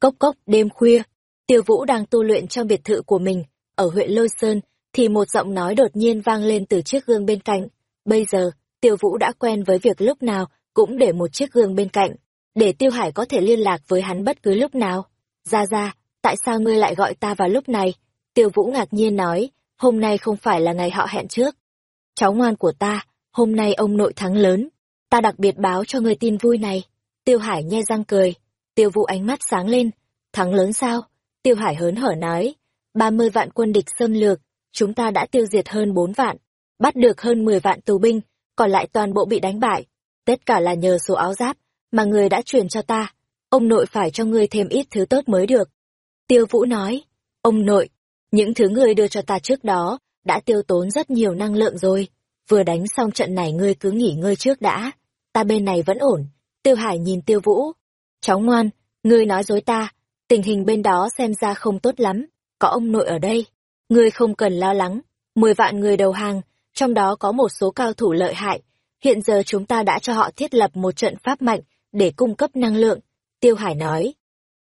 Cốc cốc đêm khuya, Tiêu Vũ đang tu luyện trong biệt thự của mình, ở huyện Lôi Sơn, thì một giọng nói đột nhiên vang lên từ chiếc gương bên cạnh. Bây giờ, Tiêu Vũ đã quen với việc lúc nào cũng để một chiếc gương bên cạnh, để Tiêu Hải có thể liên lạc với hắn bất cứ lúc nào. Ra ra, tại sao ngươi lại gọi ta vào lúc này? Tiêu Vũ ngạc nhiên nói, hôm nay không phải là ngày họ hẹn trước. Cháu ngoan của ta, hôm nay ông nội thắng lớn, ta đặc biệt báo cho ngươi tin vui này. Tiêu Hải nhe răng cười, Tiêu Vũ ánh mắt sáng lên, thắng lớn sao? Tiêu Hải hớn hở nói, ba mươi vạn quân địch xâm lược, chúng ta đã tiêu diệt hơn bốn vạn, bắt được hơn mười vạn tù binh, còn lại toàn bộ bị đánh bại. Tất cả là nhờ số áo giáp mà người đã truyền cho ta. Ông nội phải cho ngươi thêm ít thứ tốt mới được. Tiêu Vũ nói, ông nội, những thứ người đưa cho ta trước đó đã tiêu tốn rất nhiều năng lượng rồi. Vừa đánh xong trận này ngươi cứ nghỉ ngơi trước đã. Ta bên này vẫn ổn. Tiêu Hải nhìn Tiêu Vũ. Cháu ngoan, ngươi nói dối ta. Tình hình bên đó xem ra không tốt lắm. Có ông nội ở đây. Ngươi không cần lo lắng. Mười vạn người đầu hàng, trong đó có một số cao thủ lợi hại. Hiện giờ chúng ta đã cho họ thiết lập một trận pháp mạnh để cung cấp năng lượng. Tiêu Hải nói.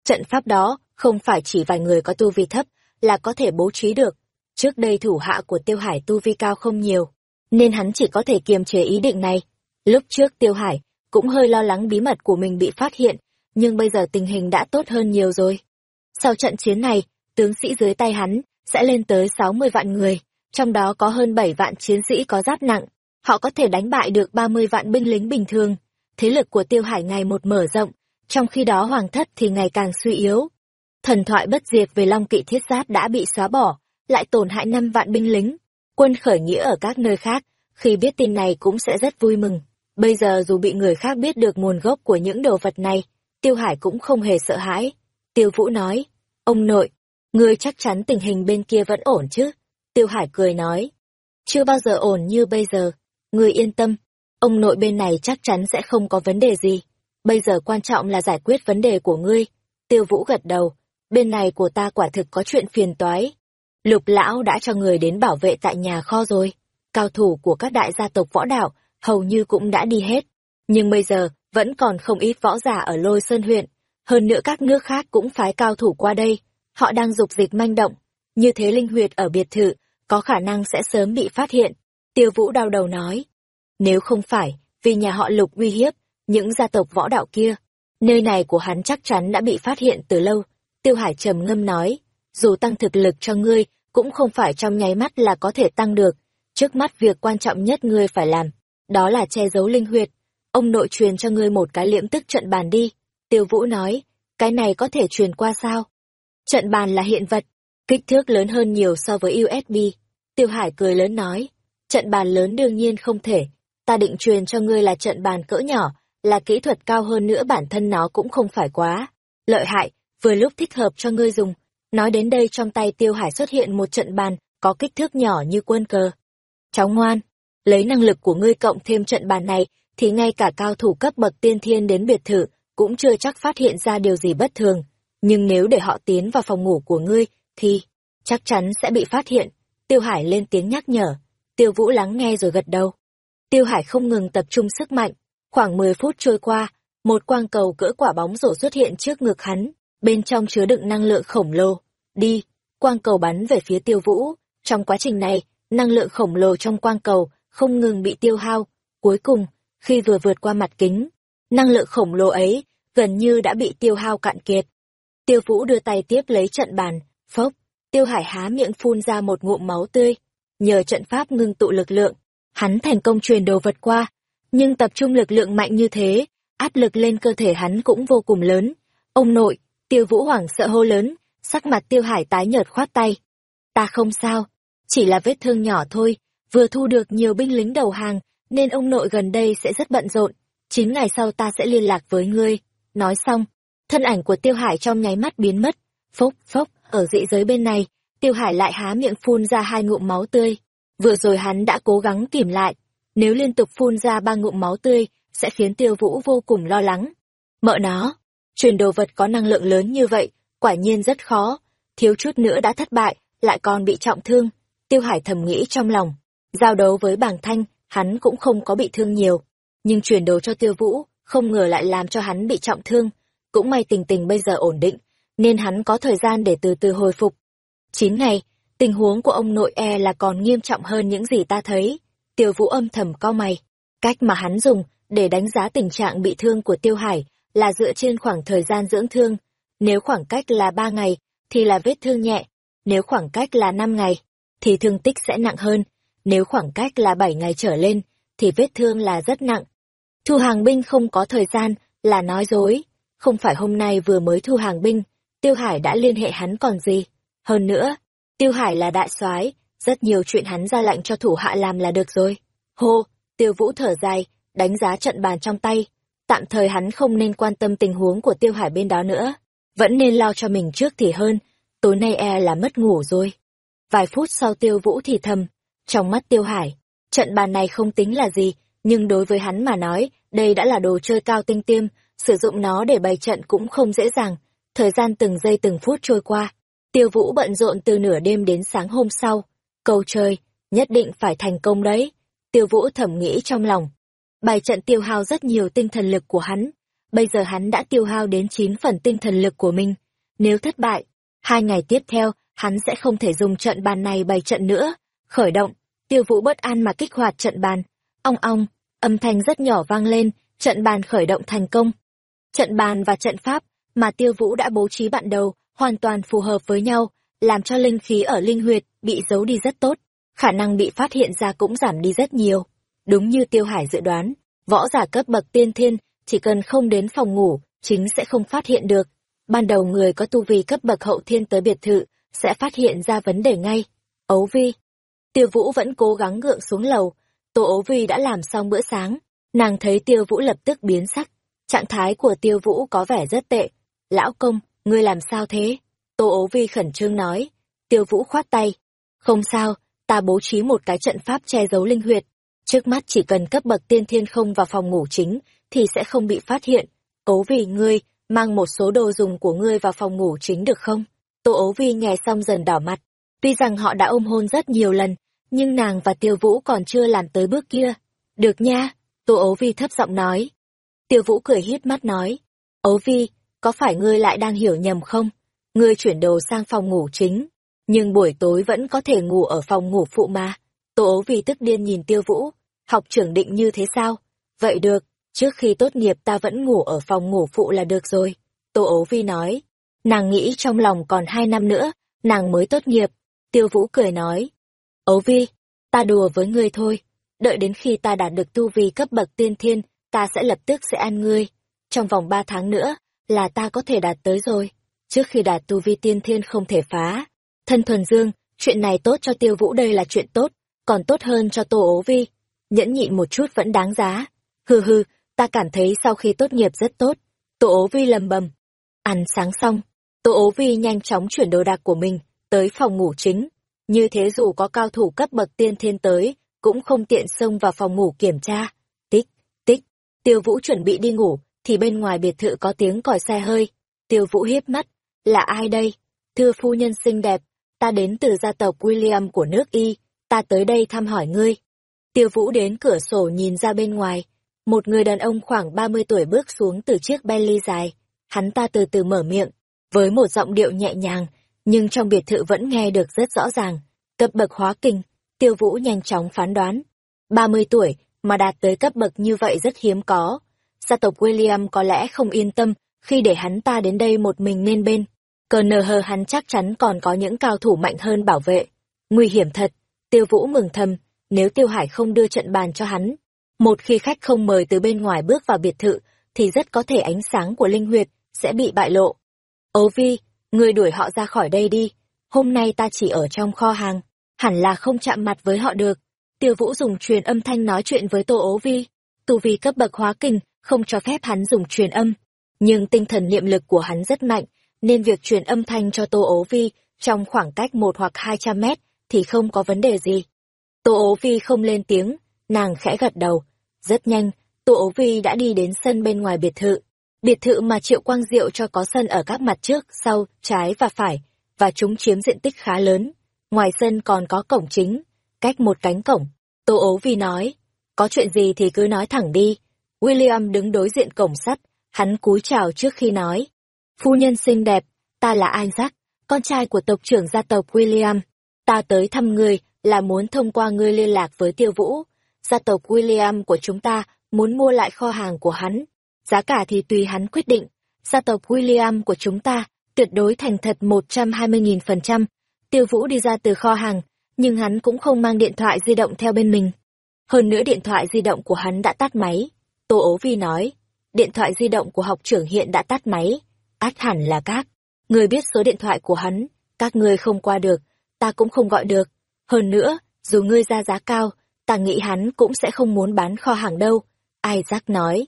Trận pháp đó không phải chỉ vài người có tu vi thấp là có thể bố trí được. Trước đây thủ hạ của Tiêu Hải tu vi cao không nhiều, nên hắn chỉ có thể kiềm chế ý định này. Lúc trước Tiêu Hải cũng hơi lo lắng bí mật của mình bị phát hiện, nhưng bây giờ tình hình đã tốt hơn nhiều rồi. Sau trận chiến này, tướng sĩ dưới tay hắn sẽ lên tới 60 vạn người, trong đó có hơn 7 vạn chiến sĩ có giáp nặng. Họ có thể đánh bại được 30 vạn binh lính bình thường. Thế lực của Tiêu Hải ngày một mở rộng, trong khi đó hoàng thất thì ngày càng suy yếu. Thần thoại bất diệt về Long Kỵ Thiết Giáp đã bị xóa bỏ, lại tổn hại 5 vạn binh lính. Quân khởi nghĩa ở các nơi khác, khi biết tin này cũng sẽ rất vui mừng. Bây giờ dù bị người khác biết được nguồn gốc của những đồ vật này, Tiêu Hải cũng không hề sợ hãi. Tiêu Vũ nói, ông nội, ngươi chắc chắn tình hình bên kia vẫn ổn chứ? Tiêu Hải cười nói, chưa bao giờ ổn như bây giờ, ngươi yên tâm, ông nội bên này chắc chắn sẽ không có vấn đề gì. Bây giờ quan trọng là giải quyết vấn đề của ngươi. Tiêu Vũ gật đầu, bên này của ta quả thực có chuyện phiền toái. Lục lão đã cho người đến bảo vệ tại nhà kho rồi. Cao thủ của các đại gia tộc võ đạo hầu như cũng đã đi hết. Nhưng bây giờ, vẫn còn không ít võ giả ở lôi sơn huyện. Hơn nữa các nước khác cũng phái cao thủ qua đây. Họ đang dục dịch manh động. Như thế linh huyệt ở biệt thự, có khả năng sẽ sớm bị phát hiện. Tiêu vũ đau đầu nói. Nếu không phải, vì nhà họ lục uy hiếp, những gia tộc võ đạo kia, nơi này của hắn chắc chắn đã bị phát hiện từ lâu. Tiêu Hải trầm ngâm nói, dù tăng thực lực cho ngươi, cũng không phải trong nháy mắt là có thể tăng được. Trước mắt việc quan trọng nhất ngươi phải làm, đó là che giấu linh huyệt. Ông nội truyền cho ngươi một cái liễm tức trận bàn đi. Tiêu Vũ nói, cái này có thể truyền qua sao? Trận bàn là hiện vật, kích thước lớn hơn nhiều so với USB. Tiêu Hải cười lớn nói, trận bàn lớn đương nhiên không thể, ta định truyền cho ngươi là trận bàn cỡ nhỏ, là kỹ thuật cao hơn nữa bản thân nó cũng không phải quá. Lợi hại, vừa lúc thích hợp cho ngươi dùng. Nói đến đây trong tay Tiêu Hải xuất hiện một trận bàn có kích thước nhỏ như quân cờ. Cháu ngoan, lấy năng lực của ngươi cộng thêm trận bàn này thì ngay cả cao thủ cấp bậc tiên thiên đến biệt thự cũng chưa chắc phát hiện ra điều gì bất thường. Nhưng nếu để họ tiến vào phòng ngủ của ngươi thì chắc chắn sẽ bị phát hiện. Tiêu Hải lên tiếng nhắc nhở. Tiêu Vũ lắng nghe rồi gật đầu. Tiêu Hải không ngừng tập trung sức mạnh. Khoảng 10 phút trôi qua, một quang cầu cỡ quả bóng rổ xuất hiện trước ngực hắn bên trong chứa đựng năng lượng khổng lồ. Đi, quang cầu bắn về phía tiêu vũ. Trong quá trình này, năng lượng khổng lồ trong quang cầu không ngừng bị tiêu hao. Cuối cùng, khi vừa vượt qua mặt kính, năng lượng khổng lồ ấy gần như đã bị tiêu hao cạn kiệt. Tiêu vũ đưa tay tiếp lấy trận bàn, phốc, tiêu hải há miệng phun ra một ngụm máu tươi. Nhờ trận pháp ngưng tụ lực lượng, hắn thành công truyền đồ vật qua. Nhưng tập trung lực lượng mạnh như thế, áp lực lên cơ thể hắn cũng vô cùng lớn. Ông nội, Tiêu Vũ hoảng sợ hô lớn, sắc mặt Tiêu Hải tái nhợt khoát tay. Ta không sao, chỉ là vết thương nhỏ thôi, vừa thu được nhiều binh lính đầu hàng, nên ông nội gần đây sẽ rất bận rộn. Chín ngày sau ta sẽ liên lạc với ngươi. Nói xong, thân ảnh của Tiêu Hải trong nháy mắt biến mất. Phốc, phốc, ở dị giới bên này, Tiêu Hải lại há miệng phun ra hai ngụm máu tươi. Vừa rồi hắn đã cố gắng kìm lại. Nếu liên tục phun ra ba ngụm máu tươi, sẽ khiến Tiêu Vũ vô cùng lo lắng. Mợ nó, Truyền đồ vật có năng lượng lớn như vậy, quả nhiên rất khó, thiếu chút nữa đã thất bại, lại còn bị trọng thương. Tiêu Hải thầm nghĩ trong lòng, giao đấu với bảng thanh, hắn cũng không có bị thương nhiều, nhưng truyền đồ cho Tiêu Vũ, không ngờ lại làm cho hắn bị trọng thương. Cũng may tình tình bây giờ ổn định, nên hắn có thời gian để từ từ hồi phục. Chín ngày, tình huống của ông nội e là còn nghiêm trọng hơn những gì ta thấy. Tiêu vũ âm thầm co mày. Cách mà hắn dùng để đánh giá tình trạng bị thương của Tiêu Hải là dựa trên khoảng thời gian dưỡng thương. Nếu khoảng cách là ba ngày, thì là vết thương nhẹ. Nếu khoảng cách là năm ngày, thì thương tích sẽ nặng hơn. Nếu khoảng cách là bảy ngày trở lên, thì vết thương là rất nặng. Thu hàng binh không có thời gian, là nói dối. Không phải hôm nay vừa mới thu hàng binh, Tiêu Hải đã liên hệ hắn còn gì. Hơn nữa, Tiêu Hải là đại soái, rất nhiều chuyện hắn ra lệnh cho thủ hạ làm là được rồi. Hô, Tiêu Vũ thở dài, đánh giá trận bàn trong tay. Tạm thời hắn không nên quan tâm tình huống của Tiêu Hải bên đó nữa. Vẫn nên lo cho mình trước thì hơn. Tối nay e là mất ngủ rồi. Vài phút sau Tiêu Vũ thì thầm. Trong mắt Tiêu Hải, trận bàn này không tính là gì, nhưng đối với hắn mà nói, đây đã là đồ chơi cao tinh tiêm, sử dụng nó để bày trận cũng không dễ dàng. Thời gian từng giây từng phút trôi qua, Tiêu Vũ bận rộn từ nửa đêm đến sáng hôm sau. Cầu trời, nhất định phải thành công đấy. Tiêu Vũ thẩm nghĩ trong lòng. Bài trận tiêu hao rất nhiều tinh thần lực của hắn. Bây giờ hắn đã tiêu hao đến 9 phần tinh thần lực của mình. Nếu thất bại, hai ngày tiếp theo, hắn sẽ không thể dùng trận bàn này bày trận nữa. Khởi động, tiêu vũ bất an mà kích hoạt trận bàn. Ong ong, âm thanh rất nhỏ vang lên, trận bàn khởi động thành công. Trận bàn và trận pháp mà tiêu vũ đã bố trí bạn đầu hoàn toàn phù hợp với nhau, làm cho linh khí ở linh huyệt bị giấu đi rất tốt, khả năng bị phát hiện ra cũng giảm đi rất nhiều. Đúng như Tiêu Hải dự đoán, võ giả cấp bậc tiên thiên chỉ cần không đến phòng ngủ, chính sẽ không phát hiện được. Ban đầu người có tu vi cấp bậc hậu thiên tới biệt thự sẽ phát hiện ra vấn đề ngay. Ấu Vi. Tiêu Vũ vẫn cố gắng gượng xuống lầu. Tô Ố Vi đã làm xong bữa sáng. Nàng thấy Tiêu Vũ lập tức biến sắc. Trạng thái của Tiêu Vũ có vẻ rất tệ. Lão công, ngươi làm sao thế? Tô ố vi khẩn trương nói. Tiêu vũ khoát tay. Không sao, ta bố trí một cái trận pháp che giấu linh huyệt. Trước mắt chỉ cần cấp bậc tiên thiên không vào phòng ngủ chính, thì sẽ không bị phát hiện. Ố vì ngươi, mang một số đồ dùng của ngươi vào phòng ngủ chính được không? Tô ố vi nghe xong dần đỏ mặt. Tuy rằng họ đã ôm hôn rất nhiều lần, nhưng nàng và tiêu vũ còn chưa làm tới bước kia. Được nha, Tô ấu vi thấp giọng nói. Tiêu vũ cười híp mắt nói. ấu vi, có phải ngươi lại đang hiểu nhầm không? Ngươi chuyển đồ sang phòng ngủ chính, nhưng buổi tối vẫn có thể ngủ ở phòng ngủ phụ mà. Tô ấu vi tức điên nhìn tiêu vũ, học trưởng định như thế sao? Vậy được, trước khi tốt nghiệp ta vẫn ngủ ở phòng ngủ phụ là được rồi. Tô ấu vi nói, nàng nghĩ trong lòng còn hai năm nữa, nàng mới tốt nghiệp. Tiêu vũ cười nói, Ấu vi, ta đùa với ngươi thôi, đợi đến khi ta đạt được tu vi cấp bậc tiên thiên, ta sẽ lập tức sẽ ăn ngươi. Trong vòng ba tháng nữa, là ta có thể đạt tới rồi. Trước khi đạt tu vi tiên thiên không thể phá. Thân thuần dương, chuyện này tốt cho tiêu vũ đây là chuyện tốt, còn tốt hơn cho tô ố vi. Nhẫn nhịn một chút vẫn đáng giá. Hừ hừ, ta cảm thấy sau khi tốt nghiệp rất tốt. Tô ố vi lầm bầm. Ăn sáng xong, tô ố vi nhanh chóng chuyển đồ đạc của mình, tới phòng ngủ chính. Như thế dù có cao thủ cấp bậc tiên thiên tới, cũng không tiện xông vào phòng ngủ kiểm tra. Tích, tích, tiêu vũ chuẩn bị đi ngủ, thì bên ngoài biệt thự có tiếng còi xe hơi. Tiêu Vũ hiếp mắt, là ai đây? Thưa phu nhân xinh đẹp, ta đến từ gia tộc William của nước Y, ta tới đây thăm hỏi ngươi. Tiêu Vũ đến cửa sổ nhìn ra bên ngoài, một người đàn ông khoảng 30 tuổi bước xuống từ chiếc Bentley dài. Hắn ta từ từ mở miệng, với một giọng điệu nhẹ nhàng, nhưng trong biệt thự vẫn nghe được rất rõ ràng. Cấp bậc hóa kinh, Tiêu Vũ nhanh chóng phán đoán. 30 tuổi mà đạt tới cấp bậc như vậy rất hiếm có, gia tộc William có lẽ không yên tâm khi để hắn ta đến đây một mình nên bên. Cờ nờ hờ hắn chắc chắn còn có những cao thủ mạnh hơn bảo vệ. Nguy hiểm thật, tiêu vũ mừng thầm, nếu tiêu hải không đưa trận bàn cho hắn. Một khi khách không mời từ bên ngoài bước vào biệt thự, thì rất có thể ánh sáng của linh huyệt sẽ bị bại lộ. Ố vi, người đuổi họ ra khỏi đây đi, hôm nay ta chỉ ở trong kho hàng, hẳn là không chạm mặt với họ được. Tiêu vũ dùng truyền âm thanh nói chuyện với tô ố vi, tu vi cấp bậc hóa kinh không cho phép hắn dùng truyền âm. Nhưng tinh thần niệm lực của hắn rất mạnh, nên việc truyền âm thanh cho Tô Ố Vi trong khoảng cách một hoặc hai trăm mét thì không có vấn đề gì. Tô Ố Vi không lên tiếng, nàng khẽ gật đầu. Rất nhanh, Tô Ố Vi đã đi đến sân bên ngoài biệt thự. Biệt thự mà Triệu Quang Diệu cho có sân ở các mặt trước, sau, trái và phải, và chúng chiếm diện tích khá lớn. Ngoài sân còn có cổng chính, cách một cánh cổng. Tô Ố Vi nói, có chuyện gì thì cứ nói thẳng đi, William đứng đối diện cổng sắt, hắn cúi chào trước khi nói. Phu nhân xinh đẹp, ta là Isaac, con trai của tộc trưởng gia tộc William. Ta tới thăm ngươi là muốn thông qua ngươi liên lạc với tiêu vũ. Gia tộc William của chúng ta muốn mua lại kho hàng của hắn. Giá cả thì tùy hắn quyết định. Gia tộc William của chúng ta tuyệt đối thành thật 120.000%. Tiêu vũ đi ra từ kho hàng, nhưng hắn cũng không mang điện thoại di động theo bên mình. Hơn nữa điện thoại di động của hắn đã tắt máy. Tô ố vi nói, điện thoại di động của học trưởng hiện đã tắt máy. Át hẳn là các. Người biết số điện thoại của hắn, các ngươi không qua được, ta cũng không gọi được. Hơn nữa, dù ngươi ra giá cao, ta nghĩ hắn cũng sẽ không muốn bán kho hàng đâu. Isaac nói.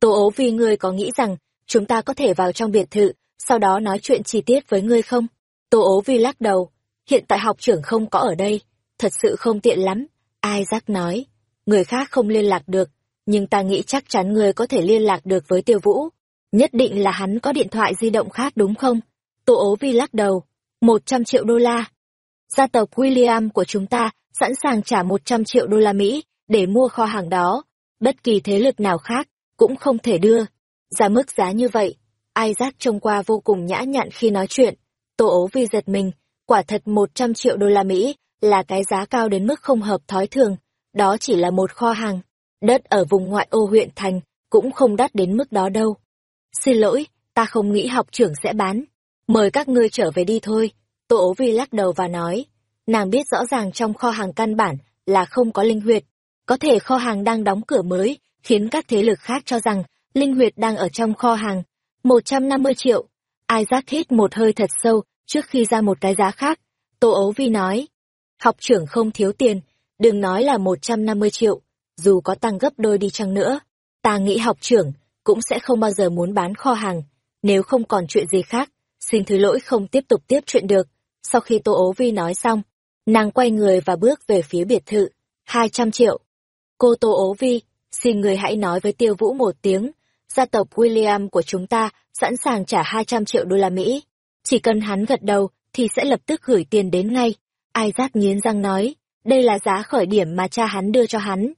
Tô ố vì ngươi có nghĩ rằng, chúng ta có thể vào trong biệt thự, sau đó nói chuyện chi tiết với ngươi không? Tô ố vi lắc đầu. Hiện tại học trưởng không có ở đây, thật sự không tiện lắm. Isaac nói. Người khác không liên lạc được, nhưng ta nghĩ chắc chắn ngươi có thể liên lạc được với tiêu vũ. Nhất định là hắn có điện thoại di động khác đúng không? Tô ố vi lắc đầu. Một trăm triệu đô la. Gia tộc William của chúng ta sẵn sàng trả một trăm triệu đô la Mỹ để mua kho hàng đó. Bất kỳ thế lực nào khác cũng không thể đưa. Ra mức giá như vậy, ai giác trông qua vô cùng nhã nhặn khi nói chuyện. Tô ố vi giật mình, quả thật một trăm triệu đô la Mỹ là cái giá cao đến mức không hợp thói thường. Đó chỉ là một kho hàng. Đất ở vùng ngoại ô huyện thành cũng không đắt đến mức đó đâu. Xin lỗi, ta không nghĩ học trưởng sẽ bán. Mời các ngươi trở về đi thôi. Tô ố vi lắc đầu và nói. Nàng biết rõ ràng trong kho hàng căn bản là không có linh huyệt. Có thể kho hàng đang đóng cửa mới, khiến các thế lực khác cho rằng linh huyệt đang ở trong kho hàng. một trăm năm mươi triệu. Isaac hít một hơi thật sâu trước khi ra một cái giá khác. Tô ấu vi nói. Học trưởng không thiếu tiền, đừng nói là một trăm năm mươi triệu. Dù có tăng gấp đôi đi chăng nữa, ta nghĩ học trưởng cũng sẽ không bao giờ muốn bán kho hàng. Nếu không còn chuyện gì khác, xin thứ lỗi không tiếp tục tiếp chuyện được. Sau khi Tô ấu Vi nói xong, nàng quay người và bước về phía biệt thự. hai trăm triệu. Cô Tô Ố Vi, xin người hãy nói với Tiêu Vũ một tiếng. Gia tộc William của chúng ta sẵn sàng trả hai trăm triệu đô la Mỹ. Chỉ cần hắn gật đầu thì sẽ lập tức gửi tiền đến ngay. Isaac nghiến răng nói, đây là giá khởi điểm mà cha hắn đưa cho hắn.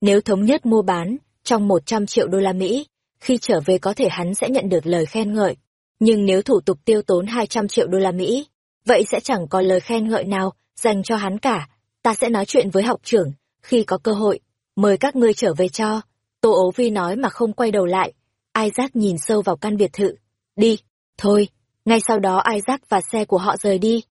Nếu thống nhất mua bán, trong một trăm triệu đô la Mỹ, khi trở về có thể hắn sẽ nhận được lời khen ngợi. Nhưng nếu thủ tục tiêu tốn 200 triệu đô la Mỹ, vậy sẽ chẳng có lời khen ngợi nào dành cho hắn cả. Ta sẽ nói chuyện với học trưởng, khi có cơ hội, mời các ngươi trở về cho. Tô ố vi nói mà không quay đầu lại. Isaac nhìn sâu vào căn biệt thự. Đi, thôi. Ngay sau đó Isaac và xe của họ rời đi.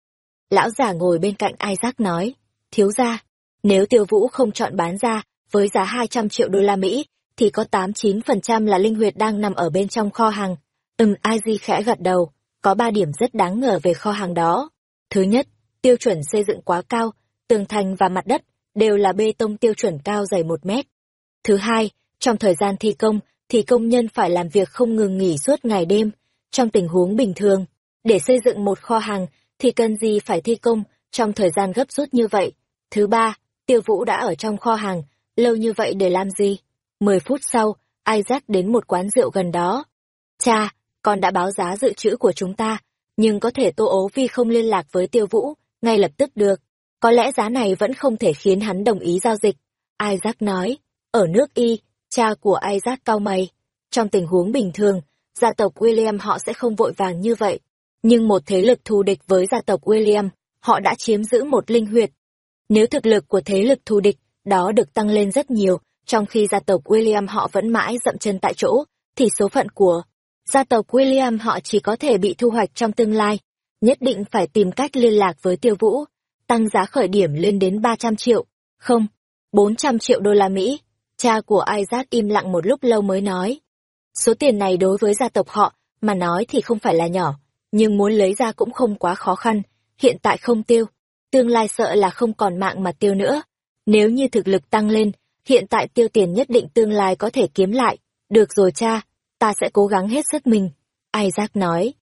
Lão giả ngồi bên cạnh Isaac nói, thiếu ra, nếu tiêu vũ không chọn bán ra với giá 200 triệu đô la Mỹ, thì có 89% là linh huyệt đang nằm ở bên trong kho hàng. Ừm, Ai khẽ gật đầu, có ba điểm rất đáng ngờ về kho hàng đó. Thứ nhất, tiêu chuẩn xây dựng quá cao, tường thành và mặt đất đều là bê tông tiêu chuẩn cao dày một mét. Thứ hai, trong thời gian thi công, thì công nhân phải làm việc không ngừng nghỉ suốt ngày đêm. Trong tình huống bình thường, để xây dựng một kho hàng, thì cần gì phải thi công trong thời gian gấp rút như vậy. Thứ ba, tiêu vũ đã ở trong kho hàng, lâu như vậy để làm gì? Mười phút sau, Isaac đến một quán rượu gần đó. Cha, con đã báo giá dự trữ của chúng ta, nhưng có thể Tô Ố Vi không liên lạc với Tiêu Vũ, ngay lập tức được. Có lẽ giá này vẫn không thể khiến hắn đồng ý giao dịch. Isaac nói, ở nước Y, cha của Isaac cao mày. Trong tình huống bình thường, gia tộc William họ sẽ không vội vàng như vậy. Nhưng một thế lực thù địch với gia tộc William, họ đã chiếm giữ một linh huyệt. Nếu thực lực của thế lực thù địch đó được tăng lên rất nhiều, trong khi gia tộc William họ vẫn mãi dậm chân tại chỗ, thì số phận của gia tộc William họ chỉ có thể bị thu hoạch trong tương lai. Nhất định phải tìm cách liên lạc với tiêu vũ, tăng giá khởi điểm lên đến 300 triệu, không, 400 triệu đô la Mỹ. Cha của Isaac im lặng một lúc lâu mới nói. Số tiền này đối với gia tộc họ, mà nói thì không phải là nhỏ, nhưng muốn lấy ra cũng không quá khó khăn, hiện tại không tiêu, tương lai sợ là không còn mạng mà tiêu nữa. Nếu như thực lực tăng lên, hiện tại tiêu tiền nhất định tương lai có thể kiếm lại. Được rồi cha, ta sẽ cố gắng hết sức mình. Isaac nói.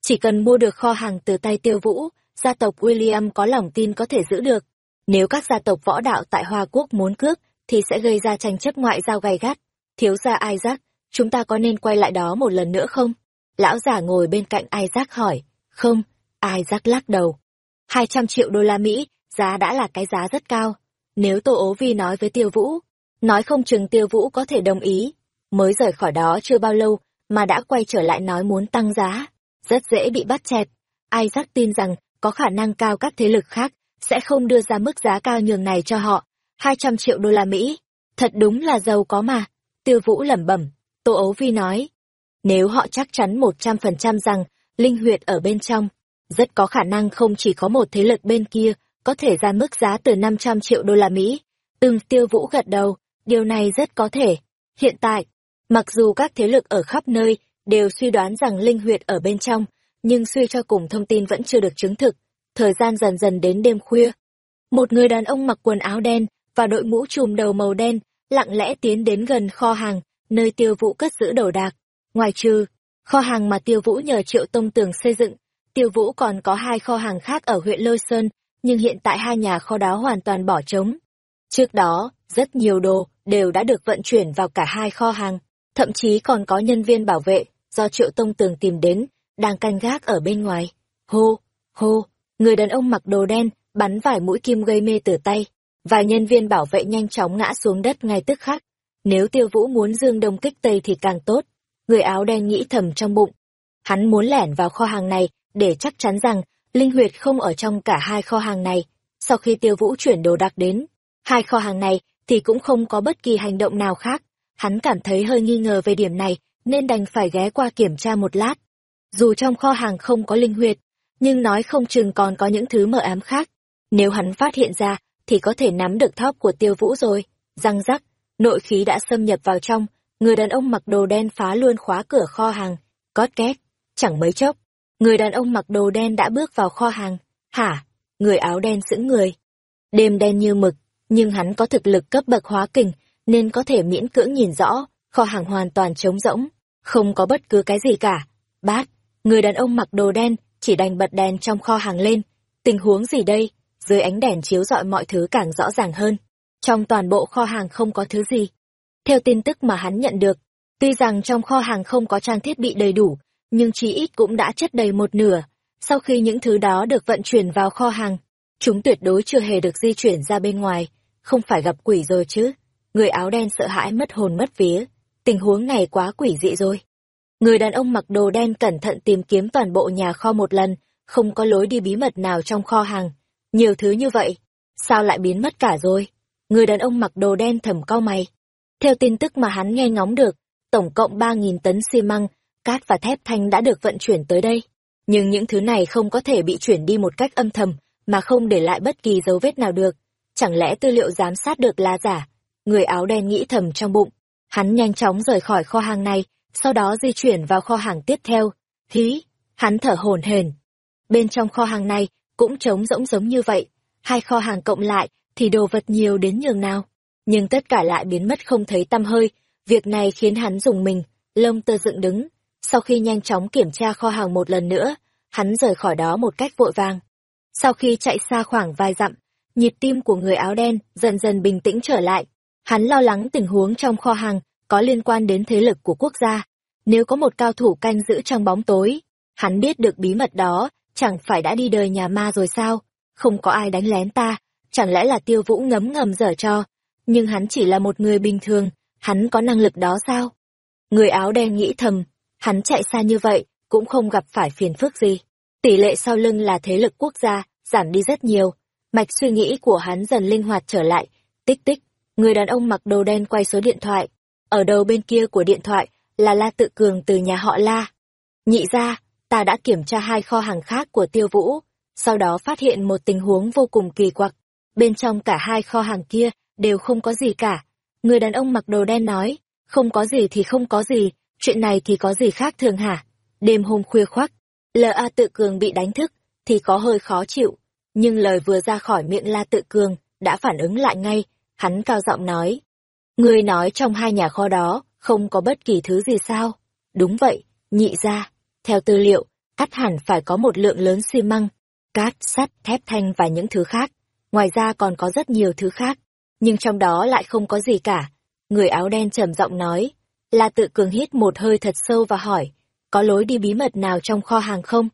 Chỉ cần mua được kho hàng từ tay tiêu vũ, gia tộc William có lòng tin có thể giữ được. Nếu các gia tộc võ đạo tại Hoa Quốc muốn cướp, thì sẽ gây ra tranh chấp ngoại giao gay gắt. Thiếu gia Isaac, chúng ta có nên quay lại đó một lần nữa không? Lão giả ngồi bên cạnh Isaac hỏi. Không, Isaac lắc đầu. 200 triệu đô la Mỹ, giá đã là cái giá rất cao. Nếu Tô Ố Vi nói với Tiêu Vũ, nói không chừng Tiêu Vũ có thể đồng ý. Mới rời khỏi đó chưa bao lâu, mà đã quay trở lại nói muốn tăng giá. rất dễ bị bắt chẹt. Isaac tin rằng có khả năng cao các thế lực khác sẽ không đưa ra mức giá cao nhường này cho họ. 200 triệu đô la Mỹ. Thật đúng là giàu có mà. Tiêu Vũ lẩm bẩm. Tô Ấu Vi nói. Nếu họ chắc chắn 100% rằng linh huyệt ở bên trong, rất có khả năng không chỉ có một thế lực bên kia có thể ra mức giá từ 500 triệu đô la Mỹ. Từng Tiêu Vũ gật đầu, điều này rất có thể. Hiện tại, mặc dù các thế lực ở khắp nơi đều suy đoán rằng linh huyệt ở bên trong, nhưng suy cho cùng thông tin vẫn chưa được chứng thực. Thời gian dần dần đến đêm khuya. Một người đàn ông mặc quần áo đen và đội mũ trùm đầu màu đen, lặng lẽ tiến đến gần kho hàng, nơi tiêu vũ cất giữ đồ đạc. Ngoài trừ, kho hàng mà tiêu vũ nhờ triệu tông tường xây dựng, tiêu vũ còn có hai kho hàng khác ở huyện Lôi Sơn, nhưng hiện tại hai nhà kho đó hoàn toàn bỏ trống. Trước đó, rất nhiều đồ đều đã được vận chuyển vào cả hai kho hàng, thậm chí còn có nhân viên bảo vệ do Triệu Tông Tường tìm đến, đang canh gác ở bên ngoài. Hô, hô, người đàn ông mặc đồ đen, bắn vài mũi kim gây mê từ tay. Vài nhân viên bảo vệ nhanh chóng ngã xuống đất ngay tức khắc. Nếu tiêu vũ muốn dương đông kích tây thì càng tốt. Người áo đen nghĩ thầm trong bụng. Hắn muốn lẻn vào kho hàng này để chắc chắn rằng linh huyệt không ở trong cả hai kho hàng này. Sau khi tiêu vũ chuyển đồ đạc đến, hai kho hàng này thì cũng không có bất kỳ hành động nào khác. Hắn cảm thấy hơi nghi ngờ về điểm này nên đành phải ghé qua kiểm tra một lát. Dù trong kho hàng không có linh huyệt, nhưng nói không chừng còn có những thứ mờ ám khác. Nếu hắn phát hiện ra, thì có thể nắm được thóp của tiêu vũ rồi. Răng rắc, nội khí đã xâm nhập vào trong, người đàn ông mặc đồ đen phá luôn khóa cửa kho hàng. Cót két, chẳng mấy chốc, người đàn ông mặc đồ đen đã bước vào kho hàng. Hả? Người áo đen sững người. Đêm đen như mực, nhưng hắn có thực lực cấp bậc hóa kình, nên có thể miễn cưỡng nhìn rõ, kho hàng hoàn toàn trống rỗng, không có bất cứ cái gì cả. Bát, người đàn ông mặc đồ đen, chỉ đành bật đèn trong kho hàng lên. Tình huống gì đây? Dưới ánh đèn chiếu rọi mọi thứ càng rõ ràng hơn. Trong toàn bộ kho hàng không có thứ gì. Theo tin tức mà hắn nhận được, tuy rằng trong kho hàng không có trang thiết bị đầy đủ, nhưng chí ít cũng đã chất đầy một nửa. Sau khi những thứ đó được vận chuyển vào kho hàng, chúng tuyệt đối chưa hề được di chuyển ra bên ngoài. Không phải gặp quỷ rồi chứ. Người áo đen sợ hãi mất hồn mất vía tình huống này quá quỷ dị rồi. Người đàn ông mặc đồ đen cẩn thận tìm kiếm toàn bộ nhà kho một lần, không có lối đi bí mật nào trong kho hàng. Nhiều thứ như vậy, sao lại biến mất cả rồi? Người đàn ông mặc đồ đen thầm cau mày. Theo tin tức mà hắn nghe ngóng được, tổng cộng 3.000 tấn xi măng, cát và thép thanh đã được vận chuyển tới đây. Nhưng những thứ này không có thể bị chuyển đi một cách âm thầm, mà không để lại bất kỳ dấu vết nào được. Chẳng lẽ tư liệu giám sát được là giả? Người áo đen nghĩ thầm trong bụng. Hắn nhanh chóng rời khỏi kho hàng này, sau đó di chuyển vào kho hàng tiếp theo. Hí, hắn thở hổn hển. Bên trong kho hàng này cũng trống rỗng giống như vậy, hai kho hàng cộng lại thì đồ vật nhiều đến nhường nào. Nhưng tất cả lại biến mất không thấy tăm hơi, việc này khiến hắn dùng mình, lông tơ dựng đứng. Sau khi nhanh chóng kiểm tra kho hàng một lần nữa, hắn rời khỏi đó một cách vội vàng. Sau khi chạy xa khoảng vài dặm, nhịp tim của người áo đen dần dần bình tĩnh trở lại, Hắn lo lắng tình huống trong kho hàng có liên quan đến thế lực của quốc gia. Nếu có một cao thủ canh giữ trong bóng tối, hắn biết được bí mật đó, chẳng phải đã đi đời nhà ma rồi sao? Không có ai đánh lén ta, chẳng lẽ là tiêu vũ ngấm ngầm dở cho? Nhưng hắn chỉ là một người bình thường, hắn có năng lực đó sao? Người áo đen nghĩ thầm, hắn chạy xa như vậy, cũng không gặp phải phiền phức gì. Tỷ lệ sau lưng là thế lực quốc gia, giảm đi rất nhiều. Mạch suy nghĩ của hắn dần linh hoạt trở lại, tích tích, Người đàn ông mặc đồ đen quay số điện thoại. Ở đầu bên kia của điện thoại là La Tự Cường từ nhà họ La. Nhị ra, ta đã kiểm tra hai kho hàng khác của Tiêu Vũ, sau đó phát hiện một tình huống vô cùng kỳ quặc. Bên trong cả hai kho hàng kia đều không có gì cả. Người đàn ông mặc đồ đen nói, không có gì thì không có gì, chuyện này thì có gì khác thường hả? Đêm hôm khuya khoắc, L.A. Tự Cường bị đánh thức, thì có hơi khó chịu. Nhưng lời vừa ra khỏi miệng La Tự Cường đã phản ứng lại ngay, Hắn cao giọng nói. Ngươi nói trong hai nhà kho đó, không có bất kỳ thứ gì sao? Đúng vậy, nhị ra. Theo tư liệu, cắt hẳn phải có một lượng lớn xi măng, cát, sắt, thép thanh và những thứ khác. Ngoài ra còn có rất nhiều thứ khác, nhưng trong đó lại không có gì cả. Người áo đen trầm giọng nói, là tự cường hít một hơi thật sâu và hỏi, có lối đi bí mật nào trong kho hàng không?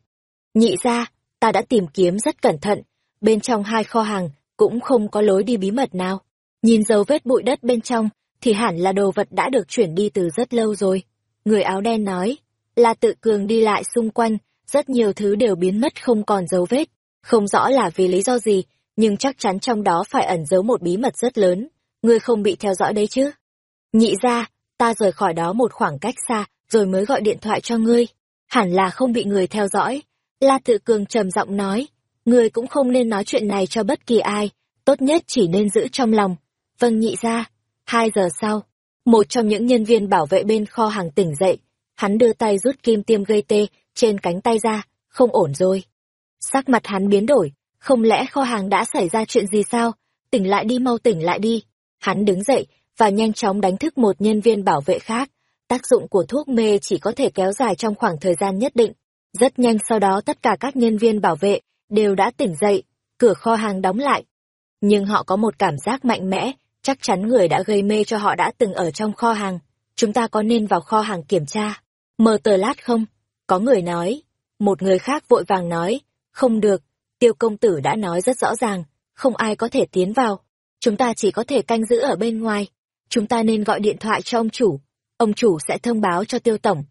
Nhị ra, ta đã tìm kiếm rất cẩn thận, bên trong hai kho hàng cũng không có lối đi bí mật nào. Nhìn dấu vết bụi đất bên trong, thì hẳn là đồ vật đã được chuyển đi từ rất lâu rồi. Người áo đen nói, là tự cường đi lại xung quanh, rất nhiều thứ đều biến mất không còn dấu vết. Không rõ là vì lý do gì, nhưng chắc chắn trong đó phải ẩn giấu một bí mật rất lớn. Ngươi không bị theo dõi đấy chứ? Nhị ra, ta rời khỏi đó một khoảng cách xa, rồi mới gọi điện thoại cho ngươi. Hẳn là không bị người theo dõi. La Tự Cường trầm giọng nói, ngươi cũng không nên nói chuyện này cho bất kỳ ai, tốt nhất chỉ nên giữ trong lòng. Vâng nhị ra. Hai giờ sau, một trong những nhân viên bảo vệ bên kho hàng tỉnh dậy, hắn đưa tay rút kim tiêm gây tê trên cánh tay ra, không ổn rồi. Sắc mặt hắn biến đổi, không lẽ kho hàng đã xảy ra chuyện gì sao? Tỉnh lại đi mau tỉnh lại đi. Hắn đứng dậy và nhanh chóng đánh thức một nhân viên bảo vệ khác. Tác dụng của thuốc mê chỉ có thể kéo dài trong khoảng thời gian nhất định. Rất nhanh sau đó tất cả các nhân viên bảo vệ đều đã tỉnh dậy, cửa kho hàng đóng lại. Nhưng họ có một cảm giác mạnh mẽ, chắc chắn người đã gây mê cho họ đã từng ở trong kho hàng. Chúng ta có nên vào kho hàng kiểm tra? Mờ tờ lát không? Có người nói. Một người khác vội vàng nói. Không được, tiêu công tử đã nói rất rõ ràng, không ai có thể tiến vào. Chúng ta chỉ có thể canh giữ ở bên ngoài. Chúng ta nên gọi điện thoại cho ông chủ. Ông chủ sẽ thông báo cho tiêu tổng.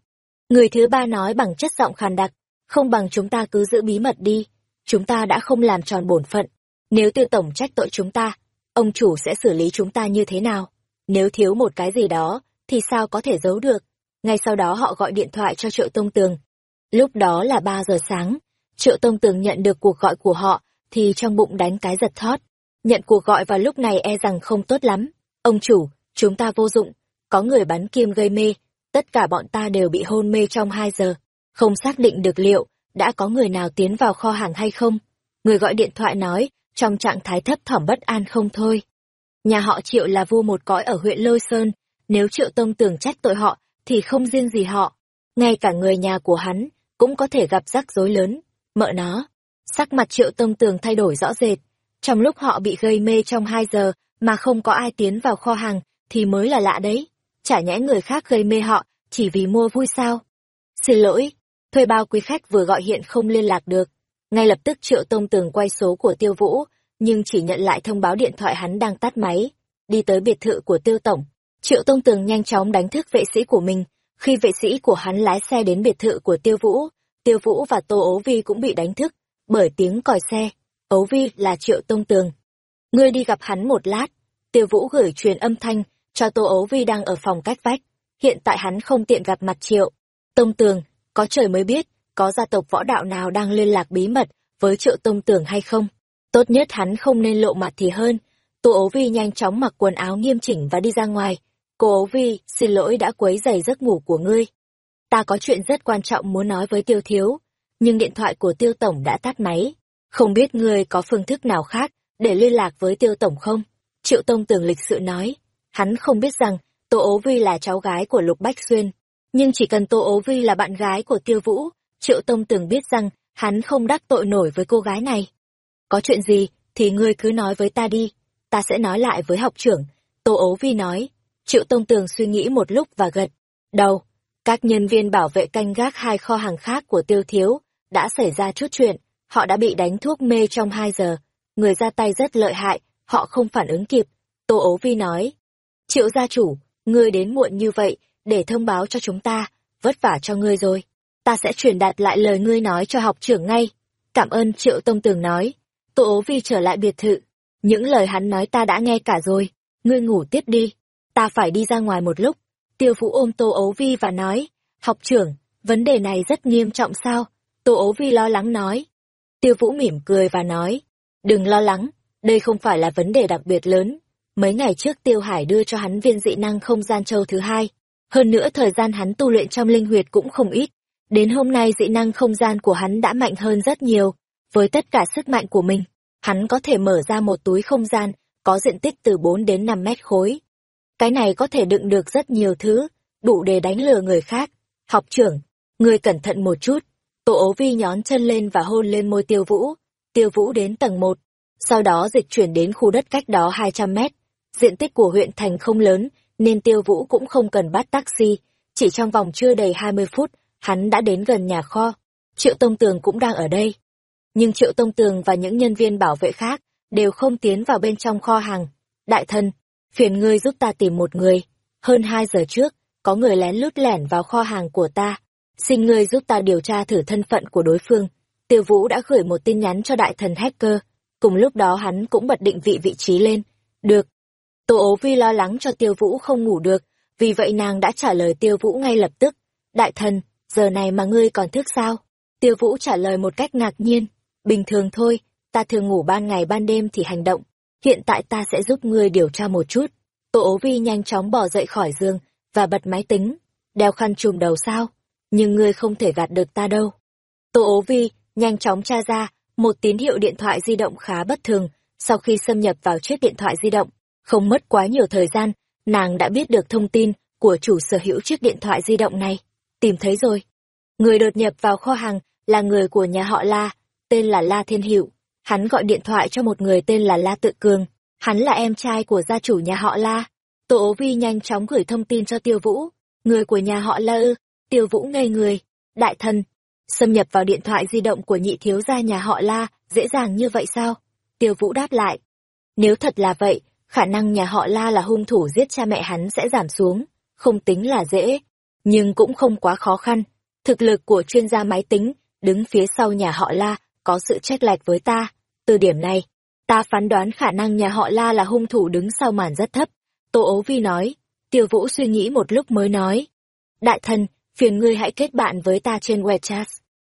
Người thứ ba nói bằng chất giọng khàn đặc. Không bằng chúng ta cứ giữ bí mật đi. Chúng ta đã không làm tròn bổn phận. Nếu tiêu tổng trách tội chúng ta, ông chủ sẽ xử lý chúng ta như thế nào? Nếu thiếu một cái gì đó, thì sao có thể giấu được? Ngay sau đó họ gọi điện thoại cho Triệu Tông Tường. Lúc đó là ba giờ sáng, Triệu Tông Tường nhận được cuộc gọi của họ, thì trong bụng đánh cái giật thót. Nhận cuộc gọi vào lúc này e rằng không tốt lắm. Ông chủ, chúng ta vô dụng, có người bắn kim gây mê, tất cả bọn ta đều bị hôn mê trong hai giờ. Không xác định được liệu, đã có người nào tiến vào kho hàng hay không. Người gọi điện thoại nói, trong trạng thái thấp thỏm bất an không thôi. Nhà họ Triệu là vua một cõi ở huyện Lôi Sơn, nếu Triệu Tông Tường trách tội họ, thì không riêng gì họ. Ngay cả người nhà của hắn, cũng có thể gặp rắc rối lớn. Mợ nó, sắc mặt Triệu Tông Tường thay đổi rõ rệt. Trong lúc họ bị gây mê trong hai giờ, mà không có ai tiến vào kho hàng, thì mới là lạ đấy. Chả nhẽ người khác gây mê họ, chỉ vì mua vui sao. Xin lỗi, thuê bao quý khách vừa gọi hiện không liên lạc được. Ngay lập tức Triệu Tông Tường quay số của Tiêu Vũ, nhưng chỉ nhận lại thông báo điện thoại hắn đang tắt máy. Đi tới biệt thự của Tiêu Tổng, Triệu Tông Tường nhanh chóng đánh thức vệ sĩ của mình. Khi vệ sĩ của hắn lái xe đến biệt thự của Tiêu Vũ, Tiêu Vũ và Tô Ố Vi cũng bị đánh thức, bởi tiếng còi xe. ấu Vi là Triệu Tông Tường. Ngươi đi gặp hắn một lát. Tiêu Vũ gửi truyền âm thanh cho Tô ấu Vi đang ở phòng cách vách. Hiện tại hắn không tiện gặp mặt Triệu. Tông Tường, có trời mới biết, có gia tộc võ đạo nào đang liên lạc bí mật với Triệu Tông Tường hay không. Tốt nhất hắn không nên lộ mặt thì hơn. Tô ố vi nhanh chóng mặc quần áo nghiêm chỉnh và đi ra ngoài. Cô ố vi, xin lỗi đã quấy giày giấc ngủ của ngươi. Ta có chuyện rất quan trọng muốn nói với tiêu thiếu, nhưng điện thoại của tiêu tổng đã tắt máy. Không biết ngươi có phương thức nào khác để liên lạc với tiêu tổng không? Triệu Tông Tường lịch sự nói. Hắn không biết rằng Tô ố vi là cháu gái của Lục Bách Xuyên. Nhưng chỉ cần Tô ố vi là bạn gái của tiêu vũ, Triệu Tông Tường biết rằng hắn không đắc tội nổi với cô gái này. Có chuyện gì, thì ngươi cứ nói với ta đi, ta sẽ nói lại với học trưởng. Tô ấu vi nói, Triệu Tông Tường suy nghĩ một lúc và gật. Đầu, các nhân viên bảo vệ canh gác hai kho hàng khác của tiêu thiếu, đã xảy ra chút chuyện, họ đã bị đánh thuốc mê trong hai giờ. Người ra tay rất lợi hại, họ không phản ứng kịp. Tô ấu vi nói, Triệu gia chủ, ngươi đến muộn như vậy, để thông báo cho chúng ta, vất vả cho ngươi rồi. Ta sẽ truyền đạt lại lời ngươi nói cho học trưởng ngay. Cảm ơn Triệu Tông Tường nói. Tô ố vi trở lại biệt thự. Những lời hắn nói ta đã nghe cả rồi. Ngươi ngủ tiếp đi. Ta phải đi ra ngoài một lúc. Tiêu Vũ ôm Tô ố vi và nói. Học trưởng, vấn đề này rất nghiêm trọng sao? Tô ố vi lo lắng nói. Tiêu Vũ mỉm cười và nói. Đừng lo lắng, đây không phải là vấn đề đặc biệt lớn. Mấy ngày trước Tiêu Hải đưa cho hắn viên dị năng không gian châu thứ hai. Hơn nữa thời gian hắn tu luyện trong linh huyệt cũng không ít. Đến hôm nay dị năng không gian của hắn đã mạnh hơn rất nhiều. Với tất cả sức mạnh của mình, hắn có thể mở ra một túi không gian có diện tích từ 4 đến 5 mét khối. Cái này có thể đựng được rất nhiều thứ, đủ để đánh lừa người khác. Học trưởng, người cẩn thận một chút. Tô ố vi nhón chân lên và hôn lên môi tiêu vũ. Tiêu vũ đến tầng 1, sau đó dịch chuyển đến khu đất cách đó 200 mét. Diện tích của huyện thành không lớn, nên tiêu vũ cũng không cần bắt taxi. Chỉ trong vòng chưa đầy 20 phút, hắn đã đến gần nhà kho. Triệu Tông Tường cũng đang ở đây nhưng Triệu Tông Tường và những nhân viên bảo vệ khác đều không tiến vào bên trong kho hàng. Đại thân, phiền ngươi giúp ta tìm một người. Hơn hai giờ trước, có người lén lút lẻn vào kho hàng của ta. xin ngươi giúp ta điều tra thử thân phận của đối phương. Tiêu Vũ đã gửi một tin nhắn cho đại thần hacker, cùng lúc đó hắn cũng bật định vị vị trí lên. Được. Tô ố vi lo lắng cho Tiêu Vũ không ngủ được, vì vậy nàng đã trả lời Tiêu Vũ ngay lập tức. Đại thần, giờ này mà ngươi còn thức sao? Tiêu Vũ trả lời một cách ngạc nhiên. Bình thường thôi, ta thường ngủ ban ngày ban đêm thì hành động. Hiện tại ta sẽ giúp ngươi điều tra một chút. Tô ố vi nhanh chóng bỏ dậy khỏi giường, và bật máy tính. Đeo khăn trùm đầu sao? Nhưng ngươi không thể gạt được ta đâu. Tô ố vi, nhanh chóng tra ra, một tín hiệu điện thoại di động khá bất thường, sau khi xâm nhập vào chiếc điện thoại di động. Không mất quá nhiều thời gian, nàng đã biết được thông tin của chủ sở hữu chiếc điện thoại di động này. Tìm thấy rồi. Người đột nhập vào kho hàng là người của nhà họ La, tên là La Thiên Hiệu. Hắn gọi điện thoại cho một người tên là La Tự Cường. Hắn là em trai của gia chủ nhà họ La. Tổ ố vi nhanh chóng gửi thông tin cho Tiêu Vũ. Người của nhà họ La ư. Tiêu Vũ ngây người. Đại thần. Xâm nhập vào điện thoại di động của nhị thiếu gia nhà họ La, dễ dàng như vậy sao? Tiêu Vũ đáp lại. Nếu thật là vậy, khả năng nhà họ La là hung thủ giết cha mẹ hắn sẽ giảm xuống. Không tính là dễ, nhưng cũng không quá khó khăn. Thực lực của chuyên gia máy tính, đứng phía sau nhà họ La, có sự trách lệch với ta. Từ điểm này, ta phán đoán khả năng nhà họ La là hung thủ đứng sau màn rất thấp. Tô ấu vi nói, tiêu vũ suy nghĩ một lúc mới nói. Đại thần, phiền ngươi hãy kết bạn với ta trên WeChat.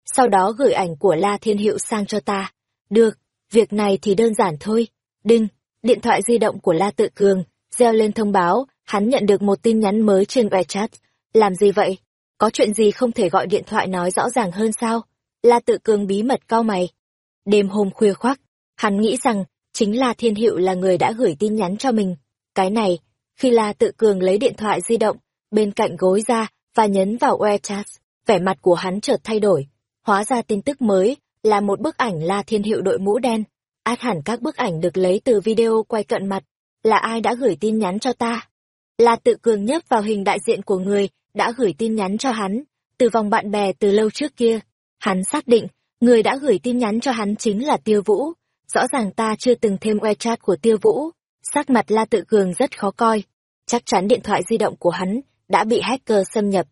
Sau đó gửi ảnh của La Thiên Hiệu sang cho ta. Được, việc này thì đơn giản thôi. Đinh, điện thoại di động của La Tự Cường, gieo lên thông báo, hắn nhận được một tin nhắn mới trên WeChat. Làm gì vậy? Có chuyện gì không thể gọi điện thoại nói rõ ràng hơn sao? La Tự Cường bí mật cau mày. Đêm hôm khuya khoác, hắn nghĩ rằng chính La Thiên Hiệu là người đã gửi tin nhắn cho mình. Cái này, khi La Tự Cường lấy điện thoại di động, bên cạnh gối ra và nhấn vào WeChat, vẻ mặt của hắn chợt thay đổi. Hóa ra tin tức mới là một bức ảnh La Thiên Hiệu đội mũ đen. Át hẳn các bức ảnh được lấy từ video quay cận mặt. Là ai đã gửi tin nhắn cho ta? La Tự Cường nhấp vào hình đại diện của người đã gửi tin nhắn cho hắn, từ vòng bạn bè từ lâu trước kia. Hắn xác định, người đã gửi tin nhắn cho hắn chính là Tiêu Vũ. Rõ ràng ta chưa từng thêm WeChat của Tiêu Vũ. Sắc mặt La Tự Cường rất khó coi. Chắc chắn điện thoại di động của hắn đã bị hacker xâm nhập.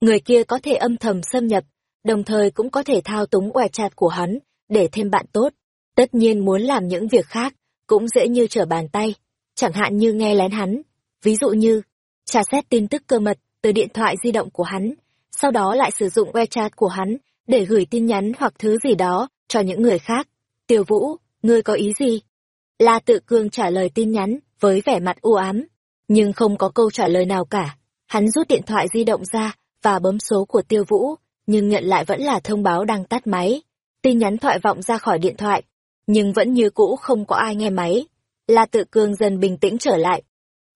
Người kia có thể âm thầm xâm nhập, đồng thời cũng có thể thao túng WeChat của hắn để thêm bạn tốt. Tất nhiên muốn làm những việc khác, cũng dễ như trở bàn tay. Chẳng hạn như nghe lén hắn. Ví dụ như, tra xét tin tức cơ mật từ điện thoại di động của hắn, sau đó lại sử dụng WeChat của hắn để gửi tin nhắn hoặc thứ gì đó cho những người khác. Tiêu Vũ, ngươi có ý gì? La Tự Cương trả lời tin nhắn với vẻ mặt u ám, nhưng không có câu trả lời nào cả. Hắn rút điện thoại di động ra và bấm số của Tiêu Vũ, nhưng nhận lại vẫn là thông báo đang tắt máy. Tin nhắn thoại vọng ra khỏi điện thoại, nhưng vẫn như cũ không có ai nghe máy. La Tự Cương dần bình tĩnh trở lại.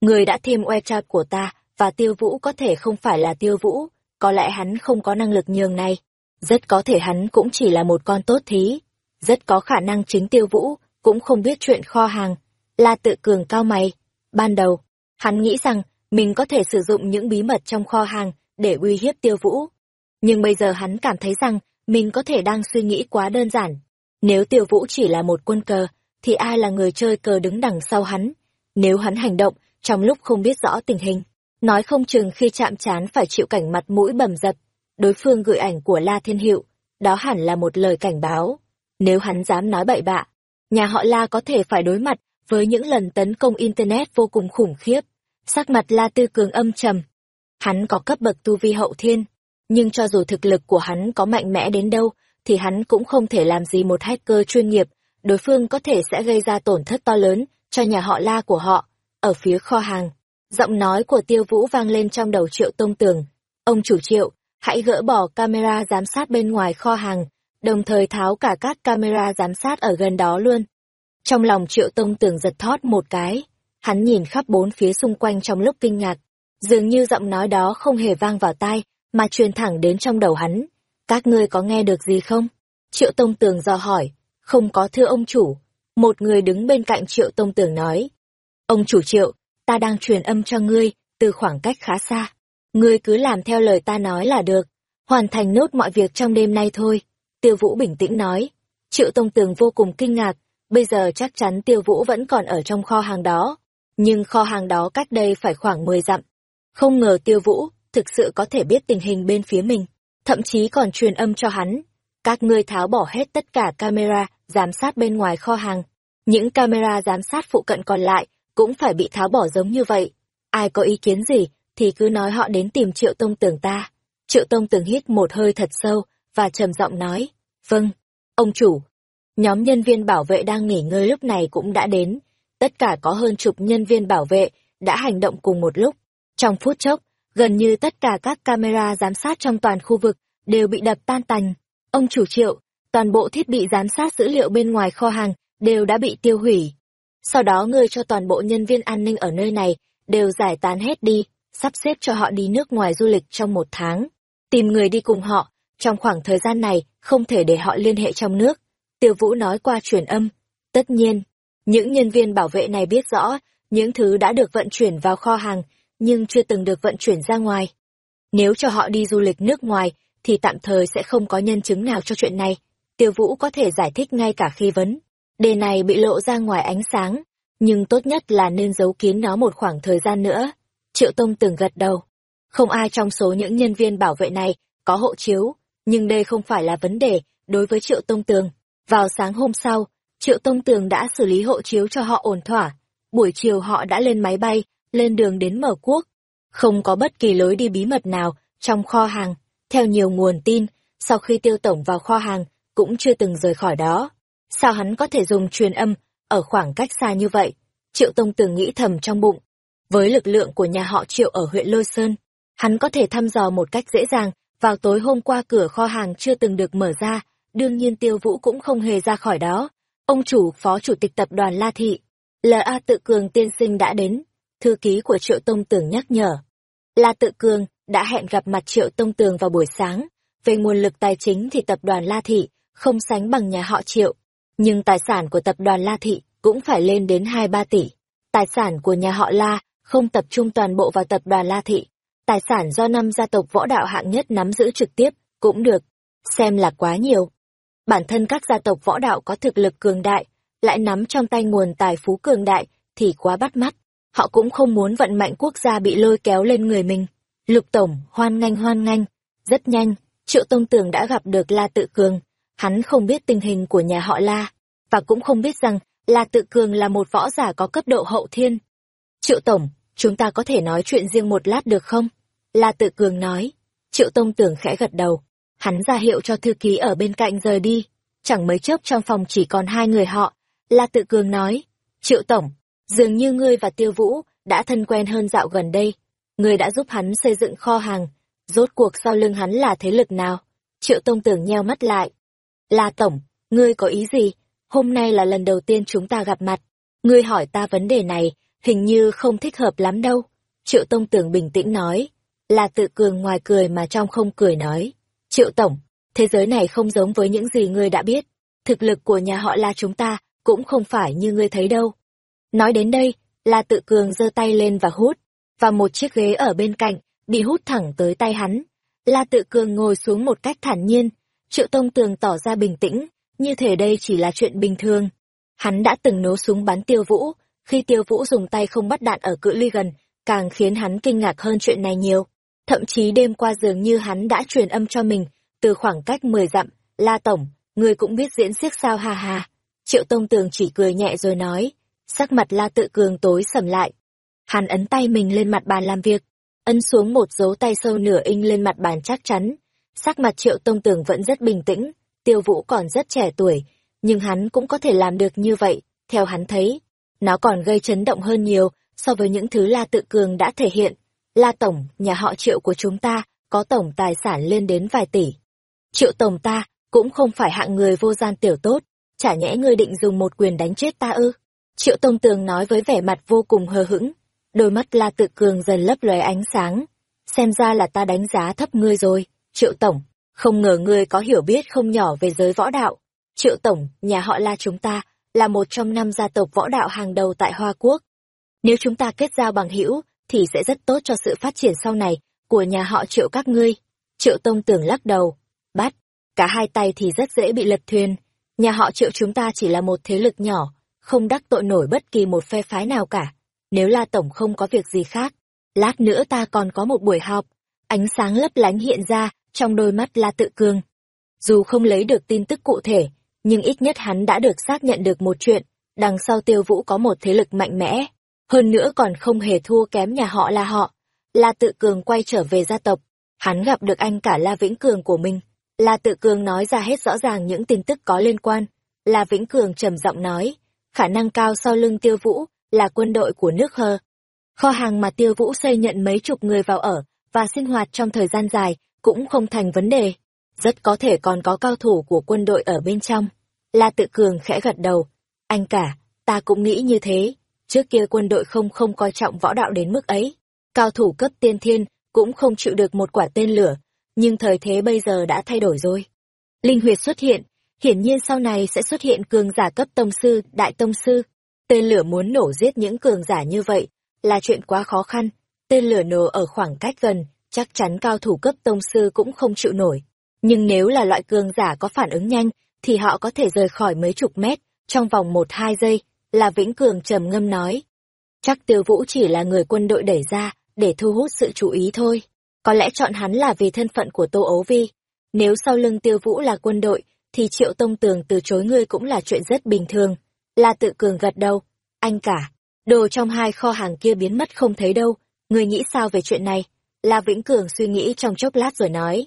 Người đã thêm WeChat của ta và tiêu vũ có thể không phải là tiêu vũ, có lẽ hắn không có năng lực nhường này. Rất có thể hắn cũng chỉ là một con tốt thí. Rất có khả năng chính tiêu vũ, cũng không biết chuyện kho hàng. La tự cường cao mày. Ban đầu, hắn nghĩ rằng mình có thể sử dụng những bí mật trong kho hàng để uy hiếp tiêu vũ. Nhưng bây giờ hắn cảm thấy rằng mình có thể đang suy nghĩ quá đơn giản. Nếu tiêu vũ chỉ là một quân cờ, thì ai là người chơi cờ đứng đằng sau hắn? Nếu hắn hành động trong lúc không biết rõ tình hình, Nói không chừng khi chạm trán phải chịu cảnh mặt mũi bầm dập, đối phương gửi ảnh của La Thiên Hiệu, đó hẳn là một lời cảnh báo. Nếu hắn dám nói bậy bạ, nhà họ La có thể phải đối mặt với những lần tấn công Internet vô cùng khủng khiếp. Sắc mặt La Tư Cường âm trầm. Hắn có cấp bậc tu vi hậu thiên, nhưng cho dù thực lực của hắn có mạnh mẽ đến đâu, thì hắn cũng không thể làm gì một hacker chuyên nghiệp, đối phương có thể sẽ gây ra tổn thất to lớn cho nhà họ La của họ. Ở phía kho hàng, Giọng nói của tiêu vũ vang lên trong đầu triệu tông tường. Ông chủ triệu, hãy gỡ bỏ camera giám sát bên ngoài kho hàng, đồng thời tháo cả các camera giám sát ở gần đó luôn. Trong lòng triệu tông tường giật thót một cái, hắn nhìn khắp bốn phía xung quanh trong lúc kinh ngạc. Dường như giọng nói đó không hề vang vào tai, mà truyền thẳng đến trong đầu hắn. Các ngươi có nghe được gì không? Triệu tông tường dò hỏi. Không có thưa ông chủ. Một người đứng bên cạnh triệu tông tường nói. Ông chủ triệu, ta đang truyền âm cho ngươi, từ khoảng cách khá xa. Ngươi cứ làm theo lời ta nói là được, hoàn thành nốt mọi việc trong đêm nay thôi. Tiêu Vũ bình tĩnh nói. Triệu Tông Tường vô cùng kinh ngạc, bây giờ chắc chắn Tiêu Vũ vẫn còn ở trong kho hàng đó. Nhưng kho hàng đó cách đây phải khoảng 10 dặm. Không ngờ Tiêu Vũ thực sự có thể biết tình hình bên phía mình. thậm chí còn truyền âm cho hắn. Các ngươi tháo bỏ hết tất cả camera giám sát bên ngoài kho hàng. Những camera giám sát phụ cận còn lại cũng phải bị tháo bỏ giống như vậy. Ai có ý kiến gì thì cứ nói họ đến tìm Triệu Tông Tường ta. Triệu Tông Tường hít một hơi thật sâu và trầm giọng nói, vâng, ông chủ. Nhóm nhân viên bảo vệ đang nghỉ ngơi lúc này cũng đã đến. Tất cả có hơn chục nhân viên bảo vệ đã hành động cùng một lúc. Trong phút chốc, gần như tất cả các camera giám sát trong toàn khu vực đều bị đập tan tành. Ông chủ Triệu, toàn bộ thiết bị giám sát dữ liệu bên ngoài kho hàng đều đã bị tiêu hủy. Sau đó ngươi cho toàn bộ nhân viên an ninh ở nơi này đều giải tán hết đi, sắp xếp cho họ đi nước ngoài du lịch trong một tháng. Tìm người đi cùng họ, trong khoảng thời gian này không thể để họ liên hệ trong nước. Tiêu Vũ nói qua truyền âm. Tất nhiên, những nhân viên bảo vệ này biết rõ những thứ đã được vận chuyển vào kho hàng nhưng chưa từng được vận chuyển ra ngoài. Nếu cho họ đi du lịch nước ngoài thì tạm thời sẽ không có nhân chứng nào cho chuyện này. Tiêu Vũ có thể giải thích ngay cả khi vấn. Đề này bị lộ ra ngoài ánh sáng, nhưng tốt nhất là nên giấu kín nó một khoảng thời gian nữa. Triệu Tông từng gật đầu. Không ai trong số những nhân viên bảo vệ này có hộ chiếu, nhưng đây không phải là vấn đề đối với Triệu Tông Tường. Vào sáng hôm sau, Triệu Tông Tường đã xử lý hộ chiếu cho họ ổn thỏa. Buổi chiều họ đã lên máy bay, lên đường đến Mở Quốc. Không có bất kỳ lối đi bí mật nào trong kho hàng. Theo nhiều nguồn tin, sau khi tiêu tổng vào kho hàng, cũng chưa từng rời khỏi đó. Sao hắn có thể dùng truyền âm ở khoảng cách xa như vậy? Triệu Tông Tường nghĩ thầm trong bụng. Với lực lượng của nhà họ Triệu ở huyện Lôi Sơn, hắn có thể thăm dò một cách dễ dàng vào tối hôm qua cửa kho hàng chưa từng được mở ra, đương nhiên Tiêu Vũ cũng không hề ra khỏi đó. Ông chủ, phó chủ tịch tập đoàn La Thị, L.A. Tự Cường tiên sinh đã đến, thư ký của Triệu Tông Tường nhắc nhở. La Tự Cường đã hẹn gặp mặt Triệu Tông Tường vào buổi sáng, về nguồn lực tài chính thì tập đoàn La Thị không sánh bằng nhà họ Triệu, nhưng tài sản của tập đoàn La Thị cũng phải lên đến 2-3 tỷ. Tài sản của nhà họ La không tập trung toàn bộ vào tập đoàn La Thị. Tài sản do năm gia tộc võ đạo hạng nhất nắm giữ trực tiếp, cũng được, xem là quá nhiều. Bản thân các gia tộc võ đạo có thực lực cường đại, lại nắm trong tay nguồn tài phú cường đại, thì quá bắt mắt. Họ cũng không muốn vận mạnh quốc gia bị lôi kéo lên người mình. Lục Tổng, hoan nghênh hoan nghênh. Rất nhanh, Triệu Tông Tường đã gặp được La Tự Cường. Hắn không biết tình hình của nhà họ La, và cũng không biết rằng La Tự Cường là một võ giả có cấp độ hậu thiên. Triệu Tổng, chúng ta có thể nói chuyện riêng một lát được không? La Tự Cường nói. Triệu Tông Tưởng khẽ gật đầu. Hắn ra hiệu cho thư ký ở bên cạnh rời đi. Chẳng mấy chốc trong phòng chỉ còn hai người họ. La Tự Cường nói. Triệu Tổng, dường như ngươi và Tiêu Vũ đã thân quen hơn dạo gần đây. Ngươi đã giúp hắn xây dựng kho hàng. Rốt cuộc sau lưng hắn là thế lực nào? Triệu Tông Tưởng nheo mắt lại. La Tổng, ngươi có ý gì? Hôm nay là lần đầu tiên chúng ta gặp mặt. Ngươi hỏi ta vấn đề này, hình như không thích hợp lắm đâu. Triệu Tông Tưởng bình tĩnh nói. La tự cường ngoài cười mà trong không cười nói. Triệu Tổng, thế giới này không giống với những gì ngươi đã biết. Thực lực của nhà họ La chúng ta cũng không phải như ngươi thấy đâu. Nói đến đây, La tự cường giơ tay lên và hút, và một chiếc ghế ở bên cạnh, bị hút thẳng tới tay hắn. La tự cường ngồi xuống một cách thản nhiên, Triệu Tông Tường tỏ ra bình tĩnh, như thể đây chỉ là chuyện bình thường. Hắn đã từng nổ súng bắn tiêu vũ, khi tiêu vũ dùng tay không bắt đạn ở cự ly gần, càng khiến hắn kinh ngạc hơn chuyện này nhiều. Thậm chí đêm qua dường như hắn đã truyền âm cho mình, từ khoảng cách 10 dặm, La Tổng, người cũng biết diễn xiếc sao ha ha. Triệu Tông Tường chỉ cười nhẹ rồi nói, sắc mặt La Tự Cường tối sầm lại. Hắn ấn tay mình lên mặt bàn làm việc, ấn xuống một dấu tay sâu nửa inch lên mặt bàn chắc chắn. Sắc mặt Triệu Tông Tường vẫn rất bình tĩnh, tiêu vũ còn rất trẻ tuổi, nhưng hắn cũng có thể làm được như vậy, theo hắn thấy. Nó còn gây chấn động hơn nhiều so với những thứ La Tự Cường đã thể hiện. La Tổng, nhà họ Triệu của chúng ta, có tổng tài sản lên đến vài tỷ. Triệu Tổng ta, cũng không phải hạng người vô gian tiểu tốt, chả nhẽ ngươi định dùng một quyền đánh chết ta ư. Triệu Tông Tường nói với vẻ mặt vô cùng hờ hững, đôi mắt La Tự Cường dần lấp lóe ánh sáng. Xem ra là ta đánh giá thấp ngươi rồi, Triệu Tổng, không ngờ ngươi có hiểu biết không nhỏ về giới võ đạo. Triệu Tổng, nhà họ La chúng ta, là một trong năm gia tộc võ đạo hàng đầu tại Hoa Quốc. Nếu chúng ta kết giao bằng hữu thì sẽ rất tốt cho sự phát triển sau này của nhà họ Triệu các ngươi. Triệu Tông tưởng lắc đầu, bắt, cả hai tay thì rất dễ bị lật thuyền. Nhà họ Triệu chúng ta chỉ là một thế lực nhỏ, không đắc tội nổi bất kỳ một phe phái nào cả. Nếu La Tổng không có việc gì khác, lát nữa ta còn có một buổi họp. Ánh sáng lấp lánh hiện ra trong đôi mắt La Tự Cường. Dù không lấy được tin tức cụ thể, nhưng ít nhất hắn đã được xác nhận được một chuyện, đằng sau tiêu vũ có một thế lực mạnh mẽ, hơn nữa còn không hề thua kém nhà họ là họ. La Tự Cường quay trở về gia tộc, hắn gặp được anh cả La Vĩnh Cường của mình. La Tự Cường nói ra hết rõ ràng những tin tức có liên quan. La Vĩnh Cường trầm giọng nói, khả năng cao sau lưng tiêu vũ, là quân đội của nước hơ. Kho hàng mà tiêu vũ xây nhận mấy chục người vào ở, và sinh hoạt trong thời gian dài, cũng không thành vấn đề. Rất có thể còn có cao thủ của quân đội ở bên trong. La Tự Cường khẽ gật đầu. Anh cả, ta cũng nghĩ như thế. Trước kia quân đội không không coi trọng võ đạo đến mức ấy. Cao thủ cấp tiên thiên cũng không chịu được một quả tên lửa. Nhưng thời thế bây giờ đã thay đổi rồi. Linh huyệt xuất hiện, hiển nhiên sau này sẽ xuất hiện cường giả cấp tông sư, đại tông sư. Tên lửa muốn nổ giết những cường giả như vậy là chuyện quá khó khăn. Tên lửa nổ ở khoảng cách gần, chắc chắn cao thủ cấp tông sư cũng không chịu nổi. Nhưng nếu là loại cường giả có phản ứng nhanh, thì họ có thể rời khỏi mấy chục mét, trong vòng một hai giây, là Vĩnh Cường trầm ngâm nói. Chắc tiêu vũ chỉ là người quân đội đẩy ra, để thu hút sự chú ý thôi. Có lẽ chọn hắn là vì thân phận của Tô Ấu Vi. Nếu sau lưng tiêu vũ là quân đội, thì Triệu Tông Tường từ chối ngươi cũng là chuyện rất bình thường. La tự cường gật đầu. Anh cả, đồ trong hai kho hàng kia biến mất không thấy đâu. Ngươi nghĩ sao về chuyện này? La Vĩnh Cường suy nghĩ trong chốc lát rồi nói.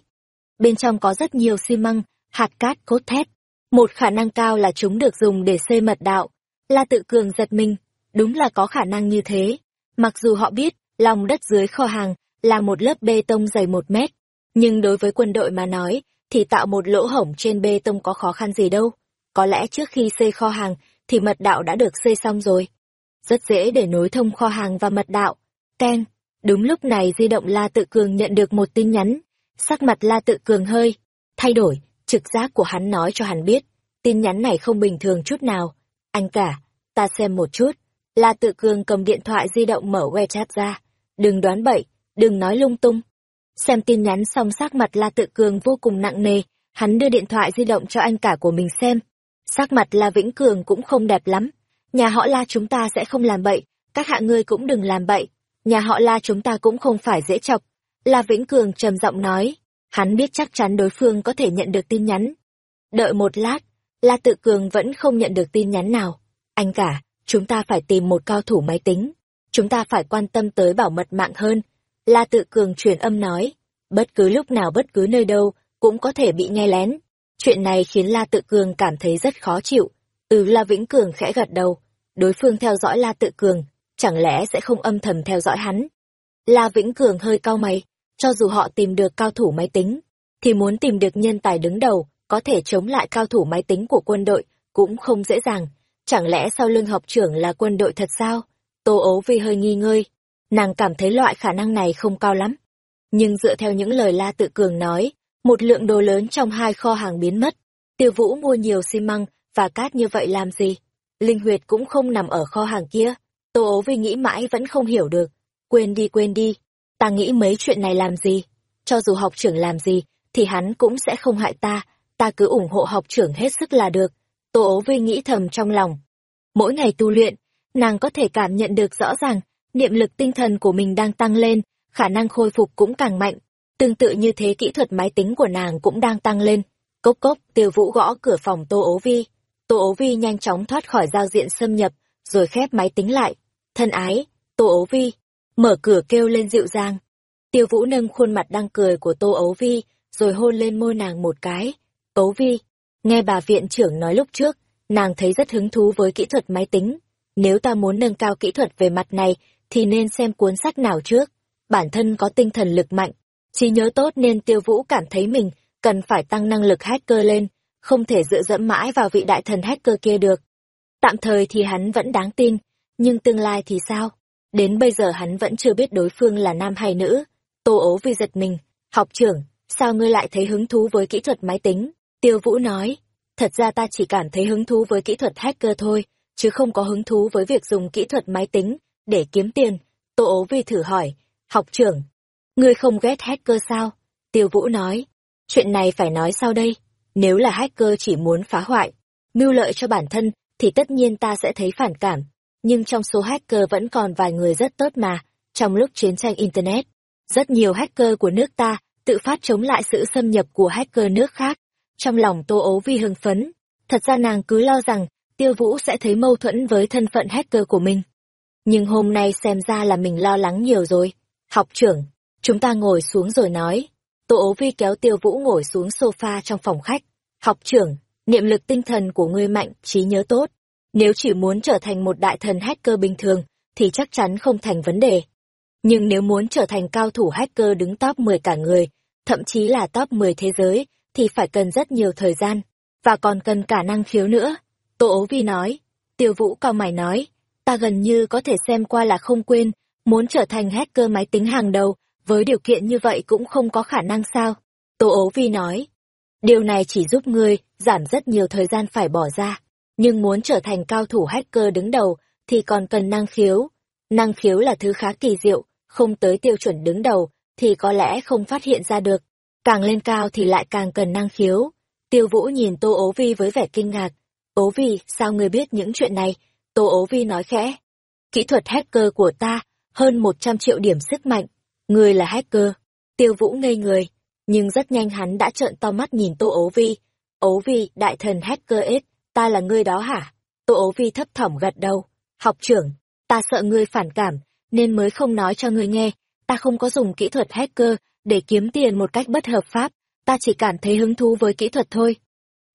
Bên trong có rất nhiều xi măng, hạt cát cốt thép. Một khả năng cao là chúng được dùng để xây mật đạo. La tự cường giật mình, đúng là có khả năng như thế. Mặc dù họ biết, lòng đất dưới kho hàng là một lớp bê tông dày một mét. Nhưng đối với quân đội mà nói, thì tạo một lỗ hổng trên bê tông có khó khăn gì đâu. Có lẽ trước khi xây kho hàng, thì mật đạo đã được xây xong rồi. Rất dễ để nối thông kho hàng và mật đạo. Ten, đúng lúc này di động La Tự Cường nhận được một tin nhắn. Sắc mặt La Tự Cường hơi thay đổi, trực giác của hắn nói cho hắn biết, tin nhắn này không bình thường chút nào. Anh cả, ta xem một chút. La Tự Cường cầm điện thoại di động mở WeChat ra. Đừng đoán bậy, đừng nói lung tung. Xem tin nhắn xong sắc mặt La Tự Cường vô cùng nặng nề, hắn đưa điện thoại di động cho anh cả của mình xem. Sắc mặt La Vĩnh Cường cũng không đẹp lắm. Nhà họ La chúng ta sẽ không làm bậy, các hạ ngươi cũng đừng làm bậy. Nhà họ La chúng ta cũng không phải dễ chọc. La Vĩnh Cường trầm giọng nói, hắn biết chắc chắn đối phương có thể nhận được tin nhắn. Đợi một lát, La Tự Cường vẫn không nhận được tin nhắn nào. Anh cả, chúng ta phải tìm một cao thủ máy tính. Chúng ta phải quan tâm tới bảo mật mạng hơn. La Tự Cường truyền âm nói, bất cứ lúc nào bất cứ nơi đâu, cũng có thể bị nghe lén. Chuyện này khiến La Tự Cường cảm thấy rất khó chịu. Ừ La Vĩnh Cường khẽ gật đầu. Đối phương theo dõi La Tự Cường, chẳng lẽ sẽ không âm thầm theo dõi hắn? La Vĩnh Cường hơi cau mày, cho dù họ tìm được cao thủ máy tính, thì muốn tìm được nhân tài đứng đầu, có thể chống lại cao thủ máy tính của quân đội, cũng không dễ dàng. Chẳng lẽ sau lưng học trưởng là quân đội thật sao? Tô ố vi hơi nghi ngơi. Nàng cảm thấy loại khả năng này không cao lắm. Nhưng dựa theo những lời La Tự Cường nói, một lượng đồ lớn trong hai kho hàng biến mất. Tiêu Vũ mua nhiều xi măng và cát như vậy làm gì? Linh huyệt cũng không nằm ở kho hàng kia. Tô ố vi nghĩ mãi vẫn không hiểu được. Quên đi quên đi, ta nghĩ mấy chuyện này làm gì? Cho dù học trưởng làm gì, thì hắn cũng sẽ không hại ta, ta cứ ủng hộ học trưởng hết sức là được. Tô ố vi nghĩ thầm trong lòng. Mỗi ngày tu luyện, nàng có thể cảm nhận được rõ ràng, niệm lực tinh thần của mình đang tăng lên, khả năng khôi phục cũng càng mạnh. Tương tự như thế kỹ thuật máy tính của nàng cũng đang tăng lên. Cốc cốc, tiêu vũ gõ cửa phòng Tô ố vi. Tô ố vi nhanh chóng thoát khỏi giao diện xâm nhập, rồi khép máy tính lại. Thân ái, Tô ấu vi, mở cửa kêu lên dịu dàng. Tiêu vũ nâng khuôn mặt đang cười của Tô ấu vi, rồi hôn lên môi nàng một cái. Ấu vi, nghe bà viện trưởng nói lúc trước, nàng thấy rất hứng thú với kỹ thuật máy tính. Nếu ta muốn nâng cao kỹ thuật về mặt này, thì nên xem cuốn sách nào trước. Bản thân có tinh thần lực mạnh, trí nhớ tốt nên tiêu vũ cảm thấy mình cần phải tăng năng lực hacker lên, không thể dựa dẫm mãi vào vị đại thần hacker kia được. Tạm thời thì hắn vẫn đáng tin, nhưng tương lai thì sao? Đến bây giờ hắn vẫn chưa biết đối phương là nam hay nữ. Tô ố vì giật mình, học trưởng, sao ngươi lại thấy hứng thú với kỹ thuật máy tính? Tiêu Vũ nói, thật ra ta chỉ cảm thấy hứng thú với kỹ thuật hacker thôi, chứ không có hứng thú với việc dùng kỹ thuật máy tính để kiếm tiền. Tô ố vì thử hỏi, học trưởng, ngươi không ghét hacker sao? Tiêu Vũ nói, chuyện này phải nói sau đây, nếu là hacker chỉ muốn phá hoại, mưu lợi cho bản thân, thì tất nhiên ta sẽ thấy phản cảm. Nhưng trong số hacker vẫn còn vài người rất tốt mà, trong lúc chiến tranh Internet, rất nhiều hacker của nước ta tự phát chống lại sự xâm nhập của hacker nước khác. Trong lòng Tô Ố Vi hưng phấn, thật ra nàng cứ lo rằng Tiêu Vũ sẽ thấy mâu thuẫn với thân phận hacker của mình. Nhưng hôm nay xem ra là mình lo lắng nhiều rồi. Học trưởng, chúng ta ngồi xuống rồi nói. Tô ố vi kéo tiêu vũ ngồi xuống sofa trong phòng khách. Học trưởng, niệm lực tinh thần của ngươi mạnh, trí nhớ tốt. Nếu chỉ muốn trở thành một đại thần hacker bình thường, thì chắc chắn không thành vấn đề. Nhưng nếu muốn trở thành cao thủ hacker đứng top 10 cả người, thậm chí là top 10 thế giới, thì phải cần rất nhiều thời gian, và còn cần cả năng khiếu nữa. Tô ố vi nói, tiêu vũ cao mày nói, ta gần như có thể xem qua là không quên, muốn trở thành hacker máy tính hàng đầu, với điều kiện như vậy cũng không có khả năng sao. Tô ố vi nói, điều này chỉ giúp ngươi giảm rất nhiều thời gian phải bỏ ra, nhưng muốn trở thành cao thủ hacker đứng đầu thì còn cần năng khiếu. Năng khiếu là thứ khá kỳ diệu, không tới tiêu chuẩn đứng đầu thì có lẽ không phát hiện ra được. Càng lên cao thì lại càng cần năng khiếu. Tiêu Vũ nhìn Tô Ố Vi với vẻ kinh ngạc. Ố Vi, sao ngươi biết những chuyện này? Tô ố vi nói khẽ. Kỹ thuật hacker của ta, hơn 100 triệu điểm sức mạnh. Ngươi là hacker. Tiêu vũ ngây người. Nhưng rất nhanh hắn đã trợn to mắt nhìn tô ố vi. Ố vi, đại thần hacker ếch ta là ngươi đó hả? Tô ố vi thấp thỏm gật đầu. Học trưởng, ta sợ ngươi phản cảm, nên mới không nói cho ngươi nghe. Ta không có dùng kỹ thuật hacker để kiếm tiền một cách bất hợp pháp. Ta chỉ cảm thấy hứng thú với kỹ thuật thôi.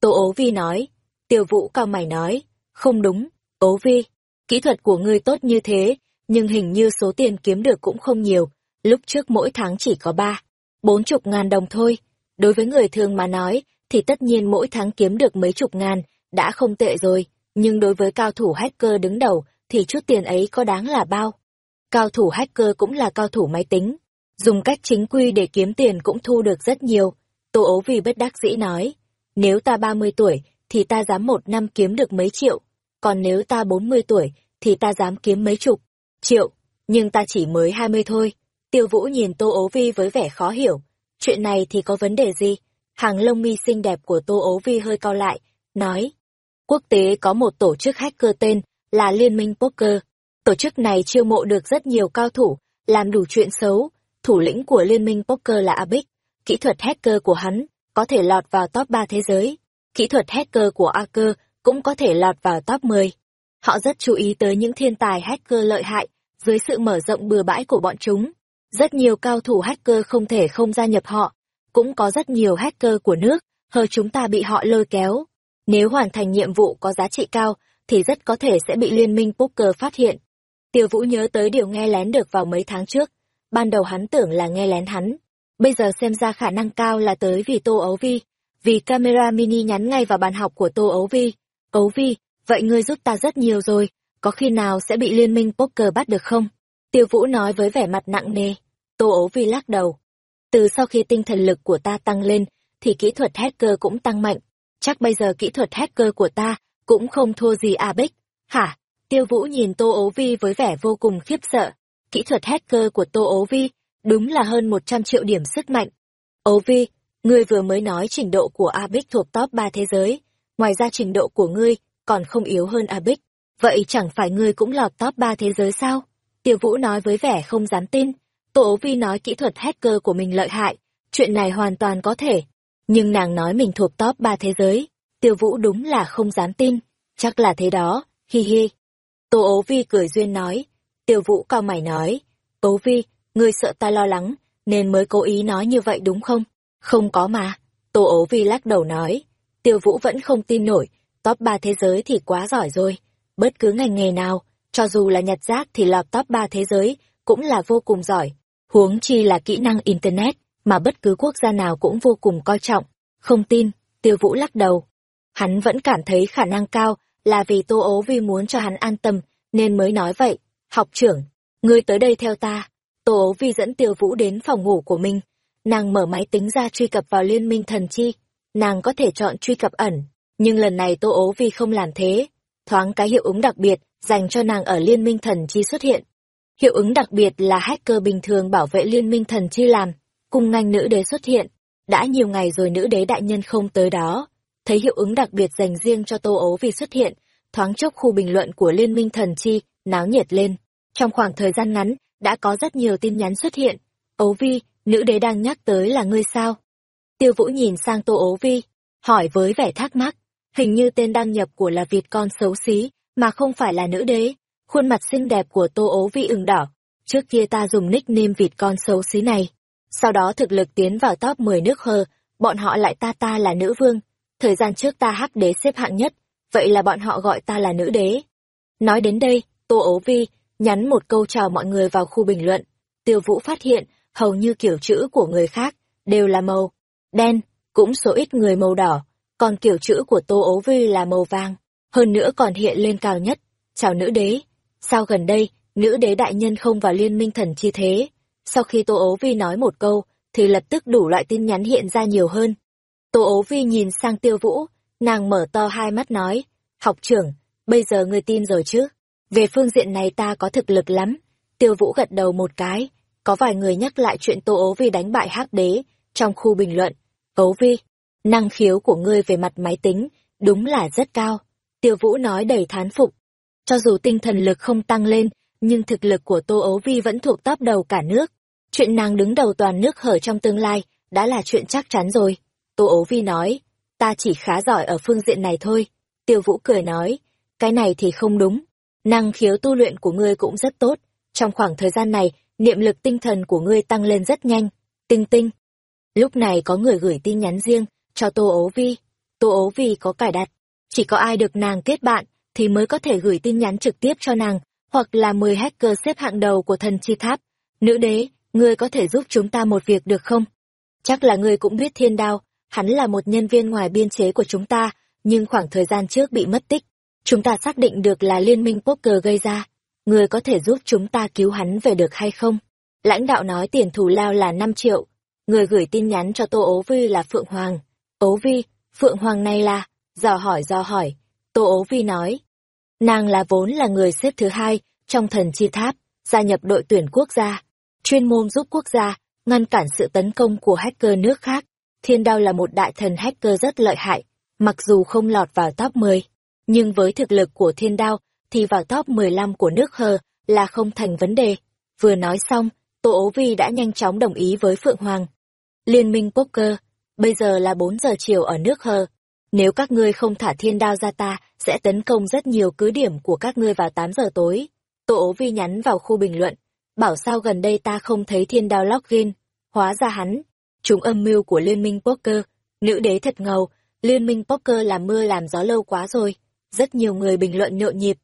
Tô ố vi nói. Tiêu vũ cao mày nói. Không đúng, Ố vi, kỹ thuật của ngươi tốt như thế, nhưng hình như số tiền kiếm được cũng không nhiều, lúc trước mỗi tháng chỉ có ba, bốn chục ngàn đồng thôi. Đối với người thường mà nói, thì tất nhiên mỗi tháng kiếm được mấy chục ngàn, đã không tệ rồi, nhưng đối với cao thủ hacker đứng đầu, thì chút tiền ấy có đáng là bao. Cao thủ hacker cũng là cao thủ máy tính, dùng cách chính quy để kiếm tiền cũng thu được rất nhiều. Tô ố vì bất đắc dĩ nói, nếu ta 30 tuổi, thì ta dám một năm kiếm được mấy triệu, còn nếu ta 40 tuổi, thì ta dám kiếm mấy chục, triệu, nhưng ta chỉ mới 20 thôi. Tiêu Vũ nhìn Tô Ố Vi với vẻ khó hiểu, chuyện này thì có vấn đề gì? Hàng lông mi xinh đẹp của Tô Ố Vi hơi cao lại, nói, quốc tế có một tổ chức hacker tên là Liên minh Poker. Tổ chức này chiêu mộ được rất nhiều cao thủ, làm đủ chuyện xấu. Thủ lĩnh của Liên minh Poker là Abic. Kỹ thuật hacker của hắn có thể lọt vào top 3 thế giới. Kỹ thuật hacker của Aker cũng có thể lọt vào top 10. Họ rất chú ý tới những thiên tài hacker lợi hại, dưới sự mở rộng bừa bãi của bọn chúng. Rất nhiều cao thủ hacker không thể không gia nhập họ, cũng có rất nhiều hacker của nước, hờ chúng ta bị họ lôi kéo. Nếu hoàn thành nhiệm vụ có giá trị cao, thì rất có thể sẽ bị liên minh poker phát hiện. Tiêu Vũ nhớ tới điều nghe lén được vào mấy tháng trước. Ban đầu hắn tưởng là nghe lén hắn. Bây giờ xem ra khả năng cao là tới vì Tô Ấu Vi. Vì camera mini nhắn ngay vào bàn học của Tô Ấu Vi. Ấu Vi, vậy ngươi giúp ta rất nhiều rồi, có khi nào sẽ bị liên minh poker bắt được không? Tiêu Vũ nói với vẻ mặt nặng nề. Tô Ấu Vi lắc đầu. Từ sau khi tinh thần lực của ta tăng lên, thì kỹ thuật hacker cũng tăng mạnh. Chắc bây giờ kỹ thuật hacker của ta cũng không thua gì A Bích. Hả? Tiêu Vũ nhìn Tô ố Vi với vẻ vô cùng khiếp sợ. Kỹ thuật hacker của Tô ố Vi đúng là hơn 100 triệu điểm sức mạnh. ố Vi, ngươi vừa mới nói trình độ của A Bích thuộc top ba thế giới ngoài ra trình độ của ngươi còn không yếu hơn A Bích, vậy chẳng phải ngươi cũng lọt top ba thế giới sao? Tiêu Vũ nói với vẻ không dám tin, Tô Ố Vi nói kỹ thuật hacker của mình lợi hại, chuyện này hoàn toàn có thể, nhưng nàng nói mình thuộc top ba thế giới, Tiêu Vũ đúng là không dám tin, chắc là thế đó, hi hi. Tô Ố Vi cười duyên nói, Tiêu Vũ cao mày nói, Ố Vi, ngươi sợ ta lo lắng, nên mới cố ý nói như vậy đúng không? Không có mà, Tô Ố Vi lắc đầu nói, Tiêu Vũ vẫn không tin nổi, top ba thế giới thì quá giỏi rồi. Bất cứ ngành nghề nào, cho dù là nhặt rác thì lọt top ba thế giới, cũng là vô cùng giỏi. Huống chi là kỹ năng Internet, mà bất cứ quốc gia nào cũng vô cùng coi trọng. Không tin, Tiêu Vũ lắc đầu. Hắn vẫn cảm thấy khả năng cao là vì Tô Ố Vi muốn cho hắn an tâm, nên mới nói vậy. Học trưởng, ngươi tới đây theo ta. Tô Ố Vi dẫn Tiêu Vũ đến phòng ngủ của mình. Nàng mở máy tính ra truy cập vào liên minh thần chi nàng có thể chọn truy cập ẩn, nhưng lần này Tô Ố Vi không làm thế. Thoáng cái hiệu ứng đặc biệt dành cho nàng ở Liên minh thần chi xuất hiện. Hiệu ứng đặc biệt là hacker bình thường bảo vệ Liên minh thần chi làm, cùng ngành nữ đế xuất hiện. Đã nhiều ngày rồi nữ đế đại nhân không tới đó. Thấy hiệu ứng đặc biệt dành riêng cho Tô ấu Vi xuất hiện, thoáng chốc khu bình luận của Liên minh thần chi náo nhiệt lên. Trong khoảng thời gian ngắn, đã có rất nhiều tin nhắn xuất hiện. Ấu Vi, nữ đế đang nhắc tới là ngươi sao? Tiêu Vũ nhìn sang Tô ấu Vi, hỏi với vẻ thắc mắc, hình như tên đăng nhập của là Việt con xấu xí, mà không phải là nữ đế. Khuôn mặt xinh đẹp của Tô ấu Vi ửng đỏ, trước kia ta dùng nickname Việt con xấu xí này. Sau đó thực lực tiến vào top 10 nước hờ, bọn họ lại ta ta là nữ vương. Thời gian trước ta hắc đế xếp hạng nhất, vậy là bọn họ gọi ta là nữ đế. Nói đến đây, Tô ấu Vi nhắn một câu chào mọi người vào khu bình luận. Tiêu Vũ phát hiện, hầu như kiểu chữ của người khác, đều là màu đen, cũng số ít người màu đỏ, còn kiểu chữ của Tô ấu Vi là màu vàng, hơn nữa còn hiện lên cao nhất. Chào nữ đế, sao gần đây, nữ đế đại nhân không vào liên minh thần chi thế? Sau khi Tô Ố Vi nói một câu, thì lập tức đủ loại tin nhắn hiện ra nhiều hơn. Tô Ố Vi nhìn sang Tiêu Vũ, nàng mở to hai mắt nói, học trưởng, bây giờ ngươi tin rồi chứ? Về phương diện này ta có thực lực lắm. Tiêu Vũ gật đầu một cái, có vài người nhắc lại chuyện Tô Ố Vi đánh bại hắc đế, trong khu bình luận. Ố Vi, năng khiếu của ngươi về mặt máy tính, đúng là rất cao. Tiêu Vũ nói đầy thán phục. Cho dù tinh thần lực không tăng lên, nhưng thực lực của Tô ấu Vi vẫn thuộc top đầu cả nước. Chuyện nàng đứng đầu toàn nước hở trong tương lai, đã là chuyện chắc chắn rồi. Tô ấu Vi nói, ta chỉ khá giỏi ở phương diện này thôi. Tiêu Vũ cười nói, cái này thì không đúng. Năng khiếu tu luyện của ngươi cũng rất tốt. Trong khoảng thời gian này, niệm lực tinh thần của ngươi tăng lên rất nhanh. Tinh tinh. Lúc này có người gửi tin nhắn riêng cho Tô ấu Vi. Tô ấu Vi có cài đặt. Chỉ có ai được nàng kết bạn thì mới có thể gửi tin nhắn trực tiếp cho nàng, hoặc là 10 hacker xếp hạng đầu của thần chi tháp. Nữ đế, ngươi có thể giúp chúng ta một việc được không? Chắc là ngươi cũng biết thiên đao, hắn là một nhân viên ngoài biên chế của chúng ta, nhưng khoảng thời gian trước bị mất tích. Chúng ta xác định được là liên minh poker gây ra. Ngươi có thể giúp chúng ta cứu hắn về được hay không? Lãnh đạo nói tiền thù lao là 5 triệu. Người gửi tin nhắn cho Tô Ố Vi là Phượng Hoàng. Ố Vi, Phượng Hoàng này là... Dò hỏi dò hỏi. Tô Ố Vi nói. Nàng là vốn là người xếp thứ hai trong thần chi tháp, gia nhập đội tuyển quốc gia, chuyên môn giúp quốc gia ngăn cản sự tấn công của hacker nước khác. Thiên Đao là một đại thần hacker rất lợi hại, mặc dù không lọt vào top 10, nhưng với thực lực của Thiên Đao thì vào top 15 của nước hờ là không thành vấn đề. Vừa nói xong, Tô Ố Vi đã nhanh chóng đồng ý với Phượng Hoàng. Liên minh poker, bây giờ là 4 giờ chiều ở nước hờ. Nếu các ngươi không thả thiên đao ra ta, sẽ tấn công rất nhiều cứ điểm của các ngươi vào 8 giờ tối. Tô ố vi nhắn vào khu bình luận, bảo sao gần đây ta không thấy thiên đao login. Hóa ra hắn, chúng âm mưu của liên minh poker, nữ đế thật ngầu, liên minh poker làm mưa làm gió lâu quá rồi. Rất nhiều người bình luận nhộn nhịp.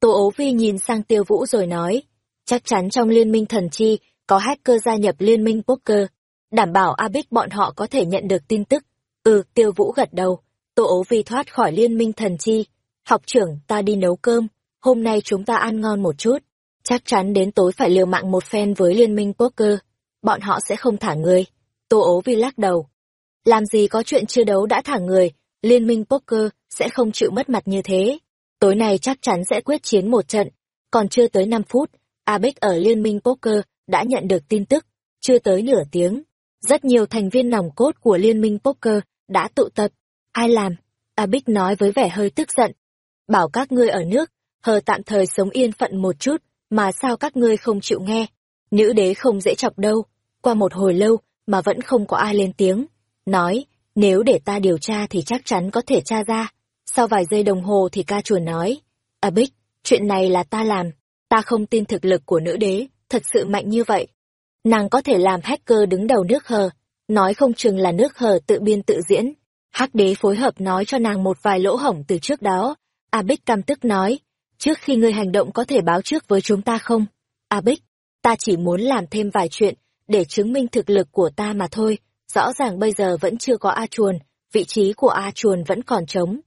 Tô ố vi nhìn sang tiêu vũ rồi nói, chắc chắn trong liên minh thần chi, có hacker gia nhập liên minh poker, đảm bảo Abic bọn họ có thể nhận được tin tức. Ừ, tiêu vũ gật đầu, tô ố vi thoát khỏi liên minh thần chi. Học trưởng, ta đi nấu cơm, hôm nay chúng ta ăn ngon một chút. Chắc chắn đến tối phải liều mạng một phen với liên minh poker. Bọn họ sẽ không thả người. Tô ố vi lắc đầu. Làm gì có chuyện chưa đấu đã thả người, liên minh poker sẽ không chịu mất mặt như thế. Tối nay chắc chắn sẽ quyết chiến một trận. Còn chưa tới 5 phút, Abic ở liên minh poker đã nhận được tin tức. Chưa tới nửa tiếng, rất nhiều thành viên nòng cốt của liên minh poker đã tụ tập. Ai làm? A bích nói với vẻ hơi tức giận. Bảo các ngươi ở nước, hờ tạm thời sống yên phận một chút, mà sao các ngươi không chịu nghe? Nữ đế không dễ chọc đâu. Qua một hồi lâu mà vẫn không có ai lên tiếng. Nói, nếu để ta điều tra thì chắc chắn có thể tra ra. Sau vài giây đồng hồ thì ca chuồn nói. A bích chuyện này là ta làm. Ta không tin thực lực của nữ đế, thật sự mạnh như vậy. Nàng có thể làm hacker đứng đầu nước hờ, nói không chừng là nước hờ tự biên tự diễn. Hắc đế phối hợp nói cho nàng một vài lỗ hổng từ trước đó. A Bích cam tức nói, trước khi ngươi hành động có thể báo trước với chúng ta không? A Bích, ta chỉ muốn làm thêm vài chuyện, để chứng minh thực lực của ta mà thôi. Rõ ràng bây giờ vẫn chưa có A Chuồn, vị trí của A Chuồn vẫn còn trống.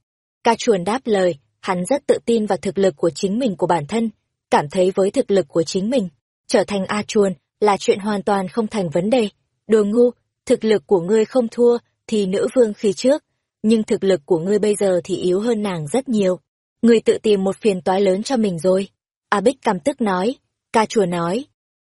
Ca Chuồn đáp lời, hắn rất tự tin vào thực lực của chính mình của bản thân, cảm thấy với thực lực của chính mình, trở thành A Chuồn là chuyện hoàn toàn không thành vấn đề. Đồ ngu, thực lực của ngươi không thua thì nữ vương khi trước, nhưng thực lực của ngươi bây giờ thì yếu hơn nàng rất nhiều. Ngươi tự tìm một phiền toái lớn cho mình rồi. A Bích căm tức nói, ca chùa nói.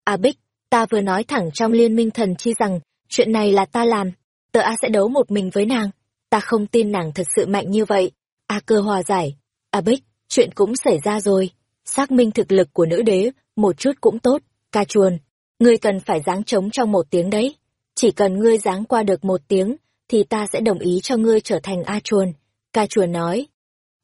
A Bích, ta vừa nói thẳng trong liên minh thần chi rằng, chuyện này là ta làm, tờ A sẽ đấu một mình với nàng. Ta không tin nàng thật sự mạnh như vậy. A cơ hòa giải. A Bích, chuyện cũng xảy ra rồi. Xác minh thực lực của nữ đế, một chút cũng tốt. Ca chuồn, ngươi cần phải giáng trống trong một tiếng đấy. Chỉ cần ngươi giáng qua được một tiếng, thì ta sẽ đồng ý cho ngươi trở thành A chuồn. Ca chuồn nói.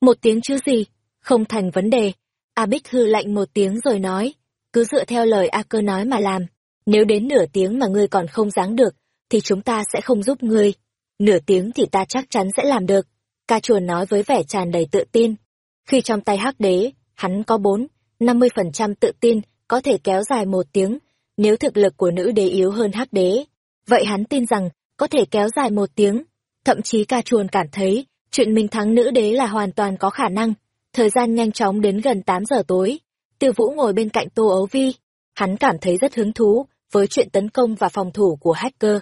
Một tiếng chứ gì? Không thành vấn đề. A Bích hư lạnh một tiếng rồi nói. Cứ dựa theo lời A cơ nói mà làm. Nếu đến nửa tiếng mà ngươi còn không giáng được, thì chúng ta sẽ không giúp ngươi. Nửa tiếng thì ta chắc chắn sẽ làm được. Ca chuồn nói với vẻ tràn đầy tự tin. Khi trong tay hắc đế, hắn có bốn, năm mươi phần trăm tự tin có thể kéo dài một tiếng. Nếu thực lực của nữ đế yếu hơn hắc đế, vậy hắn tin rằng có thể kéo dài một tiếng. Thậm chí ca chuồn cảm thấy chuyện mình thắng nữ đế là hoàn toàn có khả năng. Thời gian nhanh chóng đến gần tám giờ tối. Tiêu Vũ ngồi bên cạnh Tô Ấu Vi. Hắn cảm thấy rất hứng thú với chuyện tấn công và phòng thủ của hacker.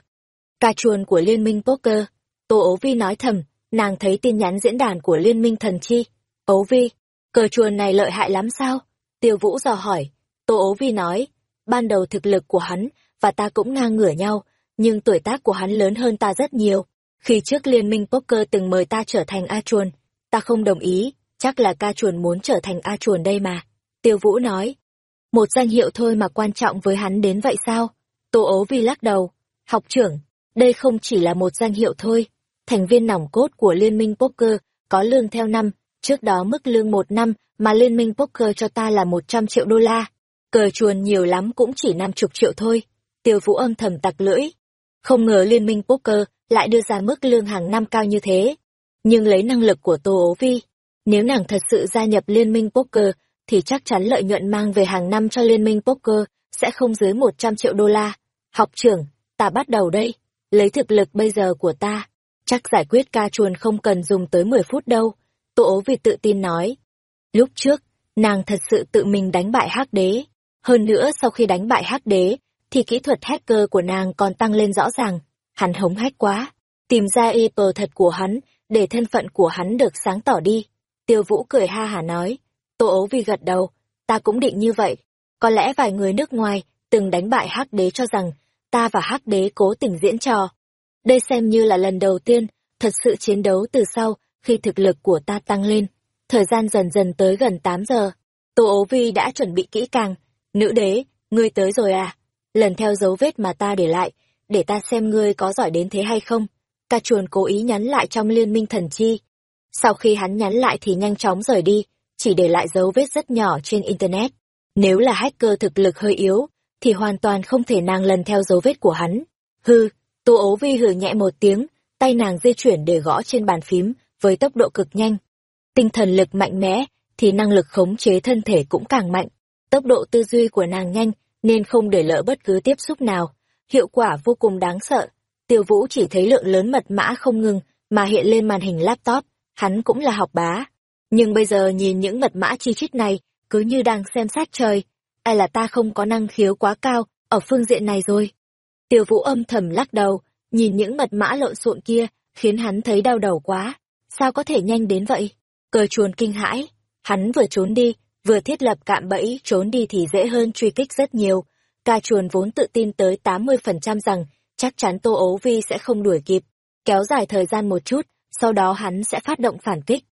Ca chuồn của Liên minh Poker. Tô Ấu Vi nói thầm, nàng thấy tin nhắn diễn đàn của Liên minh Thần Chi. Ấu Vi, cờ chuồn này lợi hại lắm sao? Tiêu Vũ dò hỏi. Tô Ấu Vi nói, ban đầu thực lực của hắn và ta cũng ngang ngửa nhau, nhưng tuổi tác của hắn lớn hơn ta rất nhiều. Khi trước Liên minh Poker từng mời ta trở thành A chuồn, ta không đồng ý, chắc là ca chuồn muốn trở thành A chuồn đây mà. Tiêu Vũ nói, một danh hiệu thôi mà quan trọng với hắn đến vậy sao? Tô ố vi lắc đầu, học trưởng, đây không chỉ là một danh hiệu thôi. Thành viên nòng cốt của Liên minh Poker có lương theo năm, trước đó mức lương một năm mà Liên minh Poker cho ta là một trăm triệu đô la. Cờ chuồn nhiều lắm cũng chỉ năm chục triệu thôi. Tiêu Vũ âm thầm tặc lưỡi. Không ngờ Liên minh Poker lại đưa ra mức lương hàng năm cao như thế. Nhưng lấy năng lực của Tô ố vi, nếu nàng thật sự gia nhập Liên minh Poker thì chắc chắn lợi nhuận mang về hàng năm cho Liên minh Poker sẽ không dưới 100 triệu đô la. Học trưởng, ta bắt đầu đây. Lấy thực lực bây giờ của ta, chắc giải quyết ca chuồn không cần dùng tới 10 phút đâu. Tô ố vi tự tin nói. Lúc trước, nàng thật sự tự mình đánh bại hắc đế. Hơn nữa sau khi đánh bại hắc đế, thì kỹ thuật hacker của nàng còn tăng lên rõ ràng. Hắn hống hách quá. Tìm ra IP thật của hắn, để thân phận của hắn được sáng tỏ đi. Tiêu Vũ cười ha hả nói. Tô ấu vi gật đầu, ta cũng định như vậy. Có lẽ vài người nước ngoài từng đánh bại hắc đế cho rằng ta và hắc đế cố tình diễn trò. Đây xem như là lần đầu tiên thật sự chiến đấu từ sau khi thực lực của ta tăng lên. Thời gian dần dần tới gần 8 giờ. Tô ấu vi đã chuẩn bị kỹ càng. Nữ đế, ngươi tới rồi à? Lần theo dấu vết mà ta để lại, để ta xem ngươi có giỏi đến thế hay không. Ca chuồn cố ý nhắn lại trong liên minh thần chi. Sau khi hắn nhắn lại thì nhanh chóng rời đi, chỉ để lại dấu vết rất nhỏ trên Internet. Nếu là hacker thực lực hơi yếu, thì hoàn toàn không thể nàng lần theo dấu vết của hắn. Hư, Tô ố vi hừ nhẹ một tiếng, tay nàng di chuyển để gõ trên bàn phím với tốc độ cực nhanh. Tinh thần lực mạnh mẽ, thì năng lực khống chế thân thể cũng càng mạnh. Tốc độ tư duy của nàng nhanh, nên không để lỡ bất cứ tiếp xúc nào. Hiệu quả vô cùng đáng sợ. Tiêu Vũ chỉ thấy lượng lớn mật mã không ngừng mà hiện lên màn hình laptop, hắn cũng là học bá, nhưng bây giờ nhìn những mật mã chi chít này, cứ như đang xem sát trời. Ai là ta không có năng khiếu quá cao, ở phương diện này rồi. Tiêu vũ âm thầm lắc đầu, nhìn những mật mã lộn xộn kia, khiến hắn thấy đau đầu quá. Sao có thể nhanh đến vậy? Cờ chuồn kinh hãi. Hắn vừa trốn đi, vừa thiết lập cạm bẫy, trốn đi thì dễ hơn truy kích rất nhiều. Ca chuồn vốn tự tin tới 80% rằng chắc chắn Tô Ấu Vi sẽ không đuổi kịp. Kéo dài thời gian một chút, sau đó hắn sẽ phát động phản kích.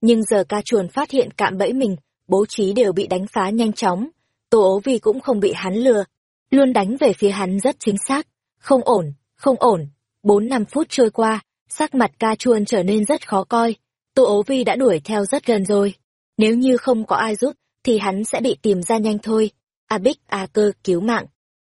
Nhưng giờ ca chuồn phát hiện cạm bẫy mình, bố trí đều bị đánh phá nhanh chóng. Tô ấu vi cũng không bị hắn lừa, luôn đánh về phía hắn rất chính xác. Không ổn, không ổn. Bốn năm phút trôi qua, sắc mặt ca chuồn trở nên rất khó coi. Tô ấu vi đã đuổi theo rất gần rồi. Nếu như không có ai giúp, thì hắn sẽ bị tìm ra nhanh thôi. A Bích, A Cơ, cứu mạng.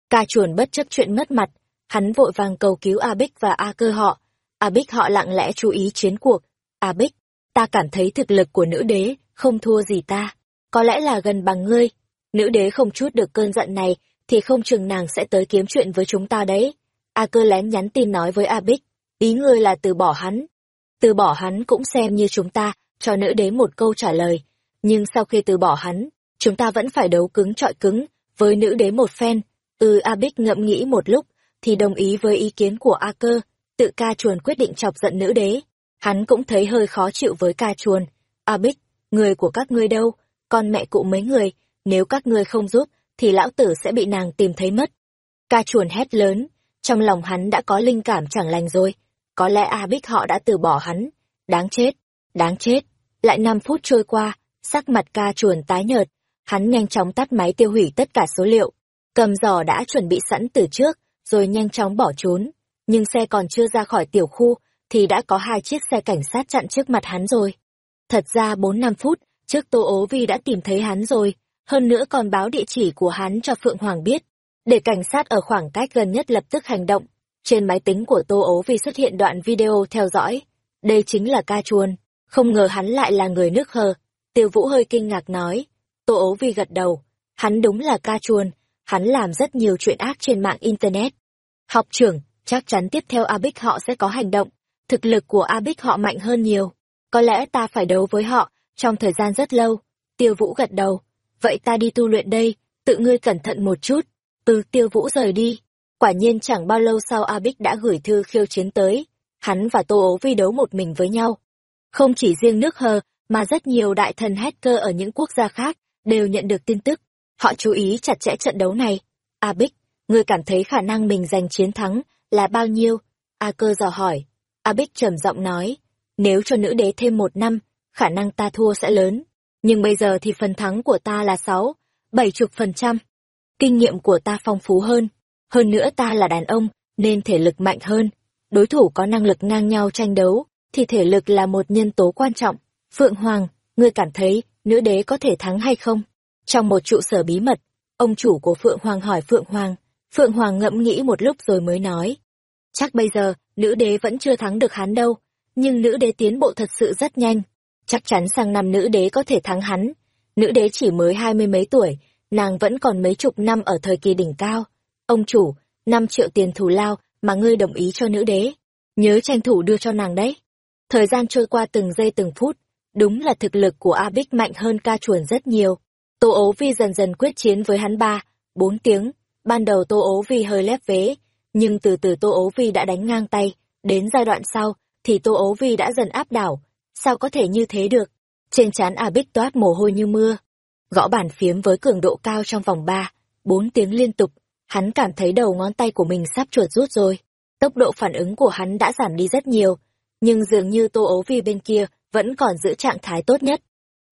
Ca chuồn bất chấp chuyện mất mặt, hắn vội vàng cầu cứu A Bích và A Cơ họ. A Bích họ lặng lẽ chú ý chiến cuộc. A Bích, ta cảm thấy thực lực của nữ đế không thua gì ta, có lẽ là gần bằng ngươi. Nữ đế không chút được cơn giận này, thì không chừng nàng sẽ tới kiếm chuyện với chúng ta đấy. A cơ lén nhắn tin nói với A Bích, ý ngươi là từ bỏ hắn. Từ bỏ hắn cũng xem như chúng ta, cho nữ đế một câu trả lời. Nhưng sau khi từ bỏ hắn, chúng ta vẫn phải đấu cứng trọi cứng, với nữ đế một phen. Ừ A Bích ngẫm nghĩ một lúc, thì đồng ý với ý kiến của A cơ, tự ca chuồn quyết định chọc giận nữ đế. Hắn cũng thấy hơi khó chịu với ca chuồn. A Bích, người của các ngươi đâu? Con mẹ cụ mấy người, nếu các ngươi không giúp, thì lão tử sẽ bị nàng tìm thấy mất. Ca chuồn hét lớn, trong lòng hắn đã có linh cảm chẳng lành rồi. Có lẽ A Bích họ đã từ bỏ hắn. Đáng chết, đáng chết. Lại năm phút trôi qua, sắc mặt ca chuồn tái nhợt. Hắn nhanh chóng tắt máy tiêu hủy tất cả số liệu. cầm giỏ đã chuẩn bị sẵn từ trước, rồi nhanh chóng bỏ trốn. Nhưng xe còn chưa ra khỏi tiểu khu, thì đã có hai chiếc xe cảnh sát chặn trước mặt hắn rồi. Thật ra bốn năm phút, trước Tô Ố Vi đã tìm thấy hắn rồi, hơn nữa còn báo địa chỉ của hắn cho Phượng Hoàng biết, để cảnh sát ở khoảng cách gần nhất lập tức hành động. Trên máy tính của Tô Ố Vi xuất hiện đoạn video theo dõi. Đây chính là ca chuồn, không ngờ hắn lại là người nước hờ. Tiêu Vũ hơi kinh ngạc nói. Tô Ố Vi gật đầu, hắn đúng là ca chuồn, hắn làm rất nhiều chuyện ác trên mạng Internet. Học trưởng, chắc chắn tiếp theo A Bích họ sẽ có hành động, thực lực của A Bích họ mạnh hơn nhiều. Có lẽ ta phải đấu với họ, trong thời gian rất lâu. Tiêu Vũ gật đầu, vậy ta đi tu luyện đây, tự ngươi cẩn thận một chút. Từ Tiêu Vũ rời đi. Quả nhiên chẳng bao lâu sau A Bích đã gửi thư khiêu chiến tới. Hắn và Tô ố vi đấu một mình với nhau. Không chỉ riêng nước hờ, mà rất nhiều đại thần hacker ở những quốc gia khác đều nhận được tin tức. Họ chú ý chặt chẽ trận đấu này. A Bích, ngươi cảm thấy khả năng mình giành chiến thắng là bao nhiêu? A cơ dò hỏi. A Bích trầm giọng nói, nếu cho nữ đế thêm một năm, khả năng ta thua sẽ lớn. Nhưng bây giờ thì phần thắng của ta là sáu, bảy chục phần trăm. Kinh nghiệm của ta phong phú hơn. Hơn nữa ta là đàn ông, nên thể lực mạnh hơn. Đối thủ có năng lực ngang nhau tranh đấu, thì thể lực là một nhân tố quan trọng. Phượng Hoàng, ngươi cảm thấy nữ đế có thể thắng hay không? Trong một trụ sở bí mật, ông chủ của Phượng Hoàng hỏi Phượng Hoàng. Phượng Hoàng ngẫm nghĩ một lúc rồi mới nói. Chắc bây giờ, nữ đế vẫn chưa thắng được hắn đâu, nhưng nữ đế tiến bộ thật sự rất nhanh. Chắc chắn sang năm nữ đế có thể thắng hắn. Nữ đế chỉ mới hai mươi mấy tuổi, nàng vẫn còn mấy chục năm ở thời kỳ đỉnh cao. Ông chủ, năm triệu tiền thù lao mà ngươi đồng ý cho nữ đế. Nhớ tranh thủ đưa cho nàng đấy. Thời gian trôi qua từng giây từng phút, đúng là thực lực của A Bích mạnh hơn ca Chuẩn rất nhiều. Tô ố vi dần dần quyết chiến với hắn ba, bốn tiếng. Ban đầu Tô ố vi hơi lép vế, nhưng từ từ Tô ố vi đã đánh ngang tay. Đến giai đoạn sau, thì Tô ố vi đã dần áp đảo. Sao có thể như thế được? Trên trán A Bích toát mồ hôi như mưa. Gõ bàn phiếm với cường độ cao trong vòng ba, bốn tiếng liên tục. Hắn cảm thấy đầu ngón tay của mình sắp chuột rút rồi. Tốc độ phản ứng của hắn đã giảm đi rất nhiều. Nhưng dường như Tô ố vi bên kia vẫn còn giữ trạng thái tốt nhất.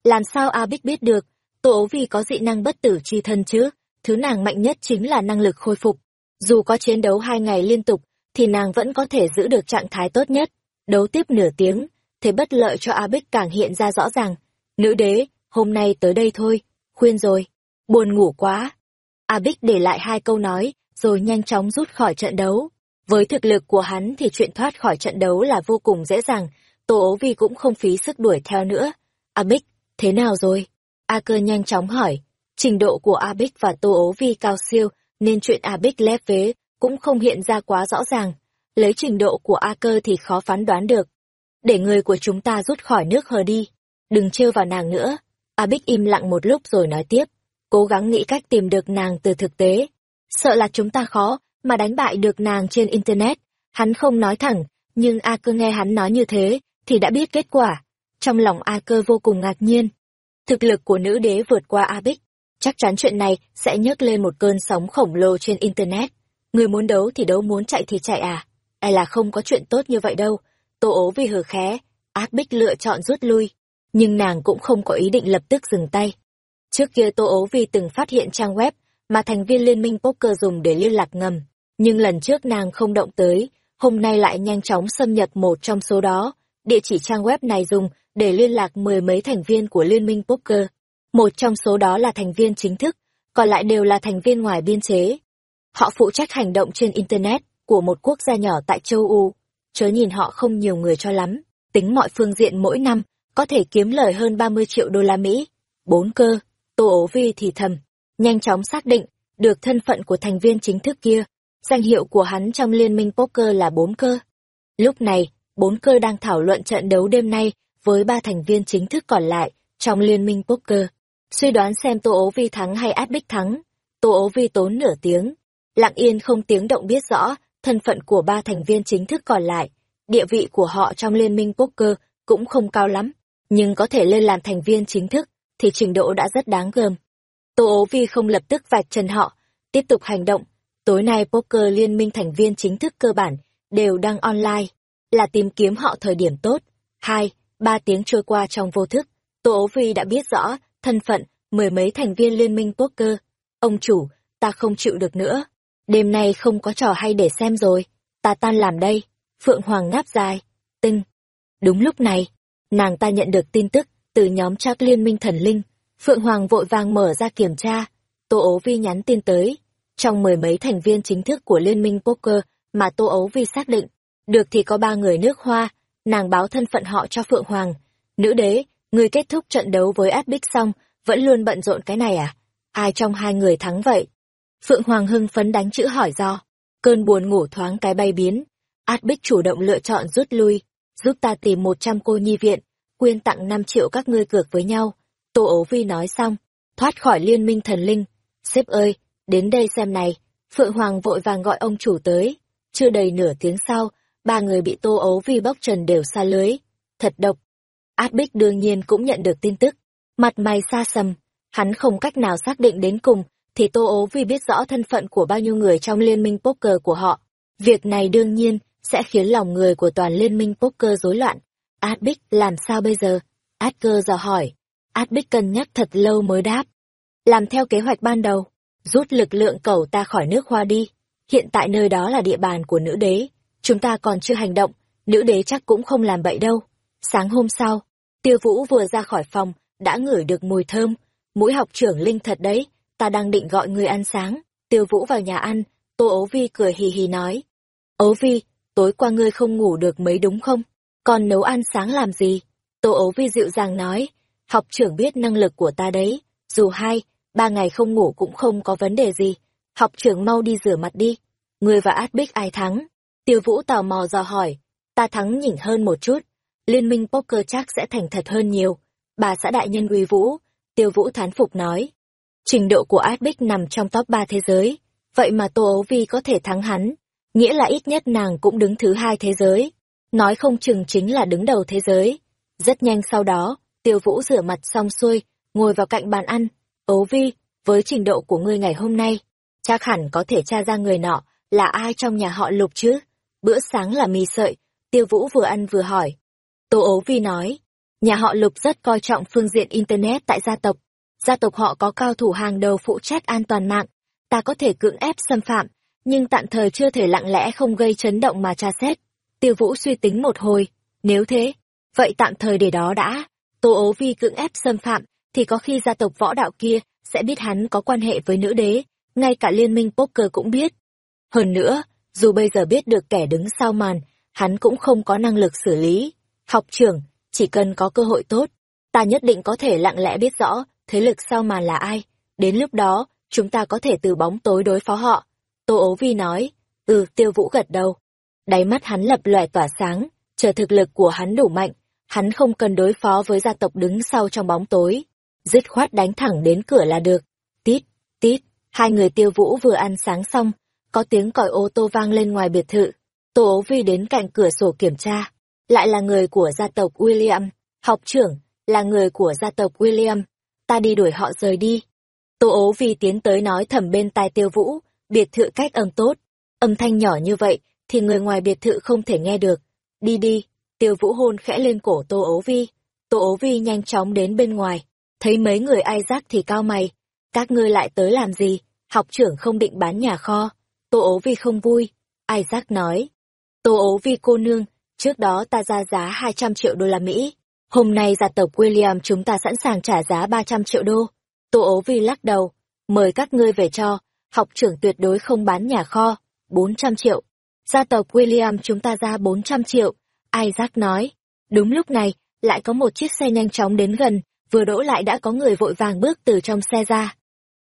Làm sao A Bích biết được, Tô Ấu vi có dị năng bất tử chi thân chứ? Thứ nàng mạnh nhất chính là năng lực khôi phục. Dù có chiến đấu hai ngày liên tục, thì nàng vẫn có thể giữ được trạng thái tốt nhất. Đấu tiếp nửa tiếng, thế bất lợi cho A Bích càng hiện ra rõ ràng. Nữ đế, hôm nay tới đây thôi, khuyên rồi. Buồn ngủ quá. A Bích để lại hai câu nói, rồi nhanh chóng rút khỏi trận đấu. Với thực lực của hắn thì chuyện thoát khỏi trận đấu là vô cùng dễ dàng, Tô ố vi cũng không phí sức đuổi theo nữa. A Bích, thế nào rồi? A cơ nhanh chóng hỏi. Trình độ của A Bích và Tô ố vi cao siêu, nên chuyện A Bích lép vế cũng không hiện ra quá rõ ràng. Lấy trình độ của A cơ thì khó phán đoán được. Để người của chúng ta rút khỏi nước hờ đi. Đừng trêu vào nàng nữa. A Bích im lặng một lúc rồi nói tiếp. Cố gắng nghĩ cách tìm được nàng từ thực tế. Sợ là chúng ta khó, mà đánh bại được nàng trên Internet. Hắn không nói thẳng, nhưng A cơ nghe hắn nói như thế, thì đã biết kết quả. Trong lòng A cơ vô cùng ngạc nhiên. Thực lực của nữ đế vượt qua A Bích. Chắc chắn chuyện này sẽ nhấc lên một cơn sóng khổng lồ trên Internet. Người muốn đấu thì đấu muốn chạy thì chạy à. Ai là không có chuyện tốt như vậy đâu. Tô ố vì hờ khé, A Bích lựa chọn rút lui. Nhưng nàng cũng không có ý định lập tức dừng tay. Trước kia Tô ố vì từng phát hiện trang web mà thành viên liên minh poker dùng để liên lạc ngầm. Nhưng lần trước nàng không động tới, hôm nay lại nhanh chóng xâm nhập một trong số đó địa chỉ trang web này dùng để liên lạc mười mấy thành viên của Liên minh Poker. Một trong số đó là thành viên chính thức, còn lại đều là thành viên ngoài biên chế. Họ phụ trách hành động trên Internet của một quốc gia nhỏ tại châu Âu. Chớ nhìn họ không nhiều người cho lắm, tính mọi phương diện mỗi năm, có thể kiếm lời hơn 30 triệu đô la Mỹ. Bốn cơ, Tô ố vi thì thầm, nhanh chóng xác định được thân phận của thành viên chính thức kia. Danh hiệu của hắn trong liên minh poker là bốn cơ. Lúc này, bốn cơ đang thảo luận trận đấu đêm nay với ba thành viên chính thức còn lại trong liên minh poker. Suy đoán xem Tô Ố Vi thắng hay Át Bích thắng. Tô Ố Vi tốn nửa tiếng. Lặng yên không tiếng động biết rõ thân phận của ba thành viên chính thức còn lại. Địa vị của họ trong liên minh poker cũng không cao lắm, nhưng có thể lên làm thành viên chính thức thì trình độ đã rất đáng gờm. Tô Ố Vi không lập tức vạch trần họ, tiếp tục hành động. Tối nay poker liên minh thành viên chính thức cơ bản đều đang online là tìm kiếm họ thời điểm tốt. Hai, ba tiếng trôi qua trong vô thức, Tô Ố Vi đã biết rõ thân phận mười mấy thành viên liên minh poker. Ông chủ, ta không chịu được nữa. Đêm nay không có trò hay để xem rồi, ta tan làm đây. Phượng Hoàng ngáp dài, tinh. Đúng lúc này, nàng ta nhận được tin tức từ nhóm trác liên minh thần linh. Phượng Hoàng vội vàng mở ra kiểm tra. Tô ấu vi nhắn tin tới. Trong mười mấy thành viên chính thức của liên minh poker mà Tô ấu vi xác định, được thì có ba người nước hoa, nàng báo thân phận họ cho Phượng Hoàng. Nữ đế, người kết thúc trận đấu với Át Bích xong, vẫn luôn bận rộn cái này à? Ai trong hai người thắng vậy? Phượng Hoàng hưng phấn đánh chữ hỏi do. Cơn buồn ngủ thoáng cái bay biến. Át Bích chủ động lựa chọn rút lui, giúp ta tìm một trăm cô nhi viện, quyên tặng năm triệu các ngươi cược với nhau. Tô ấu vi nói xong, thoát khỏi liên minh thần linh. Sếp ơi, đến đây xem này. Phượng Hoàng vội vàng gọi ông chủ tới. Chưa đầy nửa tiếng sau, ba người bị tô ấu vi bóc trần đều xa lưới. Thật độc. Át Bích đương nhiên cũng nhận được tin tức. Mặt mày xa sầm, hắn không cách nào xác định đến cùng, thì tô ấu vi biết rõ thân phận của bao nhiêu người trong liên minh poker của họ. Việc này đương nhiên sẽ khiến lòng người của toàn liên minh poker rối loạn. Át Bích làm sao bây giờ? Át cơ dò hỏi. Át Bích cân nhắc thật lâu mới đáp. Làm theo kế hoạch ban đầu, rút lực lượng cầu ta khỏi nước hoa đi. Hiện tại nơi đó là địa bàn của nữ đế, chúng ta còn chưa hành động, nữ đế chắc cũng không làm bậy đâu. Sáng hôm sau, tiêu vũ vừa ra khỏi phòng, đã ngửi được mùi thơm. Mũi học trưởng linh thật đấy, ta đang định gọi người ăn sáng. Tiêu vũ vào nhà ăn, tô ấu vi cười hì hì nói. Ấu vi, tối qua ngươi không ngủ được mấy đúng không? Còn nấu ăn sáng làm gì? Tô ấu vi dịu dàng nói. Học trưởng biết năng lực của ta đấy, dù hai, ba ngày không ngủ cũng không có vấn đề gì. Học trưởng mau đi rửa mặt đi. Ngươi và át bích ai thắng? Tiêu Vũ tò mò dò hỏi, ta thắng nhỉnh hơn một chút, liên minh poker chắc sẽ thành thật hơn nhiều. Bà xã đại nhân uy vũ, Tiêu Vũ thán phục nói. Trình độ của Adbic nằm trong top 3 thế giới, vậy mà Tô Ấu Vi có thể thắng hắn, nghĩa là ít nhất nàng cũng đứng thứ hai thế giới. Nói không chừng chính là đứng đầu thế giới. Rất nhanh sau đó, Tiêu Vũ rửa mặt xong xuôi, ngồi vào cạnh bàn ăn. Ấu Vi, với trình độ của ngươi ngày hôm nay, chắc hẳn có thể tra ra người nọ là ai trong nhà họ lục chứ? Bữa sáng là mì sợi, tiêu vũ vừa ăn vừa hỏi. Tô ố vi nói, nhà họ lục rất coi trọng phương diện Internet tại gia tộc. Gia tộc họ có cao thủ hàng đầu phụ trách an toàn mạng. Ta có thể cưỡng ép xâm phạm, nhưng tạm thời chưa thể lặng lẽ không gây chấn động mà tra xét. Tiêu vũ suy tính một hồi, nếu thế, vậy tạm thời để đó đã. Tô ố vi cưỡng ép xâm phạm, thì có khi gia tộc võ đạo kia sẽ biết hắn có quan hệ với nữ đế, ngay cả liên minh poker cũng biết. Hơn nữa, dù bây giờ biết được kẻ đứng sau màn, hắn cũng không có năng lực xử lý. Học trưởng, chỉ cần có cơ hội tốt, ta nhất định có thể lặng lẽ biết rõ thế lực sau màn là ai. Đến lúc đó, chúng ta có thể từ bóng tối đối phó họ. Tô ố vi nói, ừ, tiêu vũ gật đầu. Đáy mắt hắn lập lòe tỏa sáng, chờ thực lực của hắn đủ mạnh, hắn không cần đối phó với gia tộc đứng sau trong bóng tối. Dứt khoát đánh thẳng đến cửa là được. Tít, tít, hai người tiêu vũ vừa ăn sáng xong, có tiếng còi ô tô vang lên ngoài biệt thự. Tô ấu vi đến cạnh cửa sổ kiểm tra. Lại là người của gia tộc William. Học trưởng, là người của gia tộc William. Ta đi đuổi họ rời đi. Tô ấu vi tiến tới nói thầm bên tai tiêu vũ, biệt thự cách âm tốt. Âm thanh nhỏ như vậy, thì người ngoài biệt thự không thể nghe được. Đi đi, tiêu vũ hôn khẽ lên cổ tô ấu vi. Tô ấu vi nhanh chóng đến bên ngoài. Thấy mấy người ai giác thì cao mày. Các ngươi lại tới làm gì? Học trưởng không định bán nhà kho. Tô ố vi không vui. Isaac nói. Tô ố vi cô nương, trước đó ta ra giá 200 triệu đô la Mỹ. Hôm nay gia tộc William chúng ta sẵn sàng trả giá 300 triệu đô. Tô ố vi lắc đầu. Mời các ngươi về cho. Học trưởng tuyệt đối không bán nhà kho. 400 triệu. Gia tộc William chúng ta ra 400 triệu. Isaac nói. Đúng lúc này, lại có một chiếc xe nhanh chóng đến gần, vừa đỗ lại đã có người vội vàng bước từ trong xe ra.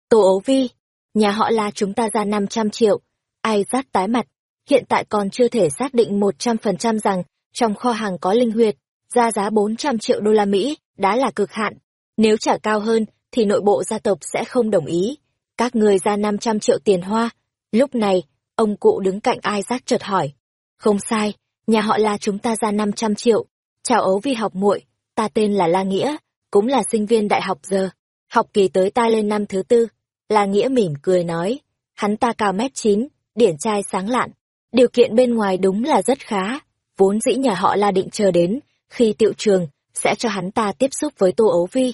Tô ố vi, nhà họ là chúng ta ra 500 triệu, Ai rát tái mặt, hiện tại còn chưa thể xác định 100% rằng trong kho hàng có linh huyệt, ra giá 400 triệu đô la Mỹ đã là cực hạn. Nếu trả cao hơn thì nội bộ gia tộc sẽ không đồng ý. Các người ra 500 triệu tiền hoa. Lúc này, ông cụ đứng cạnh ai Isaac chợt hỏi. Không sai, nhà họ là chúng ta ra 500 triệu. Chào ấu vi học muội, ta tên là La Nghĩa, cũng là sinh viên đại học giờ. Học kỳ tới ta lên năm thứ tư. La Nghĩa mỉm cười nói, hắn ta cao mét chín, điển trai sáng lạn. Điều kiện bên ngoài đúng là rất khá, vốn dĩ nhà họ La định chờ đến, khi tiệu trường, sẽ cho hắn ta tiếp xúc với Tô Ấu Vi.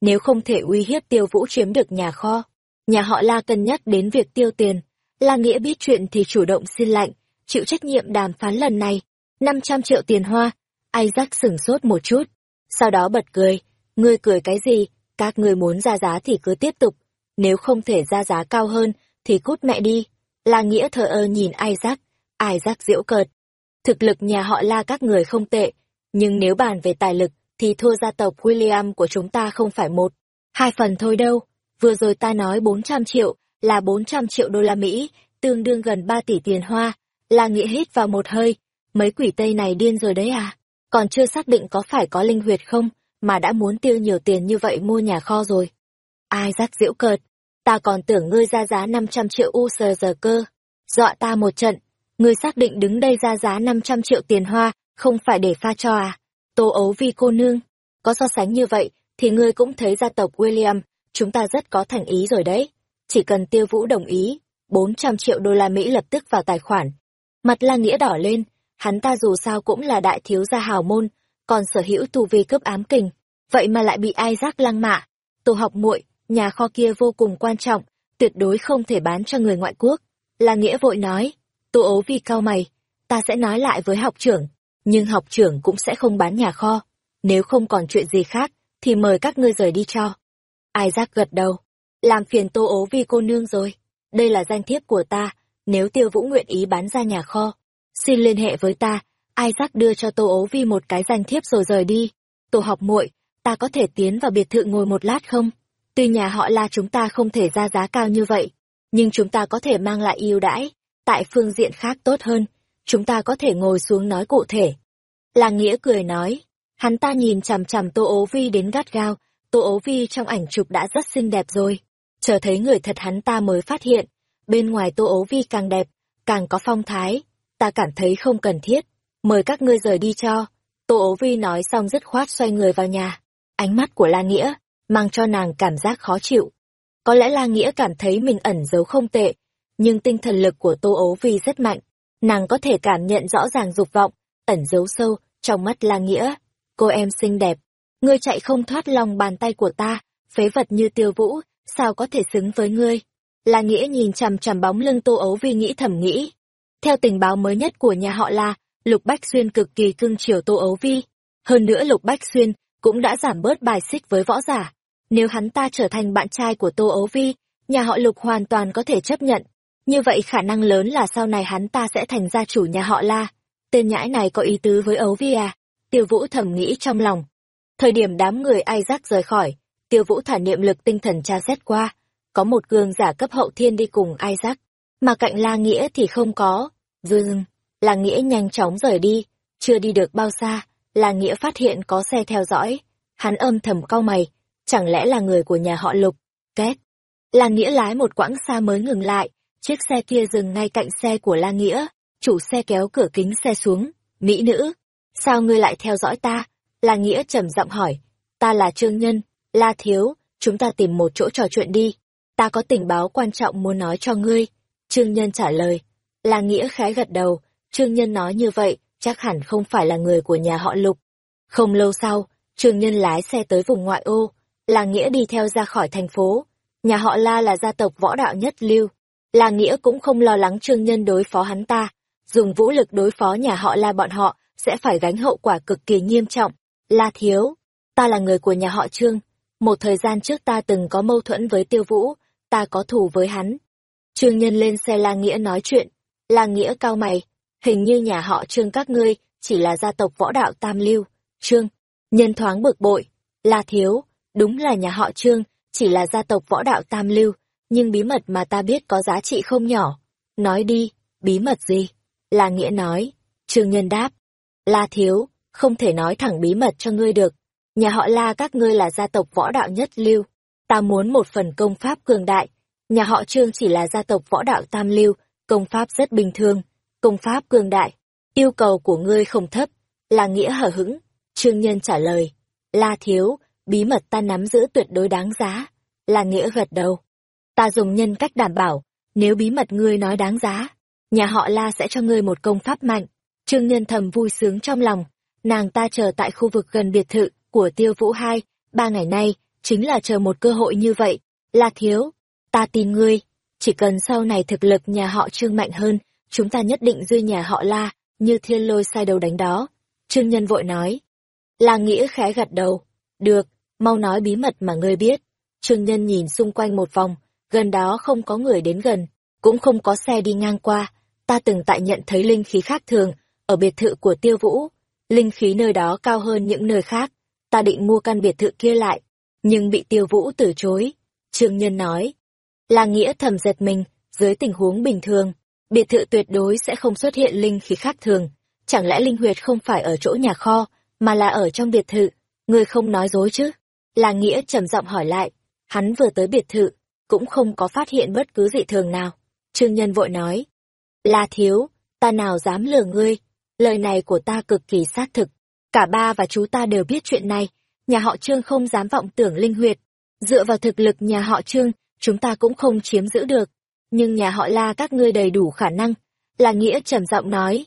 Nếu không thể uy hiếp tiêu vũ chiếm được nhà kho, nhà họ La cân nhắc đến việc tiêu tiền. La Nghĩa biết chuyện thì chủ động xin lạnh, chịu trách nhiệm đàm phán lần này. 500 triệu tiền hoa. Isaac sửng sốt một chút. Sau đó bật cười. Ngươi cười cái gì? Các ngươi muốn ra giá thì cứ tiếp tục. Nếu không thể ra giá cao hơn, thì cút mẹ đi. La Nghĩa thờ ơ nhìn Isaac. Isaac diễu cợt. Thực lực nhà họ La các người không tệ. Nhưng nếu bàn về tài lực, thì thua gia tộc William của chúng ta không phải một. Hai phần thôi đâu. Vừa rồi ta nói 400 triệu, là 400 triệu đô la Mỹ, tương đương gần 3 tỷ tiền hoa. La Nghĩa hít vào một hơi. Mấy quỷ Tây này điên rồi đấy à? Còn chưa xác định có phải có linh huyệt không, mà đã muốn tiêu nhiều tiền như vậy mua nhà kho rồi. Ai rắc diễu cợt, ta còn tưởng ngươi ra giá 500 triệu u sờ giờ cơ. Dọa ta một trận, ngươi xác định đứng đây ra giá 500 triệu tiền hoa, không phải để pha cho à? Tô ấu vi cô nương, có so sánh như vậy, thì ngươi cũng thấy gia tộc William, chúng ta rất có thành ý rồi đấy. Chỉ cần tiêu vũ đồng ý, 400 triệu đô la Mỹ lập tức vào tài khoản. Mặt la nghĩa đỏ lên, hắn ta dù sao cũng là đại thiếu gia hào môn, còn sở hữu tù vi cấp ám kình, vậy mà lại bị ai giác lăng mạ. Tô học muội, nhà kho kia vô cùng quan trọng, tuyệt đối không thể bán cho người ngoại quốc. La Nghĩa vội nói, Tô ố vi cao mày, ta sẽ nói lại với học trưởng, nhưng học trưởng cũng sẽ không bán nhà kho. Nếu không còn chuyện gì khác, thì mời các ngươi rời đi cho. Ai giác gật đầu, làm phiền Tô ố vi cô nương rồi. Đây là danh thiếp của ta, nếu tiêu vũ nguyện ý bán ra nhà kho, xin liên hệ với ta. Isaac đưa cho Tô ố vi một cái danh thiếp rồi rời đi. Tô học muội, ta có thể tiến vào biệt thự ngồi một lát không? Tuy nhà họ la chúng ta không thể ra giá cao như vậy, nhưng chúng ta có thể mang lại ưu đãi, tại phương diện khác tốt hơn, chúng ta có thể ngồi xuống nói cụ thể. La Nghĩa cười nói, hắn ta nhìn chằm chằm Tô Ố Vi đến gắt gao, Tô Ố Vi trong ảnh chụp đã rất xinh đẹp rồi. Chờ thấy người thật hắn ta mới phát hiện, bên ngoài Tô Ố Vi càng đẹp, càng có phong thái, ta cảm thấy không cần thiết, mời các ngươi rời đi cho. Tô Ố Vi nói xong dứt khoát xoay người vào nhà. Ánh mắt của La Nghĩa, mang cho nàng cảm giác khó chịu. Có lẽ La Nghĩa cảm thấy mình ẩn giấu không tệ, nhưng tinh thần lực của Tô Ố Vi rất mạnh. Nàng có thể cảm nhận rõ ràng dục vọng, ẩn giấu sâu, trong mắt La Nghĩa. Cô em xinh đẹp, ngươi chạy không thoát lòng bàn tay của ta, phế vật như tiêu vũ, sao có thể xứng với ngươi? La Nghĩa nhìn chằm chằm bóng lưng Tô Ấu Vi nghĩ thầm nghĩ. Theo tình báo mới nhất của nhà họ La, Lục Bách Xuyên cực kỳ cưng chiều Tô Ấu Vi. Hơn nữa Lục Bách Xuyên cũng đã giảm bớt bài xích với võ giả. Nếu hắn ta trở thành bạn trai của Tô Ấu Vi, nhà họ Lục hoàn toàn có thể chấp nhận. Như vậy khả năng lớn là sau này hắn ta sẽ thành gia chủ nhà họ La. Tên nhãi này có ý tứ với Ấu Vi à? Tiêu Vũ thầm nghĩ trong lòng. Thời điểm đám người ai rời khỏi, Tiêu Vũ thả niệm lực tinh thần tra xét qua. Có một gương giả cấp hậu thiên đi cùng ai mà cạnh La Nghĩa thì không có. Dương, La Nghĩa nhanh chóng rời đi, chưa đi được bao xa, La Nghĩa phát hiện có xe theo dõi. Hắn âm thầm cau mày, chẳng lẽ là người của nhà họ Lục? Két. La Nghĩa lái một quãng xa mới ngừng lại, chiếc xe kia dừng ngay cạnh xe của La Nghĩa, chủ xe kéo cửa kính xe xuống. Mỹ nữ, sao ngươi lại theo dõi ta? La Nghĩa trầm giọng hỏi. Ta là Trương Nhân, La Thiếu, chúng ta tìm một chỗ trò chuyện đi. Ta có tình báo quan trọng muốn nói cho ngươi. Trương Nhân trả lời. La Nghĩa khái gật đầu, Trương Nhân nói như vậy, chắc hẳn không phải là người của nhà họ Lục. Không lâu sau, Trương Nhân lái xe tới vùng ngoại ô, là Nghĩa đi theo ra khỏi thành phố. Nhà họ La là gia tộc võ đạo nhất lưu. Là Nghĩa cũng không lo lắng Trương Nhân đối phó hắn ta. Dùng vũ lực đối phó nhà họ La bọn họ sẽ phải gánh hậu quả cực kỳ nghiêm trọng. La Thiếu, ta là người của nhà họ Trương. Một thời gian trước ta từng có mâu thuẫn với Tiêu Vũ, ta có thù với hắn. Trương Nhân lên xe La Nghĩa nói chuyện. La Nghĩa cao mày, hình như nhà họ Trương các ngươi chỉ là gia tộc võ đạo tam lưu. Trương, nhân thoáng bực bội, La Thiếu, đúng là nhà họ Trương, chỉ là gia tộc võ đạo tam lưu, nhưng bí mật mà ta biết có giá trị không nhỏ. Nói đi, bí mật gì? là Nghĩa nói. Trương Nhân đáp. La Thiếu, không thể nói thẳng bí mật cho ngươi được. Nhà họ La các ngươi là gia tộc võ đạo nhất lưu. Ta muốn một phần công pháp cường đại. Nhà họ Trương chỉ là gia tộc võ đạo tam lưu, công pháp rất bình thường. Công pháp cường đại. Yêu cầu của ngươi không thấp. là Nghĩa hở hững. Trương Nhân trả lời. La Thiếu, bí mật ta nắm giữ tuyệt đối đáng giá. là Nghĩa gật đầu. Ta dùng nhân cách đảm bảo, nếu bí mật ngươi nói đáng giá, nhà họ La sẽ cho ngươi một công pháp mạnh. Trương Nhân thầm vui sướng trong lòng, nàng ta chờ tại khu vực gần biệt thự của Tiêu Vũ Hai, ba ngày nay, chính là chờ một cơ hội như vậy. La Thiếu, ta tin ngươi, chỉ cần sau này thực lực nhà họ Trương mạnh hơn, chúng ta nhất định duy nhà họ La, như thiên lôi sai đầu đánh đó. Trương Nhân vội nói. La Nghĩa khẽ gật đầu. Được, mau nói bí mật mà ngươi biết. Trương Nhân nhìn xung quanh một vòng, gần đó không có người đến gần, cũng không có xe đi ngang qua. Ta từng tại nhận thấy linh khí khác thường, ở biệt thự của Tiêu Vũ. Linh khí nơi đó cao hơn những nơi khác. Ta định mua căn biệt thự kia lại, nhưng bị Tiêu Vũ từ chối. Trương Nhân nói. La Nghĩa thầm giật mình, dưới tình huống bình thường, biệt thự tuyệt đối sẽ không xuất hiện linh khí khác thường. Chẳng lẽ linh huyệt không phải ở chỗ nhà kho, mà là ở trong biệt thự? Người không nói dối chứ? Là Nghĩa trầm giọng hỏi lại. Hắn vừa tới biệt thự, cũng không có phát hiện bất cứ dị thường nào. Trương Nhân vội nói. La Thiếu, ta nào dám lừa ngươi, lời này của ta cực kỳ xác thực. Cả ba và chú ta đều biết chuyện này, nhà họ Trương không dám vọng tưởng linh huyệt. Dựa vào thực lực nhà họ Trương, chúng ta cũng không chiếm giữ được. Nhưng nhà họ La các ngươi đầy đủ khả năng. Là Nghĩa trầm giọng nói.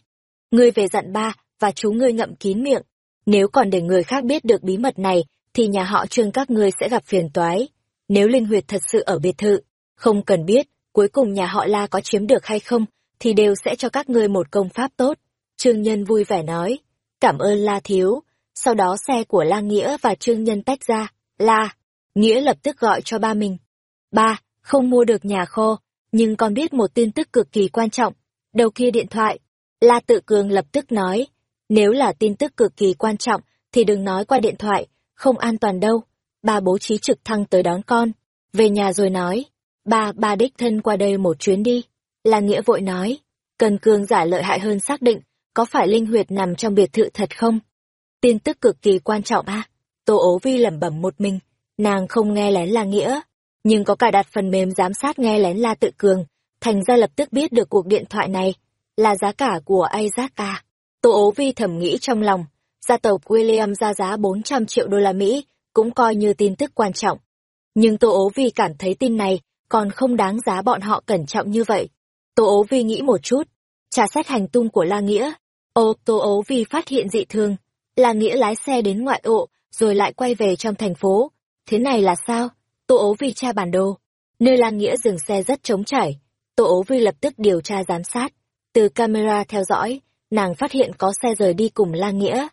Ngươi về dặn ba, và chú ngươi ngậm kín miệng. Nếu còn để người khác biết được bí mật này, thì nhà họ Trương các ngươi sẽ gặp phiền toái. Nếu linh huyệt thật sự ở biệt thự, không cần biết, cuối cùng nhà họ La có chiếm được hay không, thì đều sẽ cho các ngươi một công pháp tốt. Trương Nhân vui vẻ nói, cảm ơn La Thiếu. Sau đó xe của La Nghĩa và Trương Nhân tách ra, La. Nghĩa lập tức gọi cho ba mình. Ba, không mua được nhà kho, nhưng con biết một tin tức cực kỳ quan trọng. Đầu kia điện thoại. La Tự Cường lập tức nói, nếu là tin tức cực kỳ quan trọng, thì đừng nói qua điện thoại, không an toàn đâu. Ba bố trí trực thăng tới đón con. Về nhà rồi nói, ba, ba đích thân qua đây một chuyến đi. là Nghĩa vội nói, cần cường giả lợi hại hơn xác định, có phải linh huyệt nằm trong biệt thự thật không? Tin tức cực kỳ quan trọng à? Tô ố vi lẩm bẩm một mình, nàng không nghe lén là Nghĩa, nhưng có cả đặt phần mềm giám sát nghe lén La Tự Cường, thành ra lập tức biết được cuộc điện thoại này là giá cả của Isaac à. Tô ố vi thầm nghĩ trong lòng, gia tộc William ra giá 400 triệu đô la Mỹ, cũng coi như tin tức quan trọng. Nhưng Tô ố vi cảm thấy tin này còn không đáng giá bọn họ cẩn trọng như vậy. Tô ố vi nghĩ một chút, trả xét hành tung của La Nghĩa. Ô, Tô ố vi phát hiện dị thường. La Nghĩa lái xe đến ngoại ô, rồi lại quay về trong thành phố. Thế này là sao? Tô ố vi tra bản đồ. Nơi La Nghĩa dừng xe rất trống trải. Tô ố vi lập tức điều tra giám sát. Từ camera theo dõi, nàng phát hiện có xe rời đi cùng La Nghĩa.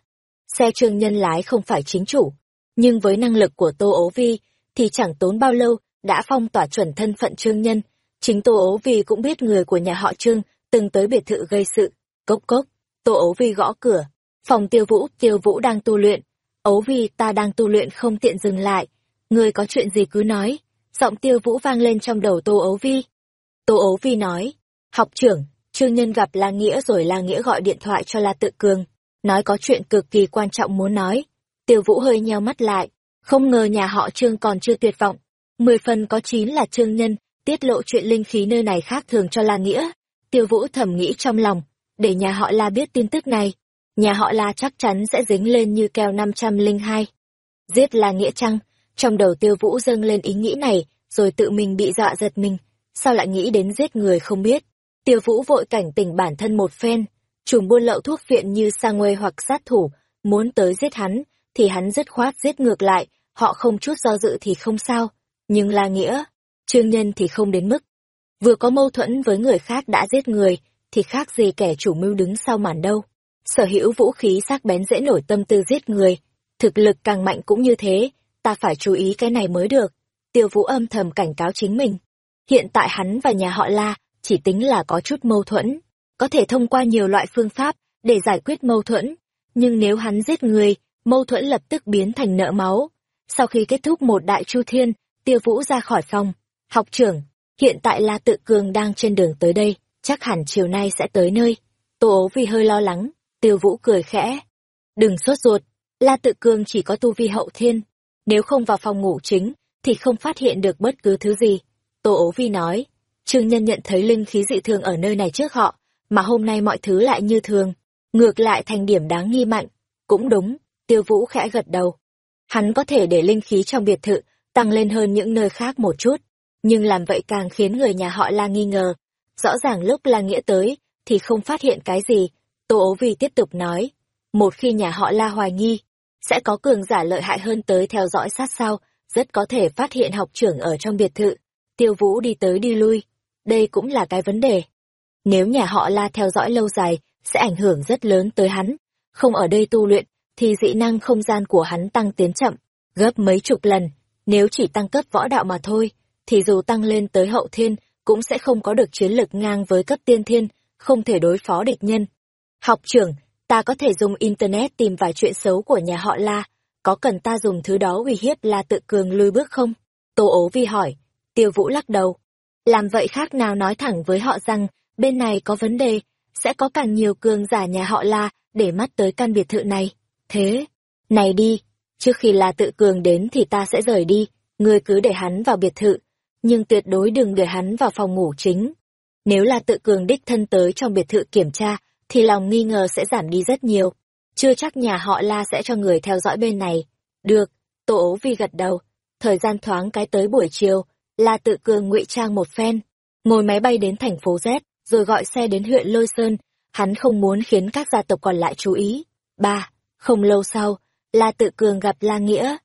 Xe trương nhân lái không phải chính chủ, nhưng với năng lực của Tô ố vi, thì chẳng tốn bao lâu đã phong tỏa chuẩn thân phận trương nhân. Chính Tô ố vi cũng biết người của nhà họ trương từng tới biệt thự gây sự. Cốc cốc, Tô ố vi gõ cửa. Phòng tiêu vũ, tiêu vũ đang tu luyện. Ấu vi ta đang tu luyện không tiện dừng lại. Người có chuyện gì cứ nói. Giọng tiêu vũ vang lên trong đầu Tô ấu vi. Tô ấu vi nói. Học trưởng, Trương Nhân gặp La Nghĩa rồi La Nghĩa gọi điện thoại cho La Tự Cường, nói có chuyện cực kỳ quan trọng muốn nói. Tiêu Vũ hơi nheo mắt lại, không ngờ nhà họ Trương còn chưa tuyệt vọng. Mười phần có chín là Trương Nhân, tiết lộ chuyện linh khí nơi này khác thường cho La Nghĩa. Tiêu Vũ thầm nghĩ trong lòng, để nhà họ La biết tin tức này. Nhà họ La chắc chắn sẽ dính lên như keo năm trăm linh hai. Giết La Nghĩa chăng? Trong đầu Tiêu Vũ dâng lên ý nghĩ này, rồi tự mình bị dọa giật mình. Sao lại nghĩ đến giết người không biết? Tiêu Vũ vội cảnh tỉnh bản thân một phen, chùm buôn lậu thuốc viện như sang nguê hoặc sát thủ, muốn tới giết hắn, thì hắn dứt khoát giết ngược lại, họ không chút do dự thì không sao. Nhưng là nghĩa, trương nhân thì không đến mức. Vừa có mâu thuẫn với người khác đã giết người, thì khác gì kẻ chủ mưu đứng sau màn đâu. Sở hữu vũ khí sắc bén dễ nổi tâm tư giết người, thực lực càng mạnh cũng như thế, ta phải chú ý cái này mới được. Tiêu vũ âm thầm cảnh cáo chính mình. Hiện tại hắn và nhà họ La chỉ tính là có chút mâu thuẫn, có thể thông qua nhiều loại phương pháp để giải quyết mâu thuẫn, nhưng nếu hắn giết người, mâu thuẫn lập tức biến thành nợ máu. Sau khi kết thúc một đại chu thiên, Tiêu Vũ ra khỏi phòng. Học trưởng, hiện tại La Tự Cường đang trên đường tới đây, chắc hẳn chiều nay sẽ tới nơi. Tô ố vì hơi lo lắng, Tiêu Vũ cười khẽ. Đừng sốt ruột, La Tự Cường chỉ có tu vi hậu thiên. Nếu không vào phòng ngủ chính, thì không phát hiện được bất cứ thứ gì. Tô ố vi nói, Trương Nhân nhận thấy linh khí dị thường ở nơi này trước họ, mà hôm nay mọi thứ lại như thường, ngược lại thành điểm đáng nghi mạnh. Cũng đúng, Tiêu Vũ khẽ gật đầu. Hắn có thể để linh khí trong biệt thự tăng lên hơn những nơi khác một chút, nhưng làm vậy càng khiến người nhà họ La nghi ngờ. Rõ ràng lúc La Nghĩa tới, thì không phát hiện cái gì. Tô ố Vi tiếp tục nói, một khi nhà họ La hoài nghi, sẽ có cường giả lợi hại hơn tới theo dõi sát sao, rất có thể phát hiện học trưởng ở trong biệt thự. Tiêu Vũ đi tới đi lui. Đây cũng là cái vấn đề. Nếu nhà họ La theo dõi lâu dài, sẽ ảnh hưởng rất lớn tới hắn. Không ở đây tu luyện, thì dị năng không gian của hắn tăng tiến chậm, gấp mấy chục lần. Nếu chỉ tăng cấp võ đạo mà thôi, thì dù tăng lên tới hậu thiên, cũng sẽ không có được chiến lực ngang với cấp tiên thiên, không thể đối phó địch nhân. Học trưởng, ta có thể dùng Internet tìm vài chuyện xấu của nhà họ La, có cần ta dùng thứ đó uy hiếp La tự cường lui bước không? Tô ố vi hỏi, tiêu vũ lắc đầu. Làm vậy khác nào nói thẳng với họ rằng, bên này có vấn đề, sẽ có càng nhiều cường giả nhà họ La để mắt tới căn biệt thự này. Thế, này đi, trước khi La tự cường đến thì ta sẽ rời đi, ngươi cứ để hắn vào biệt thự, nhưng tuyệt đối đừng để hắn vào phòng ngủ chính. Nếu là tự cường đích thân tới trong biệt thự kiểm tra, thì lòng nghi ngờ sẽ giảm đi rất nhiều. Chưa chắc nhà họ La sẽ cho người theo dõi bên này. Được, Tô ố vi gật đầu. Thời gian thoáng cái tới buổi chiều, La tự cường ngụy trang một phen. Ngồi máy bay đến thành phố Z, rồi gọi xe đến huyện Lôi Sơn. Hắn không muốn khiến các gia tộc còn lại chú ý. Ba, không lâu sau, La tự cường gặp La Nghĩa.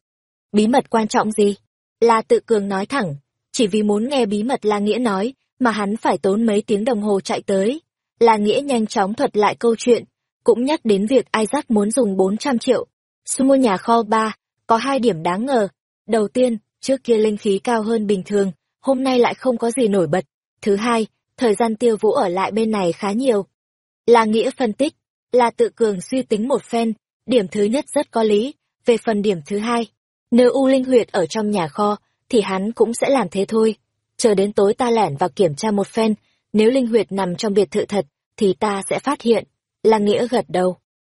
Bí mật quan trọng gì? La tự cường nói thẳng, chỉ vì muốn nghe bí mật La Nghĩa nói, mà hắn phải tốn mấy tiếng đồng hồ chạy tới. La Nghĩa nhanh chóng thuật lại câu chuyện, cũng nhắc đến việc Isaac muốn dùng 400 triệu. Xu mua nhà kho ba, có hai điểm đáng ngờ. Đầu tiên, trước kia linh khí cao hơn bình thường, hôm nay lại không có gì nổi bật. Thứ hai, thời gian tiêu vũ ở lại bên này khá nhiều. La Nghĩa phân tích, là tự cường suy tính một phen, điểm thứ nhất rất có lý, về phần điểm thứ hai. Nếu U Linh Huyệt ở trong nhà kho, thì hắn cũng sẽ làm thế thôi. Chờ đến tối ta lẻn vào kiểm tra một phen, nếu linh huyệt nằm trong biệt thự thật, thì ta sẽ phát hiện. La Nghĩa gật đầu.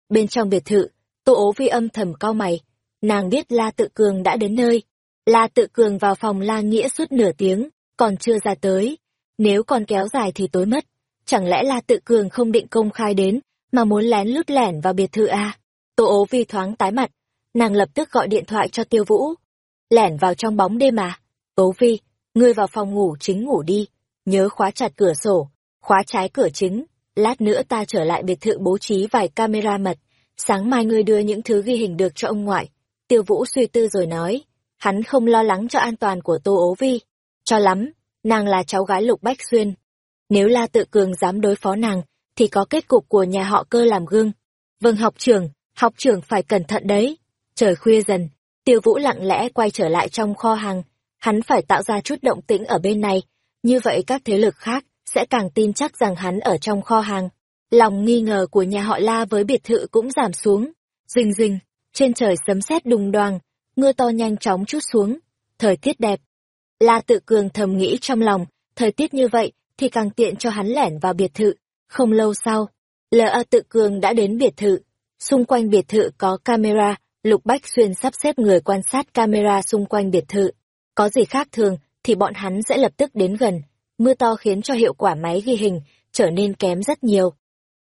Bên trong biệt thự, Tô ố vi âm thầm cao mày. Nàng biết La Tự Cường đã đến nơi. La Tự Cường vào phòng La Nghĩa suốt nửa tiếng, còn chưa ra tới. Nếu còn kéo dài thì tối mất. Chẳng lẽ La Tự Cường không định công khai đến, mà muốn lén lút lẻn vào biệt thự à? Tô ố vi thoáng tái mặt. Nàng lập tức gọi điện thoại cho Tiêu Vũ, lẻn vào trong bóng đêm mà. Tố Vi, ngươi vào phòng ngủ chính ngủ đi, nhớ khóa chặt cửa sổ, khóa trái cửa chính, lát nữa ta trở lại biệt thự bố trí vài camera mật, sáng mai ngươi đưa những thứ ghi hình được cho ông ngoại. Tiêu Vũ suy tư rồi nói, hắn không lo lắng cho an toàn của Tô Ố Vi. Cho lắm, nàng là cháu gái Lục Bách Xuyên. Nếu La Tự Cường dám đối phó nàng, thì có kết cục của nhà họ cơ làm gương. Vâng học trưởng, học trưởng phải cẩn thận đấy. Trời khuya dần, Tiêu Vũ lặng lẽ quay trở lại trong kho hàng, hắn phải tạo ra chút động tĩnh ở bên này, như vậy các thế lực khác sẽ càng tin chắc rằng hắn ở trong kho hàng. Lòng nghi ngờ của nhà họ La với biệt thự cũng giảm xuống. Rình rình, trên trời sấm sét đùng đoàng, mưa to nhanh chóng chút xuống, thời tiết đẹp. La tự cường thầm nghĩ trong lòng, thời tiết như vậy thì càng tiện cho hắn lẻn vào biệt thự. Không lâu sau, L.A. tự cường đã đến biệt thự. Xung quanh biệt thự có camera, Lục Bách Xuyên sắp xếp người quan sát camera xung quanh biệt thự. Có gì khác thường, thì bọn hắn sẽ lập tức đến gần. Mưa to khiến cho hiệu quả máy ghi hình trở nên kém rất nhiều.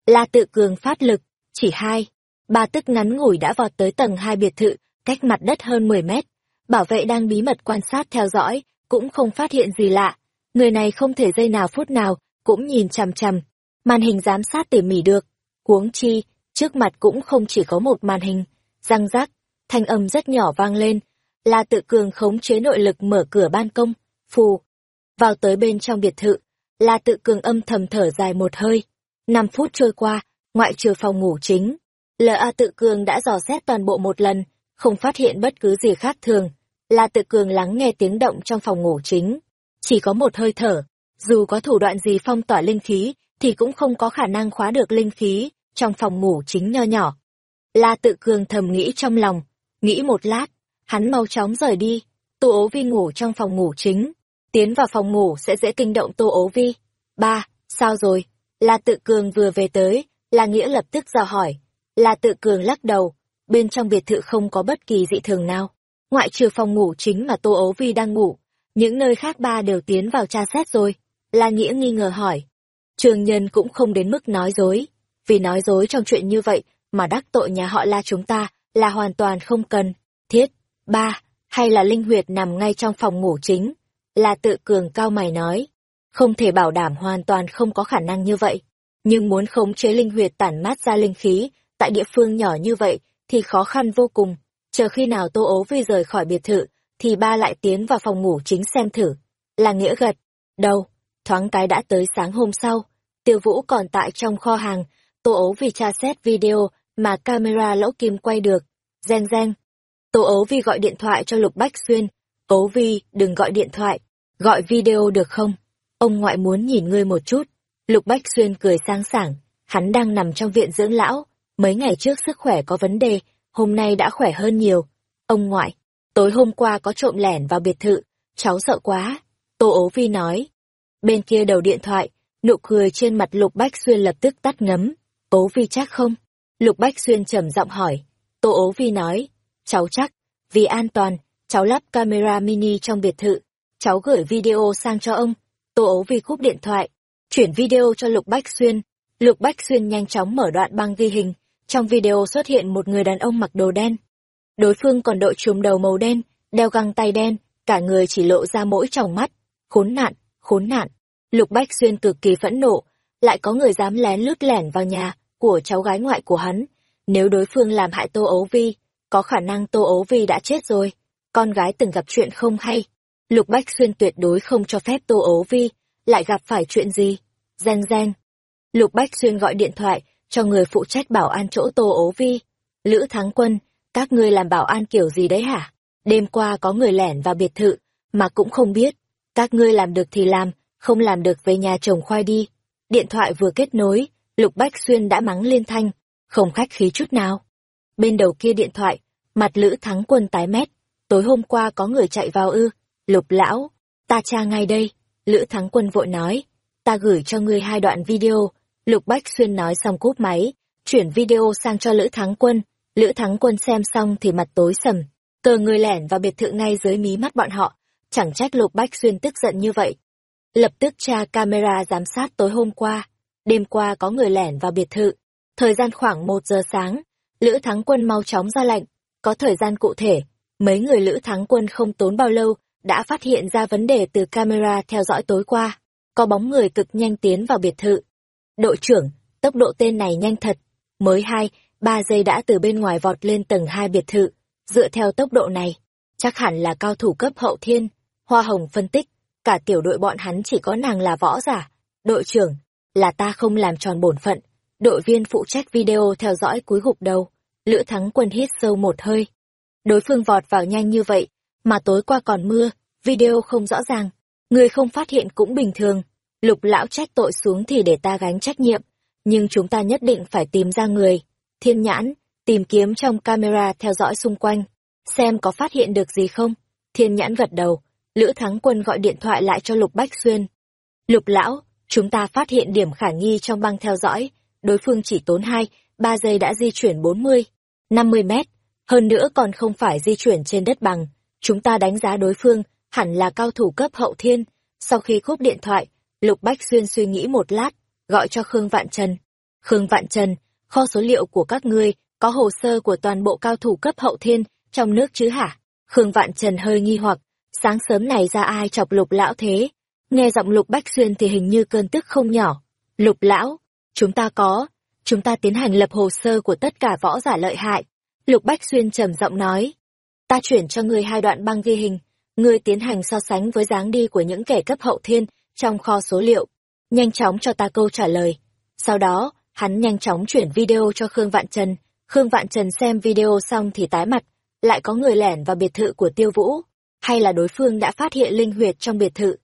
La tự cường phát lực, chỉ hai. Ba tức ngắn ngủi đã vọt tới tầng hai biệt thự, cách mặt đất hơn 10 mét. Bảo vệ đang bí mật quan sát theo dõi, cũng không phát hiện gì lạ. Người này không thể giây nào phút nào, cũng nhìn chằm chằm. Màn hình giám sát tỉ mỉ được. Huống chi, trước mặt cũng không chỉ có một màn hình răng rác, thanh âm rất nhỏ vang lên, là tự cường khống chế nội lực mở cửa ban công, phù. Vào tới bên trong biệt thự, là tự cường âm thầm thở dài một hơi. Năm phút trôi qua, ngoại trừ phòng ngủ chính. L.A. tự cường đã dò xét toàn bộ một lần, không phát hiện bất cứ gì khác thường. La tự cường lắng nghe tiếng động trong phòng ngủ chính. Chỉ có một hơi thở, dù có thủ đoạn gì phong tỏa linh khí, thì cũng không có khả năng khóa được linh khí trong phòng ngủ chính nho nhỏ. La tự cường thầm nghĩ trong lòng, nghĩ một lát, hắn mau chóng rời đi, Tô ố vi ngủ trong phòng ngủ chính, tiến vào phòng ngủ sẽ dễ kinh động Tô ố vi. Ba, sao rồi? La tự cường vừa về tới, La Nghĩa lập tức dò hỏi. La tự cường lắc đầu, bên trong biệt thự không có bất kỳ dị thường nào. Ngoại trừ phòng ngủ chính mà Tô ấu vi đang ngủ, những nơi khác ba đều tiến vào tra xét rồi. La Nghĩa nghi ngờ hỏi. Trường nhân cũng không đến mức nói dối, vì nói dối trong chuyện như vậy mà đắc tội nhà họ la chúng ta là hoàn toàn không cần. Thiết, ba, hay là linh huyệt nằm ngay trong phòng ngủ chính. Là tự cường cao mày nói. Không thể bảo đảm hoàn toàn không có khả năng như vậy. Nhưng muốn khống chế linh huyệt tản mát ra linh khí, tại địa phương nhỏ như vậy, thì khó khăn vô cùng. Chờ khi nào Tô Ố Vi rời khỏi biệt thự, thì ba lại tiến vào phòng ngủ chính xem thử. là nghĩa gật. Đâu, thoáng cái đã tới sáng hôm sau, tiêu vũ còn tại trong kho hàng, tô ấu vi tra xét video mà camera lỗ kim quay được. Gen gen. Tô ấu vi gọi điện thoại cho Lục Bách Xuyên. Ấu vi, đừng gọi điện thoại, gọi video được không? Ông ngoại muốn nhìn ngươi một chút. Lục Bách Xuyên cười sáng sảng, hắn đang nằm trong viện dưỡng lão, mấy ngày trước sức khỏe có vấn đề, hôm nay đã khỏe hơn nhiều. Ông ngoại, tối hôm qua có trộm lẻn vào biệt thự, cháu sợ quá. Tô ố vi nói. Bên kia đầu điện thoại, nụ cười trên mặt Lục Bách Xuyên lập tức tắt ngấm. Ố vi chắc không? Lục Bách Xuyên trầm giọng hỏi. Tô ố vi nói. Cháu chắc, vì an toàn, cháu lắp camera mini trong biệt thự. Cháu gửi video sang cho ông. Tô ố vi cúp điện thoại, chuyển video cho Lục Bách Xuyên. Lục Bách Xuyên nhanh chóng mở đoạn băng ghi hình. Trong video xuất hiện một người đàn ông mặc đồ đen. Đối phương còn đội trùm đầu màu đen, đeo găng tay đen, cả người chỉ lộ ra mỗi tròng mắt. Khốn nạn, khốn nạn. Lục Bách Xuyên cực kỳ phẫn nộ, lại có người dám lén lút lẻn vào nhà của cháu gái ngoại của hắn. Nếu đối phương làm hại Tô Ấu Vi, có khả năng Tô Ấu Vi đã chết rồi. Con gái từng gặp chuyện không hay. Lục Bách Xuyên tuyệt đối không cho phép Tô Ấu Vi lại gặp phải chuyện gì. Gen gen. Lục Bách Xuyên gọi điện thoại cho người phụ trách bảo an chỗ Tô ố Vi. Lữ Thắng Quân, các ngươi làm bảo an kiểu gì đấy hả? Đêm qua có người lẻn vào biệt thự, mà cũng không biết. Các ngươi làm được thì làm, không làm được về nhà trồng khoai đi. Điện thoại vừa kết nối, Lục Bách Xuyên đã mắng liên thanh, không khách khí chút nào. Bên đầu kia điện thoại, mặt Lữ Thắng Quân tái mét. Tối hôm qua có người chạy vào ư, Lục Lão, ta tra ngay đây. Lữ Thắng Quân vội nói, ta gửi cho ngươi hai đoạn video. Lục Bách Xuyên nói xong cúp máy, chuyển video sang cho Lữ Thắng Quân. Lữ Thắng Quân xem xong thì mặt tối sầm, cờ người lẻn vào biệt thự ngay dưới mí mắt bọn họ. Chẳng trách Lục Bách Xuyên tức giận như vậy. Lập tức tra camera giám sát tối hôm qua. Đêm qua có người lẻn vào biệt thự. Thời gian khoảng một giờ sáng, Lữ Thắng Quân mau chóng ra lệnh. Có thời gian cụ thể, mấy người Lữ Thắng Quân không tốn bao lâu đã phát hiện ra vấn đề từ camera theo dõi tối qua. Có bóng người cực nhanh tiến vào biệt thự. Đội trưởng, tốc độ tên này nhanh thật. Mới hai, ba giây đã từ bên ngoài vọt lên tầng hai biệt thự. Dựa theo tốc độ này, chắc hẳn là cao thủ cấp hậu thiên. Hoa Hồng phân tích, cả tiểu đội bọn hắn chỉ có nàng là võ giả. Đội trưởng, là ta không làm tròn bổn phận. Đội viên phụ trách video theo dõi cúi gục đầu. Lữ Thắng Quân hít sâu một hơi. Đối phương vọt vào nhanh như vậy, mà tối qua còn mưa, video không rõ ràng, người không phát hiện cũng bình thường. Lục lão trách tội xuống thì để ta gánh trách nhiệm, nhưng chúng ta nhất định phải tìm ra người. Thiên nhãn, tìm kiếm trong camera theo dõi xung quanh, xem có phát hiện được gì không. Thiên nhãn gật đầu, Lữ Thắng Quân gọi điện thoại lại cho Lục Bách Xuyên. Lục lão, chúng ta phát hiện điểm khả nghi trong băng theo dõi, đối phương chỉ tốn 2, 3 giây đã di chuyển 40, 50 mét, hơn nữa còn không phải di chuyển trên đất bằng. Chúng ta đánh giá đối phương hẳn là cao thủ cấp hậu thiên. Sau khi cúp điện thoại, Lục Bách Xuyên suy nghĩ một lát, gọi cho Khương Vạn Trần. Khương Vạn Trần, kho số liệu của các ngươi có hồ sơ của toàn bộ cao thủ cấp hậu thiên trong nước chứ hả? Khương Vạn Trần hơi nghi hoặc, sáng sớm này ra ai chọc Lục lão thế? Nghe giọng Lục Bách Xuyên thì hình như cơn tức không nhỏ. Lục lão, chúng ta có, chúng ta tiến hành lập hồ sơ của tất cả võ giả lợi hại. Lục Bách Xuyên trầm giọng nói, ta chuyển cho ngươi hai đoạn băng ghi hình, ngươi tiến hành so sánh với dáng đi của những kẻ cấp hậu thiên trong kho số liệu. Nhanh chóng cho ta câu trả lời. Sau đó, hắn nhanh chóng chuyển video cho Khương Vạn Trần. Khương Vạn Trần xem video xong thì tái mặt, lại có người lẻn vào biệt thự của Tiêu Vũ, hay là đối phương đã phát hiện linh huyệt trong biệt thự.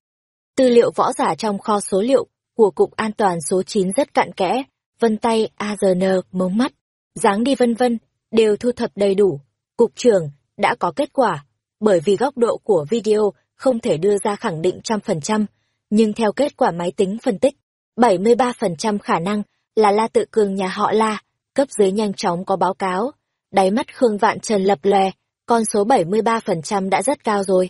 Tư liệu võ giả trong kho số liệu của Cục An toàn số 9 rất cặn kẽ, vân tay, AGN, mống mắt, dáng đi vân vân, đều thu thập đầy đủ. Cục trưởng, đã có kết quả, bởi vì góc độ của video không thể đưa ra khẳng định trăm phần trăm, nhưng theo kết quả máy tính phân tích, 73% khả năng là La Tự Cường nhà họ La, cấp dưới nhanh chóng có báo cáo. Đáy mắt Khương Vạn Trần lập lè, con số 73% đã rất cao rồi.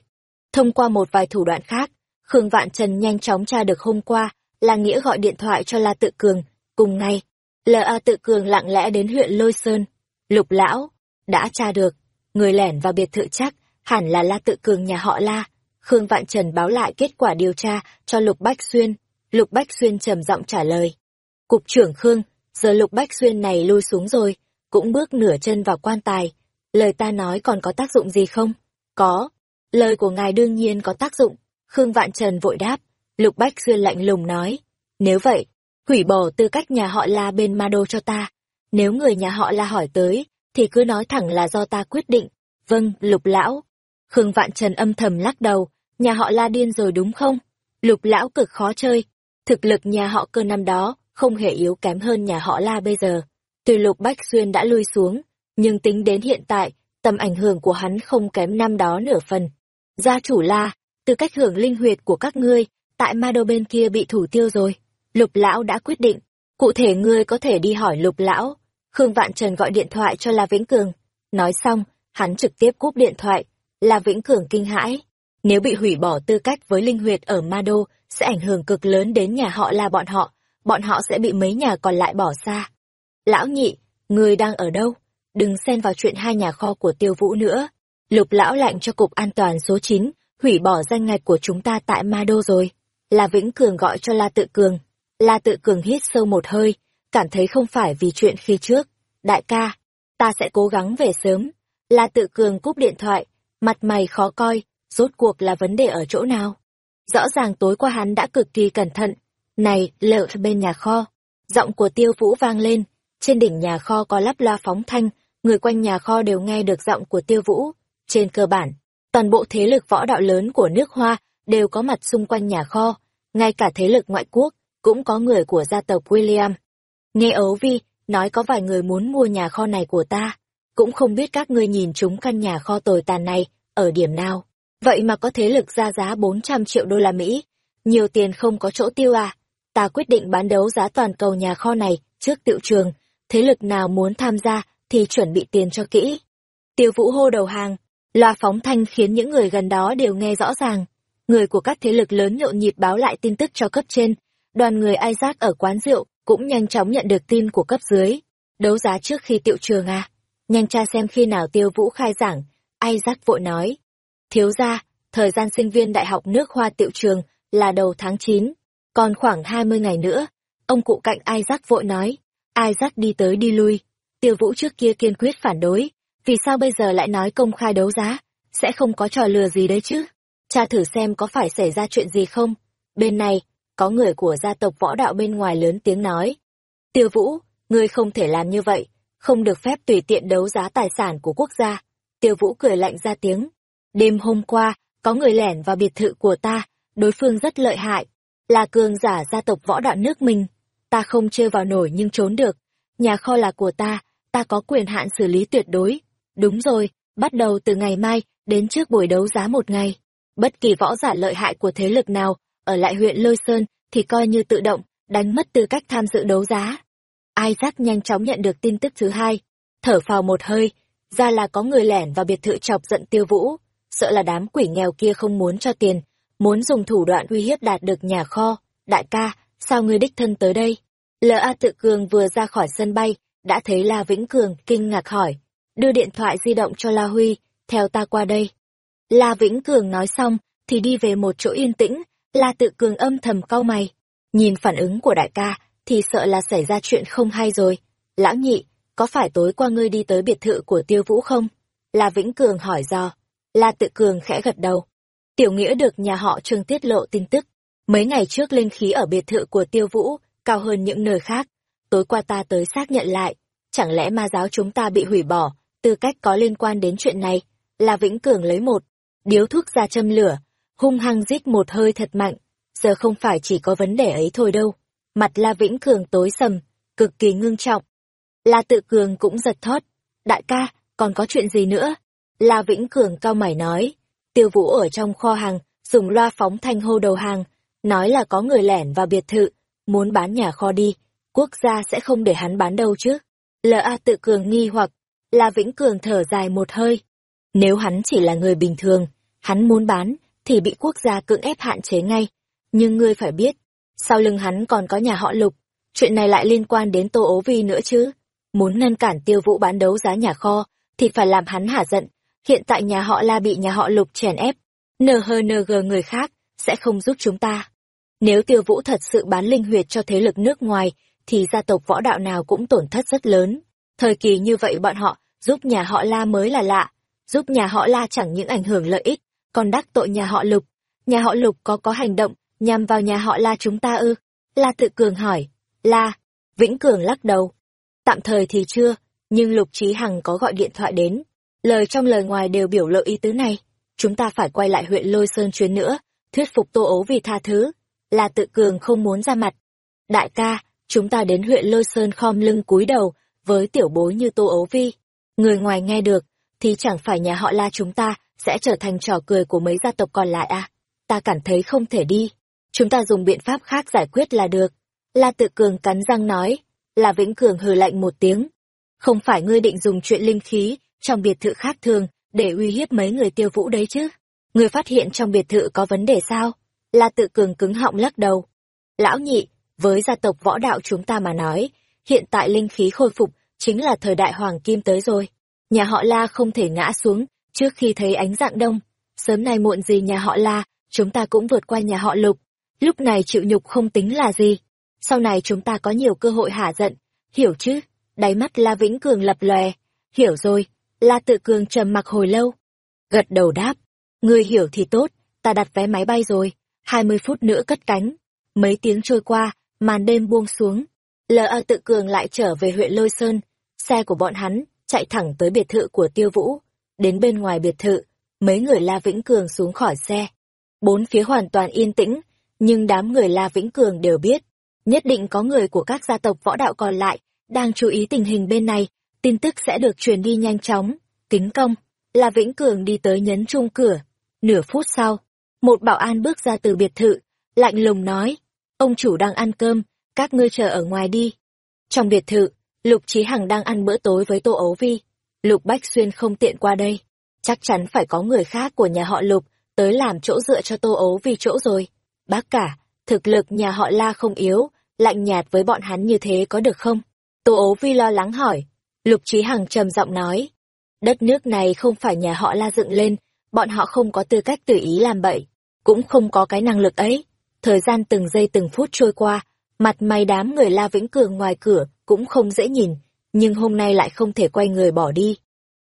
Thông qua một vài thủ đoạn khác, Khương Vạn Trần nhanh chóng tra được hôm qua, là Nghĩa gọi điện thoại cho La Tự Cường, cùng ngày. L.A. Tự Cường lặng lẽ đến huyện Lôi Sơn. Lục Lão, đã tra được, người lẻn vào biệt thự chắc, hẳn là La Tự Cường nhà họ La. Khương Vạn Trần báo lại kết quả điều tra cho Lục Bách Xuyên. Lục Bách Xuyên trầm giọng trả lời. Cục trưởng Khương, giờ Lục Bách Xuyên này lui xuống rồi, cũng bước nửa chân vào quan tài. Lời ta nói còn có tác dụng gì không? Có. Lời của ngài đương nhiên có tác dụng. Khương Vạn Trần vội đáp, Lục Bách Xuyên lạnh lùng nói, nếu vậy, hủy bỏ tư cách nhà họ La bên Ma Đô cho ta. Nếu người nhà họ La hỏi tới, thì cứ nói thẳng là do ta quyết định. Vâng, Lục Lão. Khương Vạn Trần âm thầm lắc đầu, nhà họ La điên rồi đúng không? Lục Lão cực khó chơi. Thực lực nhà họ cơ năm đó, không hề yếu kém hơn nhà họ La bây giờ. Tuy Lục Bách Xuyên đã lui xuống, nhưng tính đến hiện tại, tầm ảnh hưởng của hắn không kém năm đó nửa phần. Gia chủ La, từ cách hưởng linh huyệt của các ngươi, tại ma đô bên kia bị thủ tiêu rồi. Lục lão đã quyết định, cụ thể ngươi có thể đi hỏi lục lão. Khương Vạn Trần gọi điện thoại cho La Vĩnh Cường. Nói xong, hắn trực tiếp cúp điện thoại là Vĩnh Cường kinh hãi. Nếu bị hủy bỏ tư cách với linh huyệt ở Ma Đô, sẽ ảnh hưởng cực lớn đến nhà họ La bọn họ. Bọn họ sẽ bị mấy nhà còn lại bỏ xa. Lão nhị, người đang ở đâu? Đừng xen vào chuyện hai nhà kho của tiêu vũ nữa. Lục lão lạnh cho cục an toàn số 9, hủy bỏ danh ngạch của chúng ta tại Ma Đô rồi. là Vĩnh Cường gọi cho La Tự Cường. La Tự Cường hít sâu một hơi, cảm thấy không phải vì chuyện khi trước. Đại ca, ta sẽ cố gắng về sớm. La Tự Cường cúp điện thoại, mặt mày khó coi, rốt cuộc là vấn đề ở chỗ nào? Rõ ràng tối qua hắn đã cực kỳ cẩn thận. Này, lợ bên nhà kho. Giọng của tiêu vũ vang lên, trên đỉnh nhà kho có lắp loa phóng thanh, người quanh nhà kho đều nghe được giọng của tiêu vũ. Trên cơ bản, toàn bộ thế lực võ đạo lớn của nước Hoa đều có mặt xung quanh nhà kho, ngay cả thế lực ngoại quốc, cũng có người của gia tộc William. Nghe ấu vi, nói có vài người muốn mua nhà kho này của ta, cũng không biết các ngươi nhìn chúng căn nhà kho tồi tàn này, ở điểm nào. Vậy mà có thế lực ra giá 400 triệu đô la Mỹ, nhiều tiền không có chỗ tiêu à. Ta quyết định bán đấu giá toàn cầu nhà kho này trước tiệu trường, thế lực nào muốn tham gia thì chuẩn bị tiền cho kỹ. Tiêu vũ hô đầu hàng, loa phóng thanh khiến những người gần đó đều nghe rõ ràng người của các thế lực lớn nhộn nhịp báo lại tin tức cho cấp trên. Đoàn người Isaac ở quán rượu cũng nhanh chóng nhận được tin của cấp dưới. Đấu giá trước khi tiệu trường à? Nhanh tra xem khi nào tiêu vũ khai giảng. ai giác vội nói. Thiếu ra, thời gian sinh viên đại học nước hoa tiệu trường là đầu tháng 9. Còn khoảng 20 ngày nữa. Ông cụ cạnh ai giác vội nói. ai giác đi tới đi lui. Tiêu vũ trước kia kiên quyết phản đối. Vì sao bây giờ lại nói công khai đấu giá? Sẽ không có trò lừa gì đấy chứ? cha thử xem có phải xảy ra chuyện gì không. Bên này, có người của gia tộc võ đạo bên ngoài lớn tiếng nói. Tiêu Vũ, ngươi không thể làm như vậy, không được phép tùy tiện đấu giá tài sản của quốc gia. Tiêu Vũ cười lạnh ra tiếng. Đêm hôm qua, có người lẻn vào biệt thự của ta, đối phương rất lợi hại, là cường giả gia tộc võ đạo nước mình. Ta không chơi vào nổi nhưng trốn được. Nhà kho là của ta, ta có quyền hạn xử lý tuyệt đối. Đúng rồi, bắt đầu từ ngày mai, đến trước buổi đấu giá một ngày. Bất kỳ võ giả lợi hại của thế lực nào, ở lại huyện Lôi Sơn, thì coi như tự động, đánh mất tư cách tham dự đấu giá. Isaac nhanh chóng nhận được tin tức thứ hai, thở phào một hơi, ra là có người lẻn vào biệt thự chọc giận tiêu vũ, sợ là đám quỷ nghèo kia không muốn cho tiền, muốn dùng thủ đoạn uy hiếp đạt được nhà kho. Đại ca, sao ngươi đích thân tới đây? L.A. tự cường vừa ra khỏi sân bay, đã thấy La Vĩnh Cường kinh ngạc hỏi, đưa điện thoại di động cho La Huy, theo ta qua đây. La Vĩnh Cường nói xong, thì đi về một chỗ yên tĩnh, La tự cường âm thầm cau mày. Nhìn phản ứng của đại ca, thì sợ là xảy ra chuyện không hay rồi. Lão nhị, có phải tối qua ngươi đi tới biệt thự của tiêu vũ không? La Vĩnh Cường hỏi do. La tự cường khẽ gật đầu. Tiểu nghĩa được nhà họ trương tiết lộ tin tức. Mấy ngày trước linh khí ở biệt thự của tiêu vũ, cao hơn những nơi khác. Tối qua ta tới xác nhận lại. Chẳng lẽ ma giáo chúng ta bị hủy bỏ, tư cách có liên quan đến chuyện này? La Vĩnh Cường lấy một điếu thuốc ra châm lửa, hung hăng rít một hơi thật mạnh, giờ không phải chỉ có vấn đề ấy thôi đâu. Mặt La Vĩnh Cường tối sầm, cực kỳ ngưng trọng. La Tự Cường cũng giật thót, đại ca, còn có chuyện gì nữa? La Vĩnh Cường cao mày nói, tiêu vũ ở trong kho hàng, dùng loa phóng thanh hô đầu hàng, nói là có người lẻn vào biệt thự, muốn bán nhà kho đi, quốc gia sẽ không để hắn bán đâu chứ. L.A. Tự Cường nghi hoặc, La Vĩnh Cường thở dài một hơi, nếu hắn chỉ là người bình thường, hắn muốn bán, thì bị quốc gia cưỡng ép hạn chế ngay. Nhưng ngươi phải biết, sau lưng hắn còn có nhà họ lục, chuyện này lại liên quan đến Tô Ố Vi nữa chứ. Muốn ngăn cản tiêu vũ bán đấu giá nhà kho, thì phải làm hắn hả giận. Hiện tại nhà họ La bị nhà họ lục chèn ép, nờ hờ nờ gờ người khác, sẽ không giúp chúng ta. Nếu tiêu vũ thật sự bán linh huyệt cho thế lực nước ngoài, thì gia tộc võ đạo nào cũng tổn thất rất lớn. Thời kỳ như vậy bọn họ, giúp nhà họ La mới là lạ, giúp nhà họ La chẳng những ảnh hưởng lợi ích, còn đắc tội nhà họ Lục. nhà họ Lục có có hành động nhằm vào nhà họ La chúng ta ư? La tự cường hỏi. La, Vĩnh Cường lắc đầu. Tạm thời thì chưa, nhưng Lục Trí Hằng có gọi điện thoại đến. Lời trong lời ngoài đều biểu lộ ý tứ này. Chúng ta phải quay lại huyện Lôi Sơn chuyến nữa, thuyết phục Tô Ấu vì tha thứ. La tự cường không muốn ra mặt. Đại ca, chúng ta đến huyện Lôi Sơn khom lưng cúi đầu, với tiểu bối như Tô Ấu Vi. Người ngoài nghe được, thì chẳng phải nhà họ La chúng ta sẽ trở thành trò cười của mấy gia tộc còn lại à? Ta cảm thấy không thể đi. Chúng ta dùng biện pháp khác giải quyết là được. La tự cường cắn răng nói. La Vĩnh Cường hừ lạnh một tiếng. Không phải ngươi định dùng chuyện linh khí trong biệt thự khác thường để uy hiếp mấy người tiêu vũ đấy chứ? Ngươi phát hiện trong biệt thự có vấn đề sao? La tự cường cứng họng lắc đầu. Lão nhị, với gia tộc võ đạo chúng ta mà nói, hiện tại linh khí khôi phục chính là thời đại hoàng kim tới rồi. Nhà họ La không thể ngã xuống trước khi thấy ánh dạng đông. Sớm nay muộn gì nhà họ La, chúng ta cũng vượt qua nhà họ Lục. Lúc này chịu nhục không tính là gì. Sau này chúng ta có nhiều cơ hội hả giận. Hiểu chứ? Đáy mắt La Vĩnh Cường lập lòe. Hiểu rồi. La tự cường trầm mặc hồi lâu. Gật đầu đáp. Người hiểu thì tốt, ta đặt vé máy bay rồi. hai mươi phút nữa cất cánh. Mấy tiếng trôi qua, màn đêm buông xuống. L.A. tự cường lại trở về huyện Lôi Sơn. Xe của bọn hắn chạy thẳng tới biệt thự của Tiêu Vũ. Đến bên ngoài biệt thự, mấy người La Vĩnh Cường xuống khỏi xe. Bốn phía hoàn toàn yên tĩnh, nhưng đám người La Vĩnh Cường đều biết, nhất định có người của các gia tộc võ đạo còn lại đang chú ý tình hình bên này, tin tức sẽ được truyền đi nhanh chóng. Kính công, La Vĩnh Cường đi tới nhấn chung cửa. Nửa phút sau, một bảo an bước ra từ biệt thự, lạnh lùng nói, ông chủ đang ăn cơm, các ngươi chờ ở ngoài đi. Trong biệt thự, Lục Trí Hằng đang ăn bữa tối với Tô Ấu Vi. Lục Bách Xuyên không tiện qua đây. Chắc chắn phải có người khác của nhà họ Lục tới làm chỗ dựa cho Tô Ấu Vi chỗ rồi. Bác cả, thực lực nhà họ La không yếu, lạnh nhạt với bọn hắn như thế có được không? Tô Ấu Vi lo lắng hỏi. Lục Trí Hằng trầm giọng nói. Đất nước này không phải nhà họ La dựng lên, bọn họ không có tư cách tự ý làm bậy, cũng không có cái năng lực ấy. Thời gian từng giây từng phút trôi qua, mặt mày đám người La Vĩnh Cường ngoài cửa cũng không dễ nhìn, nhưng hôm nay lại không thể quay người bỏ đi.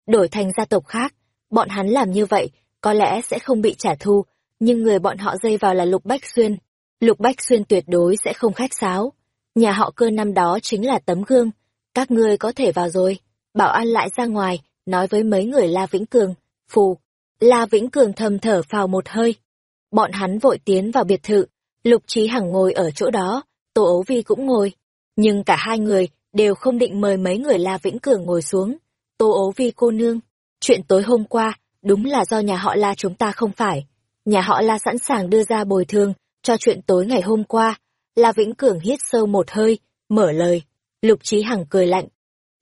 Đổi thành gia tộc khác, bọn hắn làm như vậy, có lẽ sẽ không bị trả thù, nhưng người bọn họ dây vào là Lục Bách Xuyên. Lục Bách Xuyên tuyệt đối sẽ không khách sáo. Nhà họ cơ năm đó chính là tấm gương, các ngươi có thể vào rồi. Bảo an lại ra ngoài, nói với mấy người La Vĩnh Cường, phù. La Vĩnh Cường thầm thở phào một hơi. Bọn hắn vội tiến vào biệt thự, Lục Trí Hằng ngồi ở chỗ đó, Tô Ấu Vi cũng ngồi. Nhưng cả hai người đều không định mời mấy người La Vĩnh Cường ngồi xuống. Tô ấu vi cô nương, chuyện tối hôm qua, đúng là do nhà họ La chúng ta không phải. Nhà họ La sẵn sàng đưa ra bồi thường cho chuyện tối ngày hôm qua. La Vĩnh Cường hít sâu một hơi, mở lời. Lục Trí Hằng cười lạnh.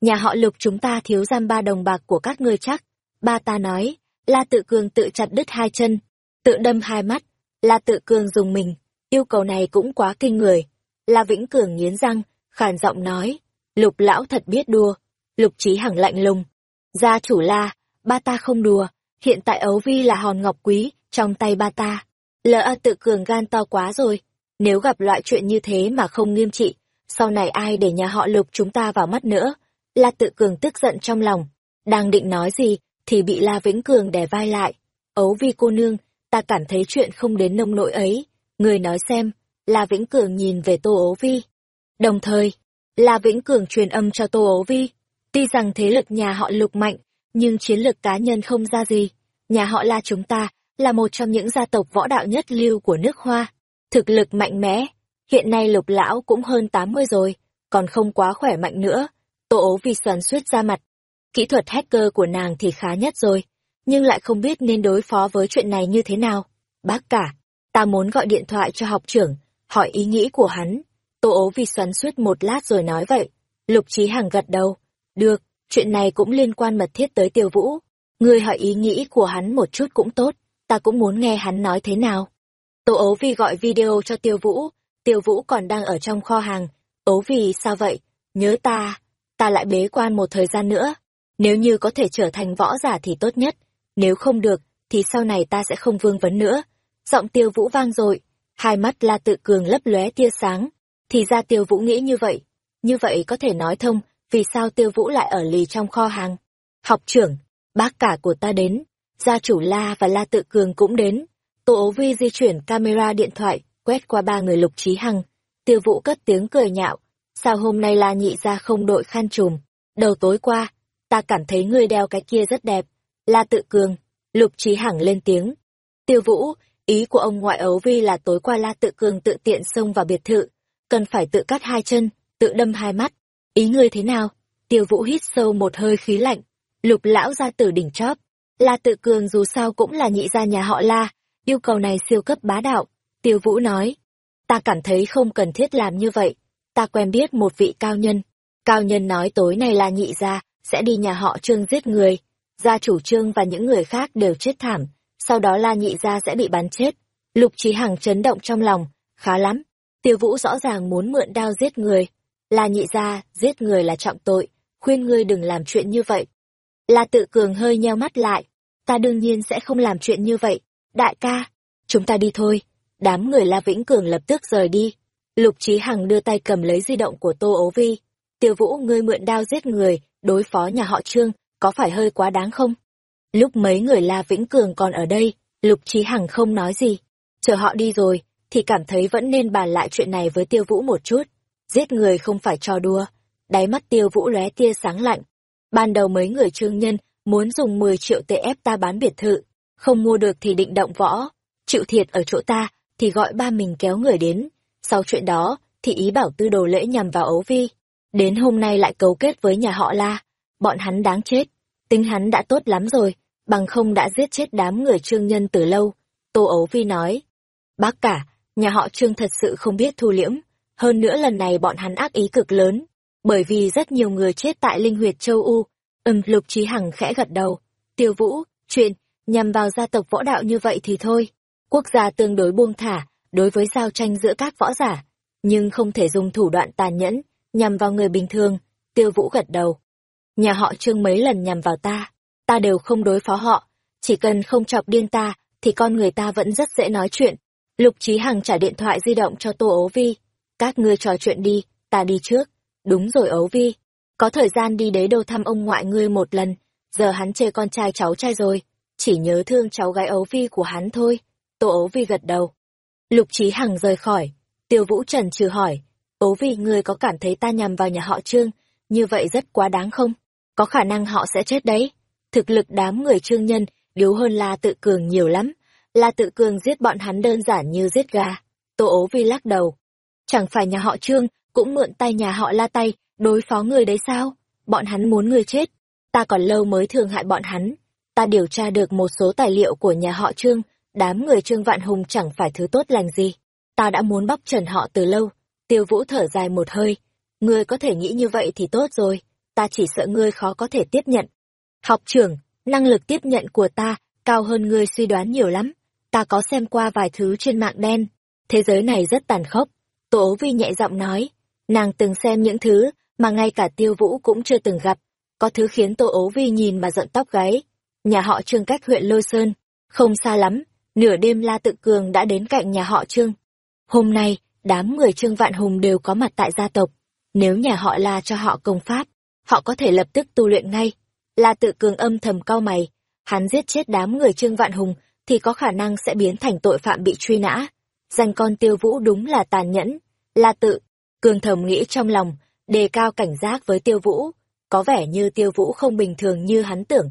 Nhà họ Lục chúng ta thiếu giam ba đồng bạc của các ngươi chắc. Ba ta nói, La Tự Cường tự chặt đứt hai chân, tự đâm hai mắt. La Tự Cường dùng mình, yêu cầu này cũng quá kinh người. La Vĩnh Cường nghiến răng, khàn giọng nói, lục lão thật biết đùa. Lục trí hằng lạnh lùng. Gia chủ la, ba ta không đùa, hiện tại ấu vi là hòn ngọc quý, trong tay ba ta. Lỡ tự cường gan to quá rồi, nếu gặp loại chuyện như thế mà không nghiêm trị, sau này ai để nhà họ lục chúng ta vào mắt nữa. La tự cường tức giận trong lòng, đang định nói gì, thì bị La Vĩnh Cường đè vai lại. Ấu vi cô nương, ta cảm thấy chuyện không đến nông nỗi ấy. Người nói xem, La Vĩnh Cường nhìn về Tô Ố Vi. Đồng thời, La Vĩnh Cường truyền âm cho Tô Ố Vi. Tuy rằng thế lực nhà họ lục mạnh, nhưng chiến lược cá nhân không ra gì. Nhà họ La chúng ta là một trong những gia tộc võ đạo nhất lưu của nước Hoa. Thực lực mạnh mẽ. Hiện nay lục lão cũng hơn 80 rồi, còn không quá khỏe mạnh nữa. Tô ố vì xoắn suýt ra mặt. Kỹ thuật hacker của nàng thì khá nhất rồi, nhưng lại không biết nên đối phó với chuyện này như thế nào. Bác cả, ta muốn gọi điện thoại cho học trưởng, hỏi ý nghĩ của hắn. Tô ố vì xoắn suýt một lát rồi nói vậy. Lục Trí Hằng gật đầu. Được, chuyện này cũng liên quan mật thiết tới tiêu vũ. Ngươi hỏi ý nghĩ của hắn một chút cũng tốt, ta cũng muốn nghe hắn nói thế nào. Tô ấu vì gọi video cho tiêu vũ, tiêu vũ còn đang ở trong kho hàng. Ấu vì sao vậy? Nhớ ta, ta lại bế quan một thời gian nữa. Nếu như có thể trở thành võ giả thì tốt nhất, nếu không được, thì sau này ta sẽ không vương vấn nữa. Giọng tiêu vũ vang dội hai mắt la tự cường lấp lóe tia sáng thì ra tiêu vũ nghĩ như vậy như vậy có thể nói thông vì sao tiêu vũ lại ở lì trong kho hàng học trưởng bác cả của ta đến gia chủ la và la tự cường cũng đến Tô ố vi di chuyển camera điện thoại, quét qua ba người lục trí hằng. Tiêu vũ cất tiếng cười nhạo. Sao hôm nay la nhị ra không đội khăn trùm? Đầu tối qua, ta cảm thấy ngươi đeo cái kia rất đẹp. La tự cường, lục trí hằng lên tiếng. Tiêu vũ, ý của ông ngoại ấu vi là tối qua la tự cường tự tiện xông vào biệt thự. Cần phải tự cắt hai chân, tự đâm hai mắt. Ý ngươi thế nào? Tiêu vũ hít sâu một hơi khí lạnh. Lục lão ra tử đỉnh chóp. La tự cường dù sao cũng là nhị gia nhà họ La, yêu cầu này siêu cấp bá đạo. Tiêu vũ nói, ta cảm thấy không cần thiết làm như vậy. Ta quen biết một vị cao nhân. Cao nhân nói tối nay là nhị gia, sẽ đi nhà họ trương giết người. Gia chủ trương và những người khác đều chết thảm. Sau đó la nhị gia sẽ bị bắn chết. Lục trí hằng chấn động trong lòng. Khá lắm. Tiêu vũ rõ ràng muốn mượn đao giết người. La nhị gia, giết người là trọng tội. Khuyên ngươi đừng làm chuyện như vậy. La tự cường hơi nheo mắt lại. Ta đương nhiên sẽ không làm chuyện như vậy. Đại ca, chúng ta đi thôi. Đám người La Vĩnh Cường lập tức rời đi. Lục Trí Hằng đưa tay cầm lấy di động của Tô Ố Vi. Tiêu Vũ ngươi mượn đao giết người, đối phó nhà họ Trương, có phải hơi quá đáng không? Lúc mấy người La Vĩnh Cường còn ở đây, Lục Trí Hằng không nói gì. Chờ họ đi rồi, thì cảm thấy vẫn nên bàn lại chuyện này với Tiêu Vũ một chút. Giết người không phải trò đùa. Đáy mắt Tiêu Vũ lóe tia sáng lạnh. Ban đầu mấy người trương nhân muốn dùng 10 triệu tệ ép ta bán biệt thự, không mua được thì định động võ, chịu thiệt ở chỗ ta, thì gọi ba mình kéo người đến. Sau chuyện đó, thì ý bảo tư đồ lễ nhằm vào ấu vi. Đến hôm nay lại cấu kết với nhà họ la. Bọn hắn đáng chết. Tính hắn đã tốt lắm rồi, bằng không đã giết chết đám người trương nhân từ lâu. Tô ấu vi nói. Bác cả, nhà họ trương thật sự không biết thu liễm. Hơn nữa lần này bọn hắn ác ý cực lớn. Bởi vì rất nhiều người chết tại linh huyệt châu U. Ừm, lục trí hằng khẽ gật đầu. Tiêu vũ, chuyện, nhằm vào gia tộc võ đạo như vậy thì thôi. Quốc gia tương đối buông thả, đối với giao tranh giữa các võ giả, nhưng không thể dùng thủ đoạn tàn nhẫn, nhằm vào người bình thường, tiêu vũ gật đầu. Nhà họ trương mấy lần nhằm vào ta, ta đều không đối phó họ, chỉ cần không chọc điên ta, thì con người ta vẫn rất dễ nói chuyện. Lục Trí Hằng trả điện thoại di động cho Tô Ố Vi. Các ngươi trò chuyện đi, ta đi trước. Đúng rồi Ố Vi. Có thời gian đi đế đô thăm ông ngoại ngươi một lần, giờ hắn chê con trai cháu trai rồi. Chỉ nhớ thương cháu gái Ấu Vi của hắn thôi. Tô ấu vi gật đầu. Lục Trí Hằng rời khỏi. Tiêu Vũ Trần trừ hỏi. Ấu vi ngươi có cảm thấy ta nhằm vào nhà họ Trương, như vậy rất quá đáng không? Có khả năng họ sẽ chết đấy. Thực lực đám người Trương Nhân yếu hơn La Tự Cường nhiều lắm. La Tự Cường giết bọn hắn đơn giản như giết gà. Tô ấu vi lắc đầu. Chẳng phải nhà họ Trương cũng mượn tay nhà họ La tay đối phó người đấy sao? Bọn hắn muốn người chết. Ta còn lâu mới thương hại bọn hắn. Ta điều tra được một số tài liệu của nhà họ Trương đám người Trương Vạn Hùng chẳng phải thứ tốt lành gì. Ta đã muốn bóc trần họ từ lâu. Tiêu Vũ thở dài một hơi. Ngươi có thể nghĩ như vậy thì tốt rồi. Ta chỉ sợ ngươi khó có thể tiếp nhận. Học trưởng, năng lực tiếp nhận của ta cao hơn ngươi suy đoán nhiều lắm. Ta có xem qua vài thứ trên mạng đen. Thế giới này rất tàn khốc. Tổ vi nhẹ giọng nói. Nàng từng xem những thứ mà ngay cả tiêu vũ cũng chưa từng gặp. Có thứ khiến Tô ấu vi nhìn mà giận tóc gáy. Nhà họ trương cách huyện Lôi Sơn. Không xa lắm, nửa đêm La Tự Cường đã đến cạnh nhà họ Trương. Hôm nay, đám người Trương Vạn Hùng đều có mặt tại gia tộc. Nếu nhà họ La cho họ công pháp, họ có thể lập tức tu luyện ngay. La Tự Cường âm thầm cau mày, hắn giết chết đám người Trương Vạn Hùng thì có khả năng sẽ biến thành tội phạm bị truy nã. Danh con Tiêu Vũ đúng là tàn nhẫn. La Tự, Cường thầm nghĩ trong lòng, đề cao cảnh giác với Tiêu Vũ. Có vẻ như Tiêu Vũ không bình thường như hắn tưởng.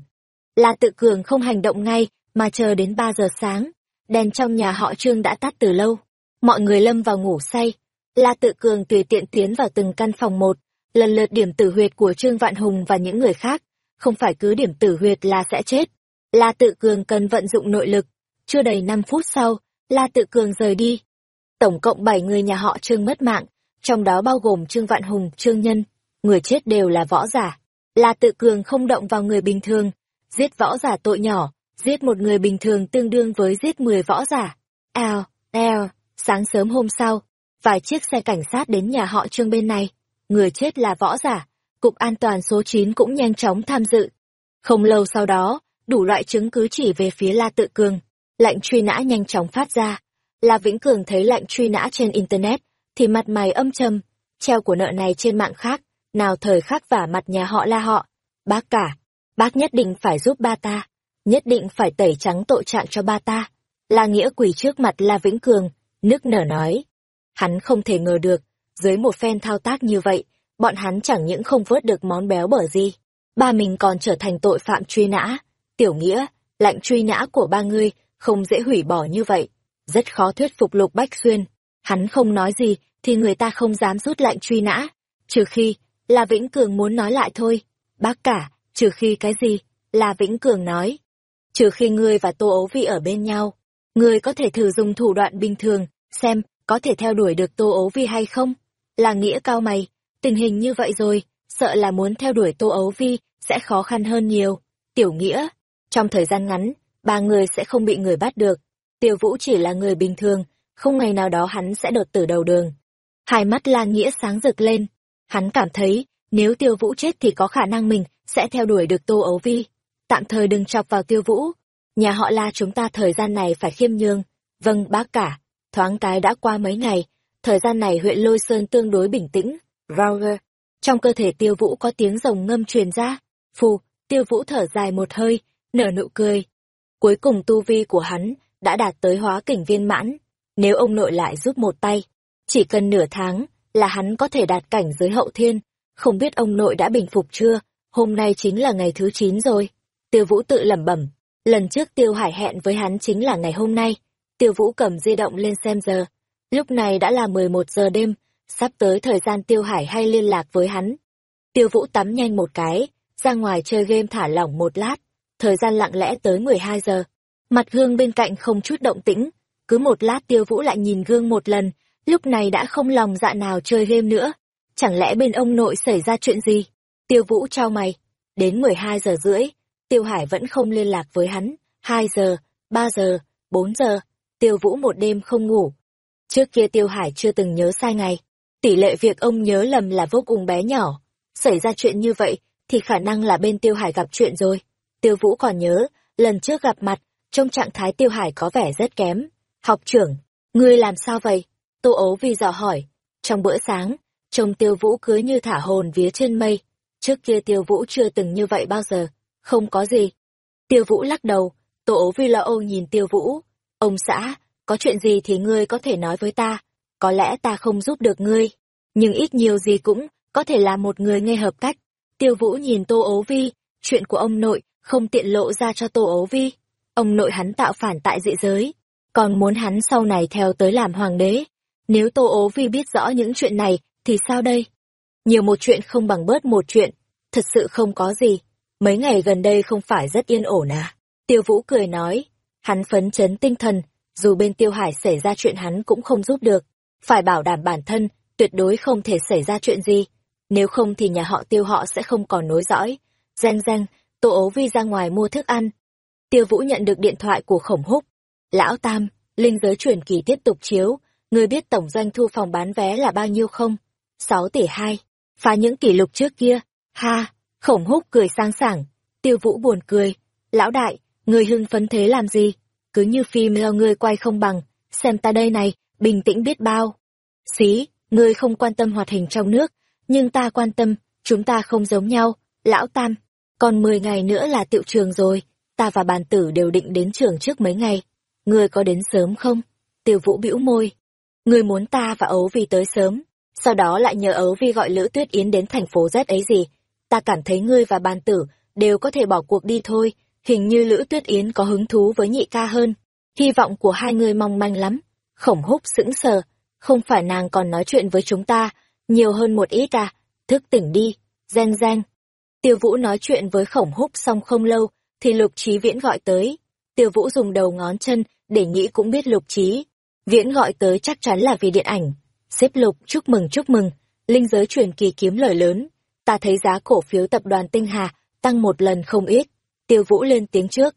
La Tự Cường không hành động ngay, mà chờ đến ba giờ sáng, đèn trong nhà họ Trương đã tắt từ lâu. Mọi người lâm vào ngủ say. La Tự Cường tùy tiện tiến vào từng căn phòng một, lần lượt điểm tử huyệt của Trương Vạn Hùng và những người khác. Không phải cứ điểm tử huyệt là sẽ chết. La Tự Cường cần vận dụng nội lực. Chưa đầy năm phút sau, La Tự Cường rời đi. Tổng cộng bảy người nhà họ Trương mất mạng, trong đó bao gồm Trương Vạn Hùng, Trương Nhân. Người chết đều là võ giả. La Tự Cường không động vào người bình thường, giết võ giả tội nhỏ, giết một người bình thường tương đương với giết 10 võ giả. eo eo sáng sớm hôm sau, vài chiếc xe cảnh sát đến nhà họ trương bên này. Người chết là võ giả, cục an toàn số 9 cũng nhanh chóng tham dự. Không lâu sau đó, đủ loại chứng cứ chỉ về phía La Tự Cường. Lệnh truy nã nhanh chóng phát ra. La Vĩnh Cường thấy lệnh truy nã trên Internet, thì mặt mày âm trầm, treo của nợ này trên mạng khác, nào thời khắc vả mặt nhà họ La họ. Bác cả, bác nhất định phải giúp ba ta nhất định phải tẩy trắng tội trạng cho ba ta. La Nghĩa quỳ trước mặt La Vĩnh Cường, nức nở nói. Hắn không thể ngờ được, dưới một phen thao tác như vậy, bọn hắn chẳng những không vớt được món béo bở gì, ba mình còn trở thành tội phạm truy nã. Tiểu Nghĩa, lệnh truy nã của ba ngươi không dễ hủy bỏ như vậy. Rất khó thuyết phục Lục Bách Xuyên. Hắn không nói gì thì người ta không dám rút lệnh truy nã. Trừ khi, là Vĩnh Cường muốn nói lại thôi. Bác cả, trừ khi cái gì? Là Vĩnh Cường nói. Trừ khi ngươi và Tô Ấu Vi ở bên nhau. Ngươi có thể thử dùng thủ đoạn bình thường, xem có thể theo đuổi được Tô Ấu Vi hay không? Là nghĩa cao mày, tình hình như vậy rồi, sợ là muốn theo đuổi Tô Ấu Vi sẽ khó khăn hơn nhiều. Tiểu nghĩa, trong thời gian ngắn, ba người sẽ không bị người bắt được. Tiêu Vũ chỉ là người bình thường, không ngày nào đó hắn sẽ đột tử đầu đường. Hai mắt La Nghĩa sáng rực lên. Hắn cảm thấy, nếu Tiêu Vũ chết thì có khả năng mình sẽ theo đuổi được Tô Ấu Vi. Tạm thời đừng chọc vào Tiêu Vũ. Nhà họ La chúng ta thời gian này phải khiêm nhường. Vâng bác cả. Thoáng cái đã qua mấy ngày, thời gian này huyện Lôi Sơn tương đối bình tĩnh. Roger. Trong cơ thể Tiêu Vũ có tiếng rồng ngâm truyền ra. Phù, Tiêu Vũ thở dài một hơi, nở nụ cười. Cuối cùng tu vi của hắn đã đạt tới hóa cảnh viên mãn. Nếu ông nội lại giúp một tay, chỉ cần nửa tháng là hắn có thể đạt cảnh giới hậu thiên. Không biết ông nội đã bình phục chưa, hôm nay chính là ngày thứ 9 rồi. Tiêu Vũ tự lẩm bẩm, lần trước Tiêu Hải hẹn với hắn chính là ngày hôm nay. Tiêu Vũ cầm di động lên xem giờ. Lúc này đã là 11 giờ đêm, sắp tới thời gian Tiêu Hải hay liên lạc với hắn. Tiêu Vũ tắm nhanh một cái, ra ngoài chơi game thả lỏng một lát, thời gian lặng lẽ tới 12 giờ. Mặt gương bên cạnh không chút động tĩnh, cứ một lát tiêu vũ lại nhìn gương một lần, lúc này đã không lòng dạ nào chơi game nữa. Chẳng lẽ bên ông nội xảy ra chuyện gì? Tiêu vũ trao mày. Đến 12 giờ rưỡi, tiêu hải vẫn không liên lạc với hắn. 2 giờ, 3 giờ, 4 giờ, tiêu vũ một đêm không ngủ. Trước kia tiêu hải chưa từng nhớ sai ngày. Tỷ lệ việc ông nhớ lầm là vô cùng bé nhỏ. Xảy ra chuyện như vậy, thì khả năng là bên tiêu hải gặp chuyện rồi. Tiêu Vũ còn nhớ, lần trước gặp mặt, trong trạng thái Tiêu Hải có vẻ rất kém. Học trưởng, ngươi làm sao vậy? Tô ấu vì dò hỏi. Trong bữa sáng, trông Tiêu Vũ cứ như thả hồn vía trên mây. Trước kia Tiêu Vũ chưa từng như vậy bao giờ. Không có gì. Tiêu Vũ lắc đầu, Tô ấu vi lo âu nhìn Tiêu Vũ. Ông xã, có chuyện gì thì ngươi có thể nói với ta. Có lẽ ta không giúp được ngươi. Nhưng ít nhiều gì cũng có thể là một người nghe hợp cách. Tiêu Vũ nhìn Tô ấu vi, chuyện của ông nội không tiện lộ ra cho Tô Ấu Vi. Ông nội hắn tạo phản tại dị giới, còn muốn hắn sau này theo tới làm hoàng đế. Nếu Tô ố Vi biết rõ những chuyện này, thì sao đây? Nhiều một chuyện không bằng bớt một chuyện, thật sự không có gì. Mấy ngày gần đây không phải rất yên ổn à? Tiêu Vũ cười nói, hắn phấn chấn tinh thần, dù bên Tiêu Hải xảy ra chuyện hắn cũng không giúp được. Phải bảo đảm bản thân, tuyệt đối không thể xảy ra chuyện gì. Nếu không thì nhà họ Tiêu họ sẽ không còn nối dõi. Danh danh, Tô ố vi ra ngoài mua thức ăn. Tiêu Vũ nhận được điện thoại của khổng húc. Lão Tam, linh giới truyền kỳ tiếp tục chiếu, người biết tổng doanh thu phòng bán vé là bao nhiêu không? Sáu tỷ hai, phá những kỷ lục trước kia. Ha, khổng húc cười sang sảng. Tiêu Vũ buồn cười. Lão đại, người hưng phấn thế làm gì? Cứ như phim lo người quay không bằng, xem ta đây này, bình tĩnh biết bao. Xí, ngươi không quan tâm hoạt hình trong nước, nhưng ta quan tâm, chúng ta không giống nhau. Lão Tam, còn 10 ngày nữa là tiệu trường rồi, ta và bàn tử đều định đến trường trước mấy ngày. Ngươi có đến sớm không? Tiêu vũ bĩu môi. Ngươi muốn ta và ấu vi tới sớm, sau đó lại nhờ ấu vi gọi Lữ Tuyết Yến đến thành phố Z ấy gì. Ta cảm thấy ngươi và bàn tử đều có thể bỏ cuộc đi thôi, hình như Lữ Tuyết Yến có hứng thú với nhị ca hơn. Hy vọng của hai người mong manh lắm. Khổng húc sững sờ, không phải nàng còn nói chuyện với chúng ta, nhiều hơn một ít à, thức tỉnh đi, reng reng. Tiêu Vũ nói chuyện với khổng húc xong không lâu, thì Lục Trí Viễn gọi tới. Tiêu Vũ dùng đầu ngón chân để nghĩ cũng biết Lục Trí. Viễn gọi tới chắc chắn là vì điện ảnh. Xếp Lục chúc mừng chúc mừng, linh giới truyền kỳ kiếm lời lớn. Ta thấy giá cổ phiếu tập đoàn Tinh Hà tăng một lần không ít. Tiêu Vũ lên tiếng trước.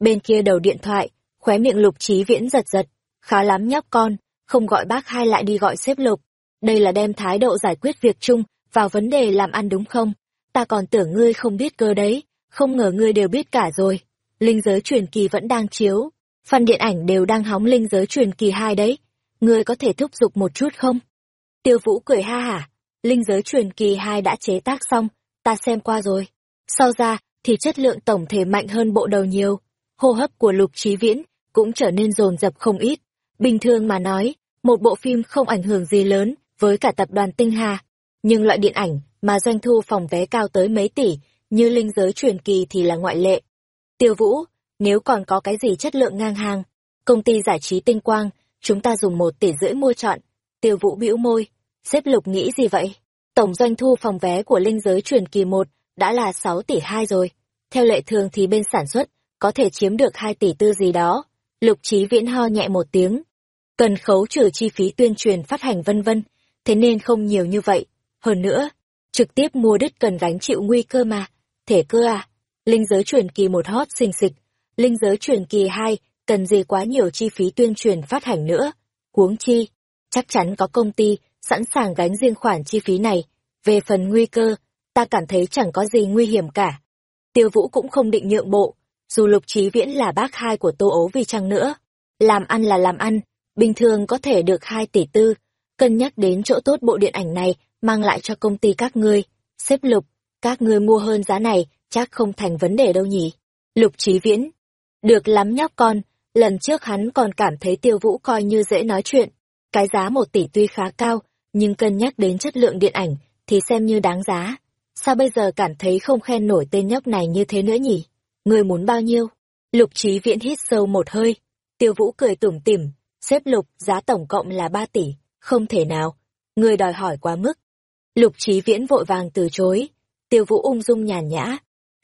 Bên kia đầu điện thoại, khóe miệng Lục Trí Viễn giật giật. Khá lắm nhóc con, không gọi bác hai lại đi gọi xếp Lục. Đây là đem thái độ giải quyết việc chung vào vấn đề làm ăn đúng không? ta còn tưởng ngươi không biết cơ đấy, không ngờ ngươi đều biết cả rồi. Linh giới truyền kỳ vẫn đang chiếu, phần điện ảnh đều đang hóng linh giới truyền kỳ hai đấy. Ngươi có thể thúc giục một chút không? Tiêu Vũ cười ha hả, linh giới truyền kỳ hai đã chế tác xong, ta xem qua rồi. Sau ra, thì chất lượng tổng thể mạnh hơn bộ đầu nhiều. Hô hấp của Lục Trí Viễn cũng trở nên rồn rập không ít. Bình thường mà nói, một bộ phim không ảnh hưởng gì lớn với cả tập đoàn Tinh Hà. Nhưng loại điện ảnh mà doanh thu phòng vé cao tới mấy tỷ như linh giới truyền kỳ thì là ngoại lệ. Tiêu Vũ, nếu còn có cái gì chất lượng ngang hàng, công ty giải trí tinh quang, chúng ta dùng một tỷ rưỡi mua chọn. Tiêu Vũ bĩu môi, xếp lục nghĩ gì vậy? Tổng doanh thu phòng vé của linh giới truyền kỳ một đã là 6 tỷ 2 rồi. Theo lệ thường thì bên sản xuất có thể chiếm được 2 tỷ tư gì đó. Lục Chí Viễn ho nhẹ một tiếng. Cần khấu trừ chi phí tuyên truyền phát hành vân vân, thế nên không nhiều như vậy. Hơn nữa, trực tiếp mua đứt cần gánh chịu nguy cơ mà. Thể cơ à? Linh giới truyền kỳ một hot xinh xịch, linh giới truyền kỳ hai cần gì quá nhiều chi phí tuyên truyền phát hành nữa. Huống chi, chắc chắn có công ty sẵn sàng gánh riêng khoản chi phí này. Về phần nguy cơ, ta cảm thấy chẳng có gì nguy hiểm cả. Tiêu Vũ cũng không định nhượng bộ, dù Lục Trí Viễn là bác hai của Tô Ố vì chăng nữa. Làm ăn là làm ăn, bình thường có thể được hai tỷ tư, cân nhắc đến chỗ tốt bộ điện ảnh này mang lại cho công ty các ngươi. Xếp Lục, các ngươi mua hơn giá này chắc không thành vấn đề đâu nhỉ. Lục chí Viễn, được lắm nhóc con, lần trước hắn còn cảm thấy tiêu vũ coi như dễ nói chuyện. Cái giá một tỷ tuy khá cao, nhưng cân nhắc đến chất lượng điện ảnh thì xem như đáng giá. Sao bây giờ cảm thấy không khen nổi tên nhóc này như thế nữa nhỉ? Người muốn bao nhiêu? Lục chí viễn hít sâu một hơi. Tiêu vũ cười tủm tỉm, xếp lục giá tổng cộng là ba tỷ, không thể nào. Người đòi hỏi quá mức. Lục chí viễn vội vàng từ chối. Tiêu vũ ung dung nhàn nhã.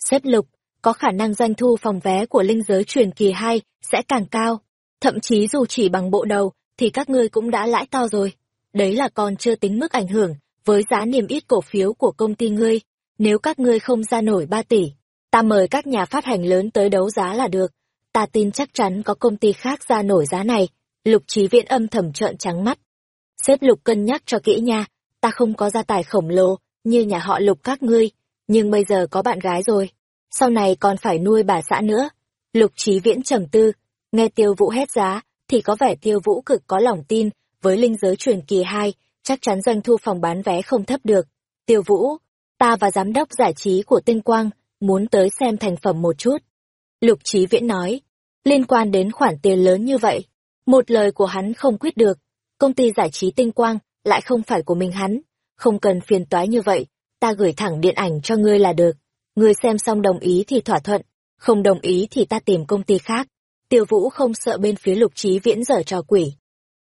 Xếp lục, có khả năng doanh thu phòng vé của linh giới truyền kỳ 2 sẽ càng cao. Thậm chí dù chỉ bằng bộ đầu, thì các ngươi cũng đã lãi to rồi. Đấy là còn chưa tính mức ảnh hưởng với giá niềm ít cổ phiếu của công ty ngươi. Nếu các ngươi không ra nổi 3 tỷ, ta mời các nhà phát hành lớn tới đấu giá là được. Ta tin chắc chắn có công ty khác ra nổi giá này. Lục trí viện âm thầm trợn trắng mắt. Xếp lục cân nhắc cho kỹ nha, ta không có gia tài khổng lồ như nhà họ lục các ngươi, nhưng bây giờ có bạn gái rồi sau này còn phải nuôi bà xã nữa. Lục trí viễn trầm tư, nghe tiêu vũ hét giá, thì có vẻ tiêu vũ cực có lòng tin, với linh giới truyền kỳ 2, chắc chắn doanh thu phòng bán vé không thấp được. Tiêu vũ, ta và giám đốc giải trí của Tinh Quang, muốn tới xem thành phẩm một chút. Lục trí viễn nói, liên quan đến khoản tiền lớn như vậy, một lời của hắn không quyết được, công ty giải trí Tinh Quang lại không phải của mình hắn, không cần phiền toái như vậy, ta gửi thẳng điện ảnh cho ngươi là được. ngươi xem xong đồng ý thì thỏa thuận, không đồng ý thì ta tìm công ty khác. Tiêu Vũ không sợ bên phía Lục Trí Viễn dở trò quỷ.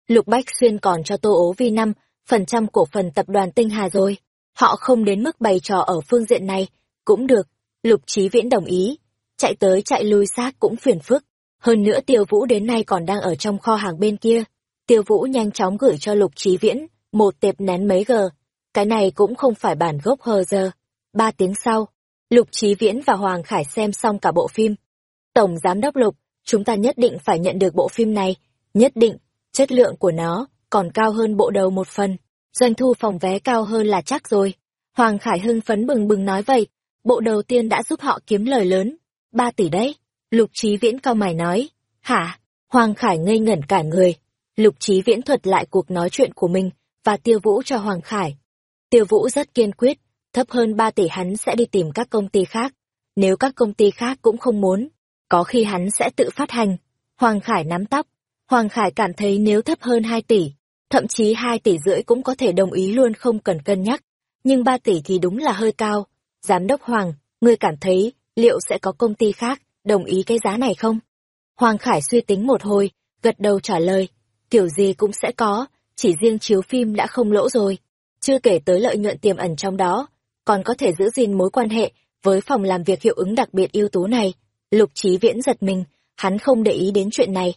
Lục Bách Xuyên còn cho Tô Ố Vi năm phần trăm cổ phần tập đoàn Tinh Hà rồi. Họ không đến mức bày trò ở phương diện này, cũng được. Lục Trí Viễn đồng ý. Chạy tới chạy lui xác cũng phiền phức. Hơn nữa Tiêu Vũ đến nay còn đang ở trong kho hàng bên kia. Tiêu Vũ nhanh chóng gửi cho Lục Trí Viễn một tệp nén mấy gờ. Cái này cũng không phải bản gốc hờ giờ. Ba tiếng sau, Lục Chí Viễn và Hoàng Khải xem xong cả bộ phim. Tổng Giám đốc Lục, chúng ta nhất định phải nhận được bộ phim này, nhất định, chất lượng của nó còn cao hơn bộ đầu một phần, doanh thu phòng vé cao hơn là chắc rồi. Hoàng Khải hưng phấn bừng bừng nói vậy, bộ đầu tiên đã giúp họ kiếm lời lớn, ba tỷ đấy. Lục Chí Viễn cao mày nói, hả? Hoàng Khải ngây ngẩn cả người. Lục Chí Viễn thuật lại cuộc nói chuyện của mình và tiêu vũ cho Hoàng Khải. Tiêu vũ rất kiên quyết, thấp hơn 3 tỷ hắn sẽ đi tìm các công ty khác. Nếu các công ty khác cũng không muốn, có khi hắn sẽ tự phát hành. Hoàng Khải nắm tóc. Hoàng Khải cảm thấy nếu thấp hơn 2 tỷ, thậm chí 2 tỷ rưỡi cũng có thể đồng ý luôn không cần cân nhắc. Nhưng 3 tỷ thì đúng là hơi cao. Giám đốc Hoàng, ngươi cảm thấy liệu sẽ có công ty khác đồng ý cái giá này không? Hoàng Khải suy tính một hồi, gật đầu trả lời. Kiểu gì cũng sẽ có, chỉ riêng chiếu phim đã không lỗ rồi. Chưa kể tới lợi nhuận tiềm ẩn trong đó, còn có thể giữ gìn mối quan hệ với phòng làm việc hiệu ứng đặc biệt ưu tú này. Lục Chí Viễn giật mình, hắn không để ý đến chuyện này.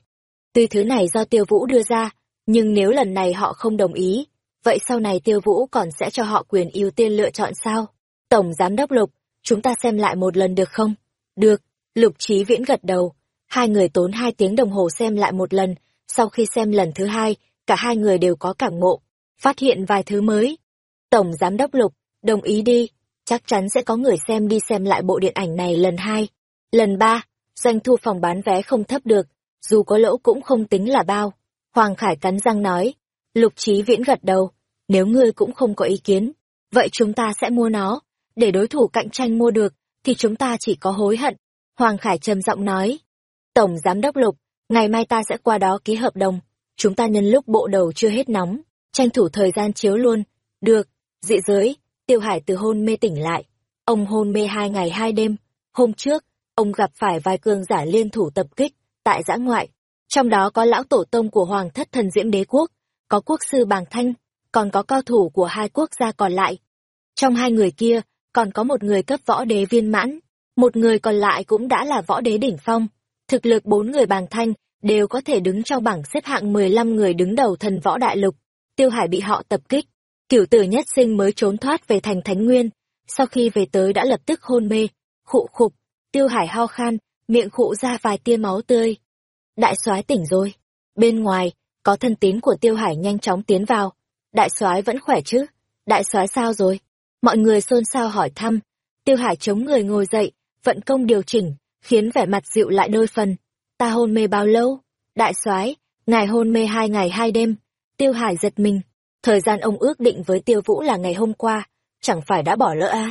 Tuy thứ này do Tiêu Vũ đưa ra, nhưng nếu lần này họ không đồng ý, vậy sau này Tiêu Vũ còn sẽ cho họ quyền ưu tiên lựa chọn sao? Tổng Giám đốc Lục, chúng ta xem lại một lần được không? Được, Lục Chí Viễn gật đầu. Hai người tốn hai tiếng đồng hồ xem lại một lần, sau khi xem lần thứ hai, cả hai người đều có cảm ngộ, phát hiện vài thứ mới. Tổng Giám đốc Lục, Đồng ý đi, chắc chắn sẽ có người xem đi xem lại bộ điện ảnh này lần hai. Lần ba, doanh thu phòng bán vé không thấp được, dù có lỗ cũng không tính là bao. Hoàng Khải cắn răng nói, lục trí viễn gật đầu, nếu ngươi cũng không có ý kiến, vậy chúng ta sẽ mua nó, để đối thủ cạnh tranh mua được, thì chúng ta chỉ có hối hận. Hoàng Khải trầm giọng nói, Tổng Giám đốc Lục, ngày mai ta sẽ qua đó ký hợp đồng. Chúng ta nhân lúc bộ đầu chưa hết nóng, tranh thủ thời gian chiếu luôn. Được, dị giới, Tiêu Hải từ hôn mê tỉnh lại. Ông hôn mê hai ngày hai đêm. Hôm trước, ông gặp phải vài cường giả liên thủ tập kích tại giã ngoại. Trong đó có lão tổ tông của Hoàng thất thần diễm đế quốc, có quốc sư Bàng Thanh, còn có cao thủ của hai quốc gia còn lại. Trong hai người kia, còn có một người cấp võ đế viên mãn, một người còn lại cũng đã là võ đế đỉnh phong. Thực lực bốn người Bàng Thanh đều có thể đứng trong bảng xếp hạng 15 người đứng đầu thần võ đại lục. Tiêu Hải bị họ tập kích, cửu tử nhất sinh mới trốn thoát về thành Thánh Nguyên, sau khi về tới đã lập tức hôn mê, khụ khục, Tiêu Hải ho khan, miệng khụ ra vài tia máu tươi. Đại soái tỉnh rồi. Bên ngoài, có thân tín của Tiêu Hải nhanh chóng tiến vào. Đại soái vẫn khỏe chứ? Đại soái sao rồi? Mọi người xôn xao hỏi thăm. Tiêu Hải chống người ngồi dậy, vận công điều chỉnh, khiến vẻ mặt dịu lại đôi phần. Ta hôn mê bao lâu? Đại soái, ngài hôn mê hai ngày hai đêm. Tiêu Hải giật mình. Thời gian ông ước định với Tiêu Vũ là ngày hôm qua, chẳng phải đã bỏ lỡ à?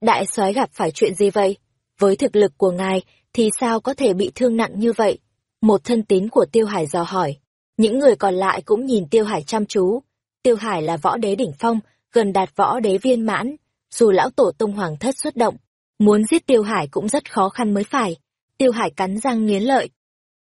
Đại soái gặp phải chuyện gì vậy? Với thực lực của ngài, thì sao có thể bị thương nặng như vậy? Một thân tín của Tiêu Hải dò hỏi. Những người còn lại cũng nhìn Tiêu Hải chăm chú. Tiêu Hải là võ đế đỉnh phong, gần đạt võ đế viên mãn. Dù lão tổ tông hoàng thất xuất động, muốn giết Tiêu Hải cũng rất khó khăn mới phải. Tiêu Hải cắn răng nghiến lợi.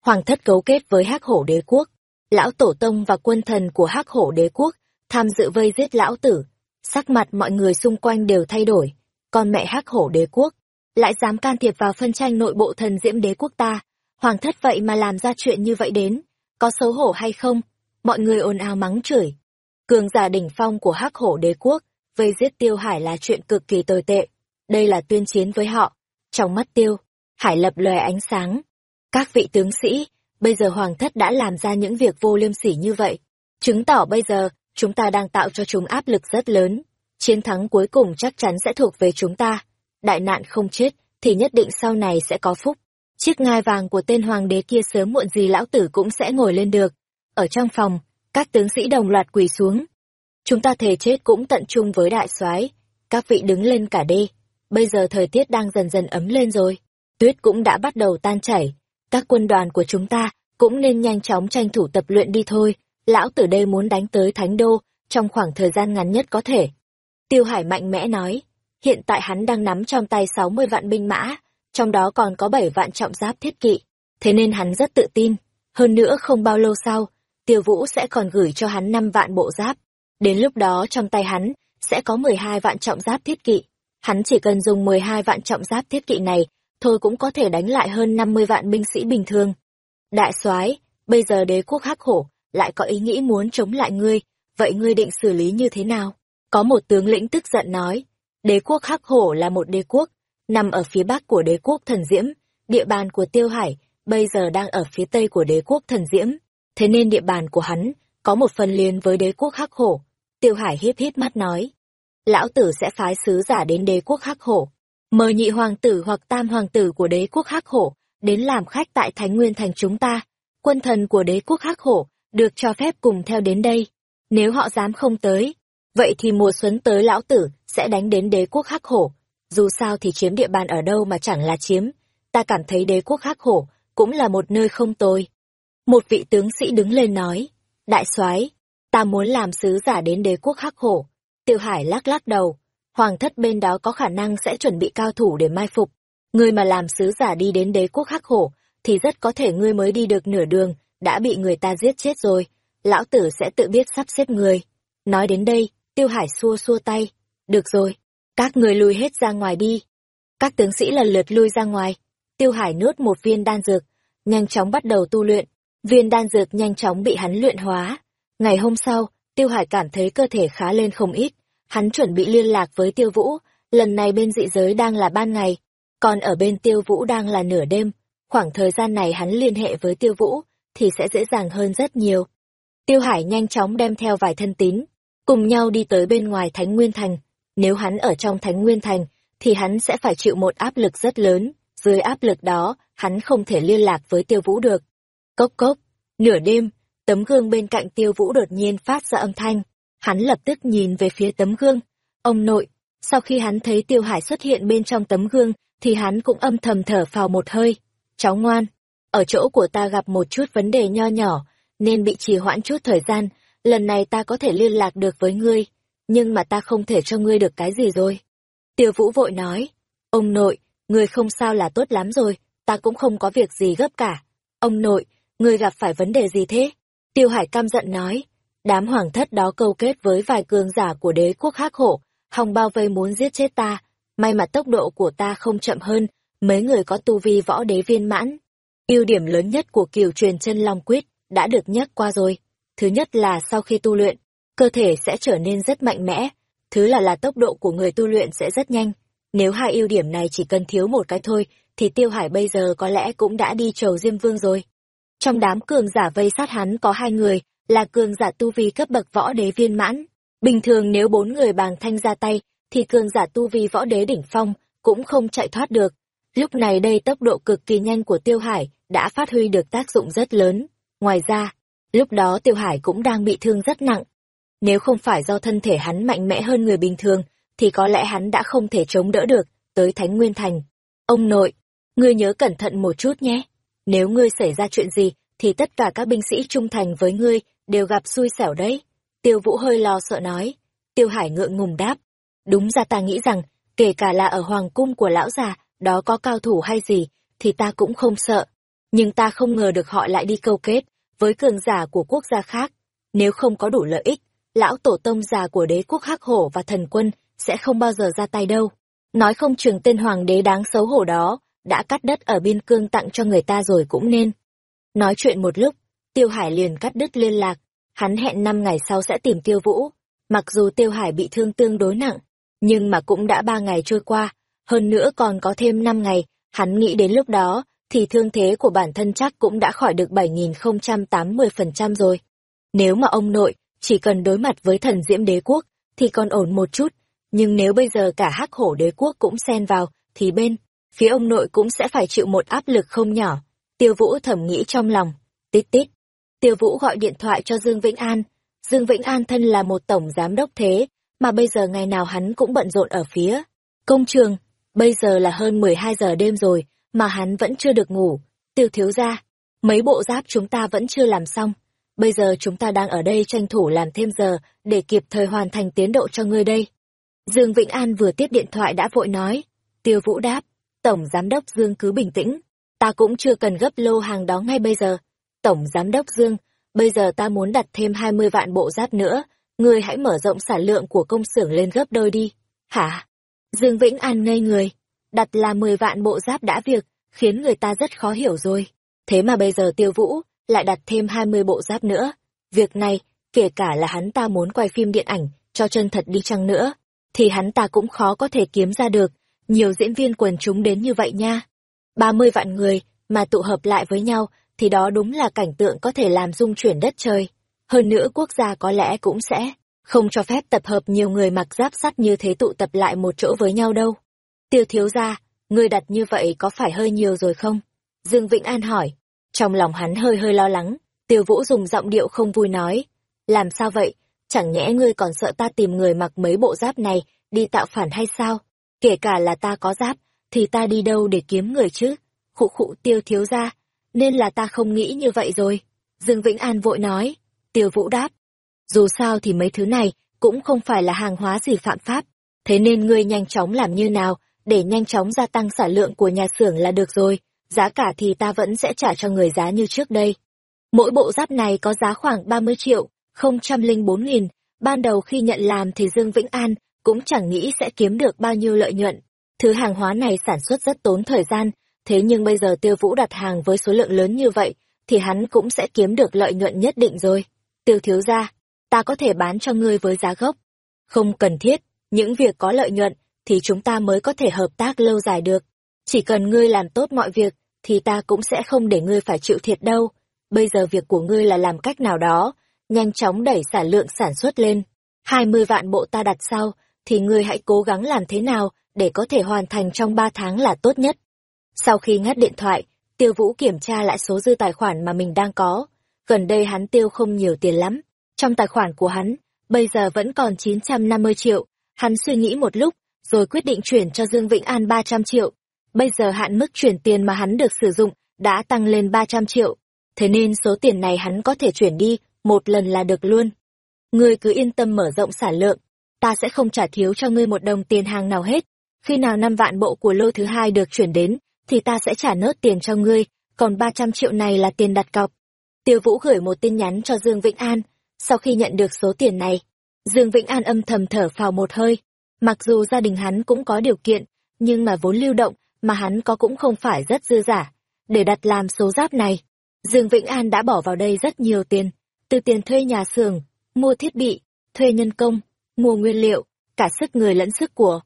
Hoàng thất cấu kết với hắc hổ đế quốc. Lão tổ tông và quân thần của hắc hổ đế quốc tham dự vây giết lão tử. Sắc mặt mọi người xung quanh đều thay đổi. Con mẹ hắc hổ đế quốc lại dám can thiệp vào phân tranh nội bộ thần diễm đế quốc ta. Hoàng thất vậy mà làm ra chuyện như vậy đến, có xấu hổ hay không? Mọi người ồn ào mắng chửi. Cường giả đỉnh phong của hắc hổ đế quốc, vây giết tiêu hải là chuyện cực kỳ tồi tệ. Đây là tuyên chiến với họ. Trong mắt tiêu, hải lập lòe ánh sáng. Các vị tướng sĩ, bây giờ hoàng thất đã làm ra những việc vô liêm sỉ như vậy. Chứng tỏ bây giờ, chúng ta đang tạo cho chúng áp lực rất lớn. Chiến thắng cuối cùng chắc chắn sẽ thuộc về chúng ta đại nạn không chết, thì nhất định sau này sẽ có phúc. Chiếc ngai vàng của tên hoàng đế kia sớm muộn gì lão tử cũng sẽ ngồi lên được. Ở trong phòng, các tướng sĩ đồng loạt quỳ xuống. Chúng ta thề chết cũng tận chung với đại soái. Các vị đứng lên cả đi. Bây giờ thời tiết đang dần dần ấm lên rồi. Tuyết cũng đã bắt đầu tan chảy. Các quân đoàn của chúng ta cũng nên nhanh chóng tranh thủ tập luyện đi thôi. Lão tử đây muốn đánh tới Thánh Đô trong khoảng thời gian ngắn nhất có thể. Tiêu Hải mạnh mẽ nói, hiện tại hắn đang nắm trong tay 60 vạn binh mã, trong đó còn có 7 vạn trọng giáp thiết kỵ. Thế nên hắn rất tự tin. Hơn nữa không bao lâu sau, Tiêu Vũ sẽ còn gửi cho hắn 5 vạn bộ giáp. Đến lúc đó trong tay hắn sẽ có 12 vạn trọng giáp thiết kỵ. Hắn chỉ cần dùng 12 vạn trọng giáp thiết kỵ này, thôi cũng có thể đánh lại hơn 50 vạn binh sĩ bình thường. Đại soái, bây giờ đế quốc hắc hổ lại có ý nghĩ muốn chống lại ngươi, vậy ngươi định xử lý như thế nào? Có một tướng lĩnh tức giận nói, Đế quốc Hắc Hổ là một đế quốc, nằm ở phía bắc của đế quốc Thần Diễm, địa bàn của Tiêu Hải bây giờ đang ở phía tây của đế quốc Thần Diễm, thế nên địa bàn của hắn có một phần liền với đế quốc Hắc Hổ. Tiêu Hải hiếp hiếp mắt nói, lão tử sẽ phái sứ giả đến đế quốc Hắc Hổ, mời nhị hoàng tử hoặc tam hoàng tử của đế quốc Hắc Hổ đến làm khách tại Thánh Nguyên thành chúng ta. Quân thần của đế quốc Hắc Hổ được cho phép cùng theo đến đây. Nếu họ dám không tới, vậy thì mùa xuân tới lão tử sẽ đánh đến đế quốc hắc hổ. Dù sao thì chiếm địa bàn ở đâu mà chẳng là chiếm, ta cảm thấy đế quốc hắc hổ cũng là một nơi không tồi. Một vị tướng sĩ đứng lên nói, đại soái, ta muốn làm sứ giả đến đế quốc hắc hổ. Tiêu Hải lắc lắc đầu, hoàng thất bên đó có khả năng sẽ chuẩn bị cao thủ để mai phục. Ngươi mà làm sứ giả đi đến đế quốc hắc hổ, thì rất có thể ngươi mới đi được nửa đường, đã bị người ta giết chết rồi. Lão tử sẽ tự biết sắp xếp người. Nói đến đây, Tiêu Hải xua xua tay, được rồi, các người lùi hết ra ngoài đi. Các tướng sĩ lần lượt lui ra ngoài. Tiêu Hải nuốt một viên đan dược, nhanh chóng bắt đầu tu luyện. Viên đan dược nhanh chóng bị hắn luyện hóa. Ngày hôm sau, Tiêu Hải cảm thấy cơ thể khá lên không ít. Hắn chuẩn bị liên lạc với Tiêu Vũ, lần này bên dị giới đang là ban ngày, còn ở bên Tiêu Vũ đang là nửa đêm. Khoảng thời gian này hắn liên hệ với Tiêu Vũ, thì sẽ dễ dàng hơn rất nhiều. Tiêu Hải nhanh chóng đem theo vài thân tín, cùng nhau đi tới bên ngoài Thánh Nguyên Thành. Nếu hắn ở trong Thánh Nguyên Thành, thì hắn sẽ phải chịu một áp lực rất lớn, dưới áp lực đó, hắn không thể liên lạc với Tiêu Vũ được. Cốc cốc, nửa đêm, tấm gương bên cạnh Tiêu Vũ đột nhiên phát ra âm thanh, hắn lập tức nhìn về phía tấm gương. Ông nội, sau khi hắn thấy Tiêu Hải xuất hiện bên trong tấm gương, thì hắn cũng âm thầm thở phào một hơi. Cháu ngoan, ở chỗ của ta gặp một chút vấn đề nho nhỏ, nên bị trì hoãn chút thời gian, lần này ta có thể liên lạc được với ngươi, nhưng mà ta không thể cho ngươi được cái gì rồi. Tiêu Vũ vội nói, ông nội, ngươi không sao là tốt lắm rồi, ta cũng không có việc gì gấp cả. Ông nội, ngươi gặp phải vấn đề gì thế? Tiêu Hải cam giận nói, đám hoàng thất đó câu kết với vài cường giả của đế quốc hắc hộ, hòng bao vây muốn giết chết ta, may mà tốc độ của ta không chậm hơn, mấy người có tu vi võ đế viên mãn. Ưu điểm lớn nhất của kiều truyền chân long quyết đã được nhắc qua rồi. Thứ nhất là sau khi tu luyện, cơ thể sẽ trở nên rất mạnh mẽ. Thứ là là tốc độ của người tu luyện sẽ rất nhanh. Nếu hai ưu điểm này chỉ cần thiếu một cái thôi, thì Tiêu Hải bây giờ có lẽ cũng đã đi chầu Diêm Vương rồi. Trong đám cường giả vây sát hắn có hai người, là cường giả tu vi cấp bậc võ đế viên mãn. Bình thường nếu bốn người bàng thanh ra tay, thì cường giả tu vi võ đế đỉnh phong cũng không chạy thoát được. Lúc này đây tốc độ cực kỳ nhanh của Tiêu Hải đã phát huy được tác dụng rất lớn. Ngoài ra, lúc đó Tiêu Hải cũng đang bị thương rất nặng. Nếu không phải do thân thể hắn mạnh mẽ hơn người bình thường, thì có lẽ hắn đã không thể chống đỡ được tới Thánh Nguyên Thành. Ông nội, ngươi nhớ cẩn thận một chút nhé. Nếu ngươi xảy ra chuyện gì, thì tất cả các binh sĩ trung thành với ngươi đều gặp xui xẻo đấy. Tiêu Vũ hơi lo sợ nói. Tiêu Hải ngượng ngùng đáp. Đúng ra ta nghĩ rằng, kể cả là ở hoàng cung của lão già, đó có cao thủ hay gì, thì ta cũng không sợ. Nhưng ta không ngờ được họ lại đi câu kết với cường giả của quốc gia khác. Nếu không có đủ lợi ích, lão tổ tông già của đế quốc hắc hổ và thần quân sẽ không bao giờ ra tay đâu. Nói không trường tên hoàng đế đáng xấu hổ đó, đã cắt đất ở biên cương tặng cho người ta rồi cũng nên. Nói chuyện một lúc, Tiêu Hải liền cắt đứt liên lạc, hắn hẹn năm ngày sau sẽ tìm Tiêu Vũ. Mặc dù Tiêu Hải bị thương tương đối nặng, nhưng mà cũng đã ba ngày trôi qua, hơn nữa còn có thêm năm ngày, hắn nghĩ đến lúc đó, thì thương thế của bản thân chắc cũng đã khỏi được 7080% rồi. Nếu mà ông nội chỉ cần đối mặt với thần diễm đế quốc, thì còn ổn một chút, nhưng nếu bây giờ cả hắc hổ đế quốc cũng xen vào, thì bên, phía ông nội cũng sẽ phải chịu một áp lực không nhỏ. Tiêu Vũ thầm nghĩ trong lòng, tít tít. Tiêu Vũ gọi điện thoại cho Dương Vĩnh An. Dương Vĩnh An thân là một tổng giám đốc thế, mà bây giờ ngày nào hắn cũng bận rộn ở phía. Công trường, bây giờ là hơn 12 giờ đêm rồi, mà hắn vẫn chưa được ngủ. Tiêu thiếu ra, mấy bộ giáp chúng ta vẫn chưa làm xong. Bây giờ chúng ta đang ở đây tranh thủ làm thêm giờ, để kịp thời hoàn thành tiến độ cho ngươi đây. Dương Vĩnh An vừa tiếp điện thoại đã vội nói. Tiêu Vũ đáp, Tổng Giám đốc Dương cứ bình tĩnh, ta cũng chưa cần gấp lô hàng đó ngay bây giờ. Tổng Giám đốc Dương, bây giờ ta muốn đặt thêm 20 vạn bộ giáp nữa, ngươi hãy mở rộng sản lượng của công xưởng lên gấp đôi đi. Hả? Dương Vĩnh An ngây người, đặt là 10 vạn bộ giáp đã việc, khiến người ta rất khó hiểu rồi. Thế mà bây giờ Tiêu Vũ lại đặt thêm 20 bộ giáp nữa. Việc này, kể cả là hắn ta muốn quay phim điện ảnh cho chân thật đi chăng nữa, thì hắn ta cũng khó có thể kiếm ra được nhiều diễn viên quần chúng đến như vậy nha. 30 vạn người mà tụ hợp lại với nhau thì đó đúng là cảnh tượng có thể làm rung chuyển đất trời. Hơn nữa quốc gia có lẽ cũng sẽ không cho phép tập hợp nhiều người mặc giáp sắt như thế tụ tập lại một chỗ với nhau đâu. Tiêu thiếu gia, người đặt như vậy có phải hơi nhiều rồi không? Dương Vĩnh An hỏi. Trong lòng hắn hơi hơi lo lắng, tiêu vũ dùng giọng điệu không vui nói. Làm sao vậy? Chẳng nhẽ ngươi còn sợ ta tìm người mặc mấy bộ giáp này đi tạo phản hay sao? Kể cả là ta có giáp, thì ta đi đâu để kiếm người chứ? Khụ khụ tiêu thiếu gia, nên là ta không nghĩ như vậy rồi. Dương Vĩnh An vội nói. Tiêu vũ đáp. Dù sao thì mấy thứ này cũng không phải là hàng hóa gì phạm pháp. Thế nên ngươi nhanh chóng làm như nào để nhanh chóng gia tăng sản lượng của nhà xưởng là được rồi. Giá cả thì ta vẫn sẽ trả cho người giá như trước đây. Mỗi bộ giáp này có giá khoảng 30 triệu, không trăm linh bốn nghìn. Ban đầu khi nhận làm thì Dương Vĩnh An cũng chẳng nghĩ sẽ kiếm được bao nhiêu lợi nhuận. Thứ hàng hóa này sản xuất rất tốn thời gian, thế nhưng bây giờ tiêu vũ đặt hàng với số lượng lớn như vậy, thì hắn cũng sẽ kiếm được lợi nhuận nhất định rồi. Tiêu thiếu ra, ta có thể bán cho ngươi với giá gốc. Không cần thiết, những việc có lợi nhuận, thì chúng ta mới có thể hợp tác lâu dài được. Chỉ cần ngươi làm tốt mọi việc, thì ta cũng sẽ không để ngươi phải chịu thiệt đâu. Bây giờ việc của ngươi là làm cách nào đó, nhanh chóng đẩy sản lượng sản xuất lên. 20 vạn bộ ta đặt sau, thì ngươi hãy cố gắng làm thế nào để có thể hoàn thành trong 3 tháng là tốt nhất. Sau khi ngắt điện thoại, Tiêu Vũ kiểm tra lại số dư tài khoản mà mình đang có. Gần đây hắn tiêu không nhiều tiền lắm. Trong tài khoản của hắn, bây giờ vẫn còn 950 triệu. Hắn suy nghĩ một lúc, rồi quyết định chuyển cho Dương Vĩnh An 300 triệu. Bây giờ hạn mức chuyển tiền mà hắn được sử dụng đã tăng lên 300 triệu. Thế nên số tiền này hắn có thể chuyển đi, một lần là được luôn. Ngươi cứ yên tâm mở rộng sản lượng, ta sẽ không trả thiếu cho ngươi một đồng tiền hàng nào hết. Khi nào năm vạn bộ của lô thứ hai được chuyển đến, thì ta sẽ trả nốt tiền cho ngươi, còn 300 triệu này là tiền đặt cọc. Tiêu Vũ gửi một tin nhắn cho Dương Vĩnh An, sau khi nhận được số tiền này, Dương Vĩnh An âm thầm thở phào một hơi. Mặc dù gia đình hắn cũng có điều kiện, nhưng mà vốn lưu động mà hắn có cũng không phải rất dư giả. Để đặt làm số giáp này, Dương Vĩnh An đã bỏ vào đây rất nhiều tiền, từ tiền thuê nhà xưởng, mua thiết bị, thuê nhân công, mua nguyên liệu, cả sức người lẫn sức của.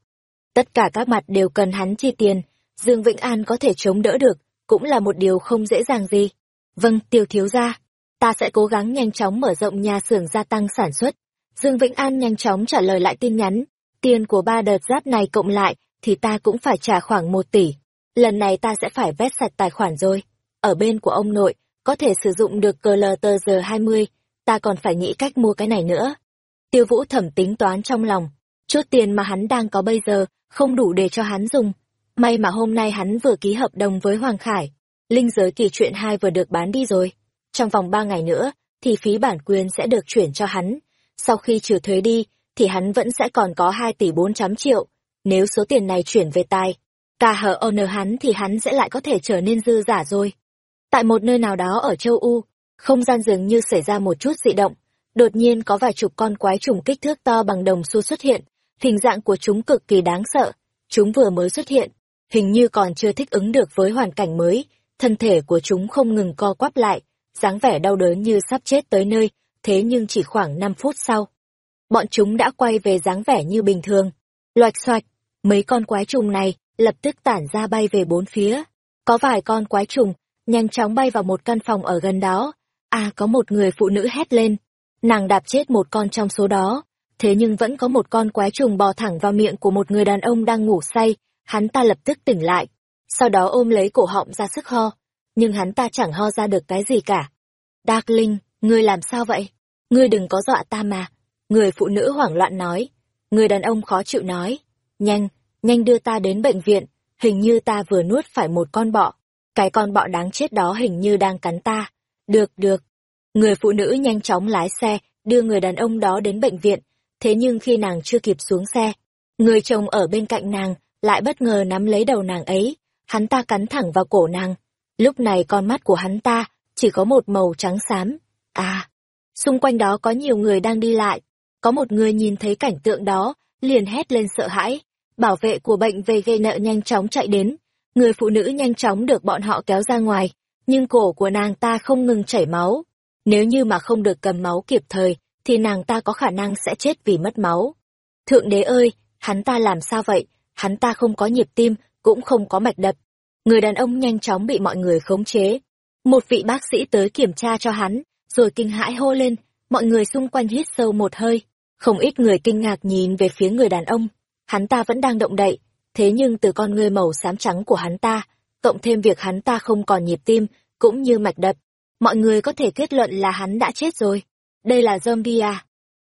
Tất cả các mặt đều cần hắn chi tiền, Dương Vĩnh An có thể chống đỡ được, cũng là một điều không dễ dàng gì. Vâng, tiêu thiếu gia, ta sẽ cố gắng nhanh chóng mở rộng nhà xưởng gia tăng sản xuất. Dương Vĩnh An nhanh chóng trả lời lại tin nhắn, tiền của ba đợt giáp này cộng lại, thì ta cũng phải trả khoảng một tỷ. Lần này ta sẽ phải vét sạch tài khoản rồi. Ở bên của ông nội, có thể sử dụng được cờ lờ tờ giờ 20, ta còn phải nghĩ cách mua cái này nữa. Tiêu Vũ thẩm tính toán trong lòng, chút tiền mà hắn đang có bây giờ không đủ để cho hắn dùng. May mà hôm nay hắn vừa ký hợp đồng với Hoàng Khải, linh giới kỳ chuyện hai vừa được bán đi rồi. Trong vòng ba ngày nữa, thì phí bản quyền sẽ được chuyển cho hắn. Sau khi trừ thuế đi, thì hắn vẫn sẽ còn có 2 tỷ 400 triệu. Nếu số tiền này chuyển về tài, cả hở owner hắn thì hắn sẽ lại có thể trở nên dư giả rồi. Tại một nơi nào đó ở châu U, không gian dường như xảy ra một chút dị động. Đột nhiên có vài chục con quái trùng kích thước to bằng đồng xu xuất hiện, hình dạng của chúng cực kỳ đáng sợ. Chúng vừa mới xuất hiện, hình như còn chưa thích ứng được với hoàn cảnh mới, thân thể của chúng không ngừng co quắp lại, dáng vẻ đau đớn như sắp chết tới nơi, thế nhưng chỉ khoảng 5 phút sau. Bọn chúng đã quay về dáng vẻ như bình thường. Loạch xoạch, mấy con quái trùng này lập tức tản ra bay về bốn phía. Có vài con quái trùng, nhanh chóng bay vào một căn phòng ở gần đó. À có một người phụ nữ hét lên. Nàng đạp chết một con trong số đó. Thế nhưng vẫn có một con quái trùng bò thẳng vào miệng của một người đàn ông đang ngủ say. Hắn ta lập tức tỉnh lại. Sau đó ôm lấy cổ họng ra sức ho nhưng hắn ta chẳng ho ra được cái gì cả. Darkling, ngươi làm sao vậy? Ngươi đừng có dọa ta mà. Người phụ nữ hoảng loạn nói. Người đàn ông khó chịu nói. Nhanh, nhanh đưa ta đến bệnh viện, hình như ta vừa nuốt phải một con bọ. Cái con bọ đáng chết đó hình như đang cắn ta. Được, được. Người phụ nữ nhanh chóng lái xe, đưa người đàn ông đó đến bệnh viện. Thế nhưng khi nàng chưa kịp xuống xe, người chồng ở bên cạnh nàng lại bất ngờ nắm lấy đầu nàng ấy. Hắn ta cắn thẳng vào cổ nàng, Lúc này con mắt của hắn ta chỉ có một màu trắng xám. À, xung quanh đó có nhiều người đang đi lại. Có một người nhìn thấy cảnh tượng đó, liền hét lên sợ hãi. Bảo vệ của bệnh về gây nợ nhanh chóng chạy đến. Người phụ nữ nhanh chóng được bọn họ kéo ra ngoài, nhưng cổ của nàng ta không ngừng chảy máu. Nếu như mà không được cầm máu kịp thời, thì nàng ta có khả năng sẽ chết vì mất máu. Thượng đế ơi, hắn ta làm sao vậy? Hắn ta không có nhịp tim, cũng không có mạch đập, Người đàn ông nhanh chóng bị mọi người khống chế. Một vị bác sĩ tới kiểm tra cho hắn, rồi kinh hãi hô lên, mọi người xung quanh hít sâu một hơi. Không ít người kinh ngạc nhìn về phía người đàn ông. Hắn ta vẫn đang động đậy, thế nhưng từ con ngươi màu xám trắng của hắn ta, cộng thêm việc hắn ta không còn nhịp tim, cũng như mạch đập, mọi người có thể kết luận là hắn đã chết rồi. Đây là zombie à?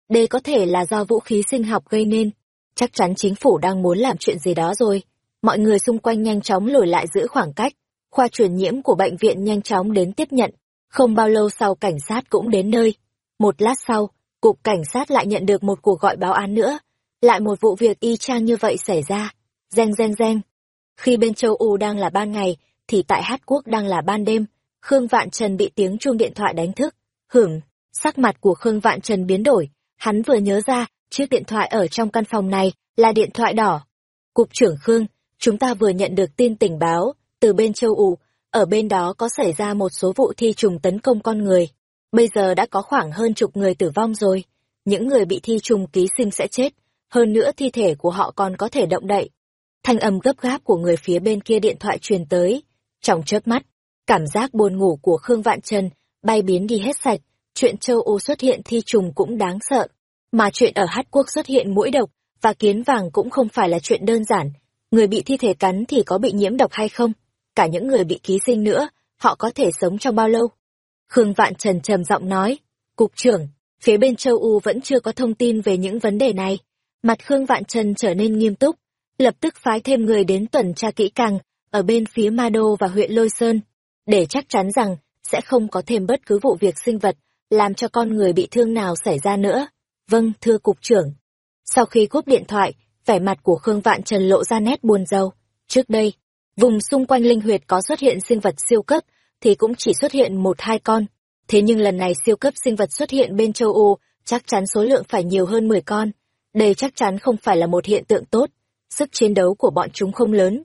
Đây có thể là do vũ khí sinh học gây nên. Chắc chắn chính phủ đang muốn làm chuyện gì đó rồi mọi người xung quanh nhanh chóng lùi lại giữ khoảng cách. Khoa truyền nhiễm của bệnh viện nhanh chóng đến tiếp nhận. Không bao lâu sau cảnh sát cũng đến nơi. Một lát sau, cục cảnh sát lại nhận được một cuộc gọi báo án nữa. Lại một vụ việc y chang như vậy xảy ra. reng reng reng Khi bên châu Âu đang là ban ngày, thì tại Hát Quốc đang là ban đêm. Khương Vạn Trần bị tiếng chuông điện thoại đánh thức. Hửng, sắc mặt của Khương Vạn Trần biến đổi. Hắn vừa nhớ ra, chiếc điện thoại ở trong căn phòng này là điện thoại đỏ. Cục trưởng Khương, chúng ta vừa nhận được tin tình báo từ bên châu ủ ở bên đó có xảy ra một số vụ thi trùng tấn công con người. Bây giờ đã có khoảng hơn chục người tử vong rồi. Những người bị thi trùng ký sinh sẽ chết. Hơn nữa thi thể của họ còn có thể động đậy. Thanh âm gấp gáp của người phía bên kia điện thoại truyền tới. Trong chớp mắt cảm giác buồn ngủ của khương vạn trần bay biến đi hết sạch. Chuyện châu âu xuất hiện thi trùng cũng đáng sợ mà chuyện ở hát quốc xuất hiện mũi độc và kiến vàng cũng không phải là chuyện đơn giản người bị thi thể cắn thì có bị nhiễm độc hay không? Cả những người bị ký sinh nữa, họ có thể sống trong bao lâu? Khương Vạn Trần trầm giọng nói, Cục trưởng, phía bên châu U vẫn chưa có thông tin về những vấn đề này. Mặt Khương Vạn Trần trở nên nghiêm túc, lập tức phái thêm người đến tuần tra kỹ càng, ở bên phía Ma Đô và huyện Lôi Sơn. để chắc chắn rằng sẽ không có thêm bất cứ vụ việc sinh vật làm cho con người bị thương nào xảy ra nữa. Vâng, thưa cục trưởng. Sau khi cúp điện thoại, vẻ mặt của Khương Vạn Trần lộ ra nét buồn rầu. Trước đây, vùng xung quanh linh huyệt có xuất hiện sinh vật siêu cấp, thì cũng chỉ xuất hiện một hai con. Thế nhưng lần này siêu cấp sinh vật xuất hiện bên châu Âu, chắc chắn số lượng phải nhiều hơn 10 con. Đây chắc chắn không phải là một hiện tượng tốt. Sức chiến đấu của bọn chúng không lớn.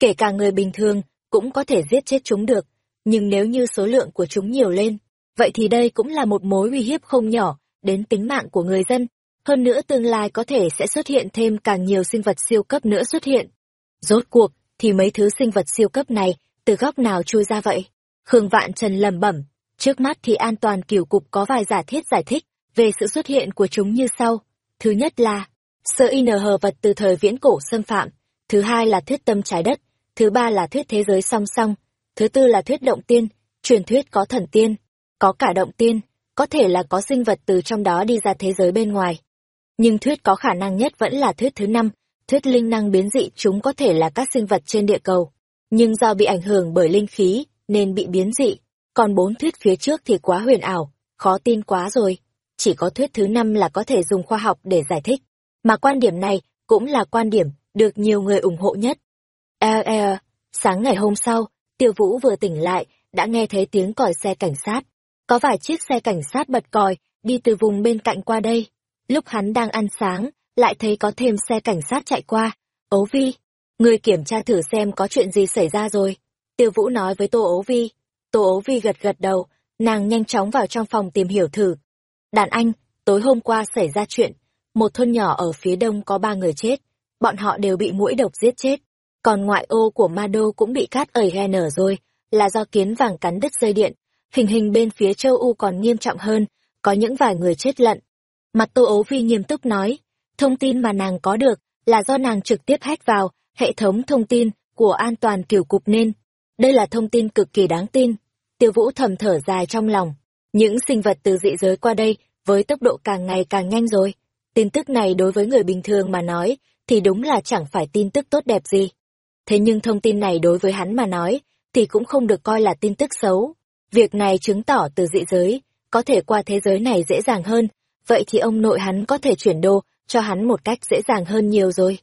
Kể cả người bình thường, cũng có thể giết chết chúng được. Nhưng nếu như số lượng của chúng nhiều lên, vậy thì đây cũng là một mối uy hiếp không nhỏ đến tính mạng của người dân. Hơn nữa tương lai có thể sẽ xuất hiện thêm càng nhiều sinh vật siêu cấp nữa xuất hiện. Rốt cuộc, thì mấy thứ sinh vật siêu cấp này từ góc nào chui ra vậy? Khương Vạn Trần lẩm bẩm, trước mắt thì an toàn kiểu cục có vài giả thiết giải thích về sự xuất hiện của chúng như sau. Thứ nhất là, sợ inh hờ vật từ thời viễn cổ xâm phạm. Thứ hai là thuyết tâm trái đất. Thứ ba là thuyết thế giới song song. Thứ tư là thuyết động tiên, truyền thuyết có thần tiên. Có cả động tiên, có thể là có sinh vật từ trong đó đi ra thế giới bên ngoài. Nhưng thuyết có khả năng nhất vẫn là thuyết thứ năm, thuyết linh năng biến dị chúng có thể là các sinh vật trên địa cầu. Nhưng do bị ảnh hưởng bởi linh khí, nên bị biến dị. Còn bốn thuyết phía trước thì quá huyền ảo, khó tin quá rồi. Chỉ có thuyết thứ năm là có thể dùng khoa học để giải thích. Mà quan điểm này cũng là quan điểm được nhiều người ủng hộ nhất. E e, sáng ngày hôm sau, Tiêu Vũ vừa tỉnh lại, đã nghe thấy tiếng còi xe cảnh sát. Có vài chiếc xe cảnh sát bật còi, đi từ vùng bên cạnh qua đây. Lúc hắn đang ăn sáng, lại thấy có thêm xe cảnh sát chạy qua. Ấu Vi, người kiểm tra thử xem có chuyện gì xảy ra rồi. Tiêu Vũ nói với Tô Ấu Vi. Tô Ấu Vi gật gật đầu, nàng nhanh chóng vào trong phòng tìm hiểu thử. Đàn anh, tối hôm qua xảy ra chuyện, một thôn nhỏ ở phía đông có ba người chết, bọn họ đều bị mũi độc giết chết. Còn ngoại ô của Ma Đô cũng bị cát ẩy ghe nở rồi, là do kiến vàng cắn đứt dây điện. Hình hình bên phía châu U còn nghiêm trọng hơn, có những vài người chết lận. Mặt Tô Ấu Vi nghiêm túc nói, thông tin mà nàng có được là do nàng trực tiếp hack vào hệ thống thông tin của an toàn kiểu cục nên. Đây là thông tin cực kỳ đáng tin. Tiêu Vũ thầm thở dài trong lòng. Những sinh vật từ dị giới qua đây với tốc độ càng ngày càng nhanh rồi. Tin tức này đối với người bình thường mà nói thì đúng là chẳng phải tin tức tốt đẹp gì. Thế nhưng thông tin này đối với hắn mà nói thì cũng không được coi là tin tức xấu. Việc này chứng tỏ từ dị giới có thể qua thế giới này dễ dàng hơn, vậy thì ông nội hắn có thể chuyển đô cho hắn một cách dễ dàng hơn nhiều rồi.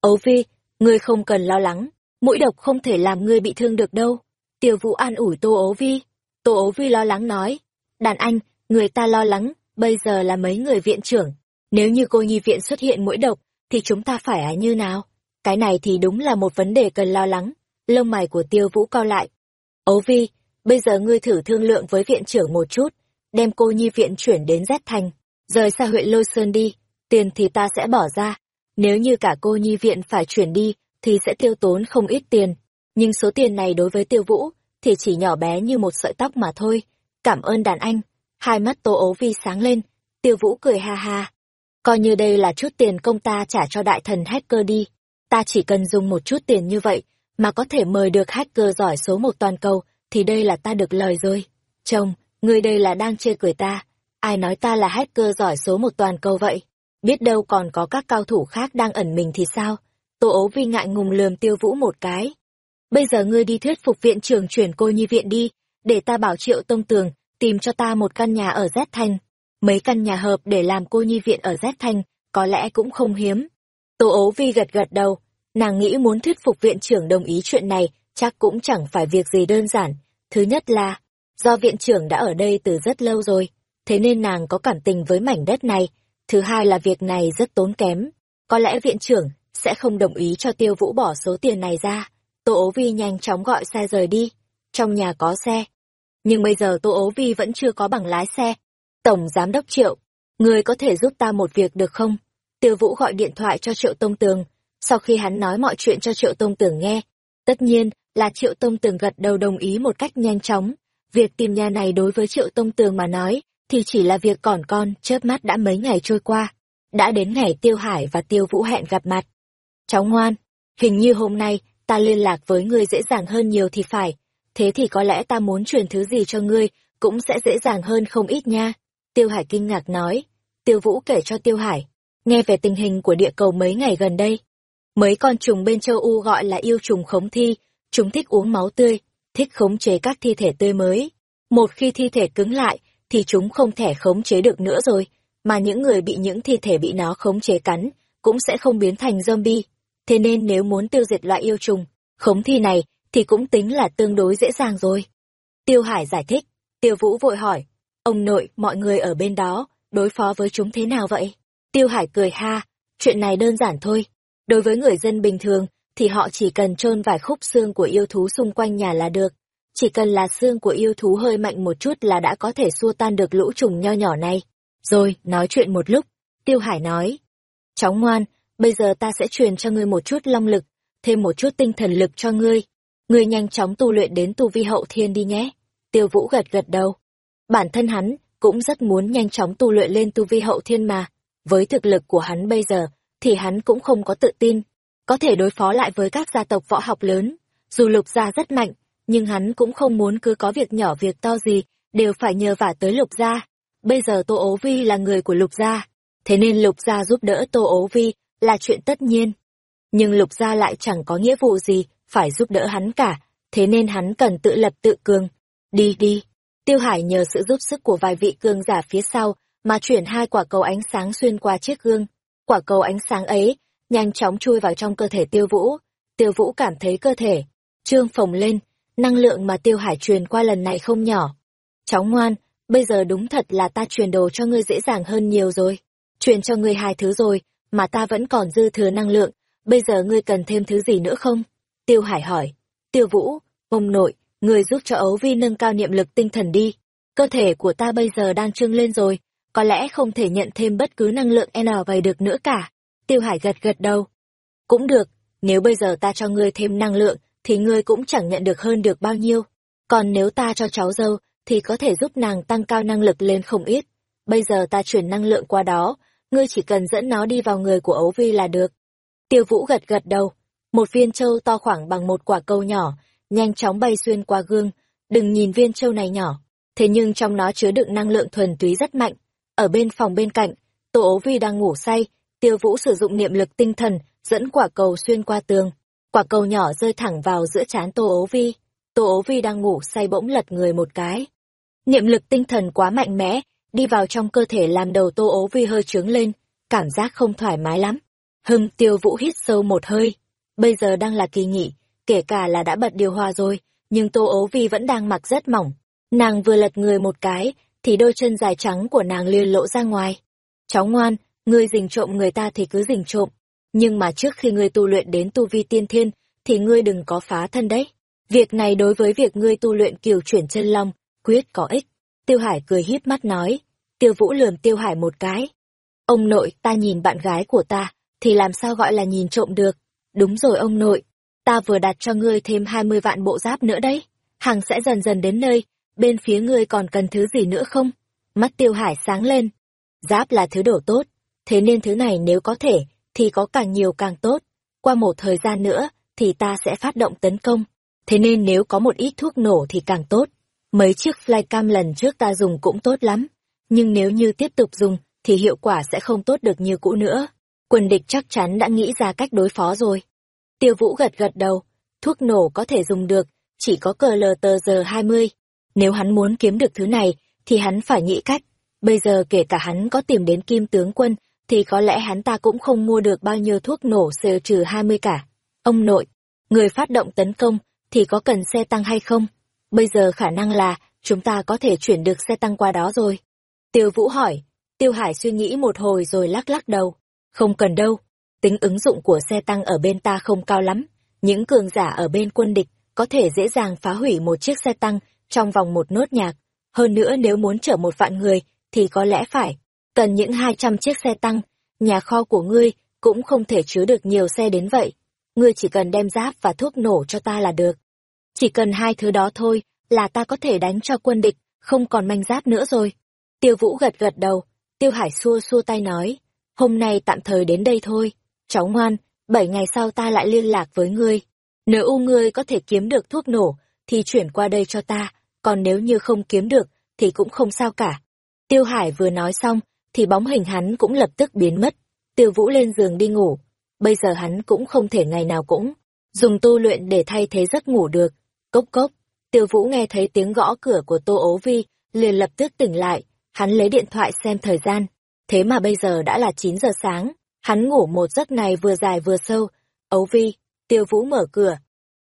Ấu Vi, ngươi không cần lo lắng, mũi độc không thể làm ngươi bị thương được đâu. Tiêu Vũ an ủi Tô Ấu Vi. Tô Ấu Vi lo lắng nói, đàn anh, người ta lo lắng, bây giờ là mấy người viện trưởng. Nếu như cô nhi viện xuất hiện mũi độc, thì chúng ta phải ái như nào? Cái này thì đúng là một vấn đề cần lo lắng. Lông mày của Tiêu Vũ cao lại. Ấu Vi, bây giờ ngươi thử thương lượng với viện trưởng một chút, đem cô nhi viện chuyển đến Z Thành, rời xa huyện Lôi Sơn đi, tiền thì ta sẽ bỏ ra. Nếu như cả cô nhi viện phải chuyển đi, thì sẽ tiêu tốn không ít tiền. Nhưng số tiền này đối với tiêu vũ, thì chỉ nhỏ bé như một sợi tóc mà thôi. Cảm ơn đàn anh. Hai mắt tô ấu vi sáng lên, tiêu vũ cười ha ha. Coi như đây là chút tiền công ta trả cho đại thần hacker đi. Ta chỉ cần dùng một chút tiền như vậy, mà có thể mời được hacker giỏi số một toàn cầu, thì đây là ta được lời rồi. Chồng, người đây là đang chê cười ta. Ai nói ta là hacker giỏi số một toàn cầu vậy? biết đâu còn có các cao thủ khác đang ẩn mình thì sao? Tô ấu vi ngại ngùng lườm tiêu vũ một cái. Bây giờ ngươi đi thuyết phục viện trưởng chuyển cô nhi viện đi, để ta bảo triệu tông tường, tìm cho ta một căn nhà ở Z Thanh. Mấy căn nhà hợp để làm cô nhi viện ở Z Thanh, có lẽ cũng không hiếm. Tô ấu vi gật gật đầu, nàng nghĩ muốn thuyết phục viện trưởng đồng ý chuyện này, chắc cũng chẳng phải việc gì đơn giản. Thứ nhất là, do viện trưởng đã ở đây từ rất lâu rồi, thế nên nàng có cảm tình với mảnh đất này, Thứ hai là việc này rất tốn kém. Có lẽ viện trưởng sẽ không đồng ý cho tiêu vũ bỏ số tiền này ra. Tô ố vi nhanh chóng gọi xe rời đi. Trong nhà có xe. Nhưng bây giờ Tô ố vi vẫn chưa có bằng lái xe. Tổng Giám đốc Triệu, người có thể giúp ta một việc được không? Tiêu vũ gọi điện thoại cho Triệu Tông Tường. Sau khi hắn nói mọi chuyện cho Triệu Tông Tường nghe, tất nhiên là Triệu Tông Tường gật đầu đồng ý một cách nhanh chóng. Việc tìm nhà này đối với Triệu Tông Tường mà nói, thì chỉ là việc còn con, chớp mắt đã mấy ngày trôi qua. Đã đến ngày Tiêu Hải và Tiêu Vũ hẹn gặp mặt. Cháu ngoan, hình như hôm nay ta liên lạc với ngươi dễ dàng hơn nhiều thì phải. Thế thì có lẽ ta muốn truyền thứ gì cho ngươi cũng sẽ dễ dàng hơn không ít nha. Tiêu Hải kinh ngạc nói. Tiêu Vũ kể cho Tiêu Hải, nghe về tình hình của địa cầu mấy ngày gần đây. Mấy con trùng bên châu U gọi là yêu trùng khống thi, chúng thích uống máu tươi. thích khống chế các thi thể tươi mới. Một khi thi thể cứng lại, thì chúng không thể khống chế được nữa rồi, mà những người bị những thi thể bị nó khống chế cắn, cũng sẽ không biến thành zombie. Thế nên nếu muốn tiêu diệt loại yêu trùng, khống thi này, thì cũng tính là tương đối dễ dàng rồi. Tiêu Hải giải thích, Tiêu Vũ vội hỏi, ông nội, mọi người ở bên đó, đối phó với chúng thế nào vậy? Tiêu Hải cười ha, chuyện này đơn giản thôi. Đối với người dân bình thường, thì họ chỉ cần chôn vài khúc xương của yêu thú xung quanh nhà là được. Chỉ cần là xương của yêu thú hơi mạnh một chút là đã có thể xua tan được lũ trùng nho nhỏ này. Rồi, nói chuyện một lúc, Tiêu Hải nói. Cháu ngoan, bây giờ ta sẽ truyền cho ngươi một chút long lực, thêm một chút tinh thần lực cho ngươi. Ngươi nhanh chóng tu luyện đến tu vi hậu thiên đi nhé. Tiêu Vũ gật gật đầu. Bản thân hắn cũng rất muốn nhanh chóng tu luyện lên tu vi hậu thiên mà. Với thực lực của hắn bây giờ, thì hắn cũng không có tự tin, có thể đối phó lại với các gia tộc võ học lớn. Dù lục gia rất mạnh, nhưng hắn cũng không muốn cứ có việc nhỏ việc to gì, đều phải nhờ vả tới lục gia. Bây giờ Tô Ố Vi là người của lục gia, thế nên lục gia giúp đỡ Tô Ố Vi là chuyện tất nhiên. Nhưng lục gia lại chẳng có nghĩa vụ gì phải giúp đỡ hắn cả, thế nên hắn cần tự lập tự cường. Đi đi. Tiêu Hải nhờ sự giúp sức của vài vị cường giả phía sau mà chuyển hai quả cầu ánh sáng xuyên qua chiếc gương. Quả cầu ánh sáng ấy nhanh chóng chui vào trong cơ thể Tiêu Vũ. Tiêu Vũ cảm thấy cơ thể trương phồng lên, năng lượng mà Tiêu Hải truyền qua lần này không nhỏ. Cháu ngoan, bây giờ đúng thật là ta truyền đồ cho ngươi dễ dàng hơn nhiều rồi. Truyền cho ngươi hai thứ rồi, mà ta vẫn còn dư thừa năng lượng, bây giờ ngươi cần thêm thứ gì nữa không? Tiêu Hải hỏi. Tiêu Vũ, ông nội, người giúp cho ấu vi nâng cao niệm lực tinh thần đi. Cơ thể của ta bây giờ đang trưng lên rồi, có lẽ không thể nhận thêm bất cứ năng lượng N vậy được nữa cả. Tiêu Hải gật gật đầu. Cũng được, nếu bây giờ ta cho ngươi thêm năng lượng, thì ngươi cũng chẳng nhận được hơn được bao nhiêu. Còn nếu ta cho cháu dâu, thì có thể giúp nàng tăng cao năng lực lên không ít. Bây giờ ta chuyển năng lượng qua đó, ngươi chỉ cần dẫn nó đi vào người của ấu vi là được. Tiêu Vũ gật gật đầu. Một viên châu to khoảng bằng một quả cầu nhỏ, nhanh chóng bay xuyên qua gương. Đừng nhìn viên châu này nhỏ, thế nhưng trong nó chứa đựng năng lượng thuần túy rất mạnh. Ở bên phòng bên cạnh, Tô ấu vi đang ngủ say, Tiêu Vũ sử dụng niệm lực tinh thần, dẫn quả cầu xuyên qua tường. Quả cầu nhỏ rơi thẳng vào giữa trán Tô Ố vi. Tô Ố vi đang ngủ say bỗng lật người một cái. Niệm lực tinh thần quá mạnh mẽ, đi vào trong cơ thể làm đầu Tô Ố vi hơi trướng lên, cảm giác không thoải mái lắm. Hưng Tiêu Vũ hít sâu một hơi. Bây giờ đang là kỳ nghỉ, kể cả là đã bật điều hòa rồi, nhưng Tô Ố vi vẫn đang mặc rất mỏng. Nàng vừa lật người một cái, thì đôi chân dài trắng của nàng liền lộ ra ngoài. Cháu ngoan, ngươi dình trộm người ta thì cứ dình trộm. Nhưng mà trước khi ngươi tu luyện đến tu vi tiên thiên, thì ngươi đừng có phá thân đấy. Việc này đối với việc ngươi tu luyện kiều chuyển chân long, quyết có ích. Tiêu Hải cười híp mắt nói. Tiêu Vũ lườm Tiêu Hải một cái. Ông nội, ta nhìn bạn gái của ta, thì làm sao gọi là nhìn trộm được. Đúng rồi ông nội, ta vừa đặt cho ngươi thêm 20 vạn bộ giáp nữa đấy. Hàng sẽ dần dần đến nơi, bên phía ngươi còn cần thứ gì nữa không? Mắt Tiêu Hải sáng lên. Giáp là thứ đồ tốt, thế nên thứ này nếu có thể, thì có càng nhiều càng tốt. Qua một thời gian nữa, thì ta sẽ phát động tấn công. Thế nên nếu có một ít thuốc nổ thì càng tốt. Mấy chiếc flycam lần trước ta dùng cũng tốt lắm. Nhưng nếu như tiếp tục dùng, thì hiệu quả sẽ không tốt được như cũ nữa. Quân địch chắc chắn đã nghĩ ra cách đối phó rồi. Tiêu Vũ gật gật đầu. Thuốc nổ có thể dùng được, chỉ có cờ lờ tờ giờ 20. Nếu hắn muốn kiếm được thứ này, thì hắn phải nghĩ cách. Bây giờ kể cả hắn có tìm đến kim tướng quân, thì có lẽ hắn ta cũng không mua được bao nhiêu thuốc nổ sale trừ 20 cả. Ông nội, người phát động tấn công, thì có cần xe tăng hay không? Bây giờ khả năng là, chúng ta có thể chuyển được xe tăng qua đó rồi. Tiêu Vũ hỏi, Tiêu Hải suy nghĩ một hồi rồi lắc lắc đầu. Không cần đâu, tính ứng dụng của xe tăng ở bên ta không cao lắm. Những cường giả ở bên quân địch có thể dễ dàng phá hủy một chiếc xe tăng trong vòng một nốt nhạc. Hơn nữa nếu muốn chở một vạn người, thì có lẽ phải cần những hai trăm chiếc xe tăng, nhà kho của ngươi cũng không thể chứa được nhiều xe đến vậy. Ngươi chỉ cần đem giáp và thuốc nổ cho ta là được. Chỉ cần hai thứ đó thôi là ta có thể đánh cho quân địch, không còn manh giáp nữa rồi. Tiêu Vũ gật gật đầu, Tiêu Hải xua xua tay nói, hôm nay tạm thời đến đây thôi, cháu ngoan, bảy ngày sau ta lại liên lạc với ngươi. Nếu u ngươi có thể kiếm được thuốc nổ, thì chuyển qua đây cho ta, còn nếu như không kiếm được, thì cũng không sao cả. Tiêu Hải vừa nói xong, thì bóng hình hắn cũng lập tức biến mất. Tiêu Vũ lên giường đi ngủ. Bây giờ hắn cũng không thể ngày nào cũng dùng tu luyện để thay thế giấc ngủ được. Cốc cốc, Tiêu Vũ nghe thấy tiếng gõ cửa của Tô Ố Vi, liền lập tức tỉnh lại, hắn lấy điện thoại xem thời gian. Thế mà bây giờ đã là 9 giờ sáng, hắn ngủ một giấc này vừa dài vừa sâu. Ố Vi, Tiêu Vũ mở cửa.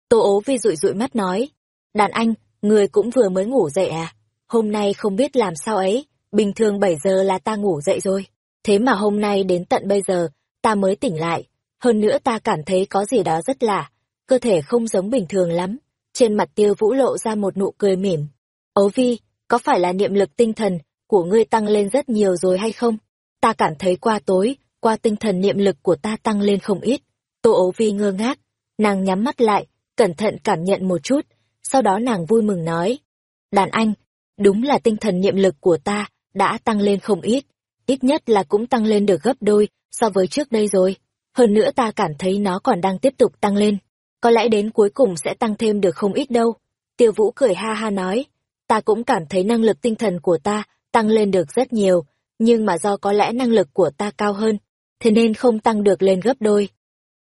Tô Ố Vi rụi rụi mắt nói, đàn anh, người cũng vừa mới ngủ dậy à? Hôm nay không biết làm sao ấy, bình thường 7 giờ là ta ngủ dậy rồi. Thế mà hôm nay đến tận bây giờ, ta mới tỉnh lại. Hơn nữa ta cảm thấy có gì đó rất lạ, cơ thể không giống bình thường lắm. Trên mặt tiêu vũ lộ ra một nụ cười mỉm. Ấu vi, có phải là niệm lực tinh thần của ngươi tăng lên rất nhiều rồi hay không? Ta cảm thấy qua tối, qua tinh thần niệm lực của ta tăng lên không ít. Tô ấu vi ngơ ngác, nàng nhắm mắt lại, cẩn thận cảm nhận một chút, sau đó nàng vui mừng nói. Đàn anh, đúng là tinh thần niệm lực của ta đã tăng lên không ít, ít nhất là cũng tăng lên được gấp đôi so với trước đây rồi. Hơn nữa ta cảm thấy nó còn đang tiếp tục tăng lên. Có lẽ đến cuối cùng sẽ tăng thêm được không ít đâu. Tiêu Vũ cười ha ha nói, ta cũng cảm thấy năng lực tinh thần của ta tăng lên được rất nhiều, nhưng mà do có lẽ năng lực của ta cao hơn, thế nên không tăng được lên gấp đôi.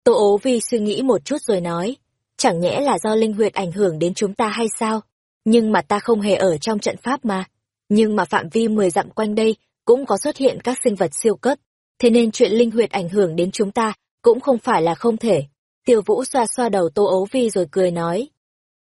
Tô ố vi suy nghĩ một chút rồi nói, chẳng nhẽ là do linh huyệt ảnh hưởng đến chúng ta hay sao? Nhưng mà ta không hề ở trong trận pháp mà. Nhưng mà phạm vi 10 dặm quanh đây cũng có xuất hiện các sinh vật siêu cấp, thế nên chuyện linh huyệt ảnh hưởng đến chúng ta cũng không phải là không thể. Tiêu Vũ xoa xoa đầu Tô Ấu Vi rồi cười nói.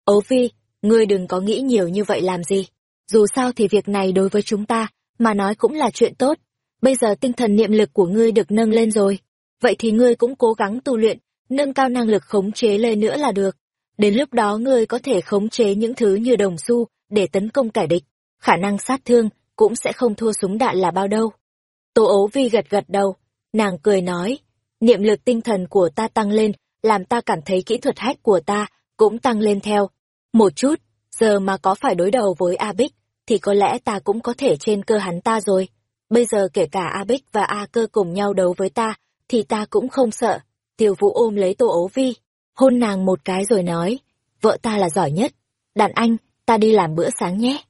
Ấu Vi, ngươi đừng có nghĩ nhiều như vậy làm gì. Dù sao thì việc này đối với chúng ta, mà nói cũng là chuyện tốt. Bây giờ tinh thần niệm lực của ngươi được nâng lên rồi. Vậy thì ngươi cũng cố gắng tu luyện, nâng cao năng lực khống chế lên nữa là được. Đến lúc đó ngươi có thể khống chế những thứ như đồng xu để tấn công kẻ địch. Khả năng sát thương cũng sẽ không thua súng đạn là bao đâu. Tô ấu vi gật gật đầu, nàng cười nói, niệm lực tinh thần của ta tăng lên, làm ta cảm thấy kỹ thuật hách của ta cũng tăng lên theo. Một chút, giờ mà có phải đối đầu với A Bích, thì có lẽ ta cũng có thể trên cơ hắn ta rồi. Bây giờ kể cả A Bích và A Cơ cùng nhau đấu với ta, thì ta cũng không sợ. Tiêu Vũ ôm lấy Tô Ố Vi, hôn nàng một cái rồi nói, vợ ta là giỏi nhất. Đàn anh, ta đi làm bữa sáng nhé.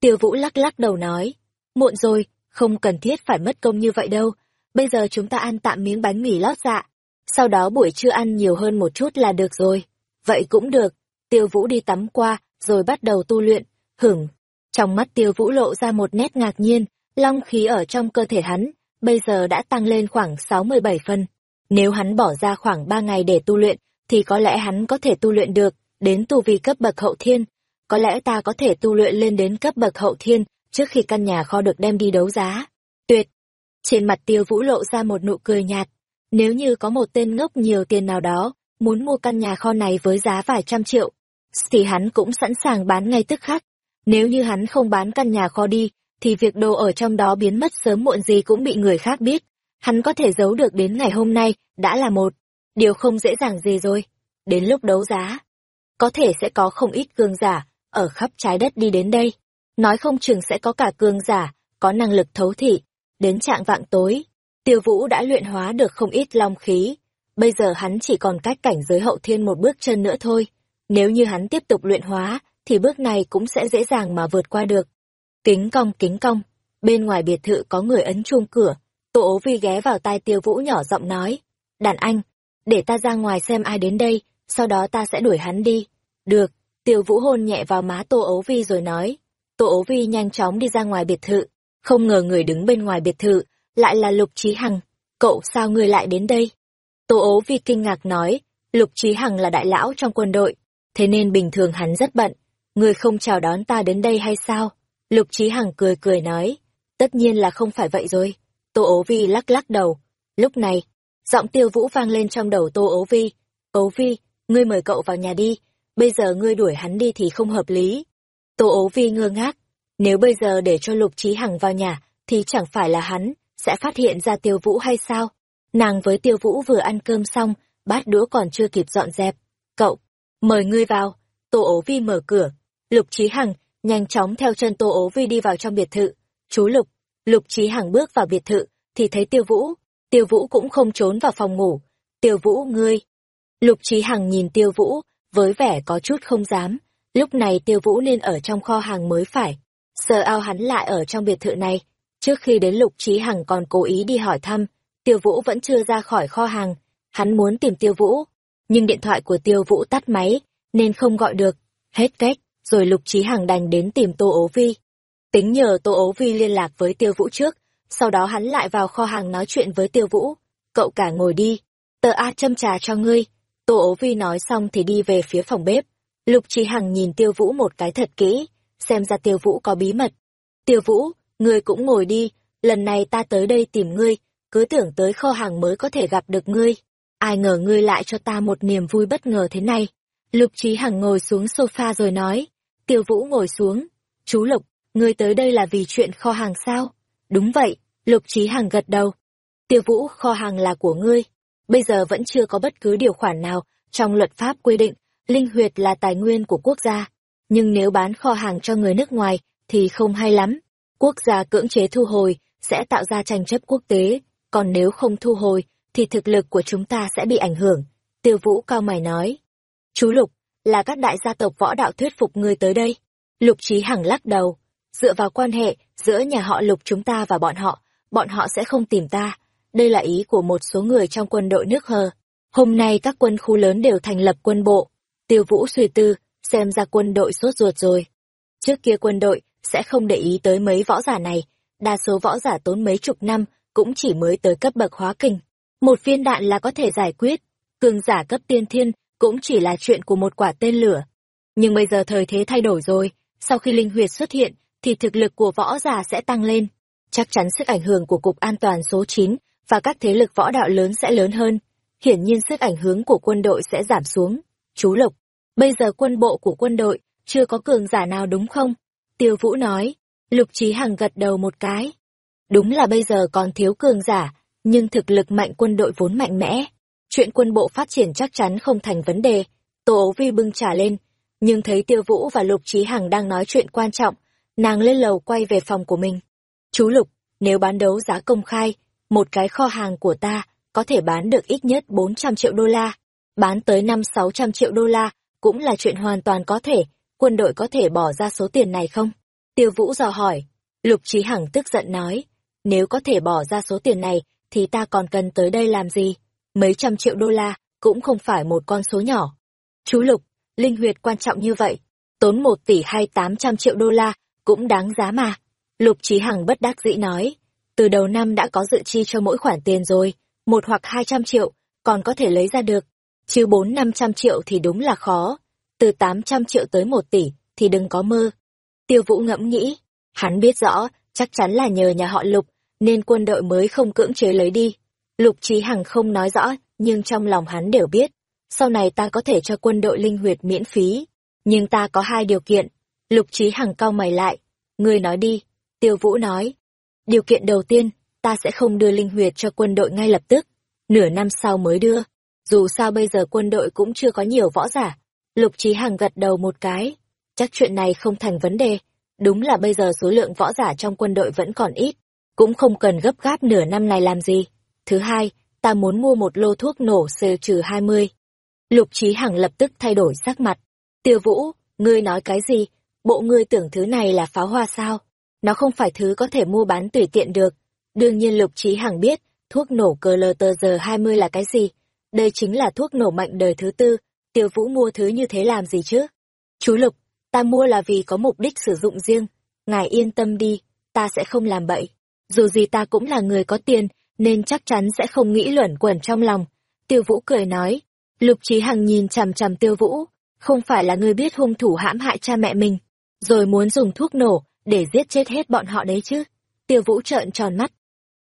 Tiêu Vũ lắc lắc đầu nói, muộn rồi, không cần thiết phải mất công như vậy đâu. Bây giờ chúng ta ăn tạm miếng bánh mì lót dạ. Sau đó buổi trưa ăn nhiều hơn một chút là được rồi. Vậy cũng được. Tiêu Vũ đi tắm qua, rồi bắt đầu tu luyện. Hửng. Trong mắt Tiêu Vũ lộ ra một nét ngạc nhiên, long khí ở trong cơ thể hắn, bây giờ đã tăng lên khoảng 67 phân. Nếu hắn bỏ ra khoảng 3 ngày để tu luyện, thì có lẽ hắn có thể tu luyện được, đến tu vi cấp bậc hậu thiên. Có lẽ ta có thể tu luyện lên đến cấp bậc hậu thiên, trước khi căn nhà kho được đem đi đấu giá. Tuyệt! Trên mặt tiêu vũ lộ ra một nụ cười nhạt. Nếu như có một tên ngốc nhiều tiền nào đó, muốn mua căn nhà kho này với giá vài trăm triệu, thì hắn cũng sẵn sàng bán ngay tức khắc. Nếu như hắn không bán căn nhà kho đi, thì việc đồ ở trong đó biến mất sớm muộn gì cũng bị người khác biết. Hắn có thể giấu được đến ngày hôm nay, đã là một. Điều không dễ dàng gì rồi. Đến lúc đấu giá, có thể sẽ có không ít gương giả, ở khắp trái đất đi đến đây. Nói không chừng sẽ có cả cường giả, có năng lực thấu thị. Đến trạng vạng tối, tiêu vũ đã luyện hóa được không ít long khí. Bây giờ hắn chỉ còn cách cảnh giới hậu thiên một bước chân nữa thôi. Nếu như hắn tiếp tục luyện hóa, thì bước này cũng sẽ dễ dàng mà vượt qua được. Kính cong kính cong, bên ngoài biệt thự có người ấn chuông cửa, Tô ố vi ghé vào tai tiêu vũ nhỏ giọng nói, đàn anh, để ta ra ngoài xem ai đến đây, sau đó ta sẽ đuổi hắn đi. Được, tiêu vũ hôn nhẹ vào má tô ấu vi rồi nói, tô ấu vi nhanh chóng đi ra ngoài biệt thự, không ngờ người đứng bên ngoài biệt thự, lại là Lục Trí Hằng, cậu sao người lại đến đây? Tô ấu vi kinh ngạc nói, Lục Trí Hằng là đại lão trong quân đội, thế nên bình thường hắn rất bận, người không chào đón ta đến đây hay sao? Lục Trí Hằng cười cười nói, tất nhiên là không phải vậy rồi. Tô ấu vi lắc lắc đầu. Lúc này, giọng tiêu vũ vang lên trong đầu Tô ấu vi. ấu vi, ngươi mời cậu vào nhà đi, bây giờ ngươi đuổi hắn đi thì không hợp lý. Tô ố vi ngơ ngác, nếu bây giờ để cho Lục Trí Hằng vào nhà, thì chẳng phải là hắn sẽ phát hiện ra tiêu vũ hay sao? Nàng với tiêu vũ vừa ăn cơm xong, bát đũa còn chưa kịp dọn dẹp. Cậu, mời ngươi vào. Tô ố vi mở cửa. Lục Trí Hằng nhanh chóng theo chân Tô ố vi đi vào trong biệt thự. Chú Lục, Lục Trí Hằng bước vào biệt thự, thì thấy Tiêu Vũ. Tiêu Vũ cũng không trốn vào phòng ngủ. Tiêu Vũ ngươi. Lục Trí Hằng nhìn Tiêu Vũ, với vẻ có chút không dám. Lúc này Tiêu Vũ nên ở trong kho hàng mới phải. Sợ ao hắn lại ở trong biệt thự này. Trước khi đến Lục Trí Hằng còn cố ý đi hỏi thăm, Tiêu Vũ vẫn chưa ra khỏi kho hàng. Hắn muốn tìm Tiêu Vũ, nhưng điện thoại của Tiêu Vũ tắt máy, nên không gọi được. Hết cách, rồi Lục Trí Hằng đành đến tìm Tô Ố Vi. Tính nhờ Tô Ố Vi liên lạc với Tiêu Vũ trước, sau đó hắn lại vào kho hàng nói chuyện với Tiêu Vũ. Cậu cả ngồi đi, tờ A châm trà cho ngươi. Tô Ố Vi nói xong thì đi về phía phòng bếp. Lục Trí Hằng nhìn Tiêu Vũ một cái thật kỹ, xem ra Tiêu Vũ có bí mật. Tiêu Vũ, ngươi cũng ngồi đi, lần này ta tới đây tìm ngươi, cứ tưởng tới kho hàng mới có thể gặp được ngươi. Ai ngờ ngươi lại cho ta một niềm vui bất ngờ thế này. Lục Trí Hằng ngồi xuống sofa rồi nói. Tiêu Vũ ngồi xuống. Chú Lục, ngươi tới đây là vì chuyện kho hàng sao? Đúng vậy, Lục Trí Hằng gật đầu. Tiêu Vũ, kho hàng là của ngươi. Bây giờ vẫn chưa có bất cứ điều khoản nào trong luật pháp quy định linh huyệt là tài nguyên của quốc gia. Nhưng nếu bán kho hàng cho người nước ngoài thì không hay lắm. Quốc gia cưỡng chế thu hồi sẽ tạo ra tranh chấp quốc tế, còn nếu không thu hồi thì thực lực của chúng ta sẽ bị ảnh hưởng. Tiêu Vũ cao mày nói. Chú Lục, là các đại gia tộc võ đạo thuyết phục ngươi tới đây. Lục Trí Hằng lắc đầu. Dựa vào quan hệ giữa nhà họ Lục chúng ta và bọn họ, bọn họ sẽ không tìm ta. Đây là ý của một số người trong quân đội nước hờ. Hôm nay các quân khu lớn đều thành lập quân bộ. Tiêu Vũ suy tư, xem ra quân đội sốt ruột rồi. Trước kia quân đội sẽ không để ý tới mấy võ giả này, đa số võ giả tốn mấy chục năm cũng chỉ mới tới cấp bậc hóa kình. Một viên đạn là có thể giải quyết, cường giả cấp tiên thiên cũng chỉ là chuyện của một quả tên lửa. Nhưng bây giờ thời thế thay đổi rồi, sau khi linh huyệt xuất hiện thì thực lực của võ giả sẽ tăng lên. Chắc chắn sức ảnh hưởng của Cục An toàn số 9 và các thế lực võ đạo lớn sẽ lớn hơn. Hiển nhiên sức ảnh hưởng của quân đội sẽ giảm xuống. Chú Lộc, bây giờ quân bộ của quân đội chưa có cường giả nào đúng không? Tiêu Vũ nói. Lục Trí Hằng gật đầu một cái. Đúng là bây giờ còn thiếu cường giả, nhưng thực lực mạnh quân đội vốn mạnh mẽ. Chuyện quân bộ phát triển chắc chắn không thành vấn đề. Tô ấu vi bưng trả lên, nhưng thấy Tiêu Vũ và Lục Trí Hằng đang nói chuyện quan trọng, nàng lên lầu quay về phòng của mình. Chú Lục, nếu bán đấu giá công khai, một cái kho hàng của ta có thể bán được ít nhất 400 triệu đô la, bán tới 5-600 triệu đô la cũng là chuyện hoàn toàn có thể, quân đội có thể bỏ ra số tiền này không? Tiêu Vũ dò hỏi. Lục Trí Hằng tức giận nói, nếu có thể bỏ ra số tiền này, thì ta còn cần tới đây làm gì? Mấy trăm triệu đô la, cũng không phải một con số nhỏ. Chú Lục, linh huyệt quan trọng như vậy, tốn một tỷ hay tám trăm triệu đô la, cũng đáng giá mà. Lục Trí Hằng bất đắc dĩ nói, từ đầu năm đã có dự chi cho mỗi khoản tiền rồi, một hoặc hai trăm triệu, còn có thể lấy ra được. Chứ bốn năm trăm triệu thì đúng là khó. Từ tám trăm triệu tới một tỷ, thì đừng có mơ. Tiêu Vũ ngẫm nghĩ, hắn biết rõ, chắc chắn là nhờ nhà họ Lục, nên quân đội mới không cưỡng chế lấy đi. Lục Trí Hằng không nói rõ, nhưng trong lòng hắn đều biết. Sau này ta có thể cho quân đội linh huyệt miễn phí, nhưng ta có hai điều kiện. Lục Trí Hằng cau mày lại. Ngươi nói đi. Tiêu Vũ nói. Điều kiện đầu tiên, ta sẽ không đưa linh huyệt cho quân đội ngay lập tức. Nửa năm sau mới đưa. Dù sao bây giờ quân đội cũng chưa có nhiều võ giả. Lục Trí Hằng gật đầu một cái chắc chuyện này không thành vấn đề. Đúng là bây giờ số lượng võ giả trong quân đội vẫn còn ít, cũng không cần gấp gáp nửa năm này làm gì. Thứ hai, ta muốn mua một lô thuốc nổ C-20. Lục Trí Hằng lập tức thay đổi sắc mặt. Tiêu Vũ, ngươi nói cái gì? Bộ ngươi tưởng thứ này là pháo hoa sao? Nó không phải thứ có thể mua bán tùy tiện được. Đương nhiên Lục Trí Hằng biết, thuốc nổ cờ lờ tờ giờ 20 là cái gì? Đây chính là thuốc nổ mạnh đời thứ tư, Tiêu Vũ mua thứ như thế làm gì chứ? Chú Lục, ta mua là vì có mục đích sử dụng riêng, ngài yên tâm đi, ta sẽ không làm bậy. Dù gì ta cũng là người có tiền, nên chắc chắn sẽ không nghĩ luẩn quẩn trong lòng. Tiêu Vũ cười nói, Lục Trí Hằng nhìn chằm chằm Tiêu Vũ, không phải là ngươi biết hung thủ hãm hại cha mẹ mình, rồi muốn dùng thuốc nổ để giết chết hết bọn họ đấy chứ. Tiêu Vũ trợn tròn mắt.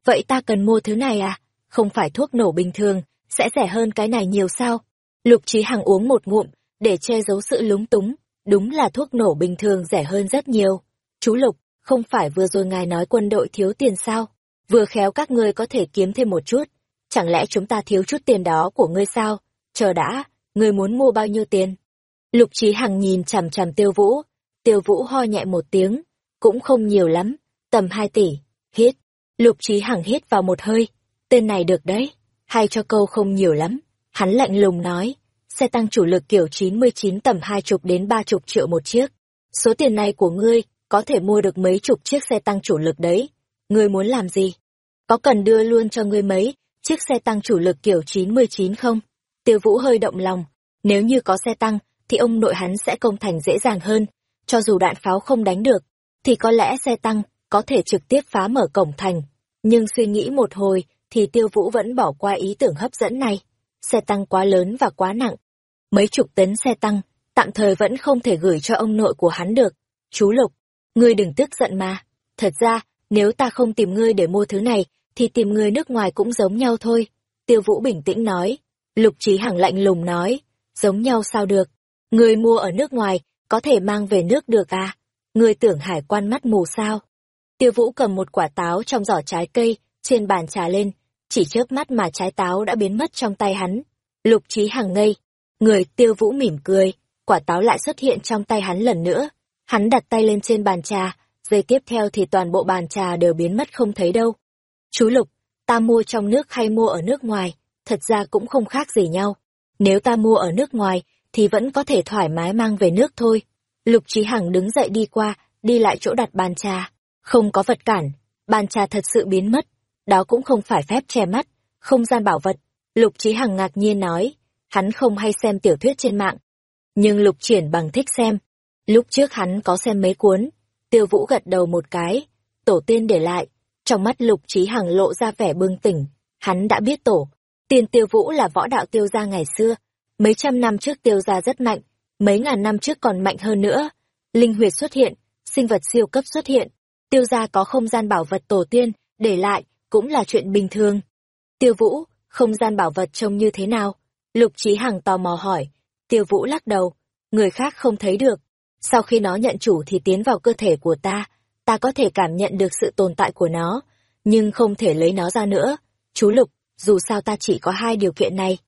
Vậy ta cần mua thứ này à? Không phải thuốc nổ bình thường, sẽ rẻ hơn cái này nhiều sao? Lục Trí Hằng uống một ngụm, để che giấu sự lúng túng, Đúng là thuốc nổ bình thường rẻ hơn rất nhiều. Chú Lục, không phải vừa rồi ngài nói quân đội thiếu tiền sao? Vừa khéo các ngươi có thể kiếm thêm một chút. Chẳng lẽ chúng ta thiếu chút tiền đó của ngươi sao? Chờ đã, ngươi muốn mua bao nhiêu tiền? Lục Trí Hằng nhìn chằm chằm Tiêu Vũ. Tiêu Vũ ho nhẹ một tiếng, cũng không nhiều lắm, tầm hai tỷ. Hít. Lục Trí Hằng hít vào một hơi. Tên này được đấy. Hay cho câu không nhiều lắm. Hắn lạnh lùng nói xe tăng chủ lực kiểu 99 tầm hai chục đến ba chục triệu một chiếc. Số tiền này của ngươi có thể mua được mấy chục chiếc xe tăng chủ lực đấy. Ngươi muốn làm gì? Có cần đưa luôn cho ngươi mấy chiếc xe tăng chủ lực kiểu 99 không? Tiêu Vũ hơi động lòng. Nếu như có xe tăng, thì ông nội hắn sẽ công thành dễ dàng hơn. cho dù đạn pháo không đánh được, thì có lẽ xe tăng có thể trực tiếp phá mở cổng thành. Nhưng suy nghĩ một hồi, thì tiêu vũ vẫn bỏ qua ý tưởng hấp dẫn này. Xe tăng quá lớn và quá nặng. Mấy chục tấn xe tăng, tạm thời vẫn không thể gửi cho ông nội của hắn được. Chú Lục, ngươi đừng tức giận mà. Thật ra, nếu ta không tìm ngươi để mua thứ này, thì tìm người nước ngoài cũng giống nhau thôi. Tiêu Vũ bình tĩnh nói. Lục Trí Hằng lạnh lùng nói. Giống nhau sao được? Người mua ở nước ngoài, có thể mang về nước được à? Người tưởng hải quan mắt mù sao? Tiêu Vũ cầm một quả táo trong giỏ trái cây, trên bàn trà lên, chỉ chớp mắt mà trái táo đã biến mất trong tay hắn. Lục Trí Hằng ngây, người Tiêu Vũ mỉm cười, quả táo lại xuất hiện trong tay hắn lần nữa. Hắn đặt tay lên trên bàn trà, giây tiếp theo thì toàn bộ bàn trà đều biến mất không thấy đâu. Chú Lục, ta mua trong nước hay mua ở nước ngoài, thật ra cũng không khác gì nhau. Nếu ta mua ở nước ngoài, thì vẫn có thể thoải mái mang về nước thôi. Lục Trí Hằng đứng dậy đi qua, đi lại chỗ đặt bàn trà. Không có vật cản, bàn trà thật sự biến mất. Đó cũng không phải phép che mắt, không gian bảo vật. Lục Trí Hằng ngạc nhiên nói, hắn không hay xem tiểu thuyết trên mạng. Nhưng Lục Triển bằng thích xem. Lúc trước hắn có xem mấy cuốn, tiêu vũ gật đầu một cái, tổ tiên để lại. Trong mắt Lục Trí Hằng lộ ra vẻ bừng tỉnh, hắn đã biết tổ. Tiên tiêu vũ là võ đạo tiêu gia ngày xưa, mấy trăm năm trước tiêu gia rất mạnh, mấy ngàn năm trước còn mạnh hơn nữa. Linh huyệt xuất hiện, sinh vật siêu cấp xuất hiện, tiêu gia có không gian bảo vật tổ tiên, để lại, cũng là chuyện bình thường. Tiêu vũ, không gian bảo vật trông như thế nào? Lục Trí Hằng tò mò hỏi. Tiêu vũ lắc đầu, người khác không thấy được. Sau khi nó nhận chủ thì tiến vào cơ thể của ta, ta có thể cảm nhận được sự tồn tại của nó, nhưng không thể lấy nó ra nữa. Chú Lục, dù sao ta chỉ có hai điều kiện này.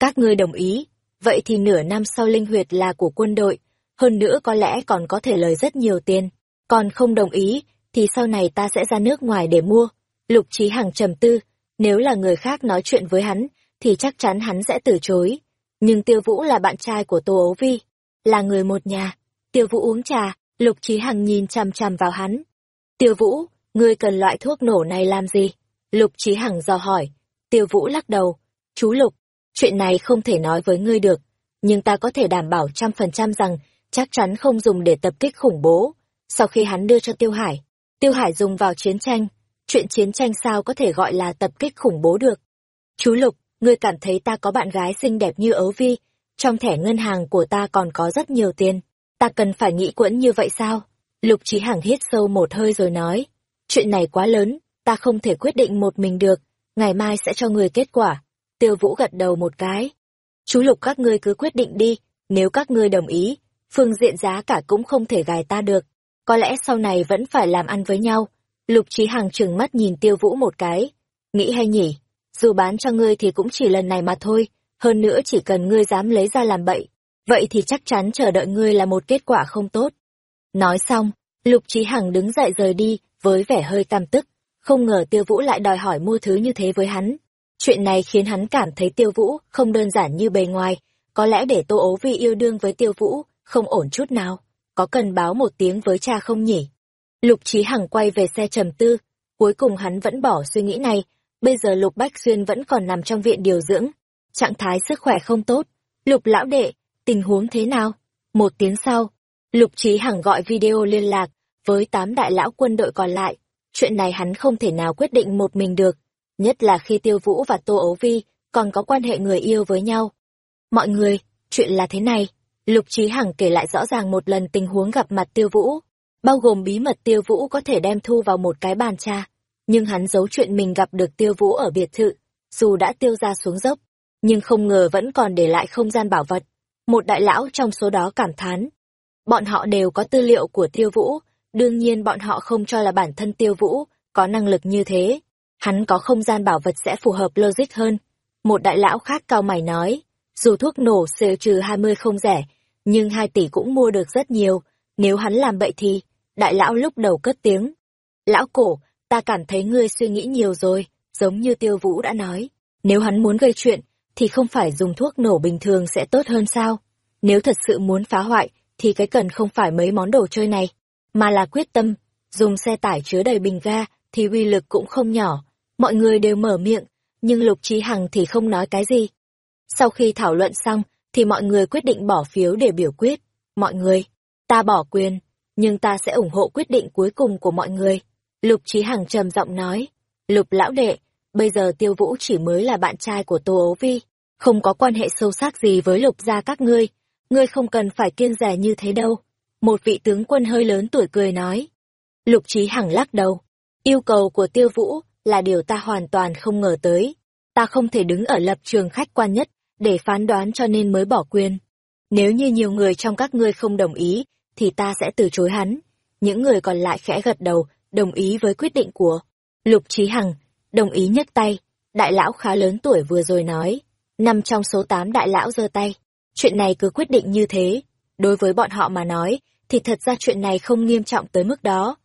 Các ngươi đồng ý, vậy thì nửa năm sau linh huyệt là của quân đội, hơn nữa có lẽ còn có thể lời rất nhiều tiền. Còn không đồng ý, thì sau này ta sẽ ra nước ngoài để mua. Lục Trí Hằng trầm tư, nếu là người khác nói chuyện với hắn, thì chắc chắn hắn sẽ từ chối. Nhưng Tiêu Vũ là bạn trai của Tô Ấu Vi, là người một nhà. Tiêu Vũ uống trà, Lục Trí Hằng nhìn chằm chằm vào hắn. Tiêu Vũ, ngươi cần loại thuốc nổ này làm gì? Lục Trí Hằng dò hỏi. Tiêu Vũ lắc đầu. Chú Lục, chuyện này không thể nói với ngươi được, nhưng ta có thể đảm bảo trăm phần trăm rằng chắc chắn không dùng để tập kích khủng bố. Sau khi hắn đưa cho Tiêu Hải, Tiêu Hải dùng vào chiến tranh. Chuyện chiến tranh sao có thể gọi là tập kích khủng bố được? Chú Lục, ngươi cảm thấy ta có bạn gái xinh đẹp như ấu vi, trong thẻ ngân hàng của ta còn có rất nhiều tiền. Ta cần phải nghĩ quẫn như vậy sao? Lục Trí Hằng hít sâu một hơi rồi nói. Chuyện này quá lớn, ta không thể quyết định một mình được, ngày mai sẽ cho người kết quả. Tiêu Vũ gật đầu một cái. Chú Lục các ngươi cứ quyết định đi, nếu các ngươi đồng ý, phương diện giá cả cũng không thể gài ta được. Có lẽ sau này vẫn phải làm ăn với nhau. Lục Trí Hằng trừng mắt nhìn Tiêu Vũ một cái. Nghĩ hay nhỉ? Dù bán cho ngươi thì cũng chỉ lần này mà thôi, hơn nữa chỉ cần ngươi dám lấy ra làm bậy, vậy thì chắc chắn chờ đợi ngươi là một kết quả không tốt. Nói xong, Lục Trí Hằng đứng dậy rời đi, với vẻ hơi cam tức, không ngờ Tiêu Vũ lại đòi hỏi mua thứ như thế với hắn. Chuyện này khiến hắn cảm thấy Tiêu Vũ không đơn giản như bề ngoài, có lẽ để Tô Ố Vi yêu đương với Tiêu Vũ, không ổn chút nào, có cần báo một tiếng với cha không nhỉ? Lục Trí Hằng quay về xe trầm tư, cuối cùng hắn vẫn bỏ suy nghĩ này, bây giờ Lục Bách Xuyên vẫn còn nằm trong viện điều dưỡng, trạng thái sức khỏe không tốt. Lục lão đệ, tình huống thế nào? Một tiếng sau, Lục Trí Hằng gọi video liên lạc với tám đại lão quân đội còn lại. Chuyện này hắn không thể nào quyết định một mình được, nhất là khi Tiêu Vũ và Tô Ấu Vi còn có quan hệ người yêu với nhau. Mọi người, chuyện là thế này. Lục Trí Hằng kể lại rõ ràng một lần tình huống gặp mặt Tiêu Vũ, bao gồm bí mật Tiêu Vũ có thể đem thu vào một cái bàn trà. Nhưng hắn giấu chuyện mình gặp được Tiêu Vũ ở biệt thự, dù đã tiêu ra xuống dốc, nhưng không ngờ vẫn còn để lại không gian bảo vật. Một đại lão trong số đó cảm thán. Bọn họ đều có tư liệu của Tiêu Vũ, đương nhiên bọn họ không cho là bản thân Tiêu Vũ có năng lực như thế. Hắn có không gian bảo vật sẽ phù hợp logic hơn. Một đại lão khác cao mày nói, dù thuốc nổ siêu trừ 20 không rẻ, nhưng 2 tỷ cũng mua được rất nhiều, nếu hắn làm bậy thì, đại lão lúc đầu cất tiếng. Lão cổ, ta cảm thấy ngươi suy nghĩ nhiều rồi, giống như tiêu vũ đã nói. Nếu hắn muốn gây chuyện, thì không phải dùng thuốc nổ bình thường sẽ tốt hơn sao? Nếu thật sự muốn phá hoại, thì cái cần không phải mấy món đồ chơi này, mà là quyết tâm. Dùng xe tải chứa đầy bình ga, thì uy lực cũng không nhỏ. Mọi người đều mở miệng, nhưng Lục Trí Hằng thì không nói cái gì. Sau khi thảo luận xong, thì mọi người quyết định bỏ phiếu để biểu quyết. Mọi người, ta bỏ quyền, nhưng ta sẽ ủng hộ quyết định cuối cùng của mọi người. Lục Trí Hằng trầm giọng nói, Lục lão đệ, bây giờ tiêu vũ chỉ mới là bạn trai của Tô ấu Vi, không có quan hệ sâu sắc gì với lục gia các ngươi, ngươi không cần phải kiên rẻ như thế đâu. Một vị tướng quân hơi lớn tuổi cười nói. Lục Trí Hằng lắc đầu, yêu cầu của tiêu vũ là điều ta hoàn toàn không ngờ tới. Ta không thể đứng ở lập trường khách quan nhất để phán đoán cho nên mới bỏ quyền. Nếu như nhiều người trong các ngươi không đồng ý, thì ta sẽ từ chối hắn. Những người còn lại khẽ gật đầu, đồng ý với quyết định của Lục Trí Hằng, đồng ý nhấc tay. Đại lão khá lớn tuổi vừa rồi nói, năm trong số tám đại lão giơ tay. Chuyện này cứ quyết định như thế. Đối với bọn họ mà nói, thì thật ra chuyện này không nghiêm trọng tới mức đó.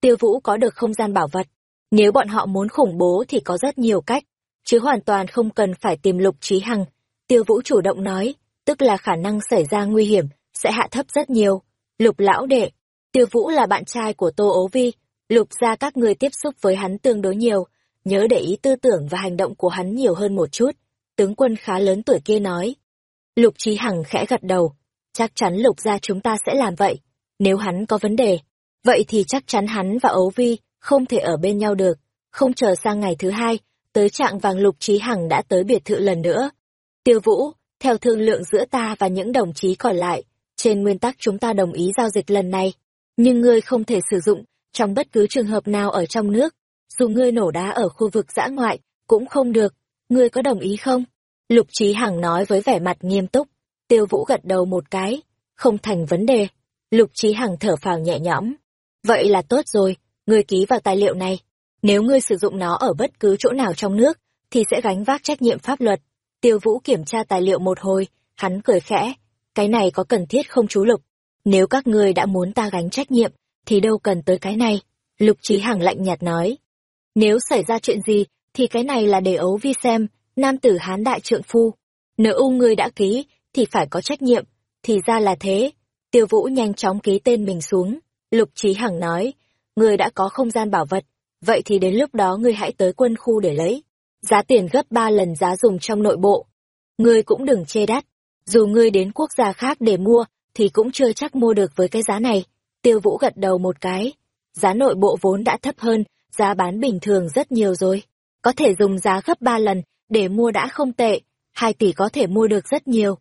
Tiêu Vũ có được không gian bảo vật. Nếu bọn họ muốn khủng bố thì có rất nhiều cách, chứ hoàn toàn không cần phải tìm Lục Trí Hằng. Tiêu Vũ chủ động nói, tức là khả năng xảy ra nguy hiểm, sẽ hạ thấp rất nhiều. Lục lão đệ, Tiêu Vũ là bạn trai của Tô Ố Vi, lục ra các người tiếp xúc với hắn tương đối nhiều, nhớ để ý tư tưởng và hành động của hắn nhiều hơn một chút. Tướng quân khá lớn tuổi kia nói. Lục Trí Hằng khẽ gật đầu, chắc chắn lục ra chúng ta sẽ làm vậy. Nếu hắn có vấn đề, vậy thì chắc chắn hắn và Ấu Vi không thể ở bên nhau được. Không chờ sang ngày thứ hai, tới trạng vàng lục trí hằng đã tới biệt thự lần nữa. Tiêu Vũ, theo thương lượng giữa ta và những đồng chí còn lại, trên nguyên tắc chúng ta đồng ý giao dịch lần này. Nhưng ngươi không thể sử dụng trong bất cứ trường hợp nào ở trong nước. Dù ngươi nổ đá ở khu vực dã ngoại, cũng không được. Ngươi có đồng ý không? Lục Trí Hằng nói với vẻ mặt nghiêm túc. Tiêu Vũ gật đầu một cái. Không thành vấn đề. Lục Trí Hằng thở phào nhẹ nhõm. Vậy là tốt rồi, ngươi ký vào tài liệu này. Nếu ngươi sử dụng nó ở bất cứ chỗ nào trong nước, thì sẽ gánh vác trách nhiệm pháp luật. Tiêu Vũ kiểm tra tài liệu một hồi, hắn cười khẽ. Cái này có cần thiết không chú Lục? Nếu các ngươi đã muốn ta gánh trách nhiệm, thì đâu cần tới cái này. Lục Trí Hằng lạnh nhạt nói. Nếu xảy ra chuyện gì, thì cái này là để ấu vi xem, nam tử hán đại trượng phu. Nếu u ngươi đã ký, thì phải có trách nhiệm. Thì ra là thế. Tiêu Vũ nhanh chóng ký tên mình xuống. Lục Trí Hằng nói, ngươi đã có không gian bảo vật, vậy thì đến lúc đó ngươi hãy tới quân khu để lấy. Giá tiền gấp ba lần giá dùng trong nội bộ. Ngươi cũng đừng chê đắt. Dù ngươi đến quốc gia khác để mua, thì cũng chưa chắc mua được với cái giá này. Tiêu Vũ gật đầu một cái. Giá nội bộ vốn đã thấp hơn, giá bán bình thường rất nhiều rồi. Có thể dùng giá gấp ba lần, để mua đã không tệ. Hai tỷ có thể mua được rất nhiều.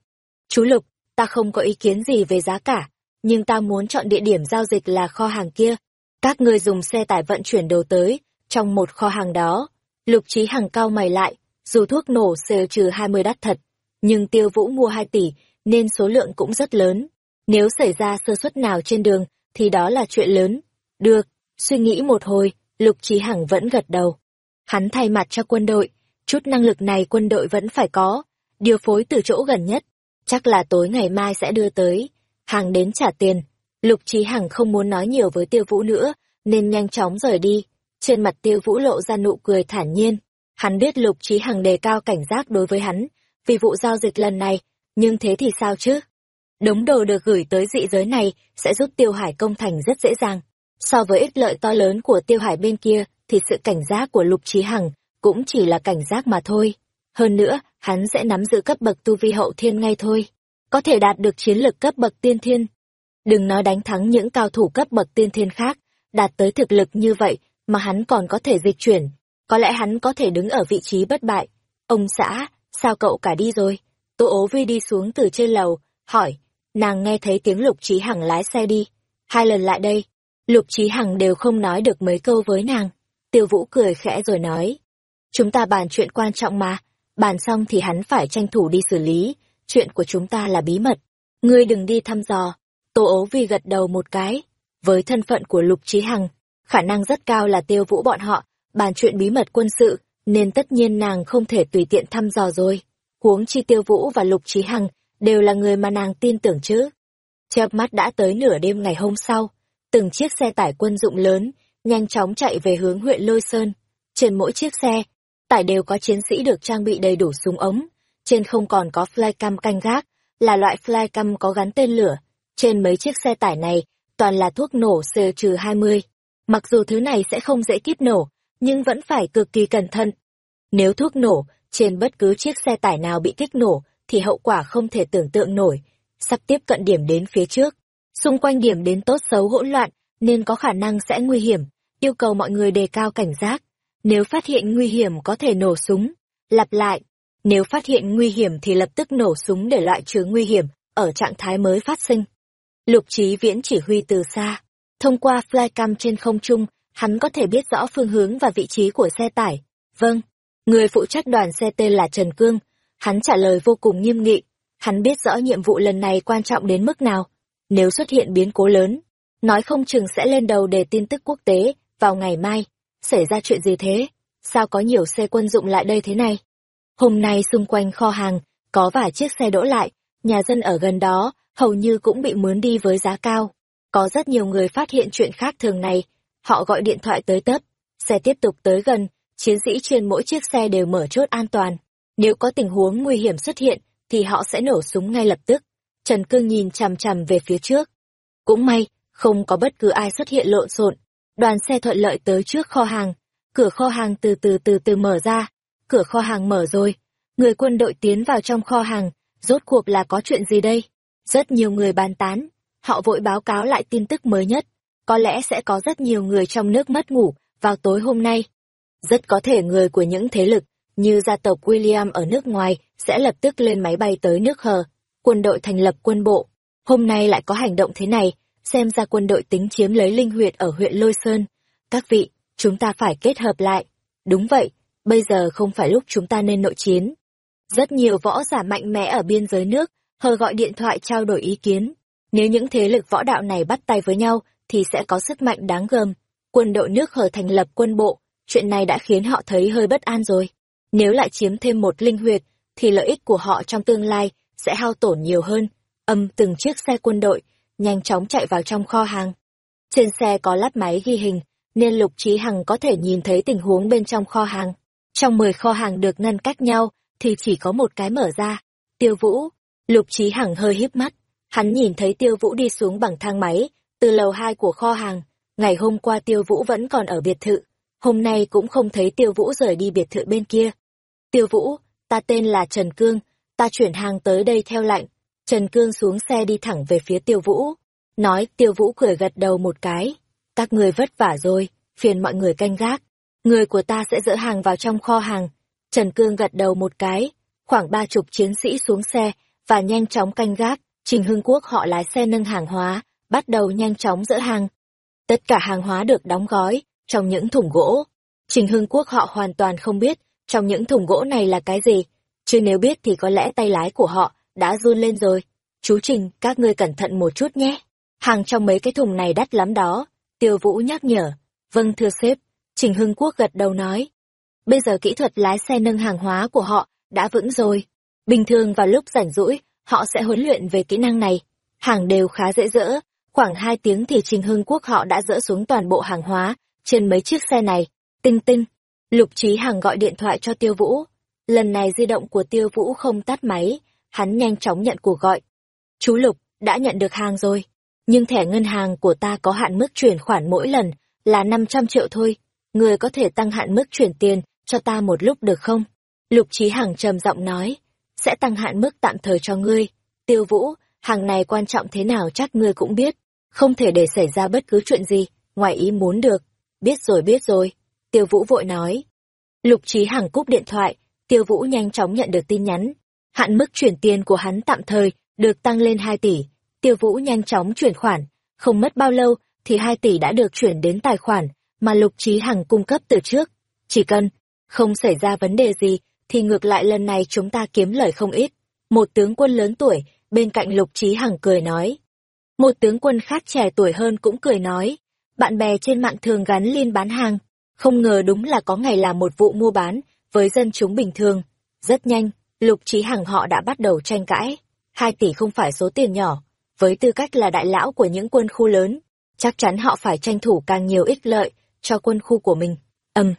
Chú Lục, ta không có ý kiến gì về giá cả, nhưng ta muốn chọn địa điểm giao dịch là kho hàng kia. Các ngươi dùng xe tải vận chuyển đồ tới, trong một kho hàng đó. Lục trí hàng cao mày lại, dù thuốc nổ sale trừ 20 đắt thật, nhưng tiêu vũ mua 2 tỷ, nên số lượng cũng rất lớn. Nếu xảy ra sơ suất nào trên đường, thì đó là chuyện lớn. Được, suy nghĩ một hồi, Lục Trí Hằng vẫn gật đầu. Hắn thay mặt cho quân đội, chút năng lực này quân đội vẫn phải có, điều phối từ chỗ gần nhất. Chắc là tối ngày mai sẽ đưa tới, hàng đến trả tiền. Lục Trí Hằng không muốn nói nhiều với Tiêu Vũ nữa, nên nhanh chóng rời đi. Trên mặt Tiêu Vũ lộ ra nụ cười thản nhiên. Hắn biết Lục Trí Hằng đề cao cảnh giác đối với hắn, vì vụ giao dịch lần này, nhưng thế thì sao chứ? Đống đồ được gửi tới dị giới này sẽ giúp Tiêu Hải công thành rất dễ dàng. So với ích lợi to lớn của Tiêu Hải bên kia, thì sự cảnh giác của Lục Trí Hằng cũng chỉ là cảnh giác mà thôi. Hơn nữa, hắn sẽ nắm giữ cấp bậc tu vi hậu thiên ngay thôi. Có thể đạt được chiến lực cấp bậc tiên thiên. Đừng nói đánh thắng những cao thủ cấp bậc tiên thiên khác, đạt tới thực lực như vậy mà hắn còn có thể dịch chuyển. Có lẽ hắn có thể đứng ở vị trí bất bại. Ông xã, sao cậu cả đi rồi? Tô ố vi đi xuống từ trên lầu, hỏi, nàng nghe thấy tiếng lục trí hằng lái xe đi hai lần lại đây lục trí hằng đều không nói được mấy câu với nàng tiêu vũ cười khẽ rồi nói chúng ta bàn chuyện quan trọng mà bàn xong thì hắn phải tranh thủ đi xử lý chuyện của chúng ta là bí mật ngươi đừng đi thăm dò tô ố vì gật đầu một cái với thân phận của lục trí hằng khả năng rất cao là tiêu vũ bọn họ bàn chuyện bí mật quân sự nên tất nhiên nàng không thể tùy tiện thăm dò rồi huống chi tiêu vũ và lục trí hằng đều là người mà nàng tin tưởng chứ. Chớp mắt đã tới nửa đêm ngày hôm sau, từng chiếc xe tải quân dụng lớn, nhanh chóng chạy về hướng huyện Lôi Sơn. Trên mỗi chiếc xe, tải đều có chiến sĩ được trang bị đầy đủ súng ống, trên không còn có flycam canh gác, là loại flycam có gắn tên lửa. Trên mấy chiếc xe tải này, toàn là thuốc nổ C-20. Mặc dù thứ này sẽ không dễ kíp nổ, nhưng vẫn phải cực kỳ cẩn thận. Nếu thuốc nổ, trên bất cứ chiếc xe tải nào bị kích nổ, thì hậu quả không thể tưởng tượng nổi. Sắp tiếp cận điểm đến phía trước, xung quanh điểm đến tốt xấu hỗn loạn, nên có khả năng sẽ nguy hiểm, yêu cầu mọi người đề cao cảnh giác. Nếu phát hiện nguy hiểm có thể nổ súng. Lặp lại, nếu phát hiện nguy hiểm thì lập tức nổ súng để loại trừ nguy hiểm ở trạng thái mới phát sinh. Lục Chí Viễn chỉ huy từ xa, thông qua flycam trên không trung, hắn có thể biết rõ phương hướng và vị trí của xe tải. Vâng, người phụ trách đoàn xe tên là Trần Cương, hắn trả lời vô cùng nghiêm nghị, hắn biết rõ nhiệm vụ lần này quan trọng đến mức nào. Nếu xuất hiện biến cố lớn, nói không chừng sẽ lên đầu để tin tức quốc tế vào ngày mai. Xảy ra chuyện gì thế? Sao có nhiều xe quân dụng lại đây thế này? Hôm nay xung quanh kho hàng, có vài chiếc xe đỗ lại, nhà dân ở gần đó, hầu như cũng bị mướn đi với giá cao. Có rất nhiều người phát hiện chuyện khác thường này, họ gọi điện thoại tới tấp, xe tiếp tục tới gần, chiến sĩ trên mỗi chiếc xe đều mở chốt an toàn. Nếu có tình huống nguy hiểm xuất hiện, thì họ sẽ nổ súng ngay lập tức. Trần Cương nhìn chằm chằm về phía trước. Cũng may, không có bất cứ ai xuất hiện lộn xộn. Đoàn xe thuận lợi tới trước kho hàng. Cửa kho hàng từ từ từ từ mở ra. Cửa kho hàng mở rồi. Người quân đội tiến vào trong kho hàng. Rốt cuộc là có chuyện gì đây? Rất nhiều người bàn tán. Họ vội báo cáo lại tin tức mới nhất. Có lẽ sẽ có rất nhiều người trong nước mất ngủ vào tối hôm nay. Rất có thể người của những thế lực như gia tộc William ở nước ngoài sẽ lập tức lên máy bay tới nước hờ. Quân đội thành lập quân bộ. Hôm nay lại có hành động thế này, xem ra quân đội tính chiếm lấy linh huyệt ở huyện Lôi Sơn. Các vị, chúng ta phải kết hợp lại. Đúng vậy, bây giờ không phải lúc chúng ta nên nội chiến. Rất nhiều võ giả mạnh mẽ ở biên giới nước, hờ gọi điện thoại trao đổi ý kiến. Nếu những thế lực võ đạo này bắt tay với nhau, thì sẽ có sức mạnh đáng gờm. Quân đội nước hờ thành lập quân bộ, chuyện này đã khiến họ thấy hơi bất an rồi. Nếu lại chiếm thêm một linh huyệt, thì lợi ích của họ trong tương lai sẽ hao tổn nhiều hơn. Âm từng chiếc xe quân đội, nhanh chóng chạy vào trong kho hàng. Trên xe có lắp máy ghi hình, nên Lục Trí Hằng có thể nhìn thấy tình huống bên trong kho hàng. Trong 10 kho hàng được ngăn cách nhau, thì chỉ có một cái mở ra. Tiêu Vũ, Lục Trí Hằng hơi híp mắt, hắn nhìn thấy Tiêu Vũ đi xuống bằng thang máy, từ lầu 2 của kho hàng. Ngày hôm qua Tiêu Vũ vẫn còn ở biệt thự, hôm nay cũng không thấy Tiêu Vũ rời đi biệt thự bên kia. Tiêu Vũ, ta tên là Trần Cương, ta chuyển hàng tới đây theo lệnh. Trần Cương xuống xe đi thẳng về phía Tiêu Vũ. Nói Tiêu Vũ cười gật đầu một cái. Các người vất vả rồi, phiền mọi người canh gác. Người của ta sẽ dỡ hàng vào trong kho hàng. Trần Cương gật đầu một cái. Khoảng ba chục chiến sĩ xuống xe và nhanh chóng canh gác. Trình Hưng Quốc họ lái xe nâng hàng hóa, bắt đầu nhanh chóng dỡ hàng. Tất cả hàng hóa được đóng gói trong những thùng gỗ. Trình Hưng Quốc họ hoàn toàn không biết trong những thùng gỗ này là cái gì, chứ nếu biết thì có lẽ tay lái của họ đã run lên rồi. Chú Trình, các ngươi cẩn thận một chút nhé. Hàng trong mấy cái thùng này đắt lắm đó. Tiêu Vũ nhắc nhở. Vâng thưa sếp. Trình Hưng Quốc gật đầu nói. Bây giờ kỹ thuật lái xe nâng hàng hóa của họ đã vững rồi. Bình thường vào lúc rảnh rỗi, họ sẽ huấn luyện về kỹ năng này. Hàng đều khá dễ dỡ. Khoảng hai tiếng thì Trình Hưng Quốc họ đã dỡ xuống toàn bộ hàng hóa trên mấy chiếc xe này. Tinh tinh. Lục Trí Hằng gọi điện thoại cho Tiêu Vũ. Lần này di động của Tiêu Vũ không tắt máy, hắn nhanh chóng nhận cuộc gọi. Chú Lục, đã nhận được hàng rồi, nhưng thẻ ngân hàng của ta có hạn mức chuyển khoản mỗi lần là 500 triệu thôi. Người có thể tăng hạn mức chuyển tiền cho ta một lúc được không? Lục Trí Hằng trầm giọng nói, sẽ tăng hạn mức tạm thời cho ngươi. Tiêu Vũ, hàng này quan trọng thế nào chắc ngươi cũng biết, không thể để xảy ra bất cứ chuyện gì, ngoài ý muốn được. Biết rồi biết rồi. Tiêu Vũ vội nói. Lục Trí Hằng cúp điện thoại, Tiêu Vũ nhanh chóng nhận được tin nhắn. Hạn mức chuyển tiền của hắn tạm thời được tăng lên 2 tỷ. Tiêu Vũ nhanh chóng chuyển khoản, không mất bao lâu thì 2 tỷ đã được chuyển đến tài khoản mà Lục Trí Hằng cung cấp từ trước. Chỉ cần không xảy ra vấn đề gì thì ngược lại lần này chúng ta kiếm lời không ít. Một tướng quân lớn tuổi bên cạnh Lục Trí Hằng cười nói. Một tướng quân khác trẻ tuổi hơn cũng cười nói. Bạn bè trên mạng thường gắn liên bán hàng, không ngờ đúng là có ngày làm một vụ mua bán với dân chúng bình thường. Rất nhanh, Lục Trí Hằng họ đã bắt đầu tranh cãi. Hai tỷ không phải số tiền nhỏ, với tư cách là đại lão của những quân khu lớn, chắc chắn họ phải tranh thủ càng nhiều ích lợi cho quân khu của mình. Ầm.